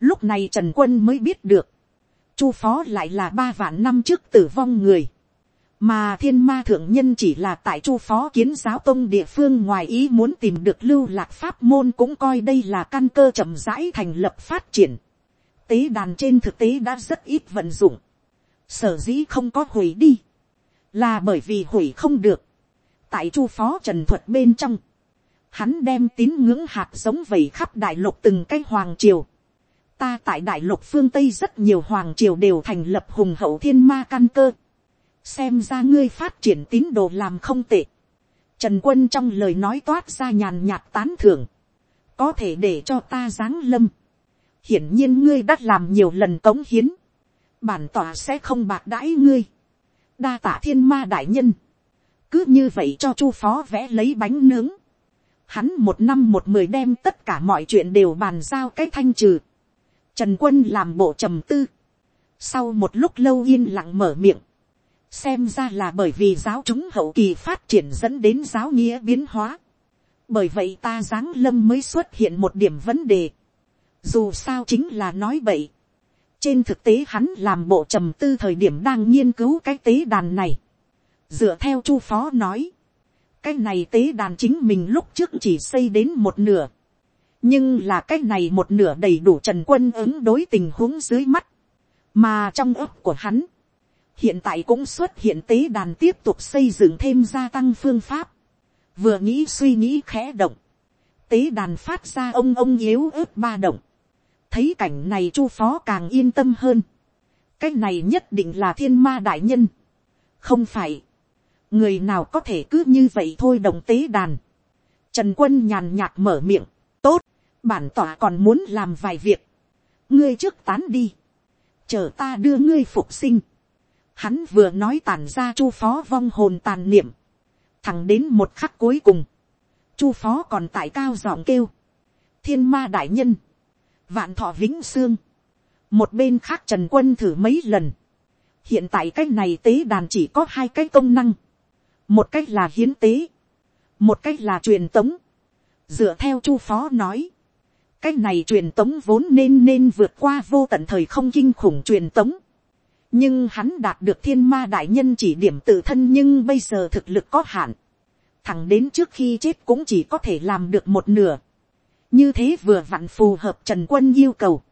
Lúc này Trần Quân mới biết được, Chu Phó lại là ba vạn năm trước tử vong người, mà thiên ma thượng nhân chỉ là tại Chu Phó kiến giáo tông địa phương ngoài ý muốn tìm được lưu lạc pháp môn cũng coi đây là căn cơ chậm rãi thành lập phát triển. Tế đàn trên thực tế đã rất ít vận dụng, sở dĩ không có hủy đi, là bởi vì hủy không được tại chu phó trần thuật bên trong, hắn đem tín ngưỡng hạt giống vầy khắp đại lục từng cái hoàng triều. Ta tại đại lục phương Tây rất nhiều hoàng triều đều thành lập hùng hậu thiên ma căn cơ. Xem ra ngươi phát triển tín đồ làm không tệ. Trần quân trong lời nói toát ra nhàn nhạt tán thưởng. Có thể để cho ta giáng lâm. Hiển nhiên ngươi đã làm nhiều lần cống hiến. Bản tòa sẽ không bạc đãi ngươi. Đa tả thiên ma đại nhân cứ như vậy cho chu phó vẽ lấy bánh nướng. Hắn một năm một mười đem tất cả mọi chuyện đều bàn giao cái thanh trừ. Trần quân làm bộ trầm tư. Sau một lúc lâu yên lặng mở miệng. Xem ra là bởi vì giáo chúng hậu kỳ phát triển dẫn đến giáo nghĩa biến hóa. Bởi vậy ta giáng lâm mới xuất hiện một điểm vấn đề. Dù sao chính là nói vậy Trên thực tế hắn làm bộ trầm tư thời điểm đang nghiên cứu cái tế đàn này. Dựa theo chu phó nói, cái này tế đàn chính mình lúc trước chỉ xây đến một nửa, nhưng là cái này một nửa đầy đủ trần quân ứng đối tình huống dưới mắt, mà trong ấp của hắn, hiện tại cũng xuất hiện tế đàn tiếp tục xây dựng thêm gia tăng phương pháp, vừa nghĩ suy nghĩ khẽ động, tế đàn phát ra ông ông yếu ớt ba động, thấy cảnh này chu phó càng yên tâm hơn, cái này nhất định là thiên ma đại nhân, không phải, người nào có thể cứ như vậy thôi đồng tế đàn. Trần quân nhàn nhạt mở miệng, tốt, bản tỏa còn muốn làm vài việc. ngươi trước tán đi, chờ ta đưa ngươi phục sinh. Hắn vừa nói tàn ra chu phó vong hồn tàn niệm, thẳng đến một khắc cuối cùng, chu phó còn tại cao giọng kêu, thiên ma đại nhân, vạn thọ vĩnh xương, một bên khác trần quân thử mấy lần, hiện tại cái này tế đàn chỉ có hai cái công năng, một cách là hiến tế, một cách là truyền tống, dựa theo chu phó nói, cách này truyền tống vốn nên nên vượt qua vô tận thời không kinh khủng truyền tống, nhưng hắn đạt được thiên ma đại nhân chỉ điểm tự thân nhưng bây giờ thực lực có hạn, thẳng đến trước khi chết cũng chỉ có thể làm được một nửa, như thế vừa vặn phù hợp trần quân yêu cầu,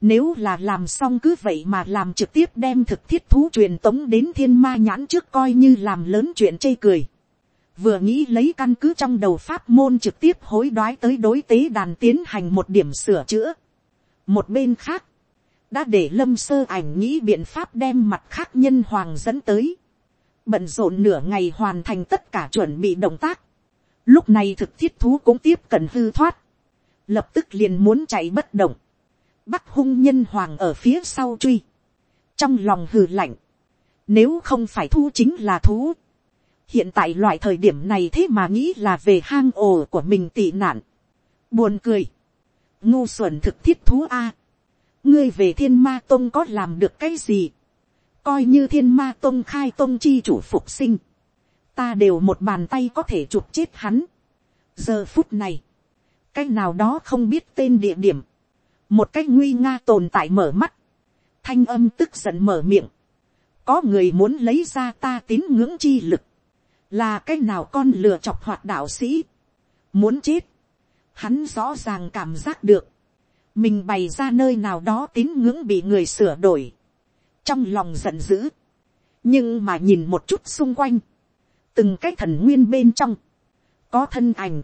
nếu là làm xong cứ vậy mà làm trực tiếp đem thực thiết thú truyền tống đến thiên ma nhãn trước coi như làm lớn chuyện chê cười. Vừa nghĩ lấy căn cứ trong đầu pháp môn trực tiếp hối đoái tới đối tế đàn tiến hành một điểm sửa chữa. Một bên khác, đã để lâm sơ ảnh nghĩ biện pháp đem mặt khác nhân hoàng dẫn tới. Bận rộn nửa ngày hoàn thành tất cả chuẩn bị động tác. Lúc này thực thiết thú cũng tiếp cận hư thoát. Lập tức liền muốn chạy bất động. Bắc hung nhân hoàng ở phía sau truy, trong lòng hừ lạnh, nếu không phải thu chính là thú, hiện tại loại thời điểm này thế mà nghĩ là về hang ổ của mình tị nạn, buồn cười, ngu xuẩn thực thiết thú a, ngươi về thiên ma tông có làm được cái gì, coi như thiên ma tông khai tông chi chủ phục sinh, ta đều một bàn tay có thể chụp chết hắn. giờ phút này, cái nào đó không biết tên địa điểm, một cái nguy nga tồn tại mở mắt, thanh âm tức giận mở miệng, có người muốn lấy ra ta tín ngưỡng chi lực, là cái nào con lừa chọc hoạt đạo sĩ, muốn chết, hắn rõ ràng cảm giác được, mình bày ra nơi nào đó tín ngưỡng bị người sửa đổi, trong lòng giận dữ, nhưng mà nhìn một chút xung quanh, từng cái thần nguyên bên trong, có thân ảnh,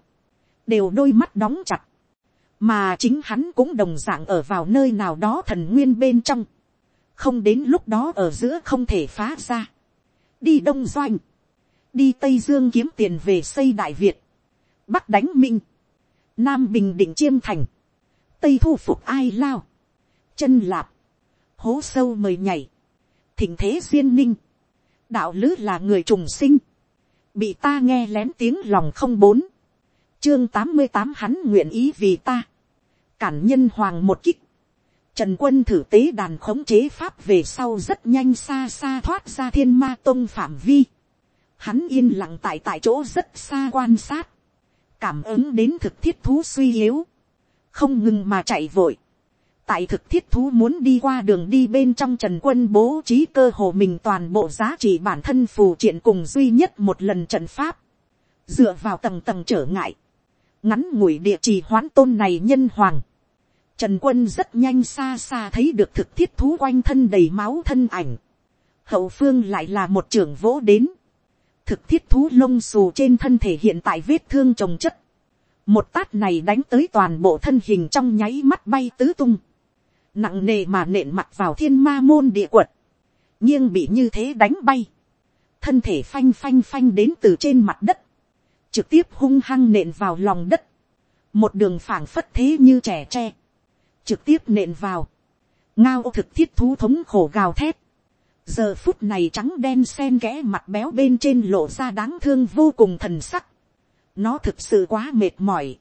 đều đôi mắt đóng chặt, mà chính hắn cũng đồng d ạ n g ở vào nơi nào đó thần nguyên bên trong, không đến lúc đó ở giữa không thể phá ra, đi đông doanh, đi tây dương kiếm tiền về xây đại việt, bắc đánh minh, nam bình định chiêm thành, tây thu phục ai lao, chân lạp, hố sâu mời nhảy, thỉnh thế duyên ninh, đạo lứ là người trùng sinh, bị ta nghe lén tiếng lòng không bốn, chương tám mươi tám hắn nguyện ý vì ta, cản nhân hoàng một kích, trần quân thử tế đàn khống chế pháp về sau rất nhanh xa xa thoát ra thiên ma tông phạm vi, hắn yên lặng tại tại chỗ rất xa quan sát, cảm ứng đến thực thiết thú suy yếu, không ngừng mà chạy vội, tại thực thiết thú muốn đi qua đường đi bên trong trần quân bố trí cơ hồ mình toàn bộ giá trị bản thân phù triện cùng duy nhất một lần trận pháp, dựa vào tầng tầng trở ngại, ngắn ngủi địa chỉ hoán tôn này nhân hoàng, Trần quân rất nhanh xa xa thấy được thực thiết thú quanh thân đầy máu thân ảnh. Hậu phương lại là một trưởng vỗ đến. Thực thiết thú lông xù trên thân thể hiện tại vết thương trồng chất. Một tát này đánh tới toàn bộ thân hình trong nháy mắt bay tứ tung. Nặng nề mà nện mặt vào thiên ma môn địa quật. nghiêng bị như thế đánh bay. Thân thể phanh phanh phanh đến từ trên mặt đất. Trực tiếp hung hăng nện vào lòng đất. Một đường phảng phất thế như trẻ tre. Trực tiếp nện vào, ngao thực thiết thú thống khổ gào thét, giờ phút này trắng đen sen kẽ mặt béo bên trên lộ ra đáng thương vô cùng thần sắc, nó thực sự quá mệt mỏi,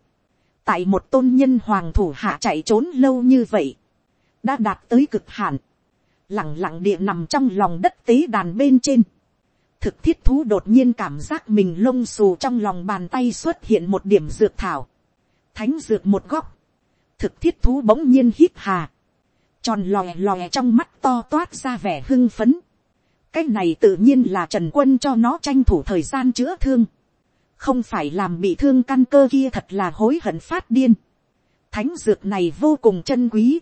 tại một tôn nhân hoàng thủ hạ chạy trốn lâu như vậy, đã đạt tới cực hạn, lẳng lặng địa nằm trong lòng đất tế đàn bên trên, thực thiết thú đột nhiên cảm giác mình lông xù trong lòng bàn tay xuất hiện một điểm dược thảo, thánh dược một góc, thực thiết thú bỗng nhiên hít hà, tròn lòe lòe trong mắt to toát ra vẻ hưng phấn. cái này tự nhiên là trần quân cho nó tranh thủ thời gian chữa thương, không phải làm bị thương căn cơ kia thật là hối hận phát điên. thánh dược này vô cùng chân quý,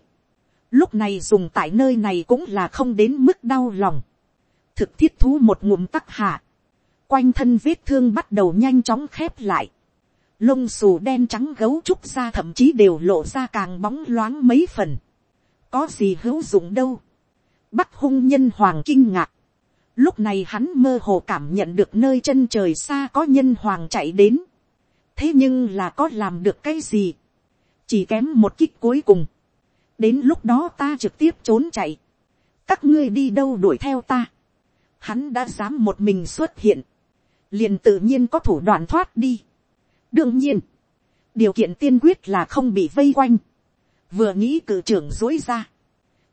lúc này dùng tại nơi này cũng là không đến mức đau lòng thực thiết thú một ngụm tắc hạ, quanh thân vết thương bắt đầu nhanh chóng khép lại lông xù đen trắng gấu trúc ra thậm chí đều lộ ra càng bóng loáng mấy phần. có gì hữu dụng đâu. bắc hung nhân hoàng kinh ngạc. lúc này hắn mơ hồ cảm nhận được nơi chân trời xa có nhân hoàng chạy đến. thế nhưng là có làm được cái gì. chỉ kém một kích cuối cùng. đến lúc đó ta trực tiếp trốn chạy. các ngươi đi đâu đuổi theo ta hắn đã dám một mình xuất hiện. liền tự nhiên có thủ đoạn thoát đi đương nhiên, điều kiện tiên quyết là không bị vây quanh, vừa nghĩ cử trưởng dối ra,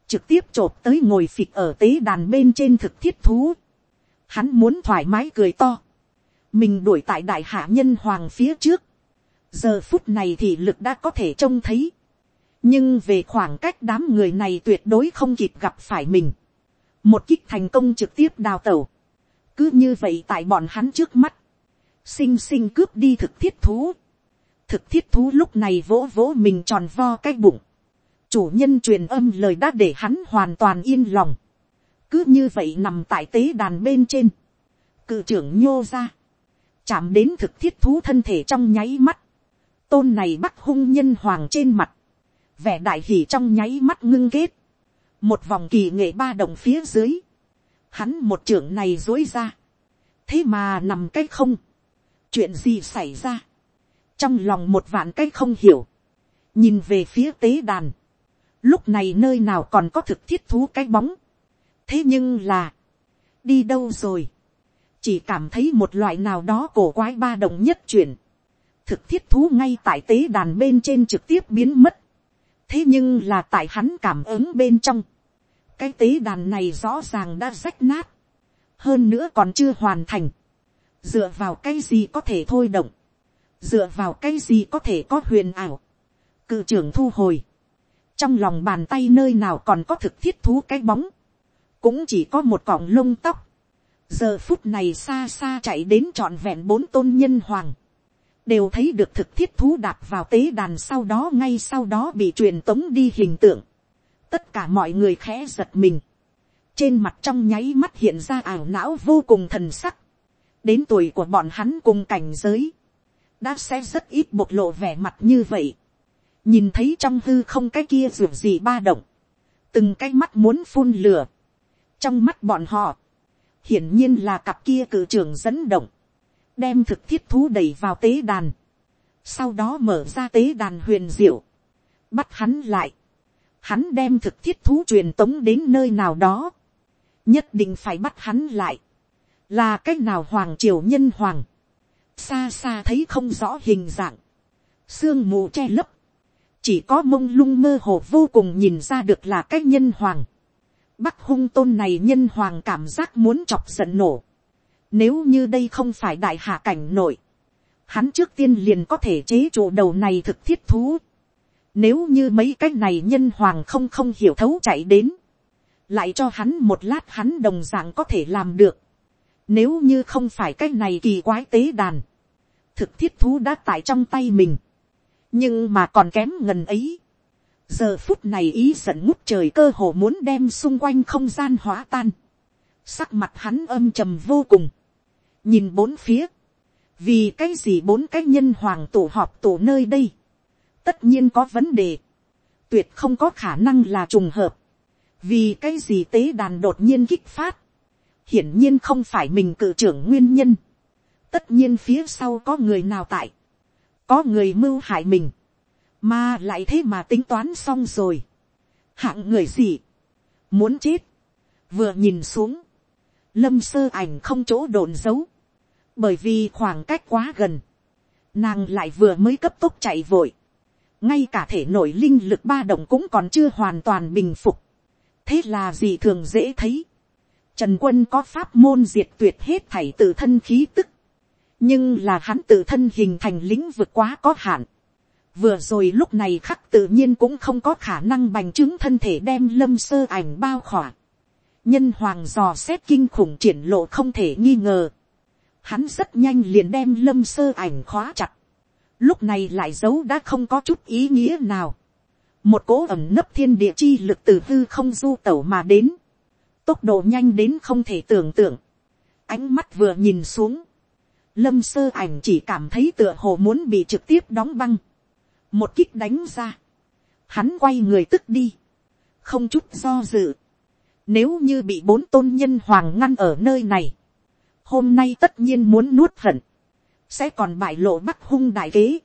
trực tiếp t r ộ p tới ngồi phịch ở tế đàn bên trên thực thiết thú, hắn muốn thoải mái cười to, mình đuổi tại đại hạ nhân hoàng phía trước, giờ phút này thì lực đã có thể trông thấy, nhưng về khoảng cách đám người này tuyệt đối không kịp gặp phải mình, một kích thành công trực tiếp đào tẩu, cứ như vậy tại bọn hắn trước mắt, xinh xinh cướp đi thực thiết thú. Thực thiết thú lúc này vỗ vỗ mình tròn vo cái bụng. Chủ nhân truyền âm lời đã để hắn hoàn toàn yên lòng. Cứ như vậy nằm tại tế đàn bên trên. Cự trưởng nhô ra. Chạm đến thực thiết thú thân thể trong nháy mắt. Tôn này bắt hung nhân hoàng trên mặt. Vẻ đại hỉ trong nháy mắt ngưng kết. Một vòng kỳ nghệ ba đồng phía dưới. Hắn một trưởng này dối ra. Thế mà nằm cái không. Chuyện gì xảy ra, trong lòng một vạn cái không hiểu, nhìn về phía tế đàn, lúc này nơi nào còn có thực thiết thú cái bóng, thế nhưng là, đi đâu rồi, chỉ cảm thấy một loại nào đó cổ quái ba động nhất chuyển, thực thiết thú ngay tại tế đàn bên trên trực tiếp biến mất, thế nhưng là tại hắn cảm ứng bên trong, cái tế đàn này rõ ràng đã rách nát, hơn nữa còn chưa hoàn thành, dựa vào cái gì có thể thôi động, dựa vào cái gì có thể có huyền ảo, cự trưởng thu hồi, trong lòng bàn tay nơi nào còn có thực thiết thú cái bóng, cũng chỉ có một cọng lông tóc, giờ phút này xa xa chạy đến trọn vẹn bốn tôn nhân hoàng, đều thấy được thực thiết thú đạp vào tế đàn sau đó ngay sau đó bị truyền tống đi hình tượng, tất cả mọi người khẽ giật mình, trên mặt trong nháy mắt hiện ra ảo não vô cùng thần sắc, đến tuổi của bọn hắn cùng cảnh giới, đã sẽ rất ít bộc lộ vẻ mặt như vậy, nhìn thấy trong hư không cái kia ruột gì ba động, từng cái mắt muốn phun lửa, trong mắt bọn họ, hiển nhiên là cặp kia cử trưởng dẫn động, đem thực thiết thú đẩy vào tế đàn, sau đó mở ra tế đàn huyền diệu, bắt hắn lại, hắn đem thực thiết thú truyền tống đến nơi nào đó, nhất định phải bắt hắn lại, là cái nào hoàng triều nhân hoàng, xa xa thấy không rõ hình dạng, sương mù che lấp, chỉ có mông lung mơ hồ vô cùng nhìn ra được là cái nhân hoàng. Bắc hung tôn này nhân hoàng cảm giác muốn chọc giận nổ. Nếu như đây không phải đại hạ cảnh nội hắn trước tiên liền có thể chế trụ đầu này thực thiết thú. Nếu như mấy cái này nhân hoàng không không hiểu thấu chạy đến, lại cho hắn một lát hắn đồng dạng có thể làm được. Nếu như không phải cái này kỳ quái tế đàn, thực thiết thú đã tại trong tay mình nhưng mà còn kém ngần ấy. giờ phút này ý giận ngút trời cơ hồ muốn đem xung quanh không gian hóa tan. sắc mặt hắn âm trầm vô cùng nhìn bốn phía. vì cái gì bốn cái nhân hoàng tổ họp tổ nơi đây. tất nhiên có vấn đề. tuyệt không có khả năng là trùng hợp. vì cái gì tế đàn đột nhiên kích phát. hiển nhiên không phải mình cự trưởng nguyên nhân. tất nhiên phía sau có người nào tại có người mưu hại mình, mà lại thế mà tính toán xong rồi. hạng người gì, muốn chết, vừa nhìn xuống, lâm sơ ảnh không chỗ đồn giấu, bởi vì khoảng cách quá gần, nàng lại vừa mới cấp tốc chạy vội, ngay cả thể nội linh lực ba động cũng còn chưa hoàn toàn bình phục, thế là gì thường dễ thấy, trần quân có pháp môn diệt tuyệt hết thảy tự thân khí tức, nhưng là hắn tự thân hình thành lĩnh vực quá có hạn. vừa rồi lúc này khắc tự nhiên cũng không có khả năng bành trướng thân thể đem lâm sơ ảnh bao khỏa nhân hoàng dò xét kinh khủng triển lộ không thể nghi ngờ. hắn rất nhanh liền đem lâm sơ ảnh khóa chặt. lúc này lại giấu đã không có chút ý nghĩa nào. một cố ẩm nấp thiên địa chi lực từ hư không du tẩu mà đến. tốc độ nhanh đến không thể tưởng tượng. ánh mắt vừa nhìn xuống lâm sơ ảnh chỉ cảm thấy tựa hồ muốn bị trực tiếp đóng băng, một kích đánh ra, hắn quay người tức đi, không chút do dự, nếu như bị bốn tôn nhân hoàng ngăn ở nơi này, hôm nay tất nhiên muốn nuốt hận, sẽ còn bại lộ bắc hung đại kế,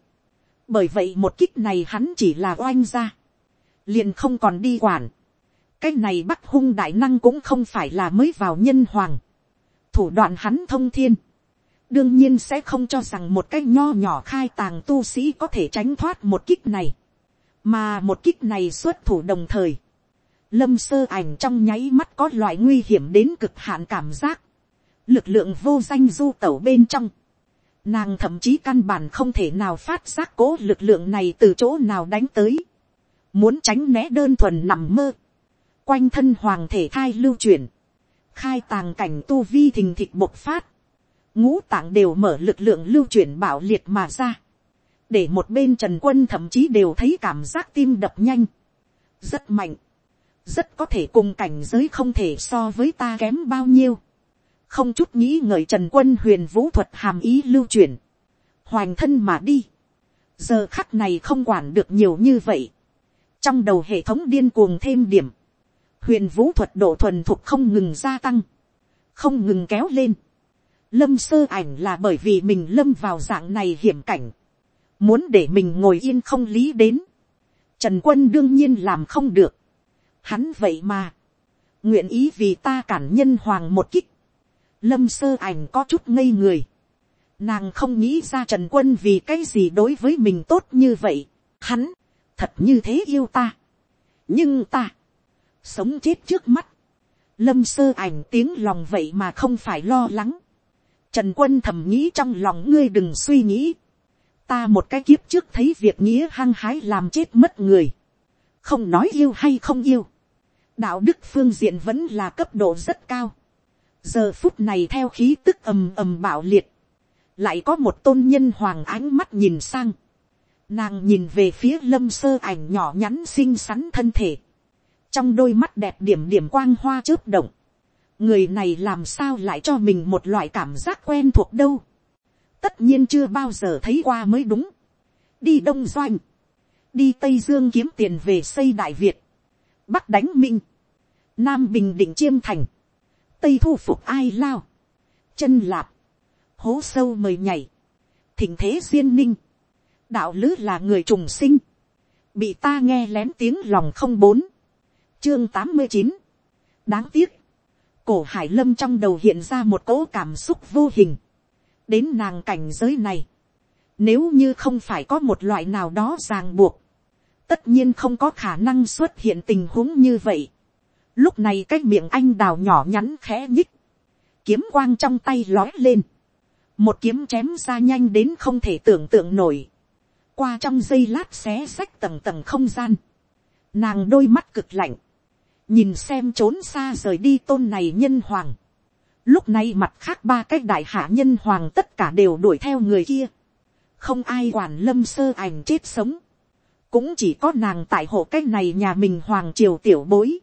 bởi vậy một kích này hắn chỉ là oanh ra, liền không còn đi quản, cái này bắc hung đại năng cũng không phải là mới vào nhân hoàng, thủ đoạn hắn thông thiên, đương nhiên sẽ không cho rằng một cái nho nhỏ khai tàng tu sĩ có thể tránh thoát một kích này, mà một kích này xuất thủ đồng thời, lâm sơ ảnh trong nháy mắt có loại nguy hiểm đến cực hạn cảm giác, lực lượng vô danh du tẩu bên trong, nàng thậm chí căn bản không thể nào phát giác cố lực lượng này từ chỗ nào đánh tới, muốn tránh né đơn thuần nằm mơ, quanh thân hoàng thể thai lưu chuyển, khai tàng cảnh tu vi thình thịch bộc phát, ngũ tạng đều mở lực lượng lưu chuyển bảo liệt mà ra, để một bên trần quân thậm chí đều thấy cảm giác tim đập nhanh, rất mạnh, rất có thể cùng cảnh giới không thể so với ta kém bao nhiêu, không chút nghĩ ngợi trần quân huyền vũ thuật hàm ý lưu chuyển, hoành thân mà đi, giờ khắc này không quản được nhiều như vậy, trong đầu hệ thống điên cuồng thêm điểm, huyền vũ thuật độ thuần thục không ngừng gia tăng, không ngừng kéo lên, lâm sơ ảnh là bởi vì mình lâm vào dạng này hiểm cảnh, muốn để mình ngồi yên không lý đến, trần quân đương nhiên làm không được, hắn vậy mà, nguyện ý vì ta cản nhân hoàng một kích, lâm sơ ảnh có chút ngây người, nàng không nghĩ ra trần quân vì cái gì đối với mình tốt như vậy, hắn, thật như thế yêu ta, nhưng ta, sống chết trước mắt, lâm sơ ảnh tiếng lòng vậy mà không phải lo lắng, trần quân thầm nghĩ trong lòng ngươi đừng suy nghĩ, ta một cái kiếp trước thấy việc nghĩa hăng hái làm chết mất người, không nói yêu hay không yêu, đạo đức phương diện vẫn là cấp độ rất cao, giờ phút này theo khí tức ầm ầm bạo liệt, lại có một tôn nhân hoàng ánh mắt nhìn sang, nàng nhìn về phía lâm sơ ảnh nhỏ nhắn xinh xắn thân thể, trong đôi mắt đẹp điểm điểm quang hoa chớp động, người này làm sao lại cho mình một loại cảm giác quen thuộc đâu, tất nhiên chưa bao giờ thấy qua mới đúng, đi đông doanh, đi tây dương kiếm tiền về xây đại việt, bắc đánh minh, nam bình định chiêm thành, tây thu phục ai lao, chân lạp, hố sâu mời nhảy, thỉnh thế duyên ninh, đạo lứ là người trùng sinh, bị ta nghe lén tiếng lòng không bốn, chương tám mươi chín, đáng tiếc, cổ hải lâm trong đầu hiện ra một cỗ cảm xúc vô hình, đến nàng cảnh giới này, nếu như không phải có một loại nào đó ràng buộc, tất nhiên không có khả năng xuất hiện tình huống như vậy. Lúc này cái miệng anh đào nhỏ nhắn khẽ nhích, kiếm quang trong tay lói lên, một kiếm chém ra nhanh đến không thể tưởng tượng nổi, qua trong giây lát xé sách tầng tầng không gian, nàng đôi mắt cực lạnh, nhìn xem trốn xa rời đi tôn này nhân hoàng, lúc này mặt khác ba cái đại hạ nhân hoàng tất cả đều đuổi theo người kia, không ai quản lâm sơ ảnh chết sống, cũng chỉ có nàng tại hộ cái này nhà mình hoàng triều tiểu bối,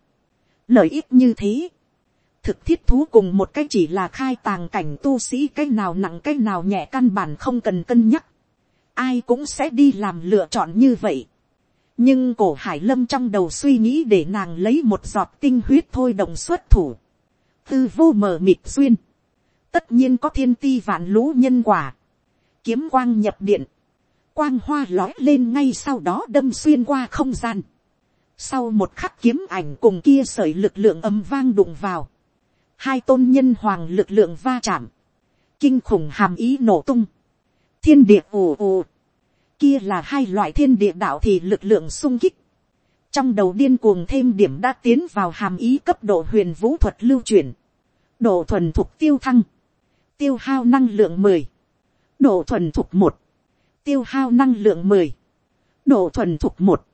lợi ích như thế, thực thiết thú cùng một cái chỉ là khai tàng cảnh tu sĩ cái nào nặng cái nào nhẹ căn bản không cần cân nhắc, ai cũng sẽ đi làm lựa chọn như vậy. nhưng cổ hải lâm trong đầu suy nghĩ để nàng lấy một giọt tinh huyết thôi đồng xuất thủ, tư vô mờ mịt duyên, tất nhiên có thiên ti vạn lũ nhân quả, kiếm quang nhập điện, quang hoa lói lên ngay sau đó đâm xuyên qua không gian. Sau một khắc kiếm ảnh cùng kia sởi lực lượng âm vang đụng vào. Hai tôn nhân hoàng lực lượng va chạm. Kinh khủng hàm ý nổ tung. Thiên địa ồ ồ. Kia là hai loại thiên địa đạo thì lực lượng sung kích. Trong đầu điên cuồng thêm điểm đã tiến vào hàm ý cấp độ huyền vũ thuật lưu chuyển. Độ thuần thục tiêu thăng. Tiêu hao năng lượng mười Độ thuần thục một tiêu hao năng lượng mười, độ thuần thục một,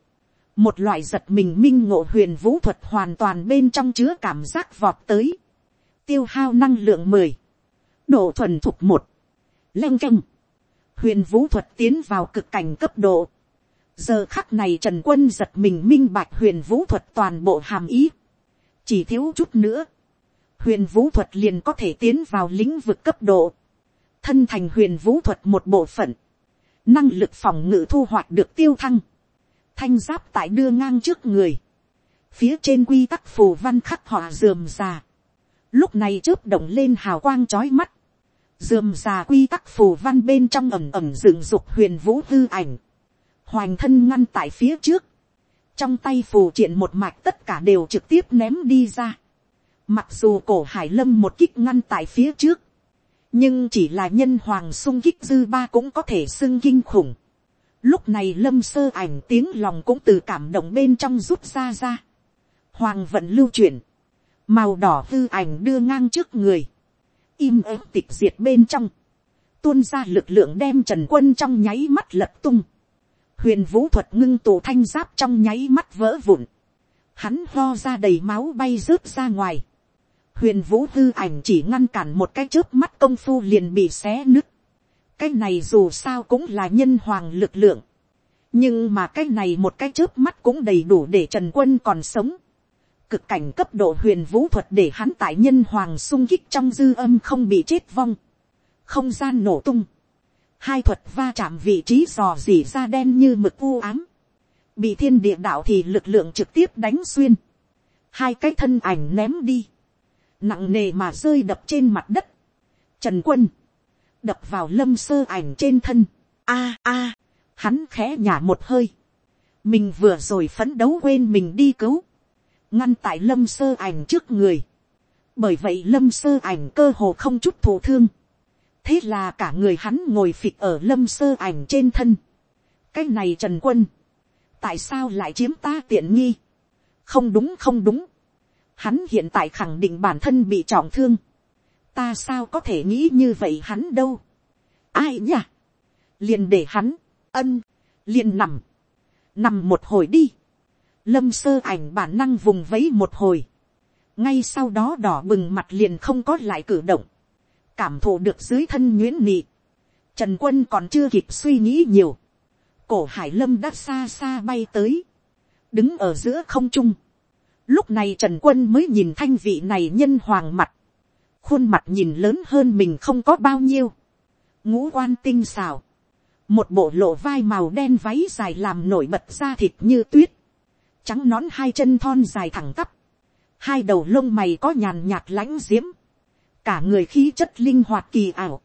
một loại giật mình minh ngộ huyền vũ thuật hoàn toàn bên trong chứa cảm giác vọt tới, tiêu hao năng lượng mười, độ thuần thục một, leng canh, huyền vũ thuật tiến vào cực cảnh cấp độ, giờ khắc này trần quân giật mình minh bạch huyền vũ thuật toàn bộ hàm ý, chỉ thiếu chút nữa, huyền vũ thuật liền có thể tiến vào lĩnh vực cấp độ, thân thành huyền vũ thuật một bộ phận, năng lực phòng ngự thu hoạch được tiêu thăng, thanh giáp tại đưa ngang trước người, phía trên quy tắc phù văn khắc họa dườm già, lúc này chớp động lên hào quang trói mắt, dườm già quy tắc phù văn bên trong ẩm ẩm dựng dục huyền vũ hư ảnh, hoành thân ngăn tại phía trước, trong tay phù triện một mạch tất cả đều trực tiếp ném đi ra, mặc dù cổ hải lâm một kích ngăn tại phía trước, nhưng chỉ là nhân hoàng sung kích dư ba cũng có thể xưng kinh khủng. Lúc này lâm sơ ảnh tiếng lòng cũng từ cảm động bên trong rút ra ra. Hoàng vận lưu chuyển. Màu đỏ hư ảnh đưa ngang trước người. Im ớt tịch diệt bên trong. Tuôn ra lực lượng đem trần quân trong nháy mắt lật tung. Huyền vũ thuật ngưng tụ thanh giáp trong nháy mắt vỡ vụn. Hắn ho ra đầy máu bay rớt ra ngoài huyền vũ hư ảnh chỉ ngăn cản một cái trước mắt công phu liền bị xé nứt. cái này dù sao cũng là nhân hoàng lực lượng. nhưng mà cái này một cái trước mắt cũng đầy đủ để trần quân còn sống. cực cảnh cấp độ huyền vũ thuật để hắn tại nhân hoàng sung kích trong dư âm không bị chết vong. không gian nổ tung. hai thuật va chạm vị trí dò dỉ ra đen như mực u ám. bị thiên địa đạo thì lực lượng trực tiếp đánh xuyên. hai cái thân ảnh ném đi nặng nề mà rơi đập trên mặt đất. Trần quân, đập vào lâm sơ ảnh trên thân. a a, hắn khẽ nhả một hơi. mình vừa rồi phấn đấu quên mình đi cứu. ngăn tại lâm sơ ảnh trước người. bởi vậy lâm sơ ảnh cơ hồ không chút thụ thương. thế là cả người hắn ngồi phịch ở lâm sơ ảnh trên thân. cái này trần quân, tại sao lại chiếm ta tiện nghi. không đúng không đúng hắn hiện tại khẳng định bản thân bị trọng thương. ta sao có thể nghĩ như vậy hắn đâu. ai nhỉ. liền để hắn, ân, liền nằm, nằm một hồi đi. lâm sơ ảnh bản năng vùng vấy một hồi ngay sau đó đỏ bừng mặt liền không có lại cử động, cảm thụ được dưới thân nguyễn nị, trần quân còn chưa kịp suy nghĩ nhiều, cổ hải lâm đã xa xa bay tới, đứng ở giữa không trung, lúc này trần quân mới nhìn thanh vị này nhân hoàng mặt, khuôn mặt nhìn lớn hơn mình không có bao nhiêu, ngũ quan tinh xào, một bộ lộ vai màu đen váy dài làm nổi bật da thịt như tuyết, trắng nón hai chân thon dài thẳng tắp, hai đầu lông mày có nhàn nhạt lãnh diễm, cả người khí chất linh hoạt kỳ ảo,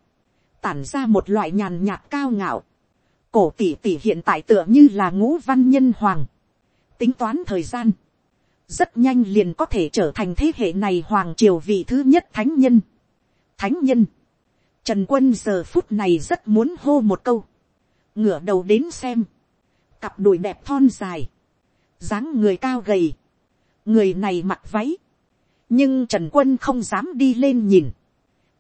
tản ra một loại nhàn nhạt cao ngạo, cổ tỷ tỷ hiện tại tựa như là ngũ văn nhân hoàng, tính toán thời gian, rất nhanh liền có thể trở thành thế hệ này hoàng triều vị thứ nhất thánh nhân. Thánh nhân, trần quân giờ phút này rất muốn hô một câu, ngửa đầu đến xem, cặp đùi đẹp thon dài, dáng người cao gầy, người này mặc váy, nhưng trần quân không dám đi lên nhìn.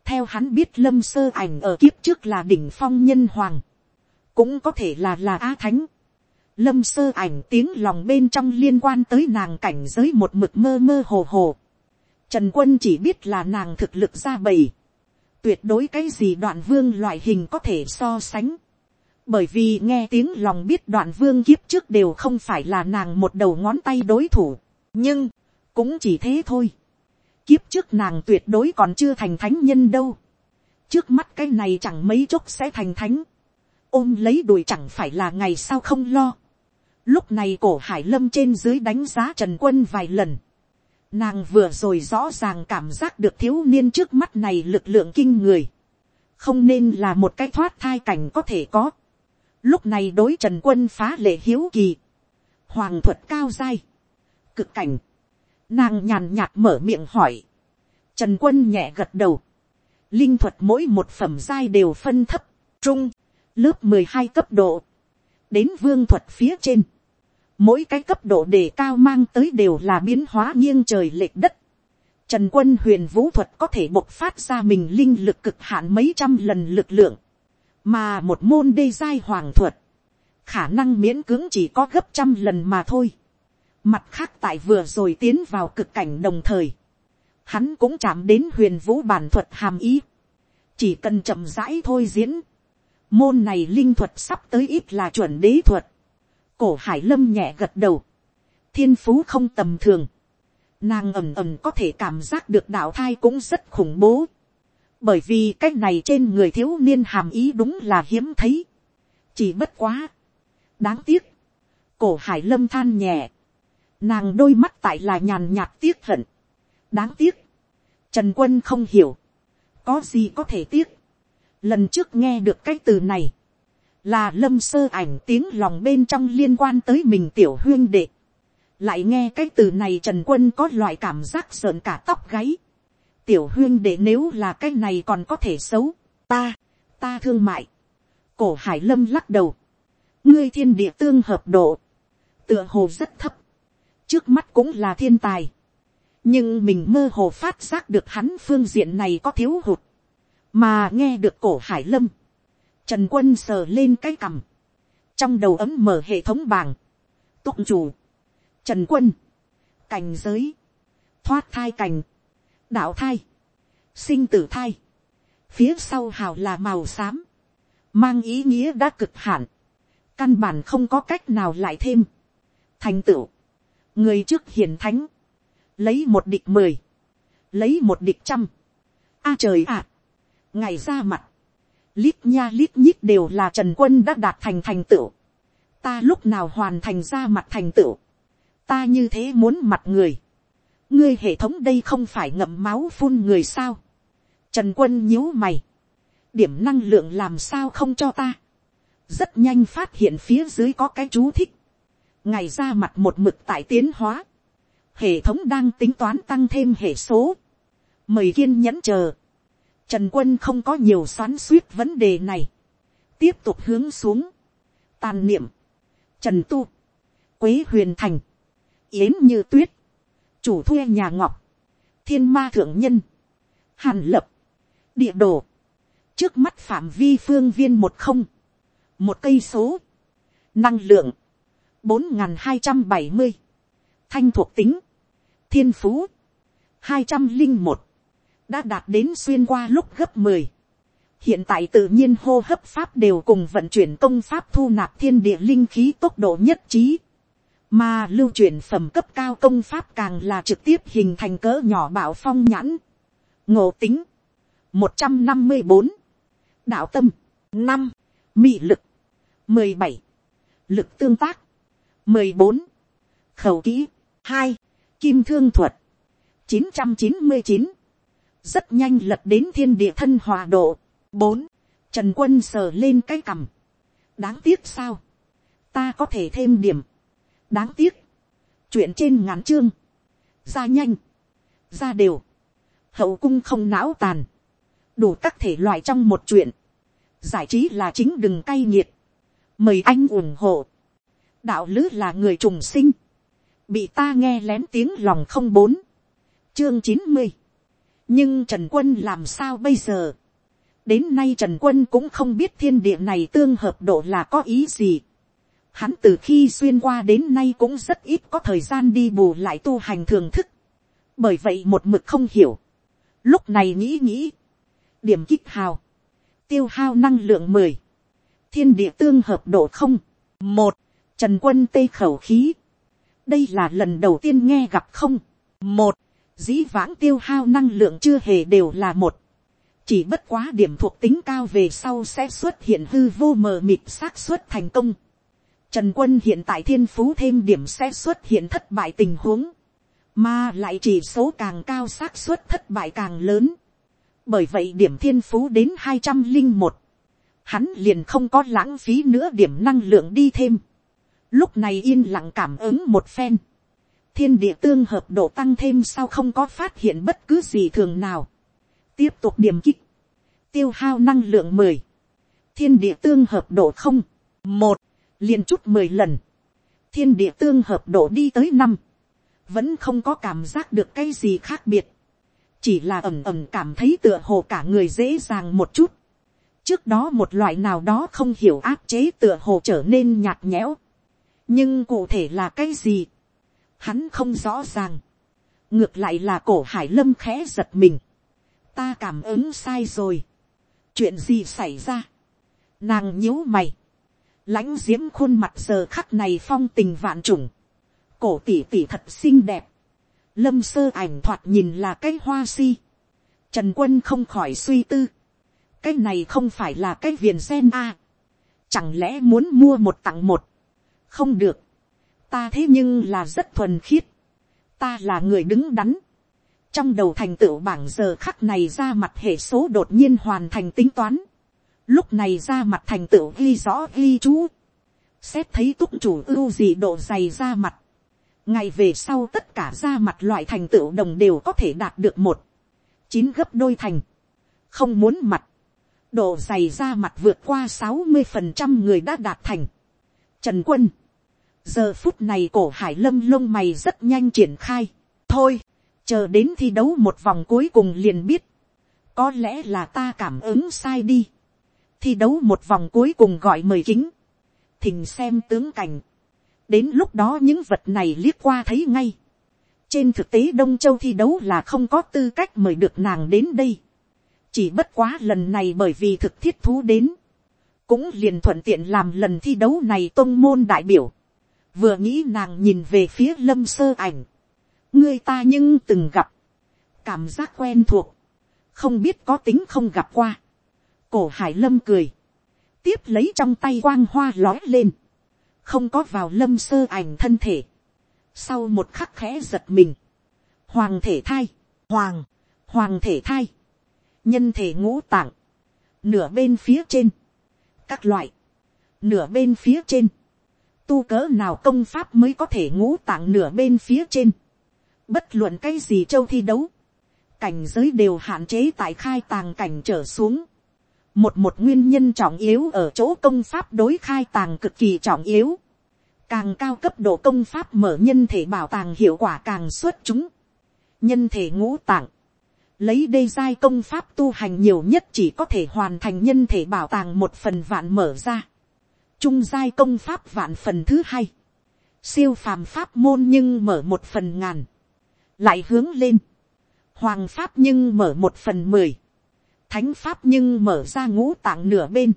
theo hắn biết lâm sơ ảnh ở kiếp trước là đỉnh phong nhân hoàng, cũng có thể là là á thánh lâm sơ ảnh tiếng lòng bên trong liên quan tới nàng cảnh giới một mực mơ mơ hồ hồ. trần quân chỉ biết là nàng thực lực ra bầy. tuyệt đối cái gì đoạn vương loại hình có thể so sánh. bởi vì nghe tiếng lòng biết đoạn vương kiếp trước đều không phải là nàng một đầu ngón tay đối thủ nhưng, cũng chỉ thế thôi. kiếp trước nàng tuyệt đối còn chưa thành thánh nhân đâu. trước mắt cái này chẳng mấy chốc sẽ thành thánh. ôm lấy đùi chẳng phải là ngày sau không lo lúc này cổ hải lâm trên dưới đánh giá trần quân vài lần. nàng vừa rồi rõ ràng cảm giác được thiếu niên trước mắt này lực lượng kinh người. không nên là một cái thoát thai cảnh có thể có. lúc này đối trần quân phá lệ hiếu kỳ. hoàng thuật cao dai cực cảnh. Nàng nhàn nhạt mở miệng hỏi. Trần quân nhẹ gật đầu. Linh thuật mỗi một phẩm giai đều phân thấp, trung, lớp mười hai cấp độ. Đến vương thuật phía trên. Mỗi cái cấp độ đề cao mang tới đều là biến hóa nghiêng trời lệch đất. Trần quân huyền vũ thuật có thể bộc phát ra mình linh lực cực hạn mấy trăm lần lực lượng. Mà một môn đê giai hoàng thuật. Khả năng miễn cưỡng chỉ có gấp trăm lần mà thôi. Mặt khác tại vừa rồi tiến vào cực cảnh đồng thời. Hắn cũng chạm đến huyền vũ bản thuật hàm ý. Chỉ cần chậm rãi thôi diễn. Môn này linh thuật sắp tới ít là chuẩn đế thuật. Cổ hải lâm nhẹ gật đầu. Thiên phú không tầm thường. Nàng ầm ầm có thể cảm giác được đạo thai cũng rất khủng bố. Bởi vì cái này trên người thiếu niên hàm ý đúng là hiếm thấy. Chỉ bất quá. Đáng tiếc. Cổ hải lâm than nhẹ Nàng đôi mắt tại là nhàn nhạt tiếc hận. Đáng tiếc. Trần quân không hiểu. Có gì có thể tiếc. Lần trước nghe được cái từ này. Là lâm sơ ảnh tiếng lòng bên trong liên quan tới mình tiểu huyên đệ. Lại nghe cái từ này Trần quân có loại cảm giác sợn cả tóc gáy. Tiểu huyên đệ nếu là cái này còn có thể xấu. Ta, ta thương mại. Cổ hải lâm lắc đầu. Ngươi thiên địa tương hợp độ. Tựa hồ rất thấp trước mắt cũng là thiên tài. nhưng mình mơ hồ phát giác được hắn phương diện này có thiếu hụt. mà nghe được cổ hải lâm trần quân sờ lên cái cằm. trong đầu ấm mở hệ thống bảng. tụng chủ. trần quân. cảnh giới. thoát thai cảnh. đạo thai. sinh tử thai. phía sau hào là màu xám. mang ý nghĩa đã cực hạn. căn bản không có cách nào lại thêm. thành tựu người trước hiền thánh, lấy một địch mười, lấy một địch trăm, a trời ạ, ngày ra mặt, lít nha lít nhít đều là trần quân đã đạt thành thành tựu, ta lúc nào hoàn thành ra mặt thành tựu, ta như thế muốn mặt người, ngươi hệ thống đây không phải ngậm máu phun người sao, trần quân nhíu mày, điểm năng lượng làm sao không cho ta, rất nhanh phát hiện phía dưới có cái chú thích, ngày ra mặt một mực tại tiến hóa, hệ thống đang tính toán tăng thêm hệ số, mời kiên nhẫn chờ, trần quân không có nhiều xoắn suýt vấn đề này, tiếp tục hướng xuống, tàn niệm, trần tu, quế huyền thành, yến như tuyết, chủ thuê nhà ngọc, thiên ma thượng nhân, hàn lập, địa đồ, trước mắt phạm vi phương viên một không, một cây số, năng lượng, bốn n g h n hai trăm bảy mươi, thanh thuộc tính, thiên phú, hai trăm linh một, đã đạt đến xuyên qua lúc gấp mười, hiện tại tự nhiên hô hấp pháp đều cùng vận chuyển công pháp thu nạp thiên địa linh khí tốc độ nhất trí, mà lưu chuyển phẩm cấp cao công pháp càng là trực tiếp hình thành cỡ nhỏ bảo phong nhãn, ngộ tính, một trăm năm mươi bốn, đạo tâm, năm, mị lực, mười bảy, lực tương tác, mười bốn, khẩu kỹ, hai, kim thương thuật, chín trăm chín mươi chín, rất nhanh lật đến thiên địa thân hòa độ, bốn, trần quân sờ lên cái cằm, đáng tiếc sao, ta có thể thêm điểm, đáng tiếc, chuyện trên ngắn chương, ra nhanh, ra đều, hậu cung không não tàn, đủ các thể loại trong một chuyện, giải trí là chính đừng cay nghiệt, mời anh ủng hộ, đạo lứ là người trùng sinh, bị ta nghe lén tiếng lòng không bốn, chương chín mươi, nhưng trần quân làm sao bây giờ, đến nay trần quân cũng không biết thiên địa này tương hợp độ là có ý gì, hắn từ khi xuyên qua đến nay cũng rất ít có thời gian đi bù lại tu hành thường thức, bởi vậy một mực không hiểu, lúc này nghĩ nghĩ, điểm kích hào, tiêu hao năng lượng mười, thiên địa tương hợp độ không, một, trần quân tê khẩu khí, đây là lần đầu tiên nghe gặp không, một, dĩ vãng tiêu hao năng lượng chưa hề đều là một, chỉ bất quá điểm thuộc tính cao về sau sẽ xuất hiện hư vô mờ mịt xác suất thành công. Trần quân hiện tại thiên phú thêm điểm sẽ xuất hiện thất bại tình huống, mà lại chỉ số càng cao xác suất thất bại càng lớn. Bởi vậy điểm thiên phú đến hai trăm linh một, hắn liền không có lãng phí nữa điểm năng lượng đi thêm. lúc này yên lặng cảm ứng một phen, thiên địa tương hợp độ tăng thêm sao không có phát hiện bất cứ gì thường nào. tiếp tục điểm kích, tiêu hao năng lượng mười, thiên địa tương hợp độ không, một, liền chút mười lần, thiên địa tương hợp độ đi tới năm, vẫn không có cảm giác được cái gì khác biệt. Chỉ là ẩm ẩm cảm thấy tựa hồ cả người dễ dàng một chút. trước đó một loại nào đó không hiểu áp chế tựa hồ trở nên nhạt nhẽo. nhưng cụ thể là cái gì, hắn không rõ ràng. ngược lại là cổ hải lâm khẽ giật mình. ta cảm ứng sai rồi. chuyện gì xảy ra. nàng nhíu mày. lãnh diễm khuôn mặt giờ khắc này phong tình vạn trùng. cổ tỉ tỉ thật xinh đẹp lâm sơ ảnh thoạt nhìn là cái hoa si. trần quân không khỏi suy tư. cái này không phải là cái viền sen a. chẳng lẽ muốn mua một tặng một. không được ta thế nhưng là rất thuần khiết. ta là người đứng đắn. trong đầu thành tựu bảng giờ khắc này ra mặt hệ số đột nhiên hoàn thành tính toán. lúc này ra mặt thành tựu ghi rõ ghi chú. xét thấy túc chủ ưu gì độ dày ra mặt ngày về sau tất cả ra mặt loại thành tựu đồng đều có thể đạt được một, chín gấp đôi thành, không muốn mặt, độ dày ra mặt vượt qua sáu mươi phần trăm người đã đạt thành. Trần quân, giờ phút này cổ hải lâm lông mày rất nhanh triển khai, thôi, chờ đến thi đấu một vòng cuối cùng liền biết, có lẽ là ta cảm ứng sai đi, thi đấu một vòng cuối cùng gọi mời kính, thình xem tướng cảnh, đến lúc đó những vật này liếc qua thấy ngay. trên thực tế đông châu thi đấu là không có tư cách mời được nàng đến đây. chỉ bất quá lần này bởi vì thực thiết thú đến, cũng liền thuận tiện làm lần thi đấu này tôn môn đại biểu vừa nghĩ nàng nhìn về phía lâm sơ ảnh. người ta nhưng từng gặp, cảm giác quen thuộc, không biết có tính không gặp qua. cổ hải lâm cười, tiếp lấy trong tay quang hoa lói lên. Không có vào lâm sơ ảnh thân thể, sau một khắc khẽ giật mình, hoàng thể thai, hoàng, hoàng thể thai, nhân thể ngũ tạng, nửa bên phía trên, các loại, nửa bên phía trên, tu cỡ nào công pháp mới có thể ngũ tạng nửa bên phía trên, bất luận cái gì châu thi đấu, cảnh giới đều hạn chế tại khai tàng cảnh trở xuống. Một một nguyên nhân trọng yếu ở chỗ công pháp đối khai tàng cực kỳ trọng yếu. Càng cao cấp độ công pháp mở nhân thể bảo tàng hiệu quả càng xuất chúng. Nhân thể ngũ tạng. Lấy đê giai công pháp tu hành nhiều nhất chỉ có thể hoàn thành nhân thể bảo tàng một phần vạn mở ra. Trung giai công pháp vạn phần thứ hai. Siêu phàm pháp môn nhưng mở một phần ngàn. Lại hướng lên. Hoàng pháp nhưng mở một phần mười, thánh pháp nhưng mở ra ngũ tạng nửa bên.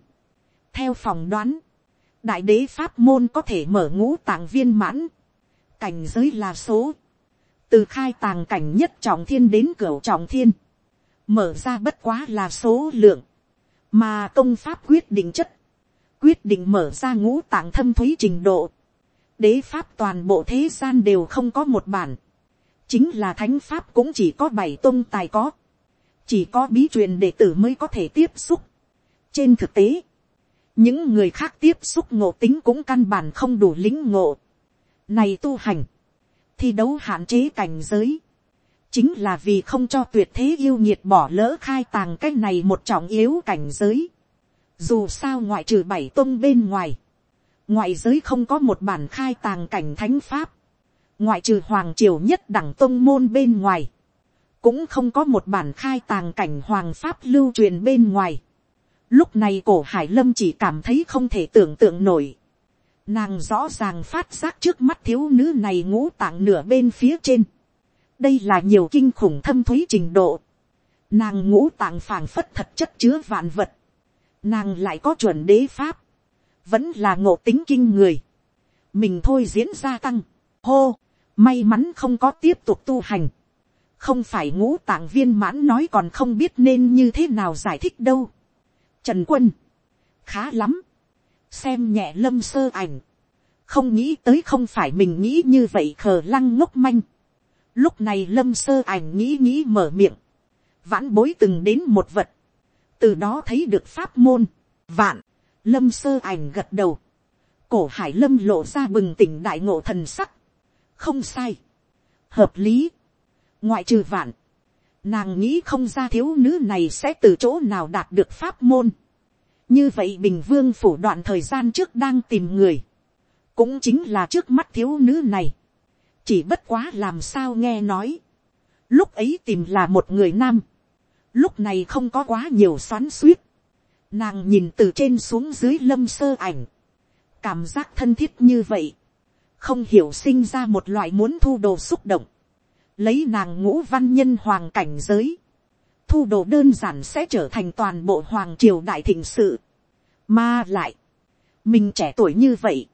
theo phòng đoán, đại đế pháp môn có thể mở ngũ tạng viên mãn, cảnh giới là số, từ khai tàng cảnh nhất trọng thiên đến cửa trọng thiên, mở ra bất quá là số lượng, mà công pháp quyết định chất, quyết định mở ra ngũ tạng thâm thúy trình độ, đế pháp toàn bộ thế gian đều không có một bản, chính là thánh pháp cũng chỉ có bảy tôn tài có, chỉ có bí truyền đệ tử mới có thể tiếp xúc. trên thực tế, những người khác tiếp xúc ngộ tính cũng căn bản không đủ lính ngộ. này tu hành, thi đấu hạn chế cảnh giới, chính là vì không cho tuyệt thế yêu nhiệt bỏ lỡ khai tàng cái này một trọng yếu cảnh giới. Dù sao ngoại trừ bảy tông bên ngoài, ngoại giới không có một bản khai tàng cảnh thánh pháp ngoại trừ hoàng triều nhất đẳng tông môn bên ngoài, cũng không có một bản khai tàng cảnh hoàng pháp lưu truyền bên ngoài. Lúc này cổ hải lâm chỉ cảm thấy không thể tưởng tượng nổi. Nàng rõ ràng phát giác trước mắt thiếu nữ này ngũ tạng nửa bên phía trên. đây là nhiều kinh khủng thâm thúy trình độ. Nàng ngũ tạng phảng phất thật chất chứa vạn vật. Nàng lại có chuẩn đế pháp. vẫn là ngộ tính kinh người. mình thôi diễn gia tăng. hô, May mắn không có tiếp tục tu hành. Không phải ngũ tạng viên mãn nói còn không biết nên như thế nào giải thích đâu. Trần quân. Khá lắm. Xem nhẹ lâm sơ ảnh. Không nghĩ tới không phải mình nghĩ như vậy khờ lăng ngốc manh. Lúc này lâm sơ ảnh nghĩ nghĩ mở miệng. Vãn bối từng đến một vật. Từ đó thấy được pháp môn. Vạn. Lâm sơ ảnh gật đầu. Cổ hải lâm lộ ra bừng tỉnh đại ngộ thần sắc không sai, hợp lý, ngoại trừ vạn, nàng nghĩ không ra thiếu nữ này sẽ từ chỗ nào đạt được pháp môn. như vậy bình vương phủ đoạn thời gian trước đang tìm người, cũng chính là trước mắt thiếu nữ này, chỉ bất quá làm sao nghe nói, lúc ấy tìm là một người nam, lúc này không có quá nhiều xoắn suýt, nàng nhìn từ trên xuống dưới lâm sơ ảnh, cảm giác thân thiết như vậy, không hiểu sinh ra một loại muốn thu đồ xúc động, lấy nàng ngũ văn nhân hoàng cảnh giới, thu đồ đơn giản sẽ trở thành toàn bộ hoàng triều đại thịnh sự, mà lại, mình trẻ tuổi như vậy,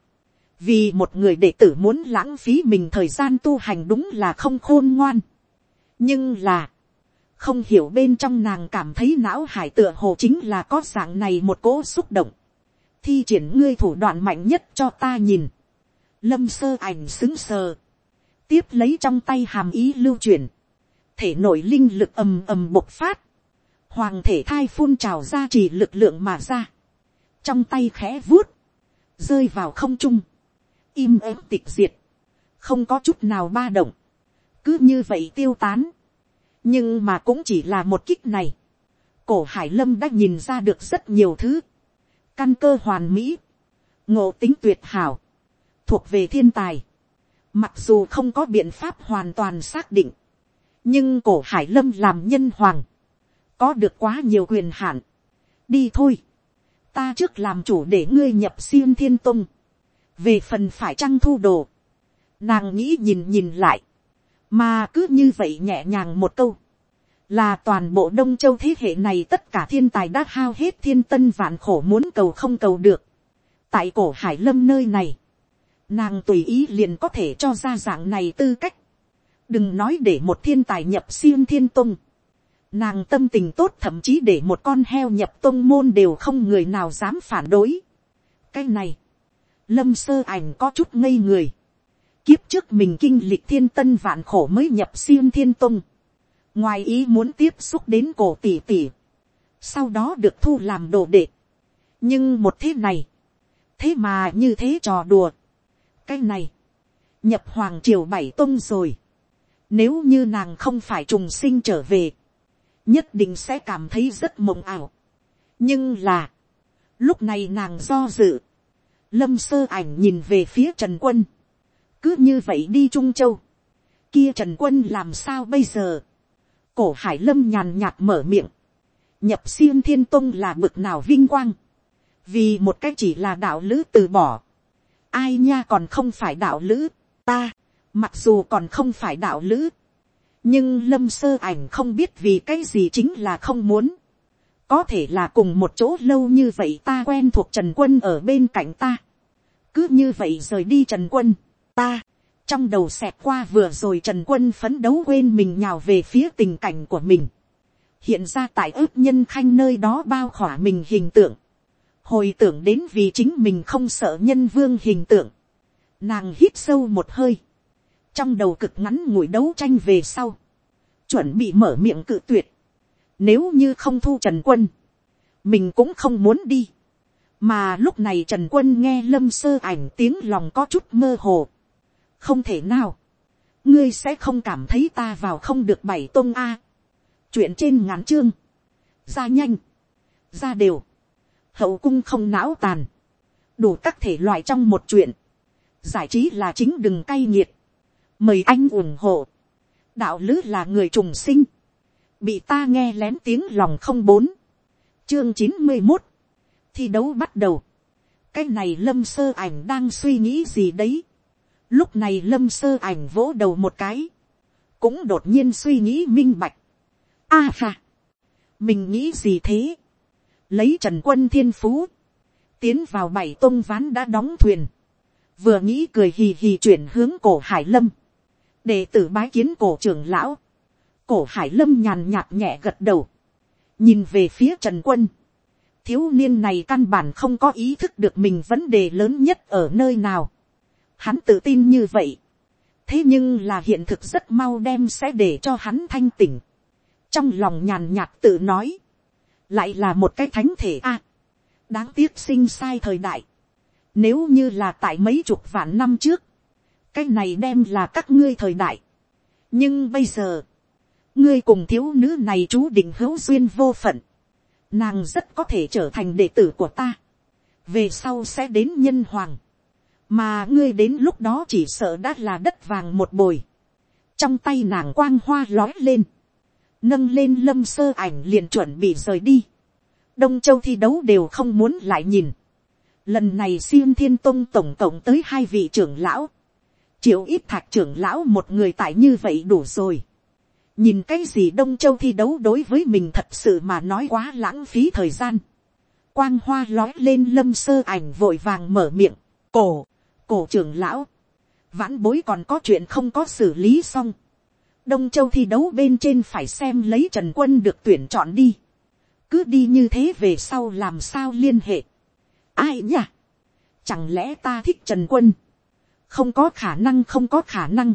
vì một người đệ tử muốn lãng phí mình thời gian tu hành đúng là không khôn ngoan, nhưng là, không hiểu bên trong nàng cảm thấy não hải tựa hồ chính là có dạng này một cỗ xúc động, thi triển ngươi thủ đoạn mạnh nhất cho ta nhìn, lâm sơ ảnh xứng sờ, tiếp lấy trong tay hàm ý lưu truyền, thể nội linh lực ầm ầm bộc phát, hoàng thể thai phun trào ra chỉ lực lượng mà ra, trong tay khẽ vuốt, rơi vào không trung, im ắng tịch diệt, không có chút nào ba động, cứ như vậy tiêu tán, nhưng mà cũng chỉ là một kích này, cổ hải lâm đã nhìn ra được rất nhiều thứ, căn cơ hoàn mỹ, ngộ tính tuyệt hảo, thuộc về thiên tài. Mặc dù không có biện pháp hoàn toàn xác định. Nhưng cổ hải lâm làm nhân hoàng. Có được quá nhiều quyền hạn. Đi thôi. Ta trước làm chủ để ngươi nhập siêu thiên tông. Về phần phải trăng thu đồ. Nàng nghĩ nhìn nhìn lại. Mà cứ như vậy nhẹ nhàng một câu. Là toàn bộ Đông Châu thế hệ này tất cả thiên tài đã hao hết thiên tân vạn khổ muốn cầu không cầu được. Tại cổ hải lâm nơi này nàng tùy ý liền có thể cho ra dạng này tư cách. đừng nói để một thiên tài nhập siêu thiên tông. nàng tâm tình tốt thậm chí để một con heo nhập tông môn đều không người nào dám phản đối. cái này, lâm sơ ảnh có chút ngây người kiếp trước mình kinh lịch thiên tân vạn khổ mới nhập siêu thiên tông. ngoài ý muốn tiếp xúc đến cổ tỷ tỷ. sau đó được thu làm đồ đệ. nhưng một thế này, thế mà như thế trò đùa cái này, nhập hoàng triều bảy tông rồi. Nếu như nàng không phải trùng sinh trở về, nhất định sẽ cảm thấy rất mộng ảo. nhưng là, lúc này nàng do dự, lâm sơ ảnh nhìn về phía trần quân, cứ như vậy đi trung châu, kia trần quân làm sao bây giờ, cổ hải lâm nhàn nhạt mở miệng, nhập xiêm thiên tông là bực nào vinh quang, vì một cách chỉ là đạo lữ từ bỏ, ai nha còn không phải đạo lữ, ta, mặc dù còn không phải đạo lữ, nhưng lâm sơ ảnh không biết vì cái gì chính là không muốn, có thể là cùng một chỗ lâu như vậy ta quen thuộc trần quân ở bên cạnh ta, cứ như vậy rời đi trần quân, ta, trong đầu xẹt qua vừa rồi trần quân phấn đấu quên mình nhào về phía tình cảnh của mình, hiện ra tại ước nhân khanh nơi đó bao khỏa mình hình tượng, hồi tưởng đến vì chính mình không sợ nhân vương hình tượng, nàng hít sâu một hơi, trong đầu cực ngắn ngủi đấu tranh về sau, chuẩn bị mở miệng cự tuyệt, nếu như không thu trần quân, mình cũng không muốn đi, mà lúc này trần quân nghe lâm sơ ảnh tiếng lòng có chút mơ hồ, không thể nào, ngươi sẽ không cảm thấy ta vào không được bảy tôn a, chuyện trên ngắn chương, ra nhanh, ra đều, hậu cung không não tàn, đủ các thể loại trong một chuyện, giải trí là chính đừng cay nghiệt, mời anh ủng hộ, đạo lứ là người trùng sinh, bị ta nghe lén tiếng lòng không bốn, chương chín mươi một, thi đấu bắt đầu, cái này lâm sơ ảnh đang suy nghĩ gì đấy, lúc này lâm sơ ảnh vỗ đầu một cái, cũng đột nhiên suy nghĩ minh bạch, a à, mình nghĩ gì thế, lấy trần quân thiên phú, tiến vào bảy tông ván đã đóng thuyền, vừa nghĩ cười hì hì chuyển hướng cổ hải lâm, đệ tử bái kiến cổ trưởng lão, cổ hải lâm nhàn nhạt nhẹ gật đầu, nhìn về phía trần quân, thiếu niên này căn bản không có ý thức được mình vấn đề lớn nhất ở nơi nào, hắn tự tin như vậy, thế nhưng là hiện thực rất mau đem sẽ để cho hắn thanh tỉnh, trong lòng nhàn nhạt tự nói, lại là một cái thánh thể a, đáng tiếc sinh sai thời đại, nếu như là tại mấy chục vạn năm trước, cái này đem là các ngươi thời đại. nhưng bây giờ, ngươi cùng thiếu nữ này chú định hữu duyên vô phận, nàng rất có thể trở thành đệ tử của ta, về sau sẽ đến nhân hoàng, mà ngươi đến lúc đó chỉ sợ đã là đất vàng một bồi, trong tay nàng quang hoa lói lên, nâng lên lâm sơ ảnh liền chuẩn bị rời đi, đông châu thi đấu đều không muốn lại nhìn, lần này xiêm thiên tông tổng cộng tới hai vị trưởng lão, triệu ít thạc trưởng lão một người tại như vậy đủ rồi. nhìn cái gì đông châu thi đấu đối với mình thật sự mà nói quá lãng phí thời gian. quang hoa lói lên lâm sơ ảnh vội vàng mở miệng, cổ, cổ trưởng lão, vãn bối còn có chuyện không có xử lý xong. đông châu thi đấu bên trên phải xem lấy trần quân được tuyển chọn đi. cứ đi như thế về sau làm sao liên hệ. ai nhỉ? chẳng lẽ ta thích trần quân không có khả năng không có khả năng.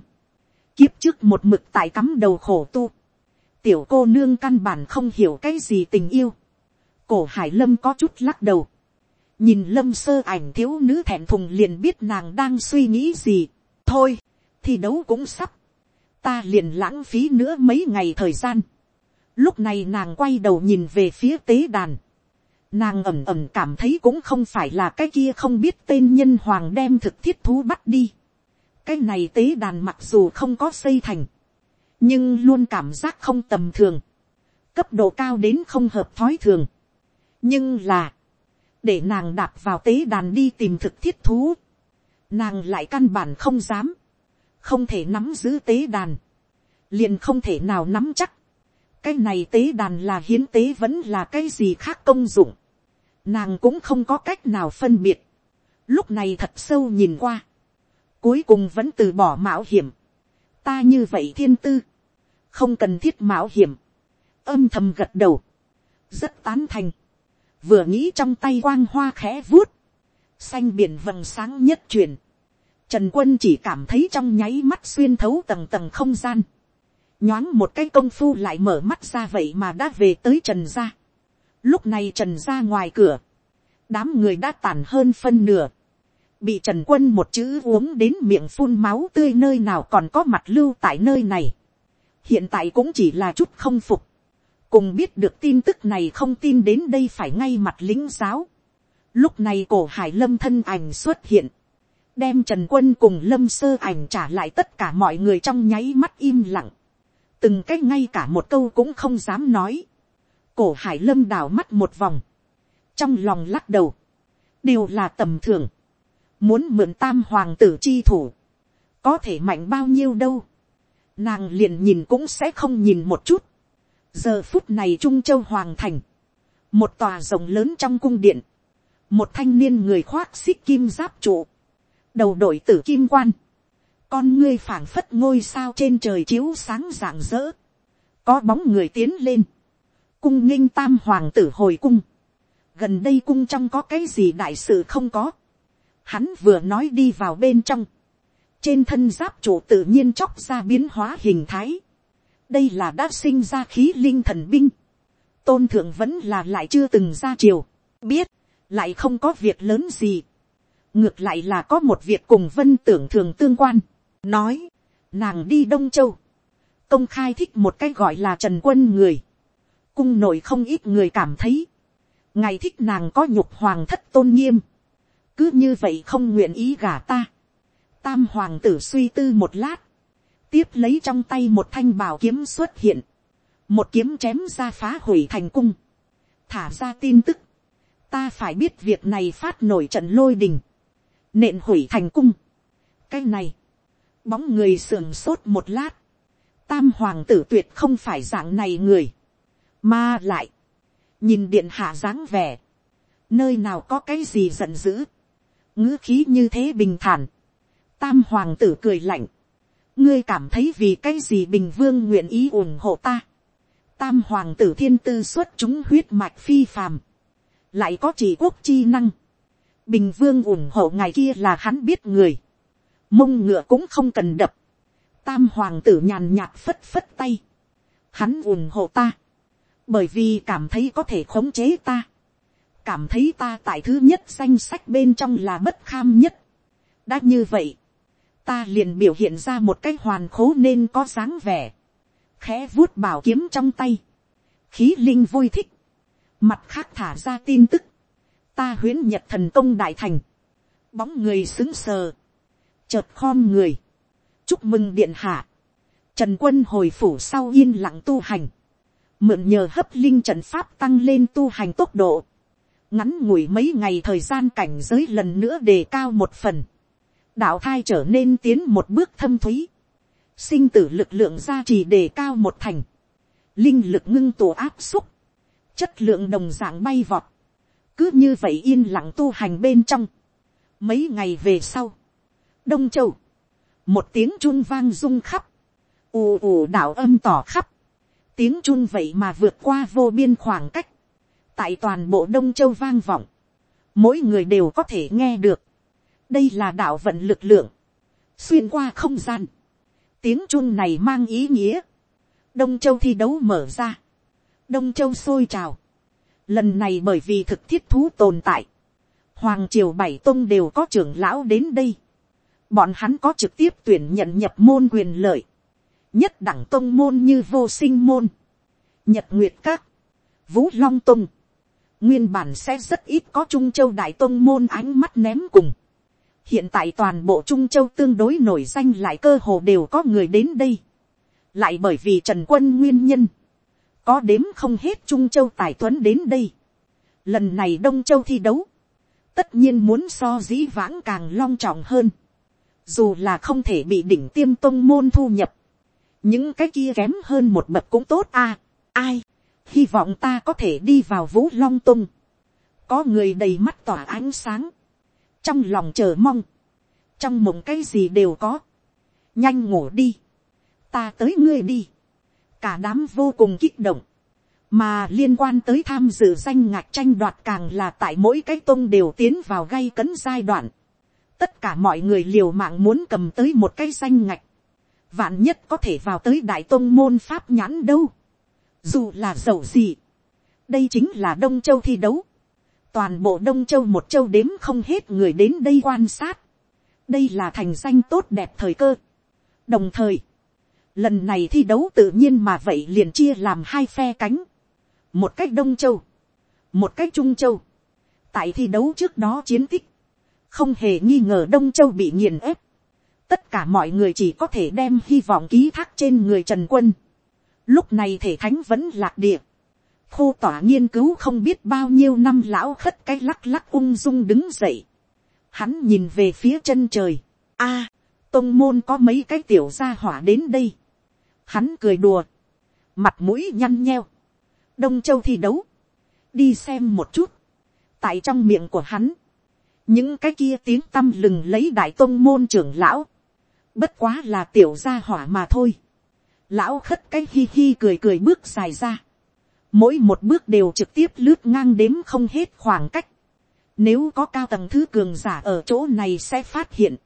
kiếp trước một mực tại cắm đầu khổ tu. tiểu cô nương căn bản không hiểu cái gì tình yêu. cổ hải lâm có chút lắc đầu nhìn lâm sơ ảnh thiếu nữ thẹn thùng liền biết nàng đang suy nghĩ gì. thôi, thi đấu cũng sắp. ta liền lãng phí nữa mấy ngày thời gian. lúc này nàng quay đầu nhìn về phía tế đàn nàng ẩm ẩm cảm thấy cũng không phải là cái kia không biết tên nhân hoàng đem thực thiết thú bắt đi. cái này tế đàn mặc dù không có xây thành, nhưng luôn cảm giác không tầm thường, cấp độ cao đến không hợp thói thường. nhưng là, để nàng đạp vào tế đàn đi tìm thực thiết thú, nàng lại căn bản không dám, không thể nắm giữ tế đàn, liền không thể nào nắm chắc, cái này tế đàn là hiến tế vẫn là cái gì khác công dụng. Nàng cũng không có cách nào phân biệt, lúc này thật sâu nhìn qua, cuối cùng vẫn từ bỏ mạo hiểm, ta như vậy thiên tư, không cần thiết mạo hiểm, âm thầm gật đầu, rất tán thành, vừa nghĩ trong tay quang hoa khẽ vuốt, xanh biển vầng sáng nhất truyền, trần quân chỉ cảm thấy trong nháy mắt xuyên thấu tầng tầng không gian, nhoáng một cái công phu lại mở mắt ra vậy mà đã về tới trần gia, Lúc này trần Gia ngoài cửa. Đám người đã tàn hơn phân nửa. Bị trần quân một chữ uống đến miệng phun máu tươi nơi nào còn có mặt lưu tại nơi này. Hiện tại cũng chỉ là chút không phục cùng biết được tin tức này không tin đến đây phải ngay mặt lính giáo. lúc này cổ hải lâm thân ảnh xuất hiện, đem trần quân cùng lâm sơ ảnh trả lại tất cả mọi người trong nháy mắt im lặng, từng cách ngay cả một câu cũng không dám nói, cổ hải lâm đảo mắt một vòng, trong lòng lắc đầu, đều là tầm thường, muốn mượn tam hoàng tử chi thủ, có thể mạnh bao nhiêu đâu, nàng liền nhìn cũng sẽ không nhìn một chút, giờ phút này trung châu hoàng thành, một tòa rồng lớn trong cung điện, một thanh niên người khoác xích kim giáp trụ, đầu đội tử kim quan, con ngươi phảng phất ngôi sao trên trời chiếu sáng rạng rỡ, có bóng người tiến lên, cung nghinh tam hoàng tử hồi cung, gần đây cung trong có cái gì đại sự không có, hắn vừa nói đi vào bên trong, trên thân giáp trụ tự nhiên chóc ra biến hóa hình thái, đây là đã sinh ra khí linh thần binh, tôn thượng vẫn là lại chưa từng ra triều, biết, lại không có việc lớn gì, ngược lại là có một việc cùng vân tưởng thường tương quan, nói, nàng đi đông châu, công khai thích một cái gọi là trần quân người, cung nội không ít người cảm thấy, ngài thích nàng có nhục hoàng thất tôn nghiêm, cứ như vậy không nguyện ý gả ta, tam hoàng tử suy tư một lát, tiếp lấy trong tay một thanh bảo kiếm xuất hiện, một kiếm chém ra phá hủy thành cung, thả ra tin tức, ta phải biết việc này phát nổi trận lôi đình, nện hủy thành cung. cái này, bóng người sườn sốt một lát, tam hoàng tử tuyệt không phải dạng này người, mà lại, nhìn điện hạ dáng vẻ, nơi nào có cái gì giận dữ, ngữ khí như thế bình thản, tam hoàng tử cười lạnh, ngươi cảm thấy vì cái gì bình vương nguyện ý ủng hộ ta. tam hoàng tử thiên tư xuất chúng huyết mạch phi phàm, lại có chỉ quốc chi năng. bình vương ủng hộ ngài kia là hắn biết người, mông ngựa cũng không cần đập. tam hoàng tử nhàn nhạt phất phất tay, hắn ủng hộ ta, bởi vì cảm thấy có thể khống chế ta, cảm thấy ta tại thứ nhất danh sách bên trong là bất kham nhất. đã như vậy, ta liền biểu hiện ra một cái hoàn khố nên có dáng vẻ, khẽ vuốt bảo kiếm trong tay, khí linh vui thích, mặt khác thả ra tin tức, ta huyễn nhật thần công đại thành, bóng người xứng sờ, chợt khom người, chúc mừng điện hạ, trần quân hồi phủ sau yên lặng tu hành, mượn nhờ hấp linh trần pháp tăng lên tu hành tốc độ, ngắn ngủi mấy ngày thời gian cảnh giới lần nữa đề cao một phần, đạo thai trở nên tiến một bước thâm thúy, sinh tử lực lượng gia trì đề cao một thành, linh lực ngưng tổ áp xúc, chất lượng đồng dạng bay vọt, cứ như vậy yên lặng tu hành bên trong. Mấy ngày về sau, đông châu, một tiếng chun vang rung khắp, ù ù đạo âm tỏ khắp, tiếng chun vậy mà vượt qua vô biên khoảng cách, tại toàn bộ đông châu vang vọng, mỗi người đều có thể nghe được, đây là đạo vận lực lượng, xuyên qua không gian, tiếng chun này mang ý nghĩa, đông châu thi đấu mở ra, đông châu sôi trào, lần này bởi vì thực thiết thú tồn tại, hoàng triều bảy tông đều có trưởng lão đến đây, bọn hắn có trực tiếp tuyển nhận nhập môn quyền lợi, nhất đẳng tông môn như vô sinh môn, nhật nguyệt các, vũ long tông, nguyên bản sẽ rất ít có trung châu đại tông môn ánh mắt ném cùng, hiện tại toàn bộ trung châu tương đối nổi danh lại cơ hồ đều có người đến đây. lại bởi vì trần quân nguyên nhân, có đếm không hết trung châu tài tuấn đến đây. lần này đông châu thi đấu, tất nhiên muốn so dĩ vãng càng long trọng hơn. dù là không thể bị đỉnh tiêm tông môn thu nhập, những cái kia kém hơn một bậc cũng tốt à. ai, hy vọng ta có thể đi vào vũ long tung. có người đầy mắt tỏa ánh sáng, trong lòng chờ mong, trong mộng cái gì đều có, nhanh ngủ đi, ta tới ngươi đi, cả đám vô cùng kích động, mà liên quan tới tham dự danh ngạc tranh đoạt càng là tại mỗi cái tôn đều tiến vào gây cấn giai đoạn, tất cả mọi người liều mạng muốn cầm tới một cái danh ngạch, vạn nhất có thể vào tới đại tôn môn pháp nhãn đâu, dù là dầu gì, đây chính là đông châu thi đấu, toàn bộ đông châu một châu đếm không hết người đến đây quan sát. đây là thành danh tốt đẹp thời cơ. đồng thời, lần này thi đấu tự nhiên mà vậy liền chia làm hai phe cánh. một cách đông châu, một cách trung châu, tại thi đấu trước đó chiến tích, không hề nghi ngờ đông châu bị nghiền ép, tất cả mọi người chỉ có thể đem hy vọng ký thác trên người trần quân, lúc này thể thánh vẫn lạc địa, khô tỏa nghiên cứu không biết bao nhiêu năm lão khất cái lắc lắc ung dung đứng dậy, hắn nhìn về phía chân trời, a, tông môn có mấy cái tiểu gia hỏa đến đây, hắn cười đùa, mặt mũi nhăn nheo, đông châu thi đấu, đi xem một chút, tại trong miệng của hắn, những cái kia tiếng tâm lừng lấy đại tôn môn trưởng lão, bất quá là tiểu gia hỏa mà thôi, lão khất cái hi hi cười cười bước dài ra, mỗi một bước đều trực tiếp lướt ngang đếm không hết khoảng cách, nếu có cao tầng thứ cường giả ở chỗ này sẽ phát hiện,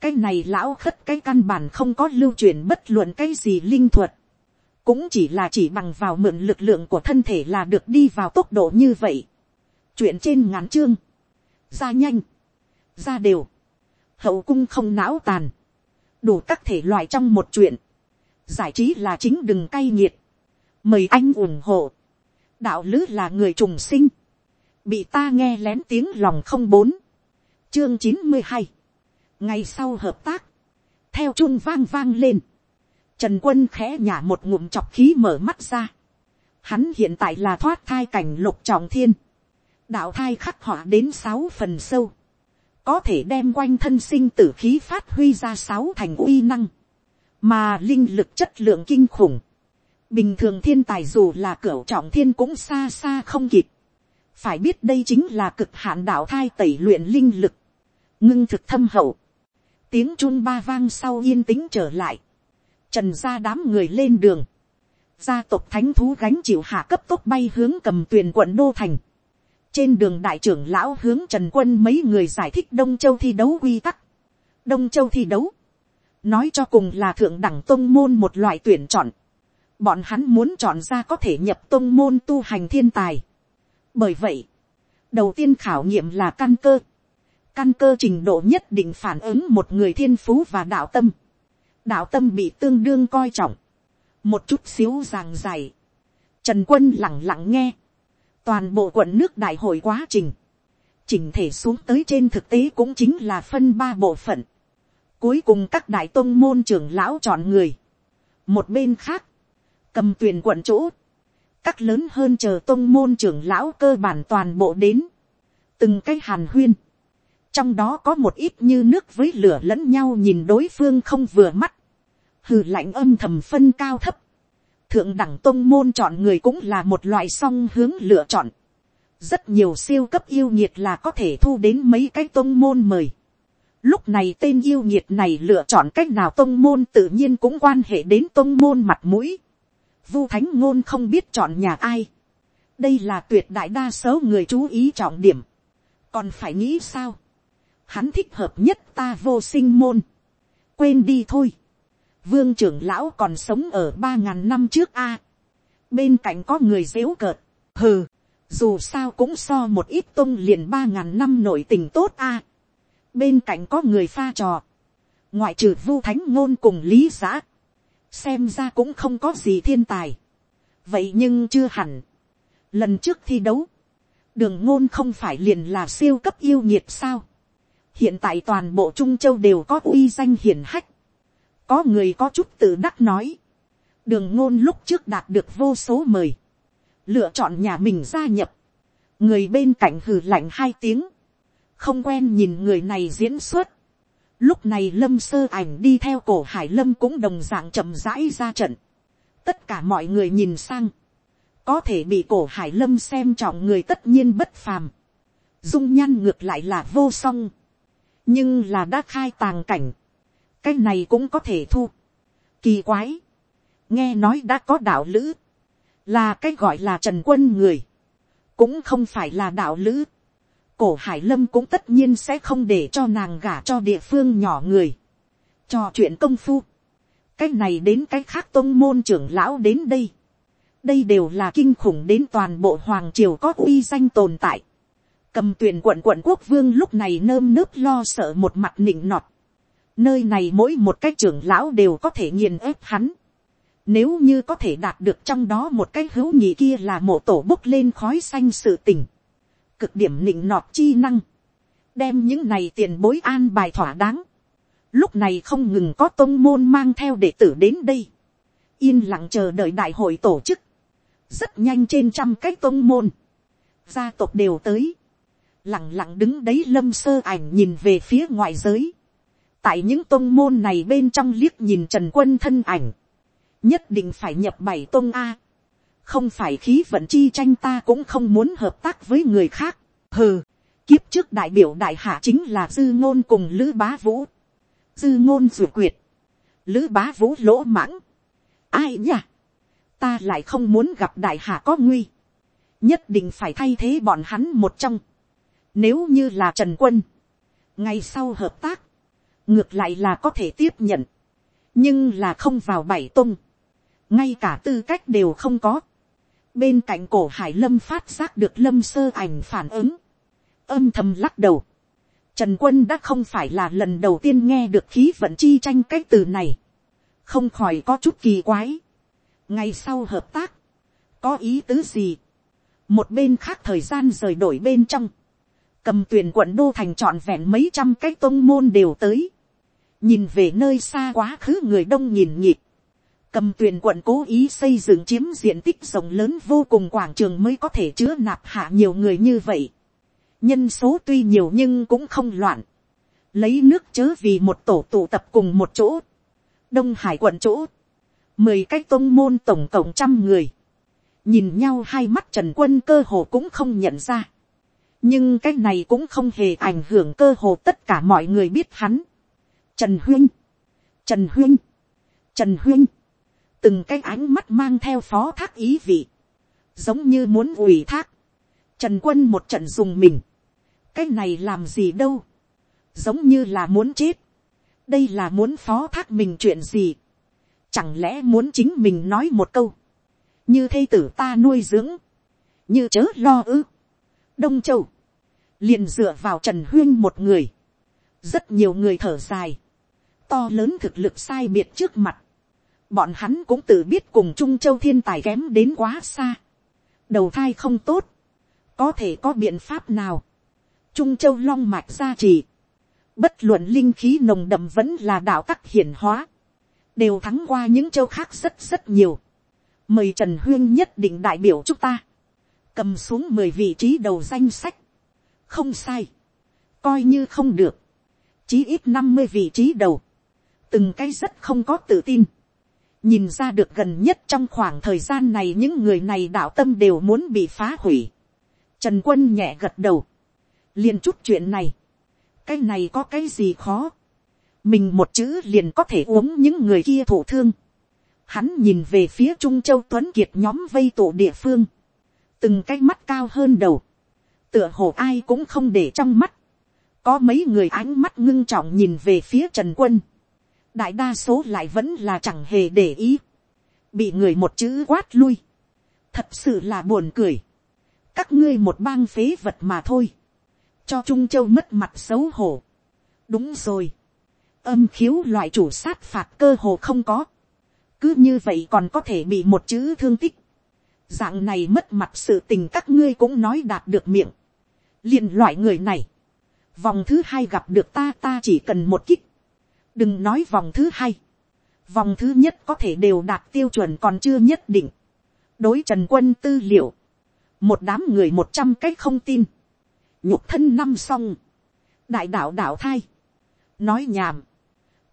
cái này lão khất cái căn bản không có lưu truyền bất luận cái gì linh thuật, cũng chỉ là chỉ bằng vào mượn lực lượng của thân thể là được đi vào tốc độ như vậy. chuyện trên ngắn chương, ra nhanh, ra đều, hậu cung không não tàn, đủ các thể loại trong một chuyện, giải trí là chính đừng cay nghiệt, mời anh ủng hộ, đạo lứ là người trùng sinh, bị ta nghe lén tiếng lòng không bốn, chương chín mươi hai, ngày sau hợp tác, theo chung vang vang lên, trần quân khẽ nhả một ngụm chọc khí mở mắt ra, hắn hiện tại là thoát thai cảnh lục trọng thiên, đạo thai khắc họa đến sáu phần sâu, có thể đem quanh thân sinh tử khí phát huy ra sáu thành uy năng, mà linh lực chất lượng kinh khủng, bình thường thiên tài dù là cửa trọng thiên cũng xa xa không kịp, phải biết đây chính là cực hạn đạo thai tẩy luyện linh lực, ngưng thực thâm hậu, tiếng chun ba vang sau yên tĩnh trở lại, trần ra đám người lên đường, gia tộc thánh thú gánh chịu hạ cấp tốc bay hướng cầm tuyền quận đô thành, trên đường đại trưởng lão hướng trần quân mấy người giải thích đông châu thi đấu quy tắc, đông châu thi đấu, nói cho cùng là thượng đẳng tôn môn một loại tuyển chọn, bọn hắn muốn chọn ra có thể nhập tôn môn tu hành thiên tài, bởi vậy, đầu tiên khảo nghiệm là căn cơ, căn cơ trình độ nhất định phản ứng một người thiên phú và đạo tâm. đạo tâm bị tương đương coi trọng, một chút xíu ràng dài. trần quân lẳng lặng nghe, toàn bộ quận nước đại hội quá trình, chỉnh thể xuống tới trên thực tế cũng chính là phân ba bộ phận. cuối cùng các đại tôn môn trưởng lão chọn người. một bên khác, cầm tuyển quận chỗ, các lớn hơn chờ tôn môn trưởng lão cơ bản toàn bộ đến, từng cái hàn huyên, trong đó có một ít như nước với lửa lẫn nhau nhìn đối phương không vừa mắt, hừ lạnh âm thầm phân cao thấp, thượng đẳng tôn môn chọn người cũng là một loại song hướng lựa chọn, rất nhiều siêu cấp yêu nhiệt là có thể thu đến mấy cái tôn môn mời. Lúc này tên yêu nhiệt này lựa chọn cách nào tôn môn tự nhiên cũng quan hệ đến tôn môn mặt mũi. Vu thánh ngôn không biết chọn nhà ai. Đây là tuyệt đại đa số người chú ý trọng điểm. Còn phải nghĩ sao? hắn thích hợp nhất ta vô sinh môn. quên đi thôi. vương trưởng lão còn sống ở ba ngàn năm trước a. bên cạnh có người dếu cợt. hừ, dù sao cũng so một ít tôn liền ba ngàn năm nổi tình tốt a. bên cạnh có người pha trò. ngoại trừ vu thánh ngôn cùng lý giã xem ra cũng không có gì thiên tài. vậy nhưng chưa hẳn. lần trước thi đấu, đường ngôn không phải liền là siêu cấp yêu nhiệt sao? Hiện tại toàn bộ trung châu đều có uy danh hiển hách, có người có chút tự đắc nói, đường ngôn lúc trước đạt được vô số mời, lựa chọn nhà mình gia nhập, người bên cạnh hừ lạnh hai tiếng, không quen nhìn người này diễn xuất, lúc này lâm sơ ảnh đi theo cổ hải lâm cũng đồng dạng chậm rãi ra trận, tất cả mọi người nhìn sang, có thể bị cổ hải lâm xem trọng người tất nhiên bất phàm, dung nhan ngược lại là vô song, nhưng là đã khai tàng cảnh, cái này cũng có thể thu. Kỳ quái, nghe nói đã có đạo lữ, là cái gọi là trần quân người, cũng không phải là đạo lữ cổ hải lâm cũng tất nhiên sẽ không để cho nàng gả cho địa phương nhỏ người, trò chuyện công phu, cái này đến cái khác tôn môn trưởng lão đến đây, đây đều là kinh khủng đến toàn bộ hoàng triều có uy danh tồn tại cầm tuyển quận quận quốc vương lúc này nơm nớp lo sợ một mặt nịnh nọt. nơi này mỗi một cái trưởng lão đều có thể nghiền ép hắn. Nếu như có thể đạt được trong đó một cái hữu nhị kia là mộ tổ bốc lên khói xanh sự tình. Cực điểm nịnh nọt chi năng. Đem những này tiền bối an bài thỏa đáng. Lúc này không ngừng có tôn môn mang theo đệ tử đến đây. Yên lặng chờ đợi đại hội tổ chức. Rất nhanh trên trăm cái tôn môn. Gia tộc đều tới. Lặng lặng đứng đấy lâm sơ ảnh nhìn về phía ngoài giới. Tại những tôn môn này bên trong liếc nhìn Trần Quân thân ảnh nhất định phải nhập bảy tôn a không phải khí vận chi tranh ta cũng không muốn hợp tác với người khác. hừ, kiếp trước đại biểu đại hạ chính là dư ngôn cùng lữ bá vũ. dư ngôn dù quyệt, lữ bá vũ lỗ mãng. ai nhỉ? ta lại không muốn gặp đại hạ có nguy. nhất định phải thay thế bọn hắn một trong. nếu như là trần quân, ngày sau hợp tác, ngược lại là có thể tiếp nhận, nhưng là không vào bảy tung ngay cả tư cách đều không có bên cạnh cổ hải lâm phát giác được lâm sơ ảnh phản ứng, âm thầm lắc đầu. Trần quân đã không phải là lần đầu tiên nghe được khí vận chi tranh cái từ này, không khỏi có chút kỳ quái. ngày sau hợp tác, có ý tứ gì, một bên khác thời gian rời đổi bên trong, cầm tuyển quận đô thành trọn vẹn mấy trăm cái tôn môn đều tới, nhìn về nơi xa quá khứ người đông nhìn nhịp, cầm tuyền quận cố ý xây dựng chiếm diện tích rộng lớn vô cùng quảng trường mới có thể chứa nạp hạ nhiều người như vậy. nhân số tuy nhiều nhưng cũng không loạn. lấy nước chớ vì một tổ tụ tập cùng một chỗ. đông hải quận chỗ. mười cái tôn môn tổng cộng trăm người. nhìn nhau hai mắt trần quân cơ hồ cũng không nhận ra. nhưng cái này cũng không hề ảnh hưởng cơ hồ tất cả mọi người biết hắn. trần huynh. trần huynh. trần huynh từng cái ánh mắt mang theo phó thác ý vị, giống như muốn ủy thác, trần quân một trận dùng mình, cái này làm gì đâu, giống như là muốn chết, đây là muốn phó thác mình chuyện gì, chẳng lẽ muốn chính mình nói một câu, như thây tử ta nuôi dưỡng, như chớ lo ư, đông châu, liền dựa vào trần huyên một người, rất nhiều người thở dài, to lớn thực lực sai biệt trước mặt, bọn hắn cũng tự biết cùng trung châu thiên tài kém đến quá xa. đầu thai không tốt, có thể có biện pháp nào. trung châu long mạch gia trì, bất luận linh khí nồng đậm vẫn là đạo tắc hiển hóa, đều thắng qua những châu khác rất rất nhiều. mời trần huyên nhất định đại biểu chúng ta, cầm xuống mười vị trí đầu danh sách, không sai, coi như không được, chí ít năm mươi vị trí đầu, từng cái rất không có tự tin, nhìn ra được gần nhất trong khoảng thời gian này những người này đạo tâm đều muốn bị phá hủy. Trần quân nhẹ gật đầu. liền chút chuyện này. cái này có cái gì khó. mình một chữ liền có thể uống những người kia thổ thương. hắn nhìn về phía trung châu tuấn kiệt nhóm vây tổ địa phương. từng cái mắt cao hơn đầu. tựa hồ ai cũng không để trong mắt. có mấy người ánh mắt ngưng trọng nhìn về phía trần quân đại đa số lại vẫn là chẳng hề để ý, bị người một chữ quát lui, thật sự là buồn cười, các ngươi một bang phế vật mà thôi, cho trung châu mất mặt xấu hổ. đúng rồi, âm khiếu loại chủ sát phạt cơ hồ không có, cứ như vậy còn có thể bị một chữ thương tích, dạng này mất mặt sự tình các ngươi cũng nói đạt được miệng, liền loại người này, vòng thứ hai gặp được ta ta chỉ cần một kích, đừng nói vòng thứ hai, vòng thứ nhất có thể đều đạt tiêu chuẩn còn chưa nhất định. đối trần quân tư liệu, một đám người một trăm cách không tin, nhục thân năm xong, đại đạo đạo thai, nói nhảm,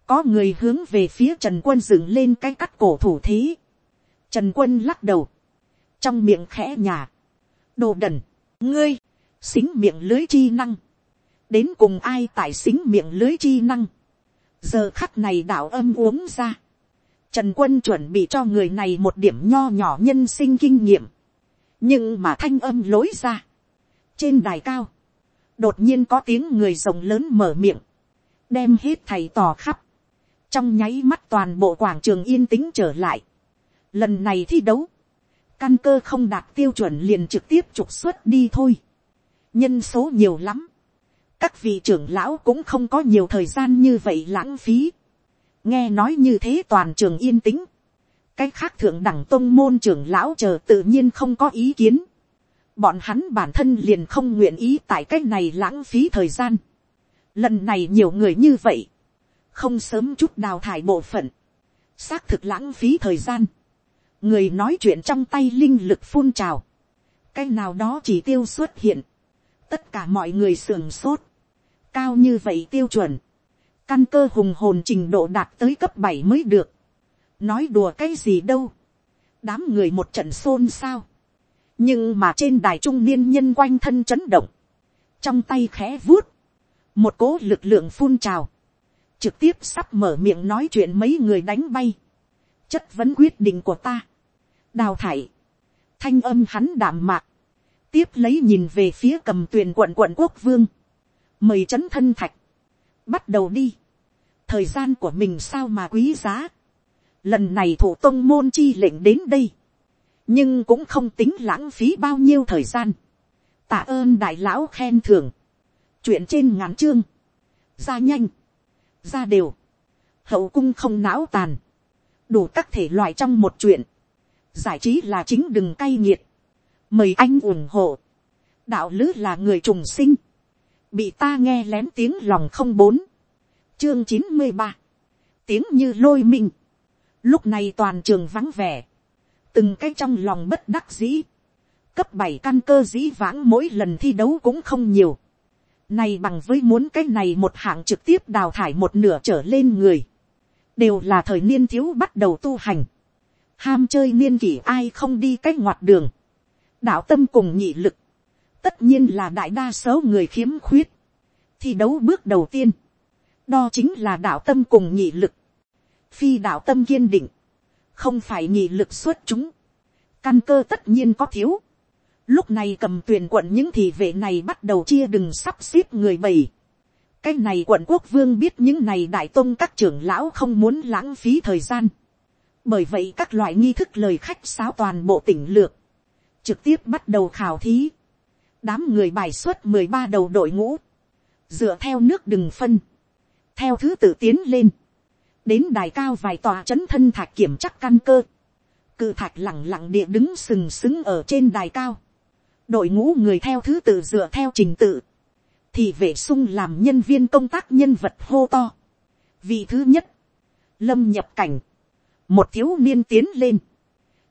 có người hướng về phía trần quân dựng lên cái cắt cổ thủ thế, trần quân lắc đầu, trong miệng khẽ nhà, đồ đần, ngươi, xính miệng lưới chi năng, đến cùng ai tại xính miệng lưới chi năng, giờ khắc này đạo âm uống ra, trần quân chuẩn bị cho người này một điểm nho nhỏ nhân sinh kinh nghiệm, nhưng mà thanh âm lối ra, trên đài cao, đột nhiên có tiếng người rồng lớn mở miệng, đem hết thầy tò khắp, trong nháy mắt toàn bộ quảng trường yên tĩnh trở lại. Lần này thi đấu, căn cơ không đạt tiêu chuẩn liền trực tiếp trục xuất đi thôi. nhân số nhiều lắm, các vị trưởng lão cũng không có nhiều thời gian như vậy lãng phí. nghe nói như thế toàn trường yên tĩnh, cái khác thượng đẳng tôn môn trưởng lão chờ tự nhiên không có ý kiến. bọn hắn bản thân liền không nguyện ý tại cái này lãng phí thời gian. lần này nhiều người như vậy, không sớm chút đào thải bộ phận, xác thực lãng phí thời gian. người nói chuyện trong tay linh lực phun trào, cái nào đó chỉ tiêu xuất hiện, tất cả mọi người sườn sốt, cao như vậy tiêu chuẩn, căn cơ hùng hồn trình độ đạt tới cấp bảy mới được, nói đùa cái gì đâu, đám người một trận xôn xao, nhưng mà trên đài trung niên nhân quanh thân chấn động, trong tay khẽ vuốt, một cố lực lượng phun trào, trực tiếp sắp mở miệng nói chuyện mấy người đánh bay, chất vấn quyết định của ta, đào thải, thanh âm hắn đảm mạc, tiếp lấy nhìn về phía cầm tuyền quận quận quốc vương, mời c h ấ n thân thạch, bắt đầu đi, thời gian của mình sao mà quý giá, lần này thủ tông môn chi lệnh đến đây, nhưng cũng không tính lãng phí bao nhiêu thời gian, tạ ơn đại lão khen thưởng, chuyện trên ngắn chương, ra nhanh, ra đều, hậu cung không não tàn, đủ các thể loại trong một chuyện, giải trí là chính đừng cay nghiệt, mời anh ủng hộ, đạo lữ là người trùng sinh, bị ta nghe lén tiếng lòng không bốn, chương chín mươi ba, tiếng như lôi mình. Lúc này toàn trường vắng vẻ, từng cái trong lòng bất đắc dĩ, cấp bảy căn cơ dĩ vãng mỗi lần thi đấu cũng không nhiều, này bằng với muốn cái này một hạng trực tiếp đào thải một nửa trở lên người, đều là thời niên thiếu bắt đầu tu hành, ham chơi niên kỷ ai không đi cái ngoặt đường, đạo tâm cùng nhị lực, tất nhiên là đại đa số người khiếm khuyết, thi đấu bước đầu tiên, đo chính là đạo tâm cùng nhị lực, phi đạo tâm kiên định, không phải nhị lực xuất chúng, căn cơ tất nhiên có thiếu, lúc này cầm tuyển quận những thị vệ này bắt đầu chia đừng sắp xếp người bầy, cái này quận quốc vương biết những này đại tôn các trưởng lão không muốn lãng phí thời gian, bởi vậy các loại nghi thức lời khách sáo toàn bộ tỉnh lược, trực tiếp bắt đầu khảo thí, đám người bài xuất mười ba đầu đội ngũ, dựa theo nước đừng phân, theo thứ tự tiến lên, đến đài cao vài tòa c h ấ n thân thạch kiểm chắc căn cơ, cự thạch lẳng lặng địa đứng sừng sững ở trên đài cao, đội ngũ người theo thứ tự dựa theo trình tự, thì vệ sung làm nhân viên công tác nhân vật hô to. Vị thứ nhất, lâm nhập cảnh, một thiếu niên tiến lên,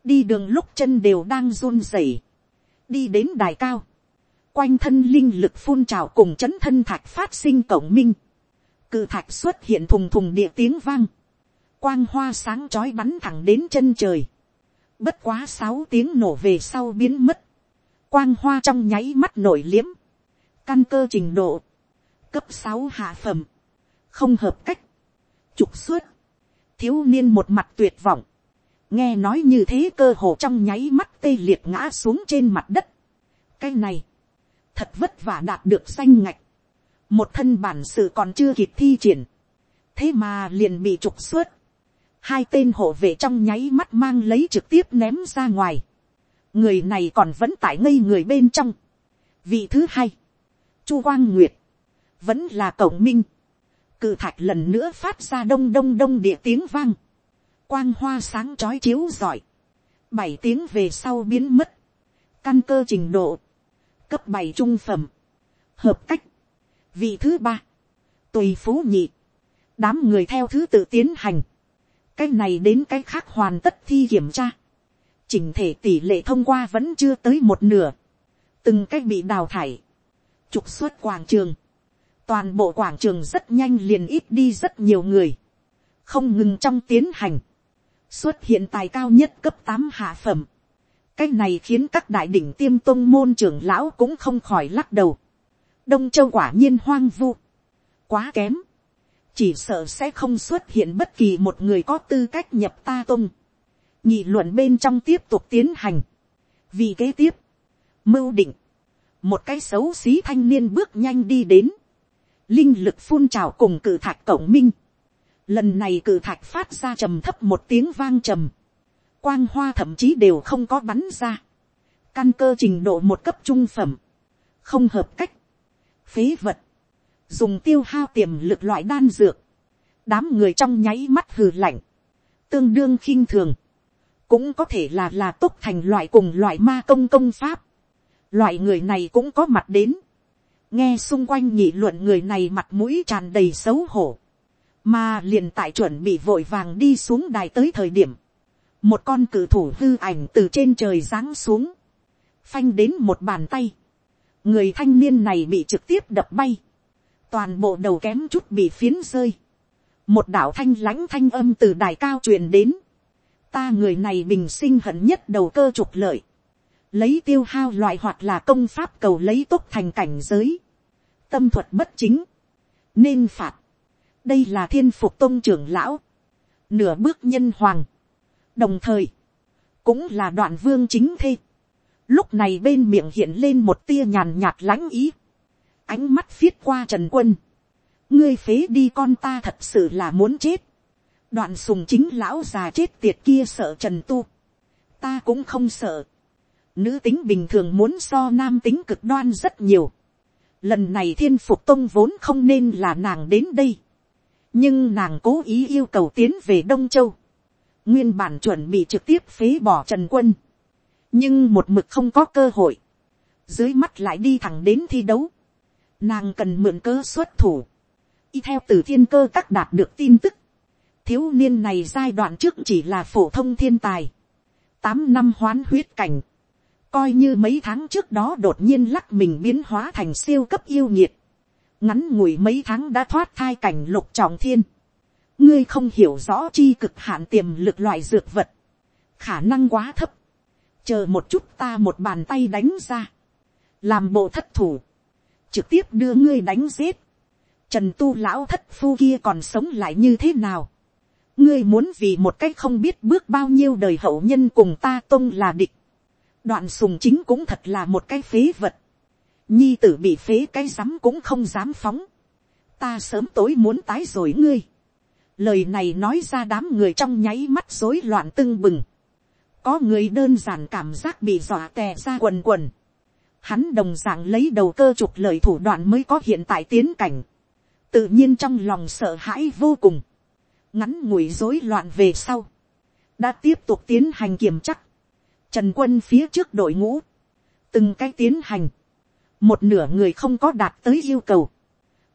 đi đường lúc chân đều đang run rẩy, đi đến đài cao, quanh thân linh lực phun trào cùng chấn thân thạch phát sinh cổng minh, cự thạch xuất hiện thùng thùng địa tiếng vang, quang hoa sáng chói bắn thẳng đến chân trời, bất quá sáu tiếng nổ về sau biến mất, quang hoa trong nháy mắt nổi liếm, căn cơ trình độ, cấp sáu hạ phẩm, không hợp cách, trục xuất, thiếu niên một mặt tuyệt vọng, nghe nói như thế cơ hồ trong nháy mắt tê liệt ngã xuống trên mặt đất. cái này, thật vất vả đạt được danh ngạch, một thân bản sự còn chưa kịp thi triển, thế mà liền bị trục xuất, hai tên hộ vệ trong nháy mắt mang lấy trực tiếp ném ra ngoài, người này còn vẫn tại ngây người bên trong, vị thứ hai, chu quang nguyệt, vẫn là cổng minh, cự thạch lần nữa phát ra đông đông đông địa tiếng vang, quang hoa sáng chói chiếu giỏi, bảy tiếng về sau biến mất, căn cơ trình độ, cấp bảy trung phẩm, hợp cách, vị thứ ba, tùy phú nhị, đám người theo thứ tự tiến hành, cái này đến cái khác hoàn tất thi kiểm tra, chỉnh thể tỷ lệ thông qua vẫn chưa tới một nửa, từng cách bị đào thải, trục xuất quảng trường, toàn bộ quảng trường rất nhanh liền ít đi rất nhiều người, không ngừng trong tiến hành, xuất hiện tài cao nhất cấp tám hạ phẩm cái này khiến các đại đỉnh tiêm tôn môn trưởng lão cũng không khỏi lắc đầu. đông châu quả nhiên hoang vu. quá kém. chỉ sợ sẽ không xuất hiện bất kỳ một người có tư cách nhập ta tôn. nhị luận bên trong tiếp tục tiến hành. vì kế tiếp, mưu định, một cái xấu xí thanh niên bước nhanh đi đến. linh lực phun trào cùng cử thạch cổng minh Lần này cử thạch phát ra trầm thấp một tiếng vang trầm. Quang hoa thậm chí đều không có bắn ra. Căn cơ trình độ một cấp trung phẩm. Không hợp cách. Phế vật. Dùng tiêu hao tiềm lực loại đan dược. Đám người trong nháy mắt hừ lạnh. Tương đương khinh thường. cũng có thể là là tốt thành loại cùng loại ma công công pháp, loại người này cũng có mặt đến, nghe xung quanh nhị luận người này mặt mũi tràn đầy xấu hổ, mà liền tại chuẩn bị vội vàng đi xuống đài tới thời điểm, một con cử thủ hư ảnh từ trên trời giáng xuống, phanh đến một bàn tay, người thanh niên này bị trực tiếp đập bay, toàn bộ đầu kém chút bị phiến rơi, một đạo thanh lãnh thanh âm từ đài cao truyền đến, ta người này bình sinh hận nhất đầu cơ trục lợi, lấy tiêu hao loại hoặc là công pháp cầu lấy tốt thành cảnh giới, tâm thuật bất chính, nên phạt, đây là thiên phục tôn trưởng lão, nửa bước nhân hoàng, đồng thời, cũng là đoạn vương chính thê, lúc này bên miệng hiện lên một tia nhàn nhạt lãnh ý, ánh mắt viết qua trần quân, ngươi phế đi con ta thật sự là muốn chết, đoạn sùng chính lão già chết tiệt kia sợ trần tu, ta cũng không sợ, nữ tính bình thường muốn so nam tính cực đoan rất nhiều, lần này thiên phục tông vốn không nên là nàng đến đây, nhưng nàng cố ý yêu cầu tiến về đông châu, nguyên bản chuẩn bị trực tiếp phế bỏ trần quân, nhưng một mực không có cơ hội, dưới mắt lại đi thẳng đến thi đấu, nàng cần mượn cơ xuất thủ, y theo từ thiên cơ các đạt được tin tức, thiếu niên này giai đoạn trước chỉ là phổ thông thiên tài, tám năm hoán huyết cảnh, coi như mấy tháng trước đó đột nhiên lắc mình biến hóa thành siêu cấp yêu nhiệt, ngắn ngủi mấy tháng đã thoát thai cảnh lục trọng thiên, ngươi không hiểu rõ chi cực hạn tiềm lực loại dược vật, khả năng quá thấp, chờ một chút ta một bàn tay đánh ra, làm bộ thất thủ, trực tiếp đưa ngươi đánh giết, trần tu lão thất phu kia còn sống lại như thế nào, ngươi muốn vì một cách không biết bước bao nhiêu đời hậu nhân cùng ta tôn là địch, đoạn sùng chính cũng thật là một cái phế vật, nhi tử bị phế cái rắm cũng không dám phóng, ta sớm tối muốn tái rồi ngươi, lời này nói ra đám người trong nháy mắt rối loạn tưng bừng, có người đơn giản cảm giác bị dọa tè ra quần quần, hắn đồng d ạ n g lấy đầu cơ trục lời thủ đoạn mới có hiện tại tiến cảnh, tự nhiên trong lòng sợ hãi vô cùng, ngắn ngủi rối loạn về sau, đã tiếp tục tiến hành kiểm chắc, trần quân phía trước đội ngũ, từng cái tiến hành, một nửa người không có đạt tới yêu cầu,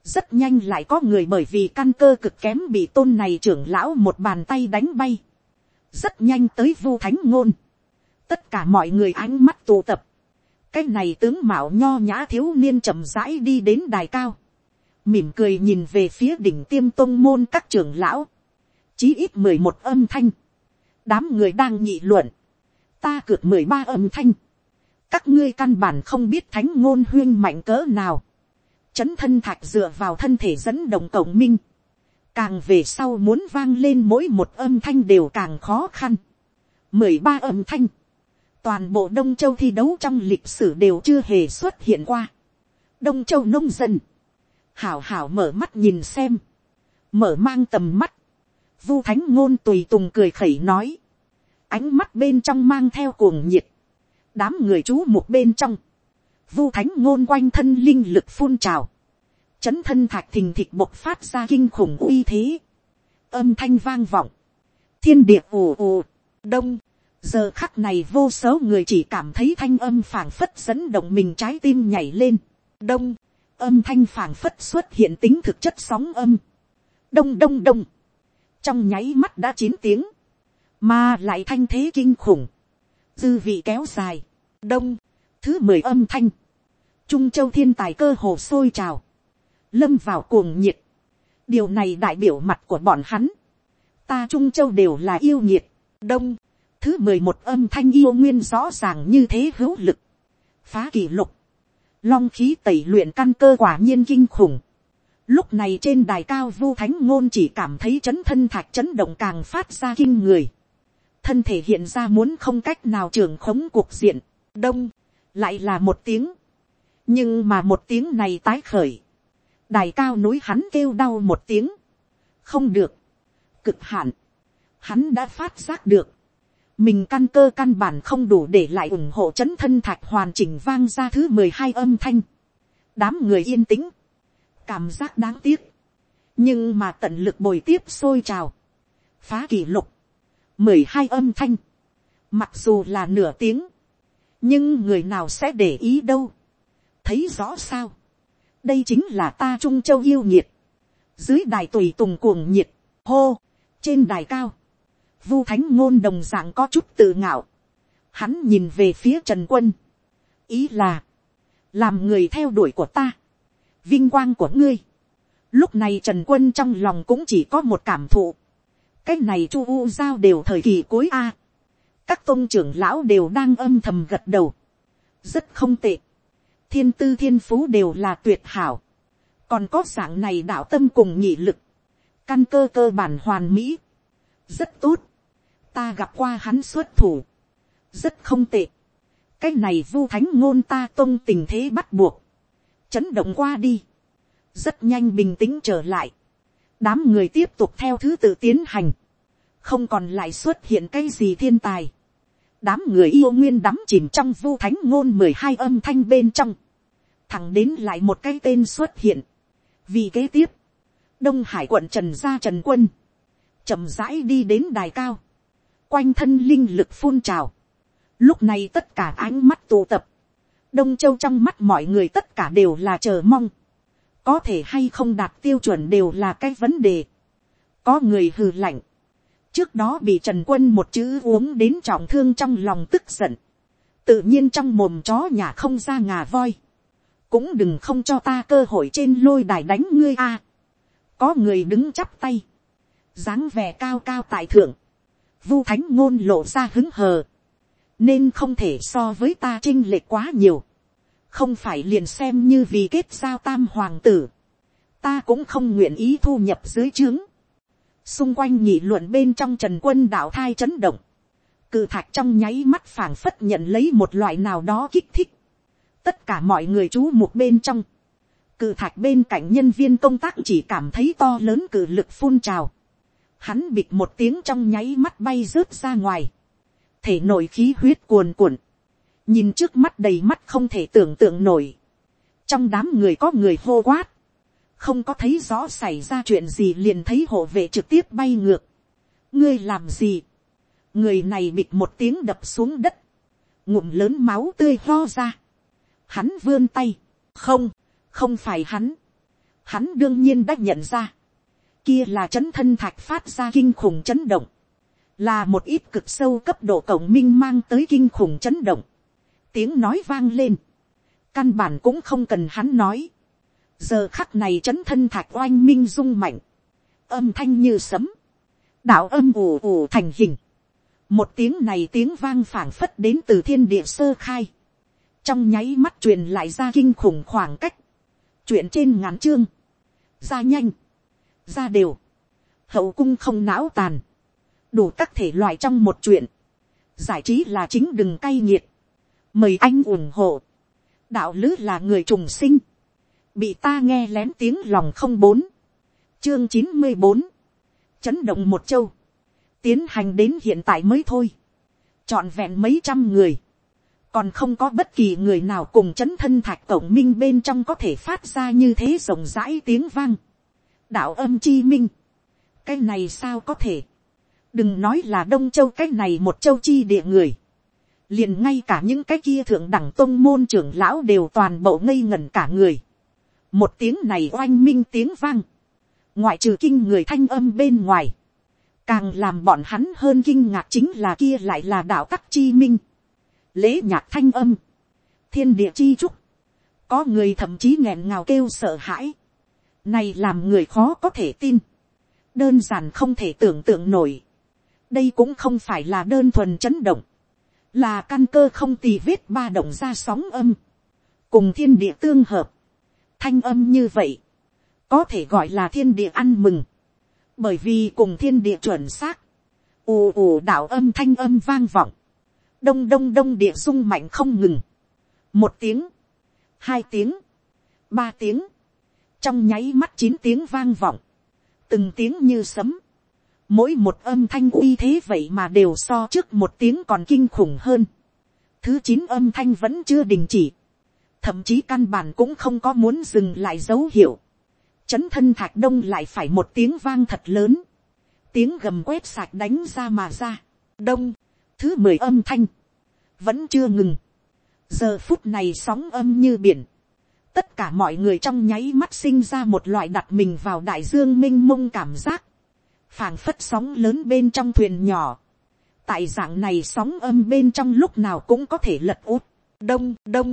rất nhanh lại có người bởi vì căn cơ cực kém bị tôn này trưởng lão một bàn tay đánh bay, rất nhanh tới vu thánh ngôn, tất cả mọi người ánh mắt tụ tập, cái này tướng mạo nho nhã thiếu niên chậm rãi đi đến đài cao, mỉm cười nhìn về phía đỉnh tiêm tôn môn các trưởng lão, chí ít mười một âm thanh, đám người đang nhị luận, ta cược mười ba âm thanh, các ngươi căn bản không biết thánh ngôn huyên mạnh cỡ nào, chấn thân thạch dựa vào thân thể dẫn động cộng minh, càng về sau muốn vang lên mỗi một âm thanh đều càng khó khăn. mười ba âm thanh, toàn bộ đông châu thi đấu trong lịch sử đều chưa hề xuất hiện qua. đông châu nông dân, hảo hảo mở mắt nhìn xem, mở mang tầm mắt, vu thánh ngôn tùy tùng cười khẩy nói, ánh mắt bên trong mang theo cuồng nhiệt, đám người chú một bên trong, vu thánh ngôn quanh thân linh lực phun trào, chấn thân thạch thình thịch bộc phát ra kinh khủng uy thế, âm thanh vang vọng, thiên địa ồ ồ, đông, giờ khắc này vô số người chỉ cảm thấy thanh âm phảng phất dẫn động mình trái tim nhảy lên, đông, âm thanh phảng phất xuất hiện tính thực chất sóng âm, đông đông đông, trong nháy mắt đã chín tiếng, mà lại thanh thế kinh khủng, dư vị kéo dài, đông, thứ mười âm thanh, trung châu thiên tài cơ hồ sôi trào, lâm vào cuồng nhiệt. điều này đại biểu mặt của bọn hắn. ta trung châu đều là yêu nhiệt. đông, thứ mười một âm thanh yêu nguyên rõ ràng như thế hữu lực. phá kỷ lục. long khí tẩy luyện căn cơ quả nhiên kinh khủng. lúc này trên đài cao vu thánh ngôn chỉ cảm thấy chấn thân thạch chấn động càng phát ra kinh người. thân thể hiện ra muốn không cách nào trường khống cuộc diện. đông, lại là một tiếng nhưng mà một tiếng này tái khởi. Đài cao núi hắn kêu đau một tiếng, không được, cực hạn, hắn đã phát giác được, mình căn cơ căn bản không đủ để lại ủng hộ c h ấ n thân thạch hoàn chỉnh vang ra thứ mười hai âm thanh, đám người yên tĩnh, cảm giác đáng tiếc, nhưng mà tận lực bồi tiếp sôi trào, phá kỷ lục, mười hai âm thanh, mặc dù là nửa tiếng, nhưng người nào sẽ để ý đâu, thấy rõ sao, đây chính là ta trung châu yêu nhiệt, dưới đài tùy tùng cuồng nhiệt, hô, trên đài cao, vu thánh ngôn đồng d ạ n g có chút tự ngạo, hắn nhìn về phía trần quân, ý là, làm người theo đuổi của ta, vinh quang của ngươi, lúc này trần quân trong lòng cũng chỉ có một cảm thụ, cái này chu u giao đều thời kỳ cuối a, các tôn trưởng lão đều đang âm thầm gật đầu, rất không tệ, thiên tư thiên phú đều là tuyệt hảo, còn có dạng này đạo tâm cùng nhị lực, căn cơ cơ bản hoàn mỹ, rất tốt, ta gặp qua hắn xuất thủ, rất không tệ. cái này vu thánh ngôn ta tôn tình thế bắt buộc, chấn động qua đi, rất nhanh bình tĩnh trở lại, đám người tiếp tục theo thứ tự tiến hành, không còn lại xuất hiện cái gì thiên tài, đám người yêu nguyên đắm chìm trong vu thánh ngôn mười hai âm thanh bên trong, thẳng đến lại một cái tên xuất hiện, vì kế tiếp, đông hải quận trần gia trần quân, chậm rãi đi đến đài cao, quanh thân linh lực phun trào. Lúc này tất cả ánh mắt tụ tập. Đông Châu trong mắt mọi người tất cả đều là chờ mong. Có thể hay không đạt tiêu chuẩn đều là cái vấn đề. Có người hừ lạnh. Trước đó bị Trần Quân một chữ uống đến trọng thương trong lòng tức giận. Tự nhiên trong mồm chó nhà không ra ngà voi. Cũng đừng không cho ta cơ hội trên lôi đài đánh ngươi a. Có người đứng chắp tay. dáng vẻ cao cao tại thượng. Vu thánh ngôn lộ ra hứng hờ, nên không thể so với ta trinh lệ quá nhiều, không phải liền xem như vì kết giao tam hoàng tử, ta cũng không nguyện ý thu nhập dưới trướng, xung quanh nhị luận bên trong trần quân đạo thai chấn động, cự thạch trong nháy mắt phảng phất nhận lấy một loại nào đó kích thích, tất cả mọi người chú một bên trong, cự thạch bên cạnh nhân viên công tác chỉ cảm thấy to lớn cự lực phun trào, hắn bịt một tiếng trong nháy mắt bay rớt ra ngoài, thể nổi khí huyết cuồn cuộn, nhìn trước mắt đầy mắt không thể tưởng tượng nổi, trong đám người có người hô quát, không có thấy rõ xảy ra chuyện gì liền thấy hộ vệ trực tiếp bay ngược, ngươi làm gì, người này bịt một tiếng đập xuống đất, ngụm lớn máu tươi ho ra, hắn vươn tay, không, không phải hắn, hắn đương nhiên đã nhận ra, kia là chấn thân thạch phát ra kinh khủng chấn động, là một ít cực sâu cấp độ cổng minh mang tới kinh khủng chấn động, tiếng nói vang lên, căn bản cũng không cần hắn nói, giờ khắc này chấn thân thạch oanh minh rung mạnh, âm thanh như sấm, đạo âm ù ù thành hình, một tiếng này tiếng vang phảng phất đến từ thiên địa sơ khai, trong nháy mắt truyền lại ra kinh khủng khoảng cách, chuyện trên ngắn chương, ra nhanh, ra đều, hậu cung không não tàn, đủ các thể loại trong một chuyện, giải trí là chính đừng cay nghiệt, mời anh ủng hộ, đạo lứ là người trùng sinh, bị ta nghe lén tiếng lòng không bốn, chương chín mươi bốn, chấn động một châu, tiến hành đến hiện tại mới thôi, trọn vẹn mấy trăm người, còn không có bất kỳ người nào cùng chấn thân thạch tổng minh bên trong có thể phát ra như thế rộng rãi tiếng vang đạo âm chi minh. cái này sao có thể. đừng nói là đông châu cái này một châu chi địa người. liền ngay cả những cái kia thượng đẳng tôn môn trưởng lão đều toàn bộ ngây ngẩn cả người. một tiếng này oanh minh tiếng vang. ngoại trừ kinh người thanh âm bên ngoài. càng làm bọn hắn hơn kinh ngạc chính là kia lại là đạo tắc chi minh lễ nhạc thanh âm. thiên địa chi trúc. có người thậm chí nghẹn ngào kêu sợ hãi này làm người khó có thể tin. Đơn giản không thể tưởng tượng nổi. Đây cũng không phải là đơn thuần chấn động. Là căn cơ không tì vết ba động ra sóng âm. Cùng thiên địa tương hợp. Thanh âm như vậy. Có thể gọi là thiên địa ăn mừng. Bởi vì cùng thiên địa chuẩn xác. ù ù đạo âm thanh âm vang vọng. Đông đông đông địa rung mạnh không ngừng. Một tiếng. Hai tiếng. Ba tiếng trong nháy mắt chín tiếng vang vọng, từng tiếng như sấm, mỗi một âm thanh uy thế vậy mà đều so trước một tiếng còn kinh khủng hơn. Thứ chín âm thanh vẫn chưa đình chỉ, thậm chí căn bản cũng không có muốn dừng lại dấu hiệu. Chấn thân thạch đông lại phải một tiếng vang thật lớn, tiếng gầm quét sạch đánh ra mà ra, đông, thứ mười âm thanh, vẫn chưa ngừng, giờ phút này sóng âm như biển, tất cả mọi người trong nháy mắt sinh ra một loại đặt mình vào đại dương m i n h mông cảm giác, phảng phất sóng lớn bên trong thuyền nhỏ, tại dạng này sóng âm bên trong lúc nào cũng có thể lật út, đông đông,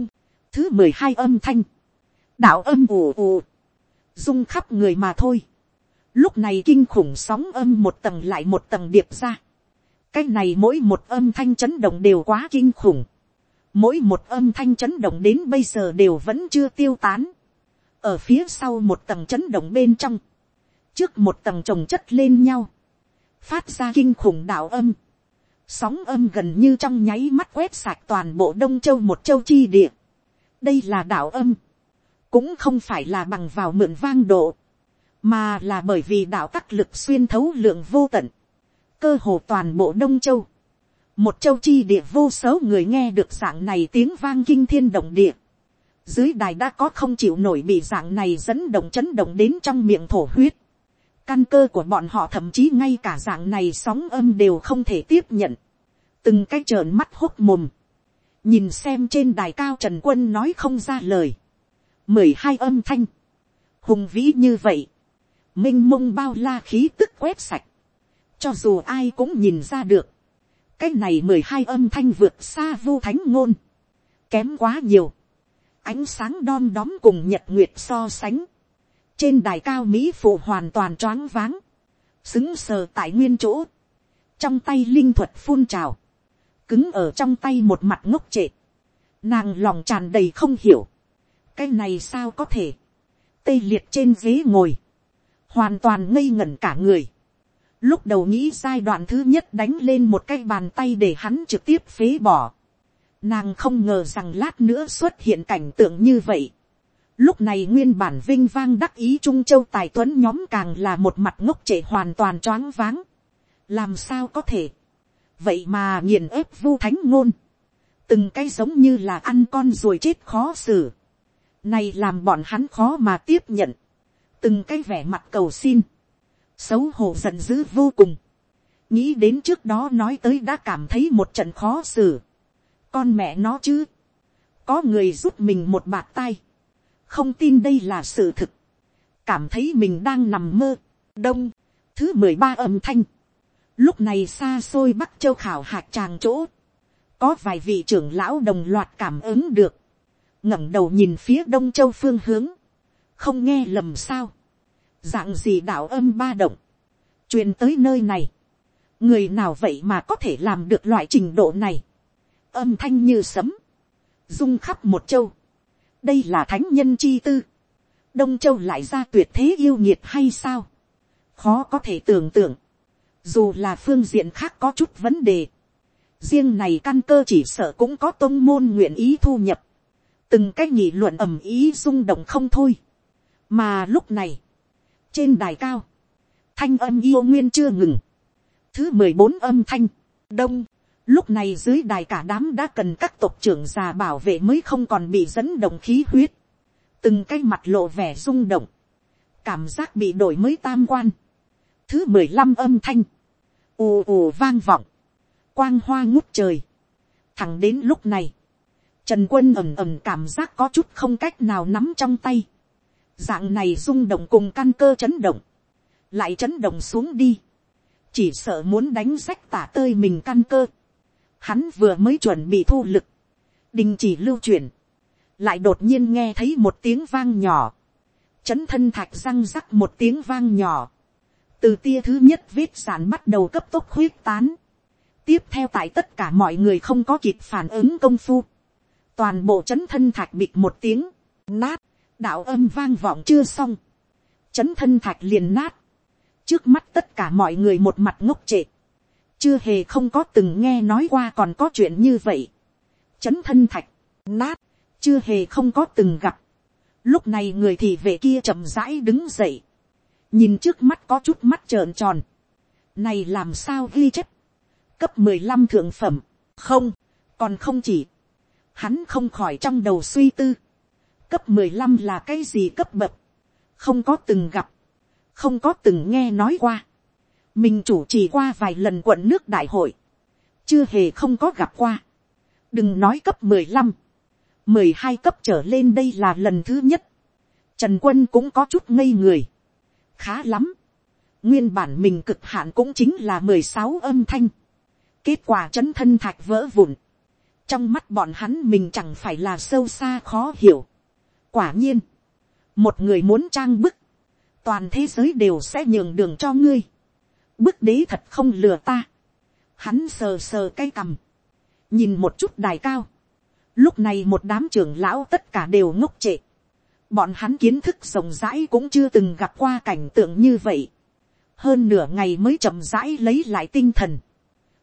thứ mười hai âm thanh, đạo âm ù ù, rung khắp người mà thôi, lúc này kinh khủng sóng âm một tầng lại một tầng điệp ra, cái này mỗi một âm thanh chấn động đều quá kinh khủng, mỗi một âm thanh chấn động đến bây giờ đều vẫn chưa tiêu tán, ở phía sau một tầng chấn động bên trong, trước một tầng trồng chất lên nhau, phát ra kinh khủng đạo âm, sóng âm gần như trong nháy mắt quét sạch toàn bộ đông châu một châu chi địa, đây là đạo âm, cũng không phải là bằng vào mượn vang độ, mà là bởi vì đạo tắc lực xuyên thấu lượng vô tận, cơ hồ toàn bộ đông châu, một châu chi địa vô số người nghe được dạng này tiếng vang kinh thiên động địa. Dưới đài đã có không chịu nổi bị dạng này dẫn động chấn động đến trong miệng thổ huyết. Căn cơ của bọn họ thậm chí ngay cả dạng này sóng âm đều không thể tiếp nhận. Từng cái trợn mắt hốt mồm. Nhìn xem trên đài cao Trần Quân nói không ra lời. mười hai âm thanh. Hùng vĩ như vậy. Minh mông bao la khí tức quét sạch. Cho dù ai cũng nhìn ra được. Cái này mười hai âm thanh vượt xa vu thánh ngôn, kém quá nhiều, ánh sáng đom đóm cùng nhật nguyệt so sánh, trên đài cao mỹ phụ hoàn toàn choáng váng, xứng sờ tại nguyên chỗ, trong tay linh thuật phun trào, cứng ở trong tay một mặt ngốc trệ, nàng lòng tràn đầy không hiểu, cái này sao có thể, tê liệt trên ghế ngồi, hoàn toàn ngây ngẩn cả người, Lúc đầu nghĩ giai đoạn thứ nhất đánh lên một cái bàn tay để hắn trực tiếp phế bỏ. Nàng không ngờ rằng lát nữa xuất hiện cảnh tượng như vậy. Lúc này nguyên bản vinh vang đắc ý Trung Châu Tài Tuấn nhóm càng là một mặt ngốc trệ hoàn toàn choáng váng. Làm sao có thể? Vậy mà nghiền ép vu thánh ngôn. Từng cái giống như là ăn con rồi chết khó xử. Này làm bọn hắn khó mà tiếp nhận. Từng cái vẻ mặt cầu xin xấu hổ giận dữ vô cùng, nghĩ đến trước đó nói tới đã cảm thấy một trận khó xử, con mẹ nó chứ, có người giúp mình một bạt tay, không tin đây là sự thực, cảm thấy mình đang nằm mơ, đông, thứ mười ba âm thanh, lúc này xa xôi bắc châu khảo hạt tràng chỗ, có vài vị trưởng lão đồng loạt cảm ứng được, ngẩng đầu nhìn phía đông châu phương hướng, không nghe lầm sao, dạng gì đạo âm ba động, truyền tới nơi này, người nào vậy mà có thể làm được loại trình độ này, âm thanh như sấm, rung khắp một châu, đây là thánh nhân chi tư, đông châu lại ra tuyệt thế yêu nhiệt hay sao, khó có thể tưởng tượng, dù là phương diện khác có chút vấn đề, riêng này căn cơ chỉ sợ cũng có tôn môn nguyện ý thu nhập, từng cái nghị luận ầm ý rung động không thôi, mà lúc này, trên đài cao, thanh âm yêu nguyên chưa ngừng. Thứ mười bốn âm thanh, đông, lúc này dưới đài cả đám đã cần các tộc trưởng già bảo vệ mới không còn bị dẫn động khí huyết. Từng cái mặt lộ vẻ rung động, cảm giác bị đổi mới tam quan. Thứ mười lăm âm thanh, ù ù vang vọng, quang hoa ngút trời. Thẳng đến lúc này, Trần quân ầm ầm cảm giác có chút không cách nào nắm trong tay dạng này rung động cùng căn cơ chấn động, lại chấn động xuống đi, chỉ sợ muốn đánh rách tả tơi mình căn cơ, hắn vừa mới chuẩn bị thu lực, đình chỉ lưu chuyển, lại đột nhiên nghe thấy một tiếng vang nhỏ, chấn thân thạch răng rắc một tiếng vang nhỏ, từ tia thứ nhất vết sàn bắt đầu cấp tốc huyết tán, tiếp theo tại tất cả mọi người không có kịp phản ứng công phu, toàn bộ chấn thân thạch bịt một tiếng, nát, đạo âm vang vọng chưa xong, chấn thân thạch liền nát, trước mắt tất cả mọi người một mặt ngốc trệ, chưa hề không có từng nghe nói qua còn có chuyện như vậy, chấn thân thạch, nát, chưa hề không có từng gặp, lúc này người thì về kia chậm rãi đứng dậy, nhìn trước mắt có chút mắt trợn tròn, này làm sao ghi chép, cấp mười lăm thượng phẩm, không, còn không chỉ, hắn không khỏi trong đầu suy tư, cấp mười lăm là cái gì cấp bậc, không có từng gặp, không có từng nghe nói qua, mình chủ trì qua vài lần quận nước đại hội, chưa hề không có gặp qua, đừng nói cấp mười lăm, mười hai cấp trở lên đây là lần thứ nhất, trần quân cũng có chút ngây người, khá lắm, nguyên bản mình cực hạn cũng chính là mười sáu âm thanh, kết quả chấn thân thạch vỡ vụn, trong mắt bọn hắn mình chẳng phải là sâu xa khó hiểu quả nhiên, một người muốn trang bức, toàn thế giới đều sẽ nhường đường cho ngươi. bức đế thật không lừa ta. hắn sờ sờ cây cằm, nhìn một chút đài cao. lúc này một đám trưởng lão tất cả đều ngốc trệ. bọn hắn kiến thức rộng rãi cũng chưa từng gặp qua cảnh tượng như vậy. hơn nửa ngày mới chậm rãi lấy lại tinh thần.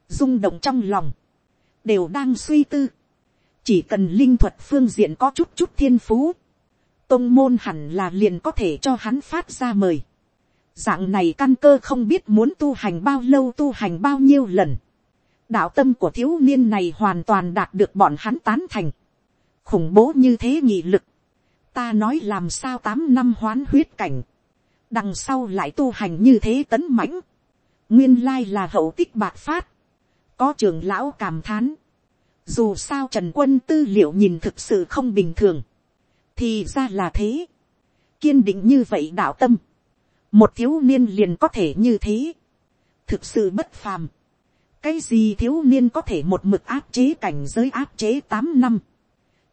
rung động trong lòng đều đang suy tư. chỉ cần linh thuật phương diện có chút chút thiên phú, tông môn hẳn là liền có thể cho hắn phát ra mời. dạng này căn cơ không biết muốn tu hành bao lâu, tu hành bao nhiêu lần. đạo tâm của thiếu niên này hoàn toàn đạt được bọn hắn tán thành. khủng bố như thế nghị lực. ta nói làm sao tám năm hoán huyết cảnh. đằng sau lại tu hành như thế tấn mãnh. nguyên lai là hậu tích bạc phát có trưởng lão cảm thán. Dù sao Trần Quân tư liệu nhìn thực sự không bình thường. Thì ra là thế. Kiên định như vậy đạo tâm. Một thiếu niên liền có thể như thế. Thực sự bất phàm. Cái gì thiếu niên có thể một mực áp chế cảnh giới áp chế tám năm.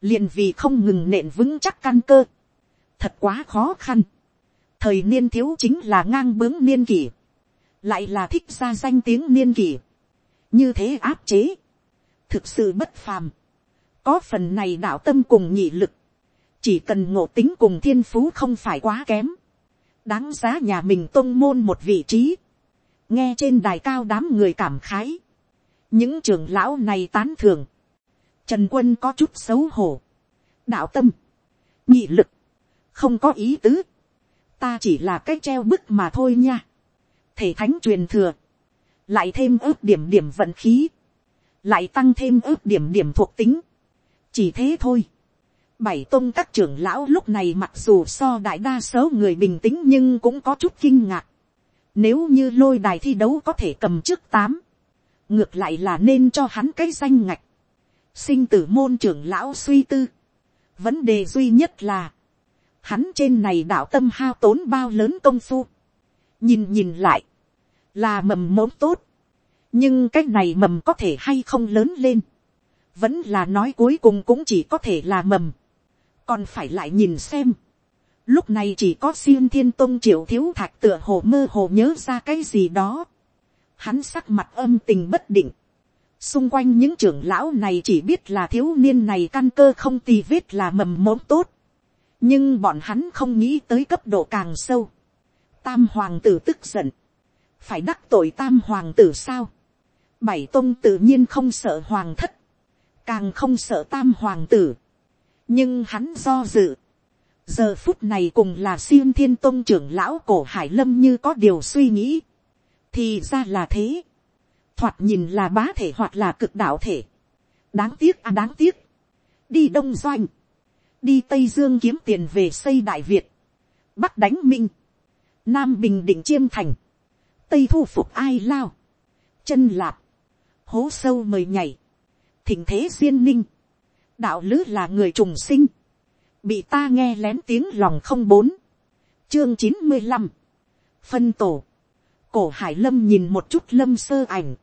Liền vì không ngừng nện vững chắc căn cơ. Thật quá khó khăn. Thời niên thiếu chính là ngang bướng niên kỷ. Lại là thích ra danh tiếng niên kỷ như thế áp chế, thực sự bất phàm, có phần này đạo tâm cùng nhị lực, chỉ cần ngộ tính cùng thiên phú không phải quá kém, đáng giá nhà mình tôn môn một vị trí, nghe trên đài cao đám người cảm khái, những trưởng lão này tán thường, trần quân có chút xấu hổ, đạo tâm, nhị lực, không có ý tứ, ta chỉ là cái treo bức mà thôi nha, thể thánh truyền thừa, lại thêm ước điểm điểm vận khí, lại tăng thêm ước điểm điểm thuộc tính, chỉ thế thôi. Bảy tôn các trưởng lão lúc này mặc dù so đại đa số người bình tĩnh nhưng cũng có chút kinh ngạc. Nếu như lôi đài thi đấu có thể cầm trước tám, ngược lại là nên cho hắn cái danh ngạch. Sinh tử môn trưởng lão suy tư. Vấn đề duy nhất là, hắn trên này đạo tâm hao tốn bao lớn công phu. Nhìn nhìn lại, là mầm mống tốt, nhưng cái này mầm có thể hay không lớn lên, vẫn là nói cuối cùng cũng chỉ có thể là mầm, còn phải lại nhìn xem. Lúc này chỉ có xiên thiên tôn triệu thiếu thạch tựa hồ mơ hồ nhớ ra cái gì đó. Hắn sắc mặt âm tình bất định. Xung quanh những trưởng lão này chỉ biết là thiếu niên này căn cơ không tì vết là mầm mống tốt. Nhưng bọn hắn không nghĩ tới cấp độ càng sâu. Tam hoàng tử tức giận phải đắc tội tam hoàng tử sao. bảy tôn tự nhiên không sợ hoàng thất, càng không sợ tam hoàng tử nhưng hắn do dự. giờ phút này cùng là siêu thiên tôn trưởng lão cổ hải lâm như có điều suy nghĩ. thì ra là thế. thoạt nhìn là bá thể hoặc là cực đạo thể. đáng tiếc à đáng tiếc. đi đông doanh. đi tây dương kiếm tiền về xây đại việt. bắc đánh minh. nam bình định chiêm thành tây thu phục ai lao, chân lạp, hố sâu mời nhảy, thỉnh thế duyên ninh, đạo lứ là người trùng sinh, bị ta nghe lén tiếng lòng không bốn, chương chín mươi năm, phân tổ, cổ hải lâm nhìn một chút lâm sơ ảnh,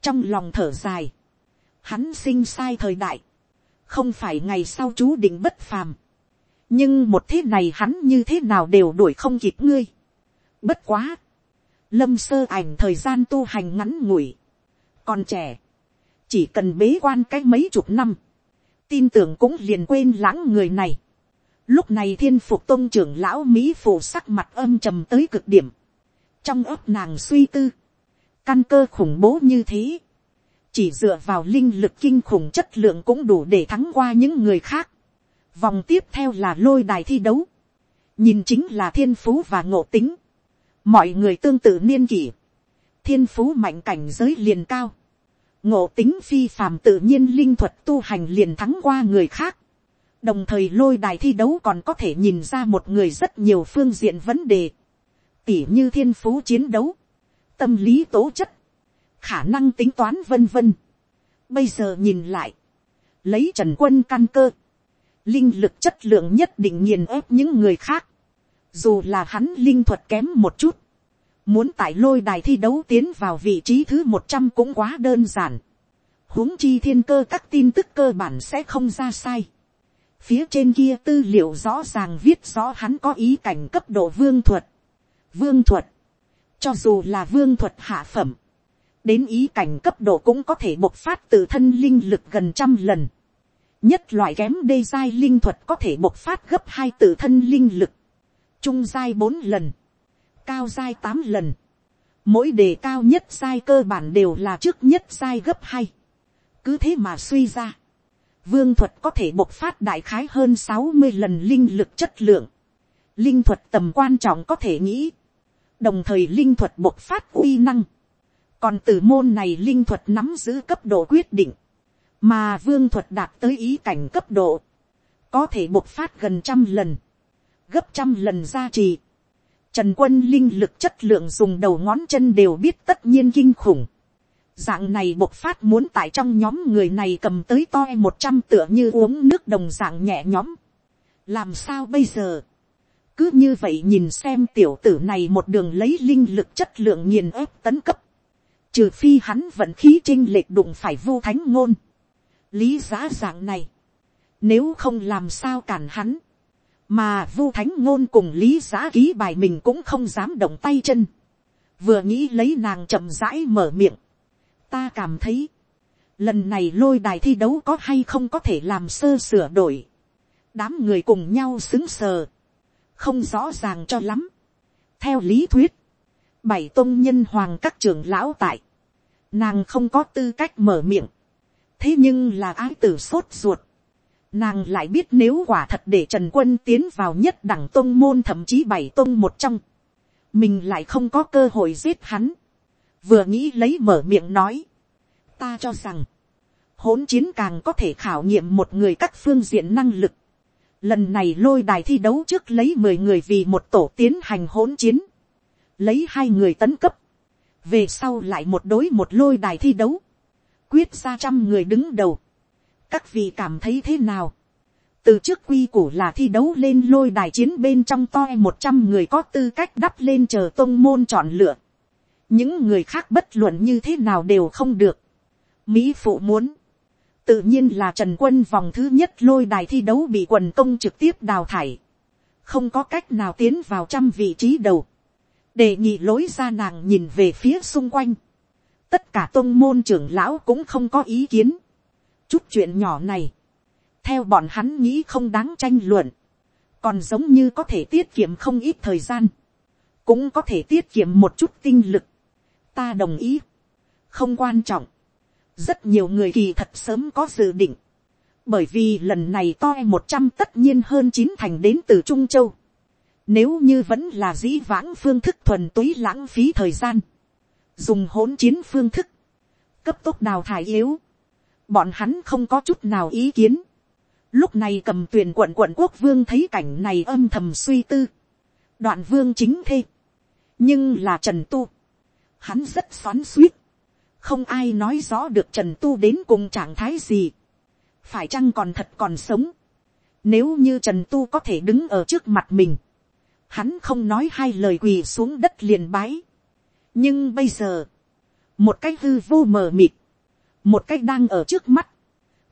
trong lòng thở dài, hắn sinh sai thời đại, không phải ngày sau chú định bất phàm, nhưng một thế này hắn như thế nào đều đuổi không kịp ngươi. Bất quá, lâm sơ ảnh thời gian tu hành ngắn ngủi, còn trẻ, chỉ cần bế quan cách mấy chục năm, tin tưởng cũng liền quên lãng người này. Lúc này thiên phục tôn trưởng lão Mỹ phủ sắc mặt âm trầm tới cực điểm. Trong ấp nàng suy tư. Căn cơ khủng bố như thế. Chỉ dựa vào linh lực kinh khủng chất lượng cũng đủ để thắng qua những người khác. Vòng tiếp theo là lôi đài thi đấu. Nhìn chính là thiên phú và ngộ tính mọi người tương tự niên kỷ, thiên phú mạnh cảnh giới liền cao, ngộ tính phi phàm tự nhiên linh thuật tu hành liền thắng qua người khác, đồng thời lôi đài thi đấu còn có thể nhìn ra một người rất nhiều phương diện vấn đề, tỉ như thiên phú chiến đấu, tâm lý tố chất, khả năng tính toán vân vân. Bây giờ nhìn lại, lấy trần quân căn cơ, linh lực chất lượng nhất định nghiền ép những người khác, dù là hắn linh thuật kém một chút, muốn tại lôi đài thi đấu tiến vào vị trí thứ một trăm cũng quá đơn giản, huống chi thiên cơ các tin tức cơ bản sẽ không ra sai. Phía trên kia tư liệu rõ ràng viết rõ hắn có ý cảnh cấp độ vương thuật. Vương thuật. Cho dù là vương thuật hạ phẩm. Đến ý cảnh cấp độ cũng có thể bộc phát từ thân linh lực gần trăm lần. Nhất loại kém đê giai linh thuật có thể bộc phát gấp hai từ thân linh lực. Trung giai bốn lần. Cao giai tám lần. Mỗi đề cao nhất giai cơ bản đều là trước nhất giai gấp hai. Cứ thế mà suy ra vương thuật có thể bộc phát đại khái hơn sáu mươi lần linh lực chất lượng. Linh thuật tầm quan trọng có thể nghĩ. Đồng thời linh thuật bộc phát uy năng. Còn từ môn này linh thuật nắm giữ cấp độ quyết định. Mà vương thuật đạt tới ý cảnh cấp độ. Có thể bộc phát gần trăm lần. Gấp trăm lần gia trì. Trần quân linh lực chất lượng dùng đầu ngón chân đều biết tất nhiên kinh khủng dạng này bộc phát muốn tại trong nhóm người này cầm tới toi một trăm tựa như uống nước đồng dạng nhẹ nhóm. làm sao bây giờ. cứ như vậy nhìn xem tiểu tử này một đường lấy linh lực chất lượng nghiền ép tấn cấp. trừ phi hắn vận khí trinh lệch đụng phải vô thánh ngôn. lý giá dạng này. nếu không làm sao cản hắn mà Vu thánh ngôn cùng lý giá ký bài mình cũng không dám động tay chân. vừa nghĩ lấy nàng chậm rãi mở miệng. Ta cảm thấy, lần này lôi đài thi đấu có hay không có thể làm sơ sửa đổi, đám người cùng nhau xứng sờ, không rõ ràng cho lắm. theo lý thuyết, bảy tôn nhân hoàng các trưởng lão tại, nàng không có tư cách mở miệng, thế nhưng là ái tử sốt ruột, nàng lại biết nếu quả thật để trần quân tiến vào nhất đẳng tôn môn thậm chí bảy tôn một trong, mình lại không có cơ hội giết hắn, vừa nghĩ lấy mở miệng nói, ta cho rằng, hỗn chiến càng có thể khảo nghiệm một người các phương diện năng lực. Lần này lôi đài thi đấu trước lấy mười người vì một tổ tiến hành hỗn chiến, lấy hai người tấn cấp, về sau lại một đối một lôi đài thi đấu, quyết ra trăm người đứng đầu các vị cảm thấy thế nào, từ trước quy củ là thi đấu lên lôi đài chiến bên trong toi một trăm người có tư cách đắp lên chờ tôn môn chọn lựa. Những người khác bất luận như thế nào đều không được. Mỹ phụ muốn, tự nhiên là trần quân vòng thứ nhất lôi đài thi đấu bị quần công trực tiếp đào thải, không có cách nào tiến vào trăm vị trí đầu, đề nghị lối ra nàng nhìn về phía xung quanh, tất cả tôn môn trưởng lão cũng không có ý kiến, chút chuyện nhỏ này, theo bọn hắn nghĩ không đáng tranh luận, còn giống như có thể tiết kiệm không ít thời gian, cũng có thể tiết kiệm một chút tinh lực, ta đồng ý, không quan trọng, rất nhiều người kỳ thật sớm có dự định, bởi vì lần này toi một trăm tất nhiên hơn chín thành đến từ trung châu, nếu như vẫn là dĩ vãng phương thức thuần túy lãng phí thời gian, dùng hỗn chiến phương thức, cấp tốc đào thải yếu, bọn hắn không có chút nào ý kiến. Lúc này cầm tuyển quận quận quốc vương thấy cảnh này âm thầm suy tư. Đoạn vương chính thê. Nhưng là Trần Tu hắn rất xoắn suýt, không ai nói rõ được trần tu đến cùng trạng thái gì, phải chăng còn thật còn sống, nếu như trần tu có thể đứng ở trước mặt mình, hắn không nói hai lời quỳ xuống đất liền bái, nhưng bây giờ, một cái hư vô mờ mịt, một cách đang ở trước mắt,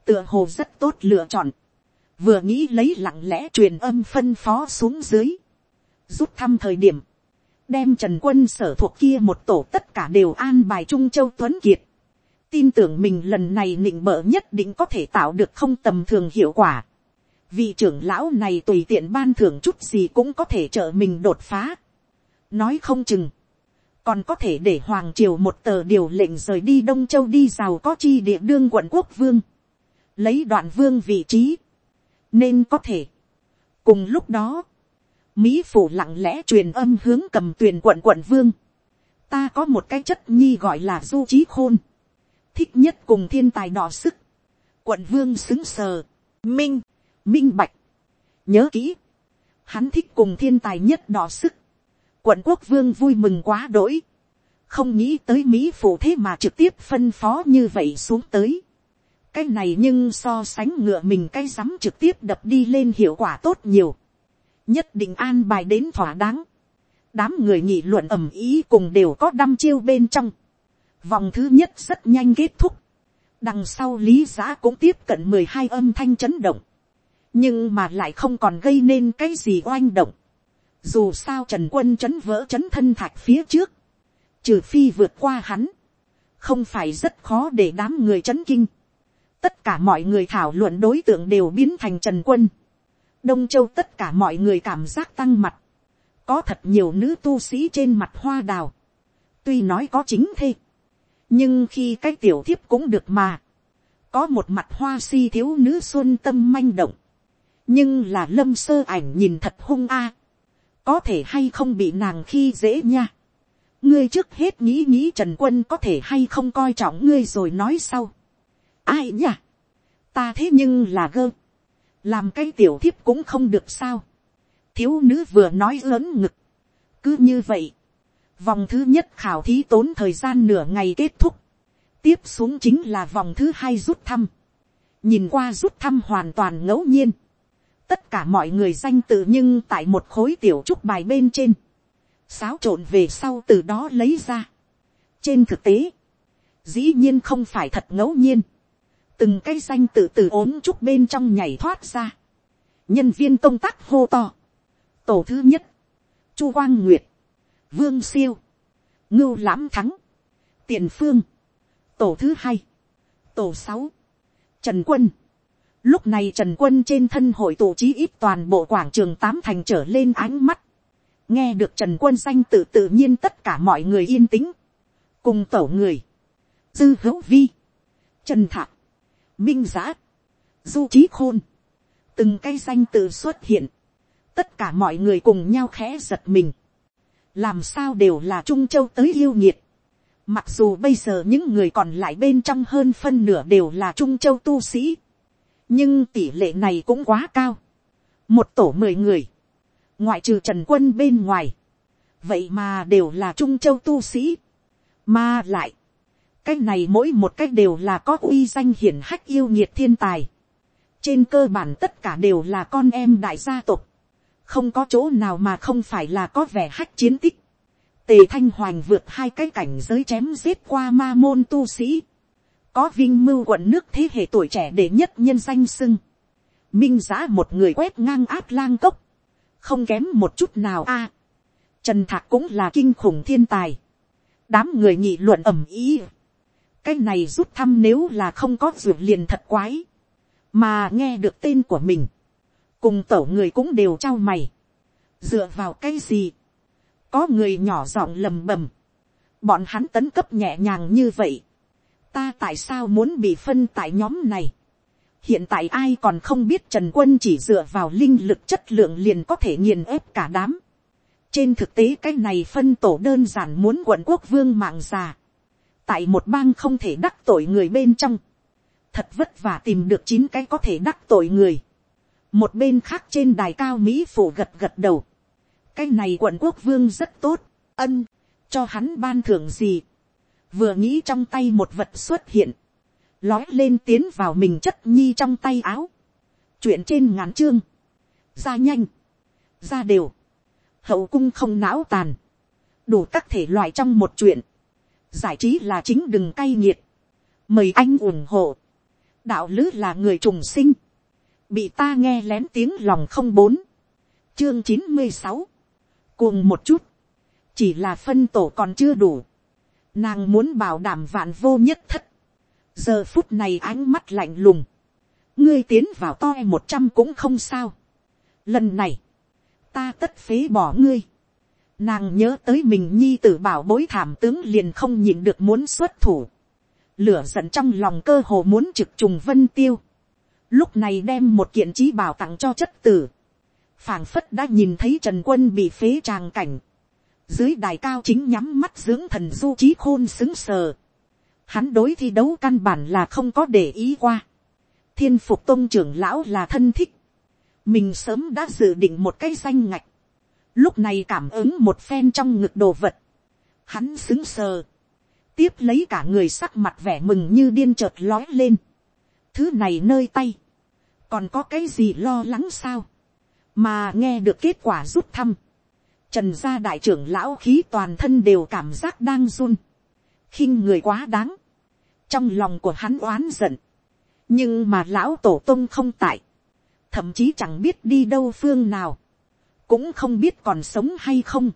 tựa hồ rất tốt lựa chọn, vừa nghĩ lấy lặng lẽ truyền âm phân phó xuống dưới, rút thăm thời điểm, đem trần quân sở thuộc kia một tổ tất cả đều an bài trung châu tuấn kiệt, tin tưởng mình lần này nịnh bợ nhất định có thể tạo được không tầm thường hiệu quả. vị trưởng lão này tùy tiện ban thưởng chút gì cũng có thể trợ mình đột phá. nói không chừng, còn có thể để hoàng triều một tờ điều lệnh rời đi đông châu đi giàu có chi địa đương quận quốc vương, lấy đoạn vương vị trí, nên có thể. cùng lúc đó, Mỹ phủ lặng lẽ truyền âm hướng cầm tuyền quận quận vương. Ta có một cái chất nhi gọi là du trí khôn. Thích nhất cùng thiên tài đỏ sức. Quận vương xứng sờ. Minh. Minh bạch. Nhớ kỹ. Hắn thích cùng thiên tài nhất đỏ sức. Quận quốc vương vui mừng quá đỗi. Không nghĩ tới Mỹ phủ thế mà trực tiếp phân phó như vậy xuống tới. cái này nhưng so sánh ngựa mình cái rắm trực tiếp đập đi lên hiệu quả tốt nhiều. nhất định an bài đến thỏa đáng. đám người nghị luận ầm ý cùng đều có đăm chiêu bên trong. vòng thứ nhất rất nhanh kết thúc. đằng sau lý giã cũng tiếp cận mười hai âm thanh chấn động. nhưng mà lại không còn gây nên cái gì oanh động dù sao trần quân chấn vỡ chấn thân thạch phía trước. trừ phi vượt qua hắn. không phải rất khó để đám người chấn kinh tất cả mọi người thảo luận đối tượng đều biến thành trần quân. đông châu tất cả mọi người cảm giác tăng mặt. có thật nhiều nữ tu sĩ trên mặt hoa đào. tuy nói có chính thê. nhưng khi cái tiểu thiếp cũng được mà. có một mặt hoa si thiếu nữ xuân tâm manh động. nhưng là lâm sơ ảnh nhìn thật hung a có thể hay không bị nàng khi dễ nha. ngươi trước hết nghĩ nghĩ trần quân có thể hay không coi trọng ngươi rồi nói sau ai nha? ta thế nhưng là gơ. làm cái tiểu thiếp cũng không được sao. thiếu nữ vừa nói lớn ngực. cứ như vậy. vòng thứ nhất khảo thí tốn thời gian nửa ngày kết thúc. tiếp xuống chính là vòng thứ hai rút thăm. nhìn qua rút thăm hoàn toàn ngẫu nhiên tất cả mọi người danh tự nhưng tại một khối tiểu trúc bài bên trên. xáo trộn về sau từ đó lấy ra. trên thực tế, dĩ nhiên không phải thật ngẫu nhiên. Từng cái danh tự từ ốm trúc bên trong nhảy thoát ra, nhân viên công tác hô to, tổ thứ nhất, chu quang nguyệt, vương siêu, ngưu lãm thắng, tiền phương, tổ thứ hai, tổ sáu, trần quân, lúc này trần quân trên thân hội tổ trí ít toàn bộ quảng trường tám thành trở lên ánh mắt, nghe được trần quân danh tự tự nhiên tất cả mọi người yên tĩnh, cùng tổ người, dư hữu vi, trần thạc, minh giã, du trí khôn, từng cái danh tự xuất hiện, tất cả mọi người cùng nhau khẽ giật mình, làm sao đều là trung châu tới yêu nhiệt, mặc dù bây giờ những người còn lại bên trong hơn phân nửa đều là trung châu tu sĩ, nhưng tỷ lệ này cũng quá cao, một tổ mười người, ngoại trừ trần quân bên ngoài, vậy mà đều là trung châu tu sĩ, mà lại, cái này mỗi một cách đều là có uy danh hiển hách yêu nhiệt thiên tài. trên cơ bản tất cả đều là con em đại gia tộc. không có chỗ nào mà không phải là có vẻ hách chiến tích. tề thanh hoành vượt hai cái cảnh giới chém giết qua ma môn tu sĩ có vinh mưu quận nước thế hệ tuổi trẻ để nhất nhân danh sưng. minh giã một người quét ngang át lang cốc. không kém một chút nào a. trần thạc cũng là kinh khủng thiên tài. đám người nghị luận ẩm ý cái này rút thăm nếu là không có ruột liền thật quái, mà nghe được tên của mình, cùng tổ người cũng đều trao mày, dựa vào cái gì, có người nhỏ giọng lầm bầm, bọn hắn tấn cấp nhẹ nhàng như vậy, ta tại sao muốn bị phân tại nhóm này, hiện tại ai còn không biết trần quân chỉ dựa vào linh lực chất lượng liền có thể nghiền ép cả đám, trên thực tế cái này phân tổ đơn giản muốn quận quốc vương mạng già, tại một bang không thể đắc tội người bên trong, thật vất vả tìm được chín cái có thể đắc tội người. một bên khác trên đài cao mỹ phủ gật gật đầu. cái này quận quốc vương rất tốt, ân, cho hắn ban thưởng gì vừa nghĩ trong tay một vật xuất hiện, lói lên tiến vào mình chất nhi trong tay áo. chuyện trên ngắn chương, ra nhanh, ra đều, hậu cung không não tàn, đủ các thể loại trong một chuyện. Giải trí là chính đừng cay nghiệt, mời anh ủng hộ, đạo lứ là người trùng sinh, bị ta nghe lén tiếng lòng không bốn, chương chín mươi sáu, cuồng một chút, chỉ là phân tổ còn chưa đủ, nàng muốn bảo đảm vạn vô nhất thất, giờ phút này ánh mắt lạnh lùng, ngươi tiến vào toi một trăm cũng không sao, lần này, ta tất phế bỏ ngươi, Nàng nhớ tới mình nhi tử bảo bối thảm tướng liền không nhịn được muốn xuất thủ. Lửa giận trong lòng cơ hồ muốn trực trùng vân tiêu. Lúc này đem một kiện trí bảo tặng cho chất tử. phảng phất đã nhìn thấy Trần Quân bị phế tràng cảnh. Dưới đài cao chính nhắm mắt dưỡng thần du trí khôn xứng sờ. Hắn đối thi đấu căn bản là không có để ý qua. Thiên phục tôn trưởng lão là thân thích. Mình sớm đã dự định một cái danh ngạch. Lúc này cảm ứng một phen trong ngực đồ vật, hắn xứng sờ, tiếp lấy cả người sắc mặt vẻ mừng như điên chợt lói lên, thứ này nơi tay, còn có cái gì lo lắng sao, mà nghe được kết quả rút thăm, trần gia đại trưởng lão khí toàn thân đều cảm giác đang run, khinh người quá đáng, trong lòng của hắn oán giận, nhưng mà lão tổ tông không tại, thậm chí chẳng biết đi đâu phương nào, cũng không biết còn sống hay không,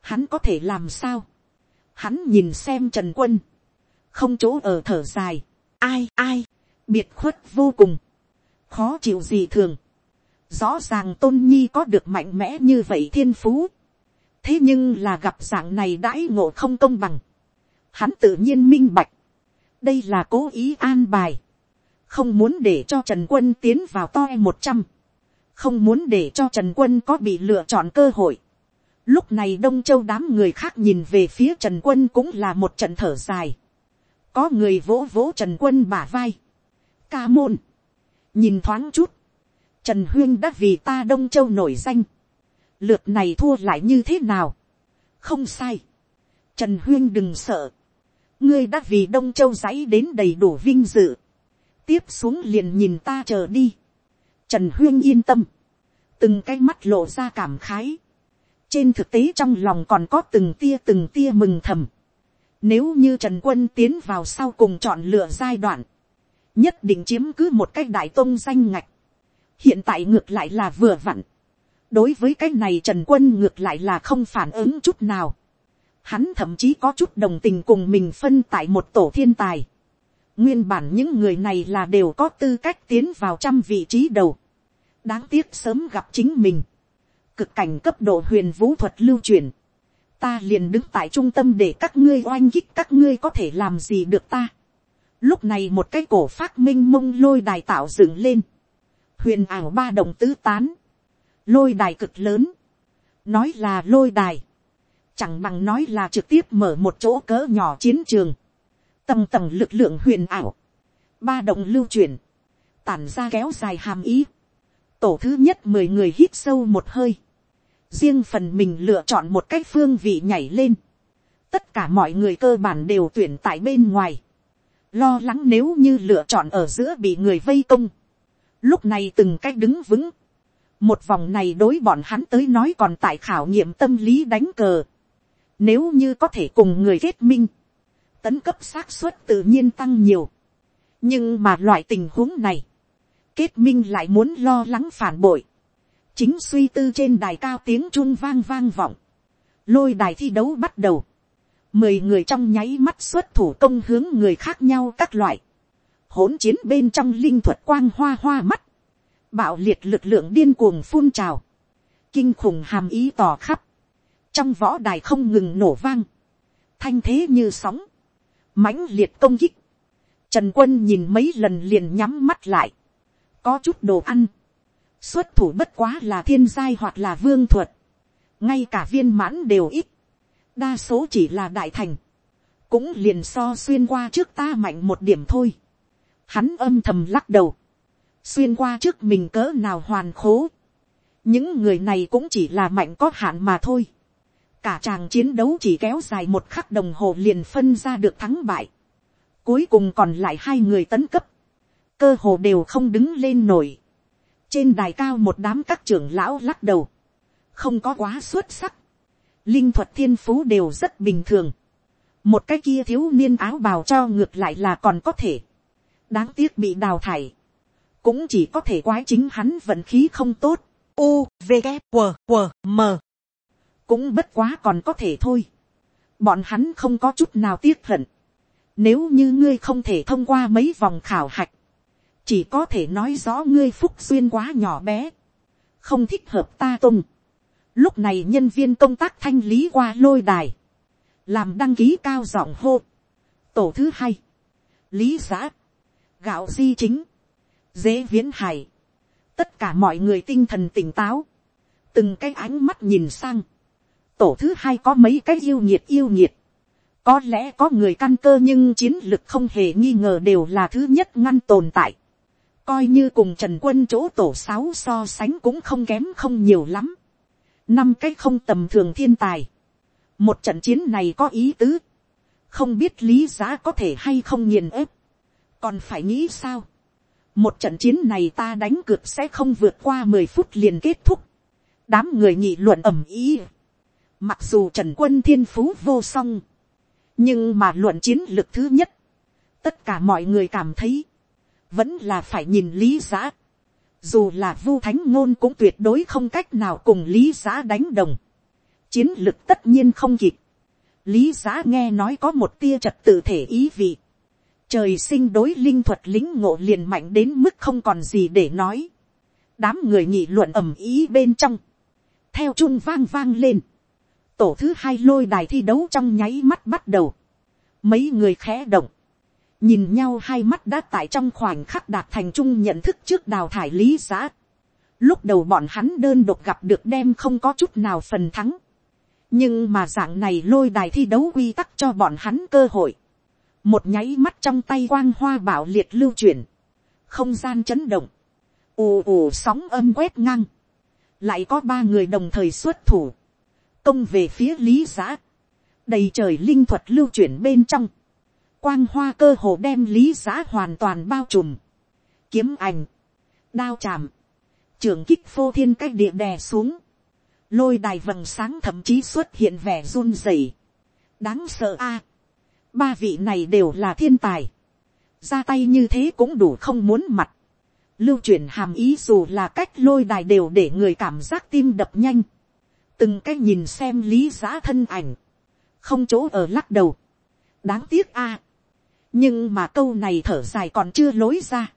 hắn có thể làm sao, hắn nhìn xem trần quân, không chỗ ở thở dài, ai ai, biệt khuất vô cùng, khó chịu gì thường, rõ ràng tôn nhi có được mạnh mẽ như vậy thiên phú, thế nhưng là gặp dạng này đãi ngộ không công bằng, hắn tự nhiên minh bạch, đây là cố ý an bài, không muốn để cho trần quân tiến vào toe một trăm, không muốn để cho trần quân có bị lựa chọn cơ hội. lúc này đông châu đám người khác nhìn về phía trần quân cũng là một trận thở dài, có người vỗ vỗ trần quân bả vai, ca môn, nhìn thoáng chút, trần huyên đã vì ta đông châu nổi danh, lượt này thua lại như thế nào, không sai, trần huyên đừng sợ, ngươi đã vì đông châu giấy đến đầy đủ vinh dự, tiếp xuống liền nhìn ta chờ đi, trần huyên yên tâm, từng cái mắt lộ ra cảm khái, trên thực tế trong lòng còn có từng tia từng tia mừng thầm, nếu như trần quân tiến vào sau cùng chọn lựa giai đoạn, nhất định chiếm cứ một cái đại tôn danh ngạch, hiện tại ngược lại là vừa vặn, đối với cái này trần quân ngược lại là không phản ứng chút nào, hắn thậm chí có chút đồng tình cùng mình phân tại một tổ thiên tài. nguyên bản những người này là đều có tư cách tiến vào trăm vị trí đầu. đáng tiếc sớm gặp chính mình. cực cảnh cấp độ huyền vũ thuật lưu truyền. ta liền đứng tại trung tâm để các ngươi oanh kích các ngươi có thể làm gì được ta. lúc này một cái cổ phát minh mông lôi đài tạo dựng lên. huyền ảo ba đồng tứ tán lôi đài cực lớn. nói là lôi đài. Chẳng bằng nói là trực tiếp mở một chỗ cỡ nhỏ chiến trường, tầng tầng lực lượng huyền ảo, ba động lưu truyền, tản ra kéo dài hàm ý, tổ thứ nhất mười người hít sâu một hơi, riêng phần mình lựa chọn một cách phương vị nhảy lên, tất cả mọi người cơ bản đều tuyển tại bên ngoài, lo lắng nếu như lựa chọn ở giữa bị người vây công, lúc này từng cách đứng vững, một vòng này đối bọn hắn tới nói còn tại khảo nghiệm tâm lý đánh cờ, nếu như có thể cùng người kết minh, tấn cấp xác suất tự nhiên tăng nhiều. Nhưng mà loại tình huống này, kết minh lại muốn lo lắng phản bội. Chính suy tư trên đài cao tiếng chun vang vang vọng. Lôi đài thi đấu bắt đầu. Mười người trong nháy mắt xuất thủ công hướng người khác nhau các loại. Hỗn chiến bên trong linh thuật quang hoa hoa mắt. Bạo liệt lực lượng điên cuồng phun trào. Kinh khủng hàm ý tỏ khắp. Trong võ đài không ngừng nổ vang, thanh thế như sóng, mãnh liệt công kích, trần quân nhìn mấy lần liền nhắm mắt lại, có chút đồ ăn, xuất thủ bất quá là thiên giai hoặc là vương thuật, ngay cả viên mãn đều ít, đa số chỉ là đại thành, cũng liền so xuyên qua trước ta mạnh một điểm thôi, hắn âm thầm lắc đầu, xuyên qua trước mình cỡ nào hoàn khố, những người này cũng chỉ là mạnh có hạn mà thôi cả chàng chiến đấu chỉ kéo dài một khắc đồng hồ liền phân ra được thắng bại. Cuối cùng còn lại hai người tấn cấp. Cơ hồ đều không đứng lên nổi. Trên đài cao một đám các trưởng lão lắc đầu. Không có quá xuất sắc. Linh thuật thiên phú đều rất bình thường. Một cái kia thiếu niên áo bào cho ngược lại là còn có thể. Đáng tiếc bị đào thải. Cũng chỉ có thể quái chính hắn vận khí không tốt. U, V, g, W, W, M cũng bất quá còn có thể thôi. bọn hắn không có chút nào tiếc hận. nếu như ngươi không thể thông qua mấy vòng khảo hạch, chỉ có thể nói rõ ngươi phúc duyên quá nhỏ bé, không thích hợp ta tung. lúc này nhân viên công tác thanh lý qua lôi đài, làm đăng ký cao giọng hô. tổ thứ hai, lý giã, gạo di chính, dễ viễn hải, tất cả mọi người tinh thần tỉnh táo, từng cái ánh mắt nhìn sang, tổ thứ hai có mấy cái yêu nhiệt yêu nhiệt. Có lẽ có người căn cơ nhưng chiến lực không hề nghi ngờ đều là thứ nhất ngăn tồn tại. Coi như cùng Trần Quân chỗ tổ sáu so sánh cũng không kém không nhiều lắm. Năm cái không tầm thường thiên tài. Một trận chiến này có ý tứ. Không biết lý giá có thể hay không nghiền ép. Còn phải nghĩ sao? Một trận chiến này ta đánh cược sẽ không vượt qua mười phút liền kết thúc, đám người nghị luận ầm ý, mặc dù trần quân thiên phú vô song, nhưng mà luận chiến lực thứ nhất, tất cả mọi người cảm thấy, vẫn là phải nhìn lý giã, dù là vu thánh ngôn cũng tuyệt đối không cách nào cùng lý giã đánh đồng, chiến lực tất nhiên không kịp, lý giã nghe nói có một tia trật tự thể ý vị, trời sinh đối linh thuật lính ngộ liền mạnh đến mức không còn gì để nói, đám người nghị luận ầm ý bên trong, theo chung vang vang lên, tổ thứ hai lôi đài thi đấu trong nháy mắt bắt đầu, mấy người khẽ động, nhìn nhau hai mắt đã tại trong khoảnh khắc đạt thành chung nhận thức trước đào thải lý giã. Lúc đầu bọn hắn đơn độc gặp được đem không có chút nào phần thắng. nhưng mà dạng này lôi đài thi đấu quy tắc cho bọn hắn cơ hội một nháy mắt trong tay quang hoa bảo liệt lưu chuyển. không gian chấn động. ù ù sóng âm quét ngang. lại có ba người đồng thời xuất thủ. công về phía lý giã. đầy trời linh thuật lưu chuyển bên trong quang hoa cơ hồ đem lý giã hoàn toàn bao trùm, kiếm ảnh, đao chạm, trường kích phô thiên cách địa đè xuống, lôi đài vầng sáng thậm chí xuất hiện vẻ run rẩy, đáng sợ a, ba vị này đều là thiên tài, ra tay như thế cũng đủ không muốn mặt, lưu truyền hàm ý dù là cách lôi đài đều để người cảm giác tim đập nhanh, từng cái nhìn xem lý giã thân ảnh, không chỗ ở lắc đầu, đáng tiếc a, nhưng mà câu này thở dài còn chưa lối ra.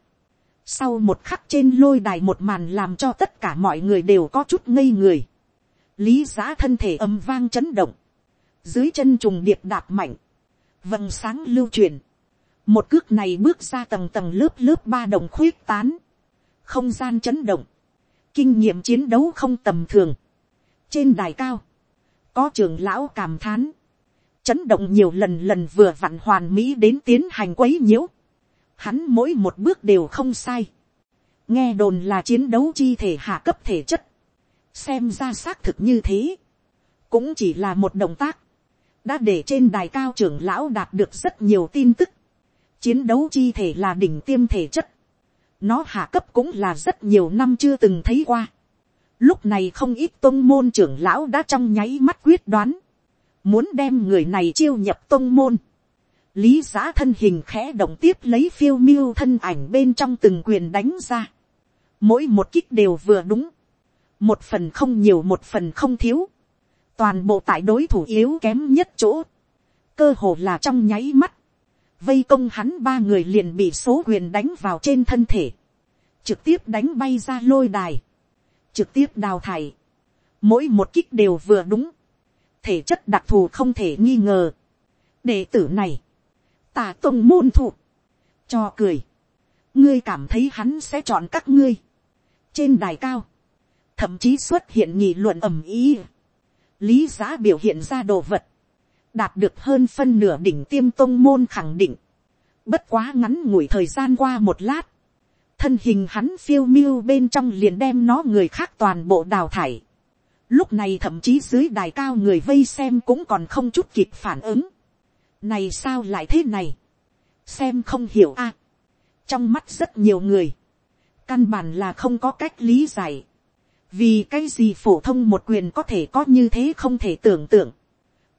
sau một khắc trên lôi đài một màn làm cho tất cả mọi người đều có chút ngây người. lý giá thân thể âm vang chấn động. dưới chân trùng điệp đạp mạnh vầng sáng lưu truyền. một cước này bước ra tầng tầng lớp lớp ba đồng khuyết tán. không gian chấn động. kinh nghiệm chiến đấu không tầm thường. trên đài cao, có trường lão cảm thán chấn động nhiều lần lần vừa vặn hoàn mỹ đến tiến hành quấy nhiễu. Hắn mỗi một bước đều không sai. Nghe đồn là chiến đấu chi thể hạ cấp thể chất. Xem ra xác thực như thế. Cũng chỉ là một động tác. Đã để trên đài cao trưởng lão đạt được rất nhiều tin tức. Chiến đấu chi thể là đỉnh tiêm thể chất. Nó hạ cấp cũng là rất nhiều năm chưa từng thấy qua. Lúc này không ít tôn môn trưởng lão đã trong nháy mắt quyết đoán muốn đem người này chiêu nhập tôn môn. lý giã thân hình khẽ động tiếp lấy phiêu miêu thân ảnh bên trong từng quyền đánh ra. mỗi một kích đều vừa đúng. một phần không nhiều, một phần không thiếu toàn bộ tại đối thủ yếu kém nhất chỗ. cơ hồ là trong nháy mắt. vây công hắn ba người liền bị số quyền đánh vào trên thân thể. trực tiếp đánh bay ra lôi đài. trực tiếp đào thải. mỗi một kích đều vừa đúng thể chất đặc thù không thể nghi ngờ. đệ tử này, tà tông môn thụ, cho cười, ngươi cảm thấy hắn sẽ chọn các ngươi. trên đài cao, thậm chí xuất hiện nghị luận ầm ý, lý giá biểu hiện ra đồ vật, đạt được hơn phân nửa đỉnh tiêm tông môn khẳng định, bất quá ngắn ngủi thời gian qua một lát, thân hình hắn phiêu miêu bên trong liền đem nó người khác toàn bộ đào thải. Lúc này thậm chí dưới đài cao người vây xem cũng còn không chút kịp phản ứng. Này sao lại thế này? Xem không hiểu a à, Trong mắt rất nhiều người. Căn bản là không có cách lý giải. Vì cái gì phổ thông một quyền có thể có như thế không thể tưởng tượng.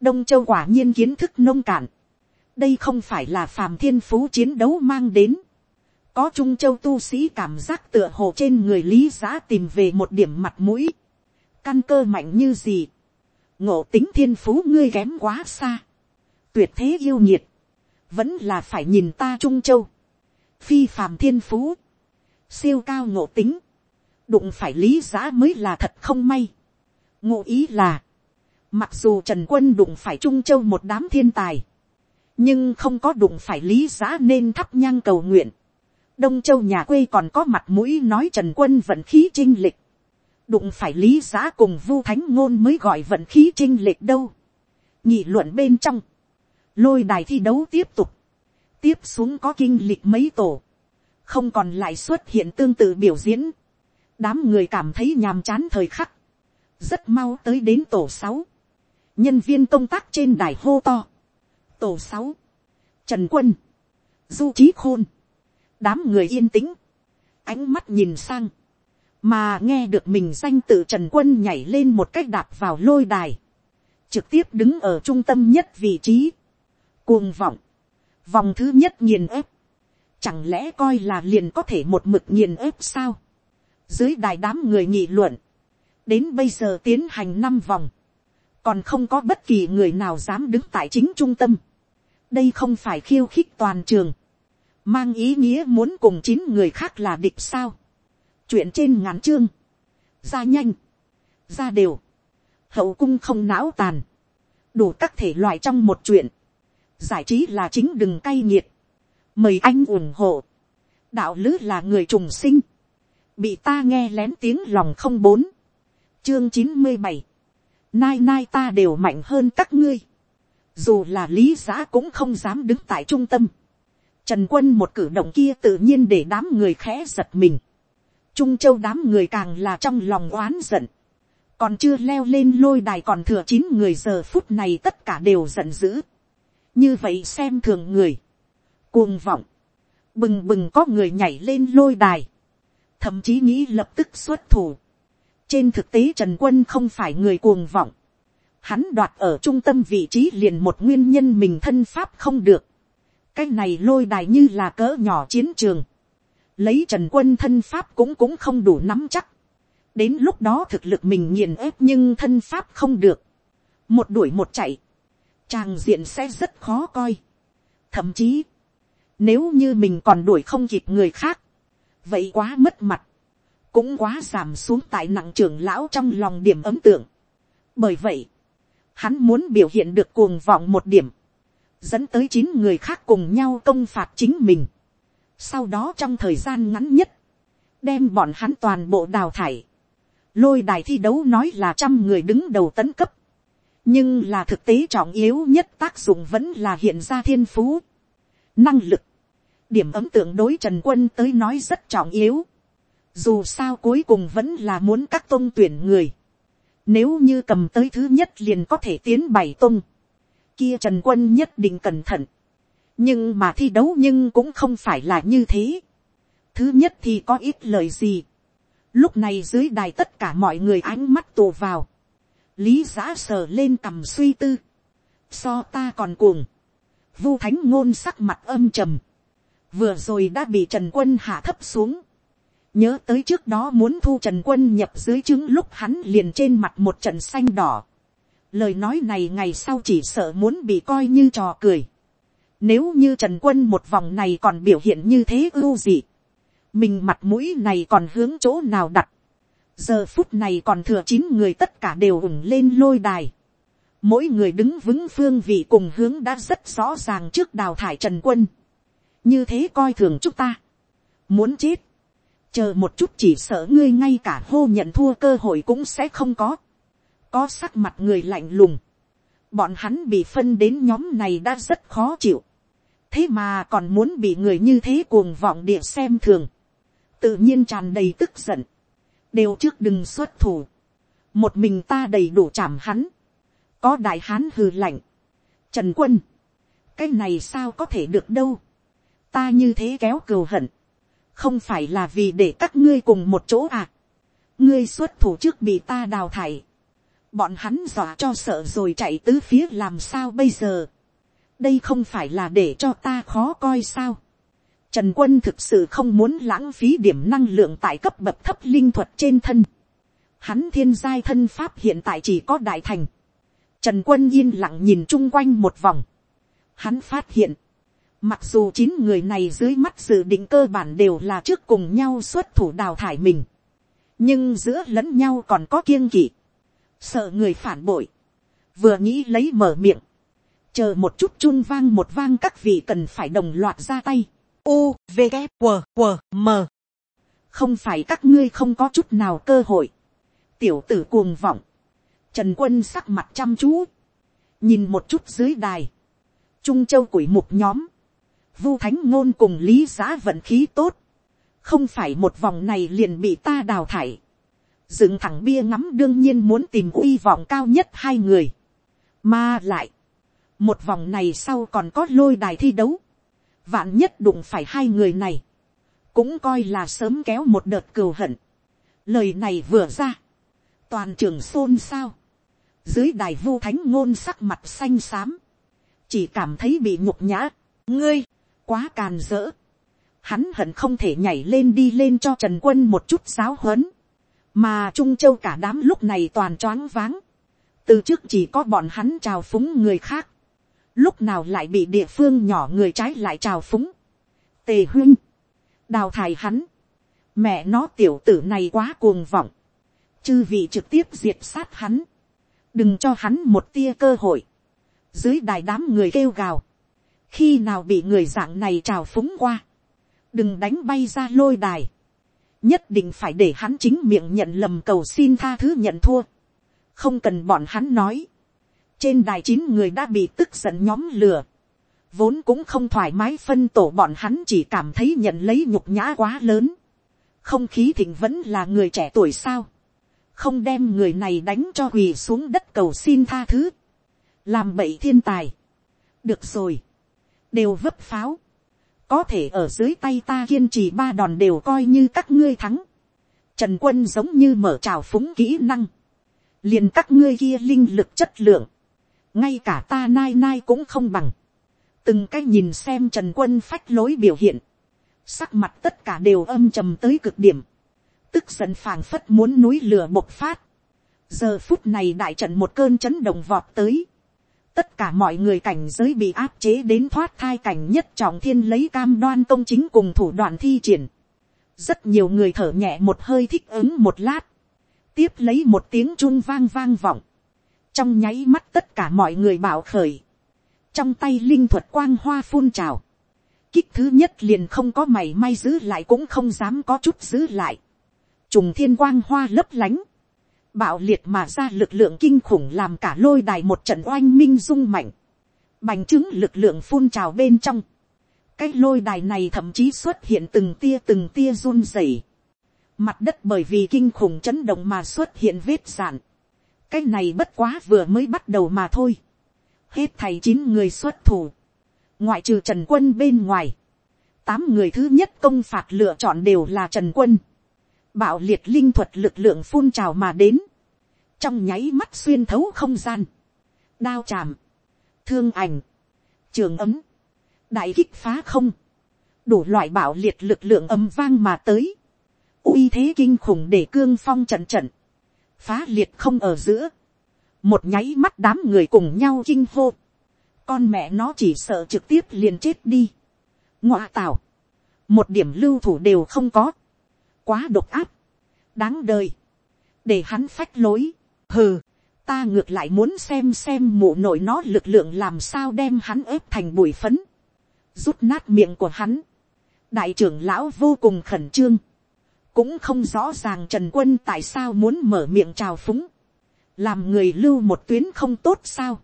Đông Châu quả nhiên kiến thức nông cạn. Đây không phải là phàm thiên phú chiến đấu mang đến. Có Trung Châu tu sĩ cảm giác tựa hồ trên người lý giá tìm về một điểm mặt mũi. Căn cơ mạnh như gì, ngộ tính thiên phú ngươi kém quá xa, tuyệt thế yêu nhiệt, vẫn là phải nhìn ta trung châu, phi phàm thiên phú, siêu cao ngộ tính, đụng phải lý giá mới là thật không may. ngụ ý là, mặc dù trần quân đụng phải trung châu một đám thiên tài, nhưng không có đụng phải lý giá nên thắp nhang cầu nguyện. đông châu nhà quê còn có mặt mũi nói trần quân vận khí trinh lịch, đụng phải lý giá cùng vu thánh ngôn mới gọi vận khí trinh lịch đâu. nhị luận bên trong, lôi đài thi đấu tiếp tục, tiếp xuống có kinh lịch mấy tổ, không còn lại xuất hiện tương tự biểu diễn, đám người cảm thấy nhàm chán thời khắc, rất mau tới đến tổ sáu, nhân viên công tác trên đài hô to, tổ sáu, trần quân, du trí khôn, đám người yên tĩnh, ánh mắt nhìn sang, mà nghe được mình danh tự trần quân nhảy lên một cách đạp vào lôi đài, trực tiếp đứng ở trung tâm nhất vị trí, cuồng vọng, vòng thứ nhất nghiền ép, chẳng lẽ coi là liền có thể một mực nghiền ép sao, dưới đài đám người nghị luận, đến bây giờ tiến hành năm vòng, còn không có bất kỳ người nào dám đứng tại chính trung tâm, đây không phải khiêu khích toàn trường, mang ý nghĩa muốn cùng chín người khác là địch sao, chuyện trên ngắn chương, ra nhanh, ra đều, hậu cung không não tàn, đủ các thể loại trong một chuyện, giải trí là chính đừng cay nghiệt, mời anh ủng hộ, đạo lứ là người trùng sinh, bị ta nghe lén tiếng lòng không bốn, chương chín mươi bảy, nai nai ta đều mạnh hơn các ngươi, dù là lý giã cũng không dám đứng tại trung tâm, trần quân một cử động kia tự nhiên để đám người khẽ giật mình, trung châu đám người càng là trong lòng oán giận, còn chưa leo lên lôi đài còn thừa chín người giờ phút này tất cả đều giận dữ, như vậy xem thường người, cuồng vọng, bừng bừng có người nhảy lên lôi đài, thậm chí nghĩ lập tức xuất thủ. trên thực tế trần quân không phải người cuồng vọng, hắn đoạt ở trung tâm vị trí liền một nguyên nhân mình thân pháp không được, cái này lôi đài như là cỡ nhỏ chiến trường, lấy trần quân thân pháp cũng cũng không đủ nắm chắc, đến lúc đó thực lực mình nghiền ép nhưng thân pháp không được, một đuổi một chạy, tràng diện sẽ rất khó coi. thậm chí, nếu như mình còn đuổi không kịp người khác, vậy quá mất mặt, cũng quá giảm xuống tại nặng trưởng lão trong lòng điểm ấm tượng. bởi vậy, hắn muốn biểu hiện được cuồng vọng một điểm, dẫn tới chín người khác cùng nhau công phạt chính mình. sau đó trong thời gian ngắn nhất, đem bọn hắn toàn bộ đào thải. lôi đài thi đấu nói là trăm người đứng đầu tấn cấp, nhưng là thực tế trọng yếu nhất tác dụng vẫn là hiện ra thiên phú, năng lực, điểm ấm tượng đối trần quân tới nói rất trọng yếu. dù sao cuối cùng vẫn là muốn các tôn tuyển người. nếu như cầm tới thứ nhất liền có thể tiến bảy tôn. kia trần quân nhất định cẩn thận. nhưng mà thi đấu nhưng cũng không phải là như thế. thứ nhất thì có ít lời gì. lúc này dưới đài tất cả mọi người ánh mắt tù vào. lý giã sờ lên cầm suy tư. so ta còn cuồng. vu thánh ngôn sắc mặt âm trầm vừa rồi đã bị trần quân hạ thấp xuống. nhớ tới trước đó muốn thu trần quân nhập dưới chứng lúc hắn liền trên mặt một trận xanh đỏ. lời nói này ngày sau chỉ sợ muốn bị coi như trò cười. nếu như trần quân một vòng này còn biểu hiện như thế ưu gì mình mặt mũi này còn hướng chỗ nào đặt. giờ phút này còn thừa chín người tất cả đều ủng lên lôi đài mỗi người đứng vững phương vị cùng hướng đã rất rõ ràng trước đào thải trần quân như thế coi thường chúng ta, muốn chết, chờ một chút chỉ sợ ngươi ngay cả hô nhận thua cơ hội cũng sẽ không có, có sắc mặt người lạnh lùng, bọn hắn bị phân đến nhóm này đã rất khó chịu, thế mà còn muốn bị người như thế cuồng vọng địa xem thường, tự nhiên tràn đầy tức giận, đều trước đừng xuất thủ, một mình ta đầy đủ chạm hắn, có đại hán hừ lạnh, trần quân, cái này sao có thể được đâu, ta như thế kéo cừu hận, không phải là vì để các ngươi cùng một chỗ à. ngươi xuất thủ trước bị ta đào thải, bọn hắn dọa cho sợ rồi chạy tứ phía làm sao bây giờ. đây không phải là để cho ta khó coi sao. Trần quân thực sự không muốn lãng phí điểm năng lượng tại cấp bậc thấp linh thuật trên thân. Hắn thiên giai thân pháp hiện tại chỉ có đại thành. Trần quân yên lặng nhìn chung quanh một vòng. Hắn phát hiện Mặc dù chín người này dưới mắt dự định cơ bản đều là trước cùng nhau xuất thủ đào thải mình. Nhưng giữa lẫn nhau còn có kiêng kỵ. Sợ người phản bội. Vừa nghĩ lấy mở miệng. Chờ một chút chun vang một vang các vị cần phải đồng loạt ra tay. U, V, K, W, W, M. Không phải các ngươi không có chút nào cơ hội. Tiểu tử cuồng vọng. Trần quân sắc mặt chăm chú. Nhìn một chút dưới đài. Trung châu quỷ mục nhóm vu thánh ngôn cùng lý giá vận khí tốt, không phải một vòng này liền bị ta đào thải, dựng thẳng bia ngắm đương nhiên muốn tìm uy vọng cao nhất hai người, mà lại, một vòng này sau còn có lôi đài thi đấu, vạn nhất đụng phải hai người này, cũng coi là sớm kéo một đợt cừu hận. lời này vừa ra, toàn trường xôn xao, dưới đài vu thánh ngôn sắc mặt xanh xám, chỉ cảm thấy bị nhục nhã, ngươi, quá càn rỡ, hắn hận không thể nhảy lên đi lên cho trần quân một chút giáo huấn, mà trung châu cả đám lúc này toàn choáng váng, từ trước chỉ có bọn hắn trào phúng người khác, lúc nào lại bị địa phương nhỏ người trái lại trào phúng, tề huyên, đào thải hắn, mẹ nó tiểu tử này quá cuồng vọng, chư vị trực tiếp diệt sát hắn, đừng cho hắn một tia cơ hội, dưới đài đám người kêu gào, khi nào bị người dạng này trào phúng qua, đừng đánh bay ra lôi đài, nhất định phải để hắn chính miệng nhận lầm cầu xin tha thứ nhận thua, không cần bọn hắn nói, trên đài chín người đã bị tức giận nhóm lừa, vốn cũng không thoải mái phân tổ bọn hắn chỉ cảm thấy nhận lấy nhục nhã quá lớn, không khí thịnh vẫn là người trẻ tuổi sao, không đem người này đánh cho quỳ xuống đất cầu xin tha thứ, làm bậy thiên tài, được rồi, đều vấp pháo, có thể ở dưới tay ta kiên trì ba đòn đều coi như các ngươi thắng, trần quân giống như mở trào phúng kỹ năng, liền các ngươi kia linh lực chất lượng, ngay cả ta nai nai cũng không bằng, từng cái nhìn xem trần quân phách lối biểu hiện, sắc mặt tất cả đều âm trầm tới cực điểm, tức giận phảng phất muốn núi lửa bộc phát. giờ phút này đại trận một cơn chấn động vọt tới, tất cả mọi người cảnh giới bị áp chế đến thoát thai cảnh nhất trọng thiên lấy cam đoan công chính cùng thủ đoạn thi triển. rất nhiều người thở nhẹ một hơi thích ứng một lát, tiếp lấy một tiếng chun vang vang vọng, trong nháy mắt tất cả mọi người bảo khởi, trong tay linh thuật quang hoa phun trào, kích thứ nhất liền không có mảy may giữ lại cũng không dám có chút giữ lại, trùng thiên quang hoa lấp lánh, bạo liệt mà ra lực lượng kinh khủng làm cả lôi đài một trận oanh minh rung mạnh, bành trướng lực lượng phun trào bên trong, cái lôi đài này thậm chí xuất hiện từng tia từng tia run rẩy, mặt đất bởi vì kinh khủng chấn động mà xuất hiện vết giản, cái này bất quá vừa mới bắt đầu mà thôi, hết thầy chín người xuất thủ, ngoại trừ trần quân bên ngoài, tám người thứ nhất công phạt lựa chọn đều là trần quân, bạo liệt linh thuật lực lượng phun trào mà đến, trong nháy mắt xuyên thấu không gian, đao chạm, thương ảnh, trường ấm, đại kích phá không, đủ loại bạo liệt lực lượng ấm vang mà tới, uy thế kinh khủng để cương phong trận trận, phá liệt không ở giữa, một nháy mắt đám người cùng nhau kinh hô, con mẹ nó chỉ sợ trực tiếp liền chết đi, ngoa tào, một điểm lưu thủ đều không có, quá độc áp, đáng đời, để hắn phách lối, hừ, ta ngược lại muốn xem xem mụ nội nó lực lượng làm sao đem hắn ép thành bụi phấn, rút nát miệng của hắn, đại trưởng lão vô cùng khẩn trương, cũng không rõ ràng trần quân tại sao muốn mở miệng trào phúng, làm người lưu một tuyến không tốt sao,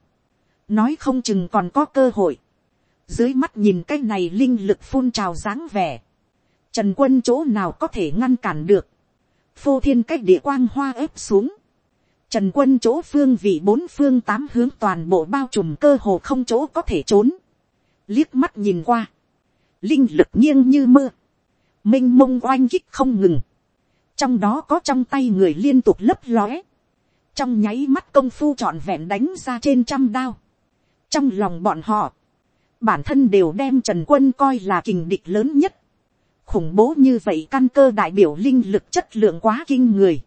nói không chừng còn có cơ hội, dưới mắt nhìn cái này linh lực phun trào dáng vẻ, trần quân chỗ nào có thể ngăn cản được, phô thiên cách địa quang hoa ép xuống, trần quân chỗ phương vị bốn phương tám hướng toàn bộ bao trùm cơ hồ không chỗ có thể trốn, liếc mắt nhìn qua, linh lực nghiêng như mưa, minh mông oanh kích không ngừng, trong đó có trong tay người liên tục lấp lóe, trong nháy mắt công phu trọn vẹn đánh ra trên trăm đao, trong lòng bọn họ, bản thân đều đem trần quân coi là kình địch lớn nhất, khủng bố như vậy căn cơ đại biểu linh lực chất lượng quá kinh người,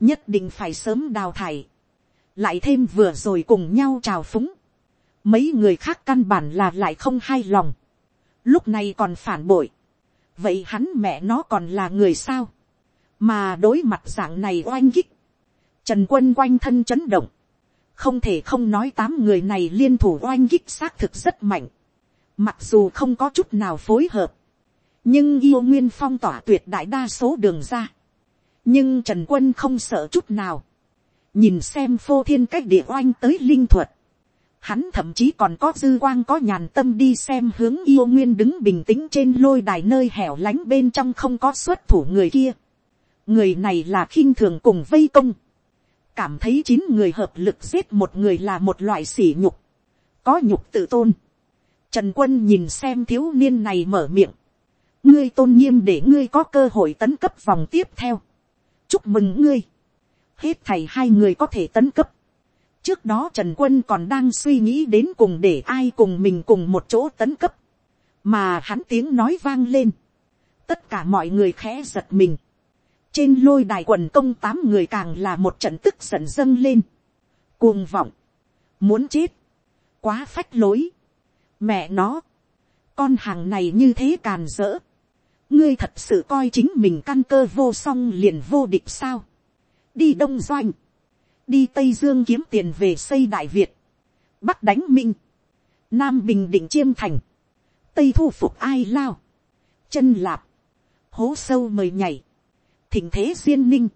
nhất định phải sớm đào thải, lại thêm vừa rồi cùng nhau trào phúng, mấy người khác căn bản là lại không hay lòng, lúc này còn phản bội, vậy hắn mẹ nó còn là người sao, mà đối mặt dạng này oanh kích, trần quân quanh thân chấn động, không thể không nói tám người này liên thủ oanh kích xác thực rất mạnh, mặc dù không có chút nào phối hợp, nhưng yêu nguyên phong tỏa tuyệt đại đa số đường ra. nhưng trần quân không sợ chút nào. nhìn xem phô thiên cách địa oanh tới linh thuật. hắn thậm chí còn có dư quang có nhàn tâm đi xem hướng yêu nguyên đứng bình tĩnh trên lôi đài nơi hẻo lánh bên trong không có xuất thủ người kia. người này là khinh thường cùng vây công. cảm thấy chín người hợp lực giết một người là một loại sỉ nhục. có nhục tự tôn. Trần quân nhìn xem thiếu niên này mở miệng ngươi tôn nghiêm để ngươi có cơ hội tấn cấp vòng tiếp theo. chúc mừng ngươi. hết thầy hai người có thể tấn cấp. trước đó trần quân còn đang suy nghĩ đến cùng để ai cùng mình cùng một chỗ tấn cấp. mà hắn tiếng nói vang lên. tất cả mọi người khẽ giật mình. trên lôi đài quần công tám người càng là một trận tức giận dâng lên. cuồng vọng. muốn chết. quá phách lối. mẹ nó. con hàng này như thế càn rỡ ngươi thật sự coi chính mình căn cơ vô song liền vô địch sao. đi đông doanh, đi tây dương kiếm tiền về xây đại việt, bắc đánh minh, nam bình định chiêm thành, tây thu phục ai lao, chân lạp, hố sâu mời nhảy, thỉnh thế duyên ninh,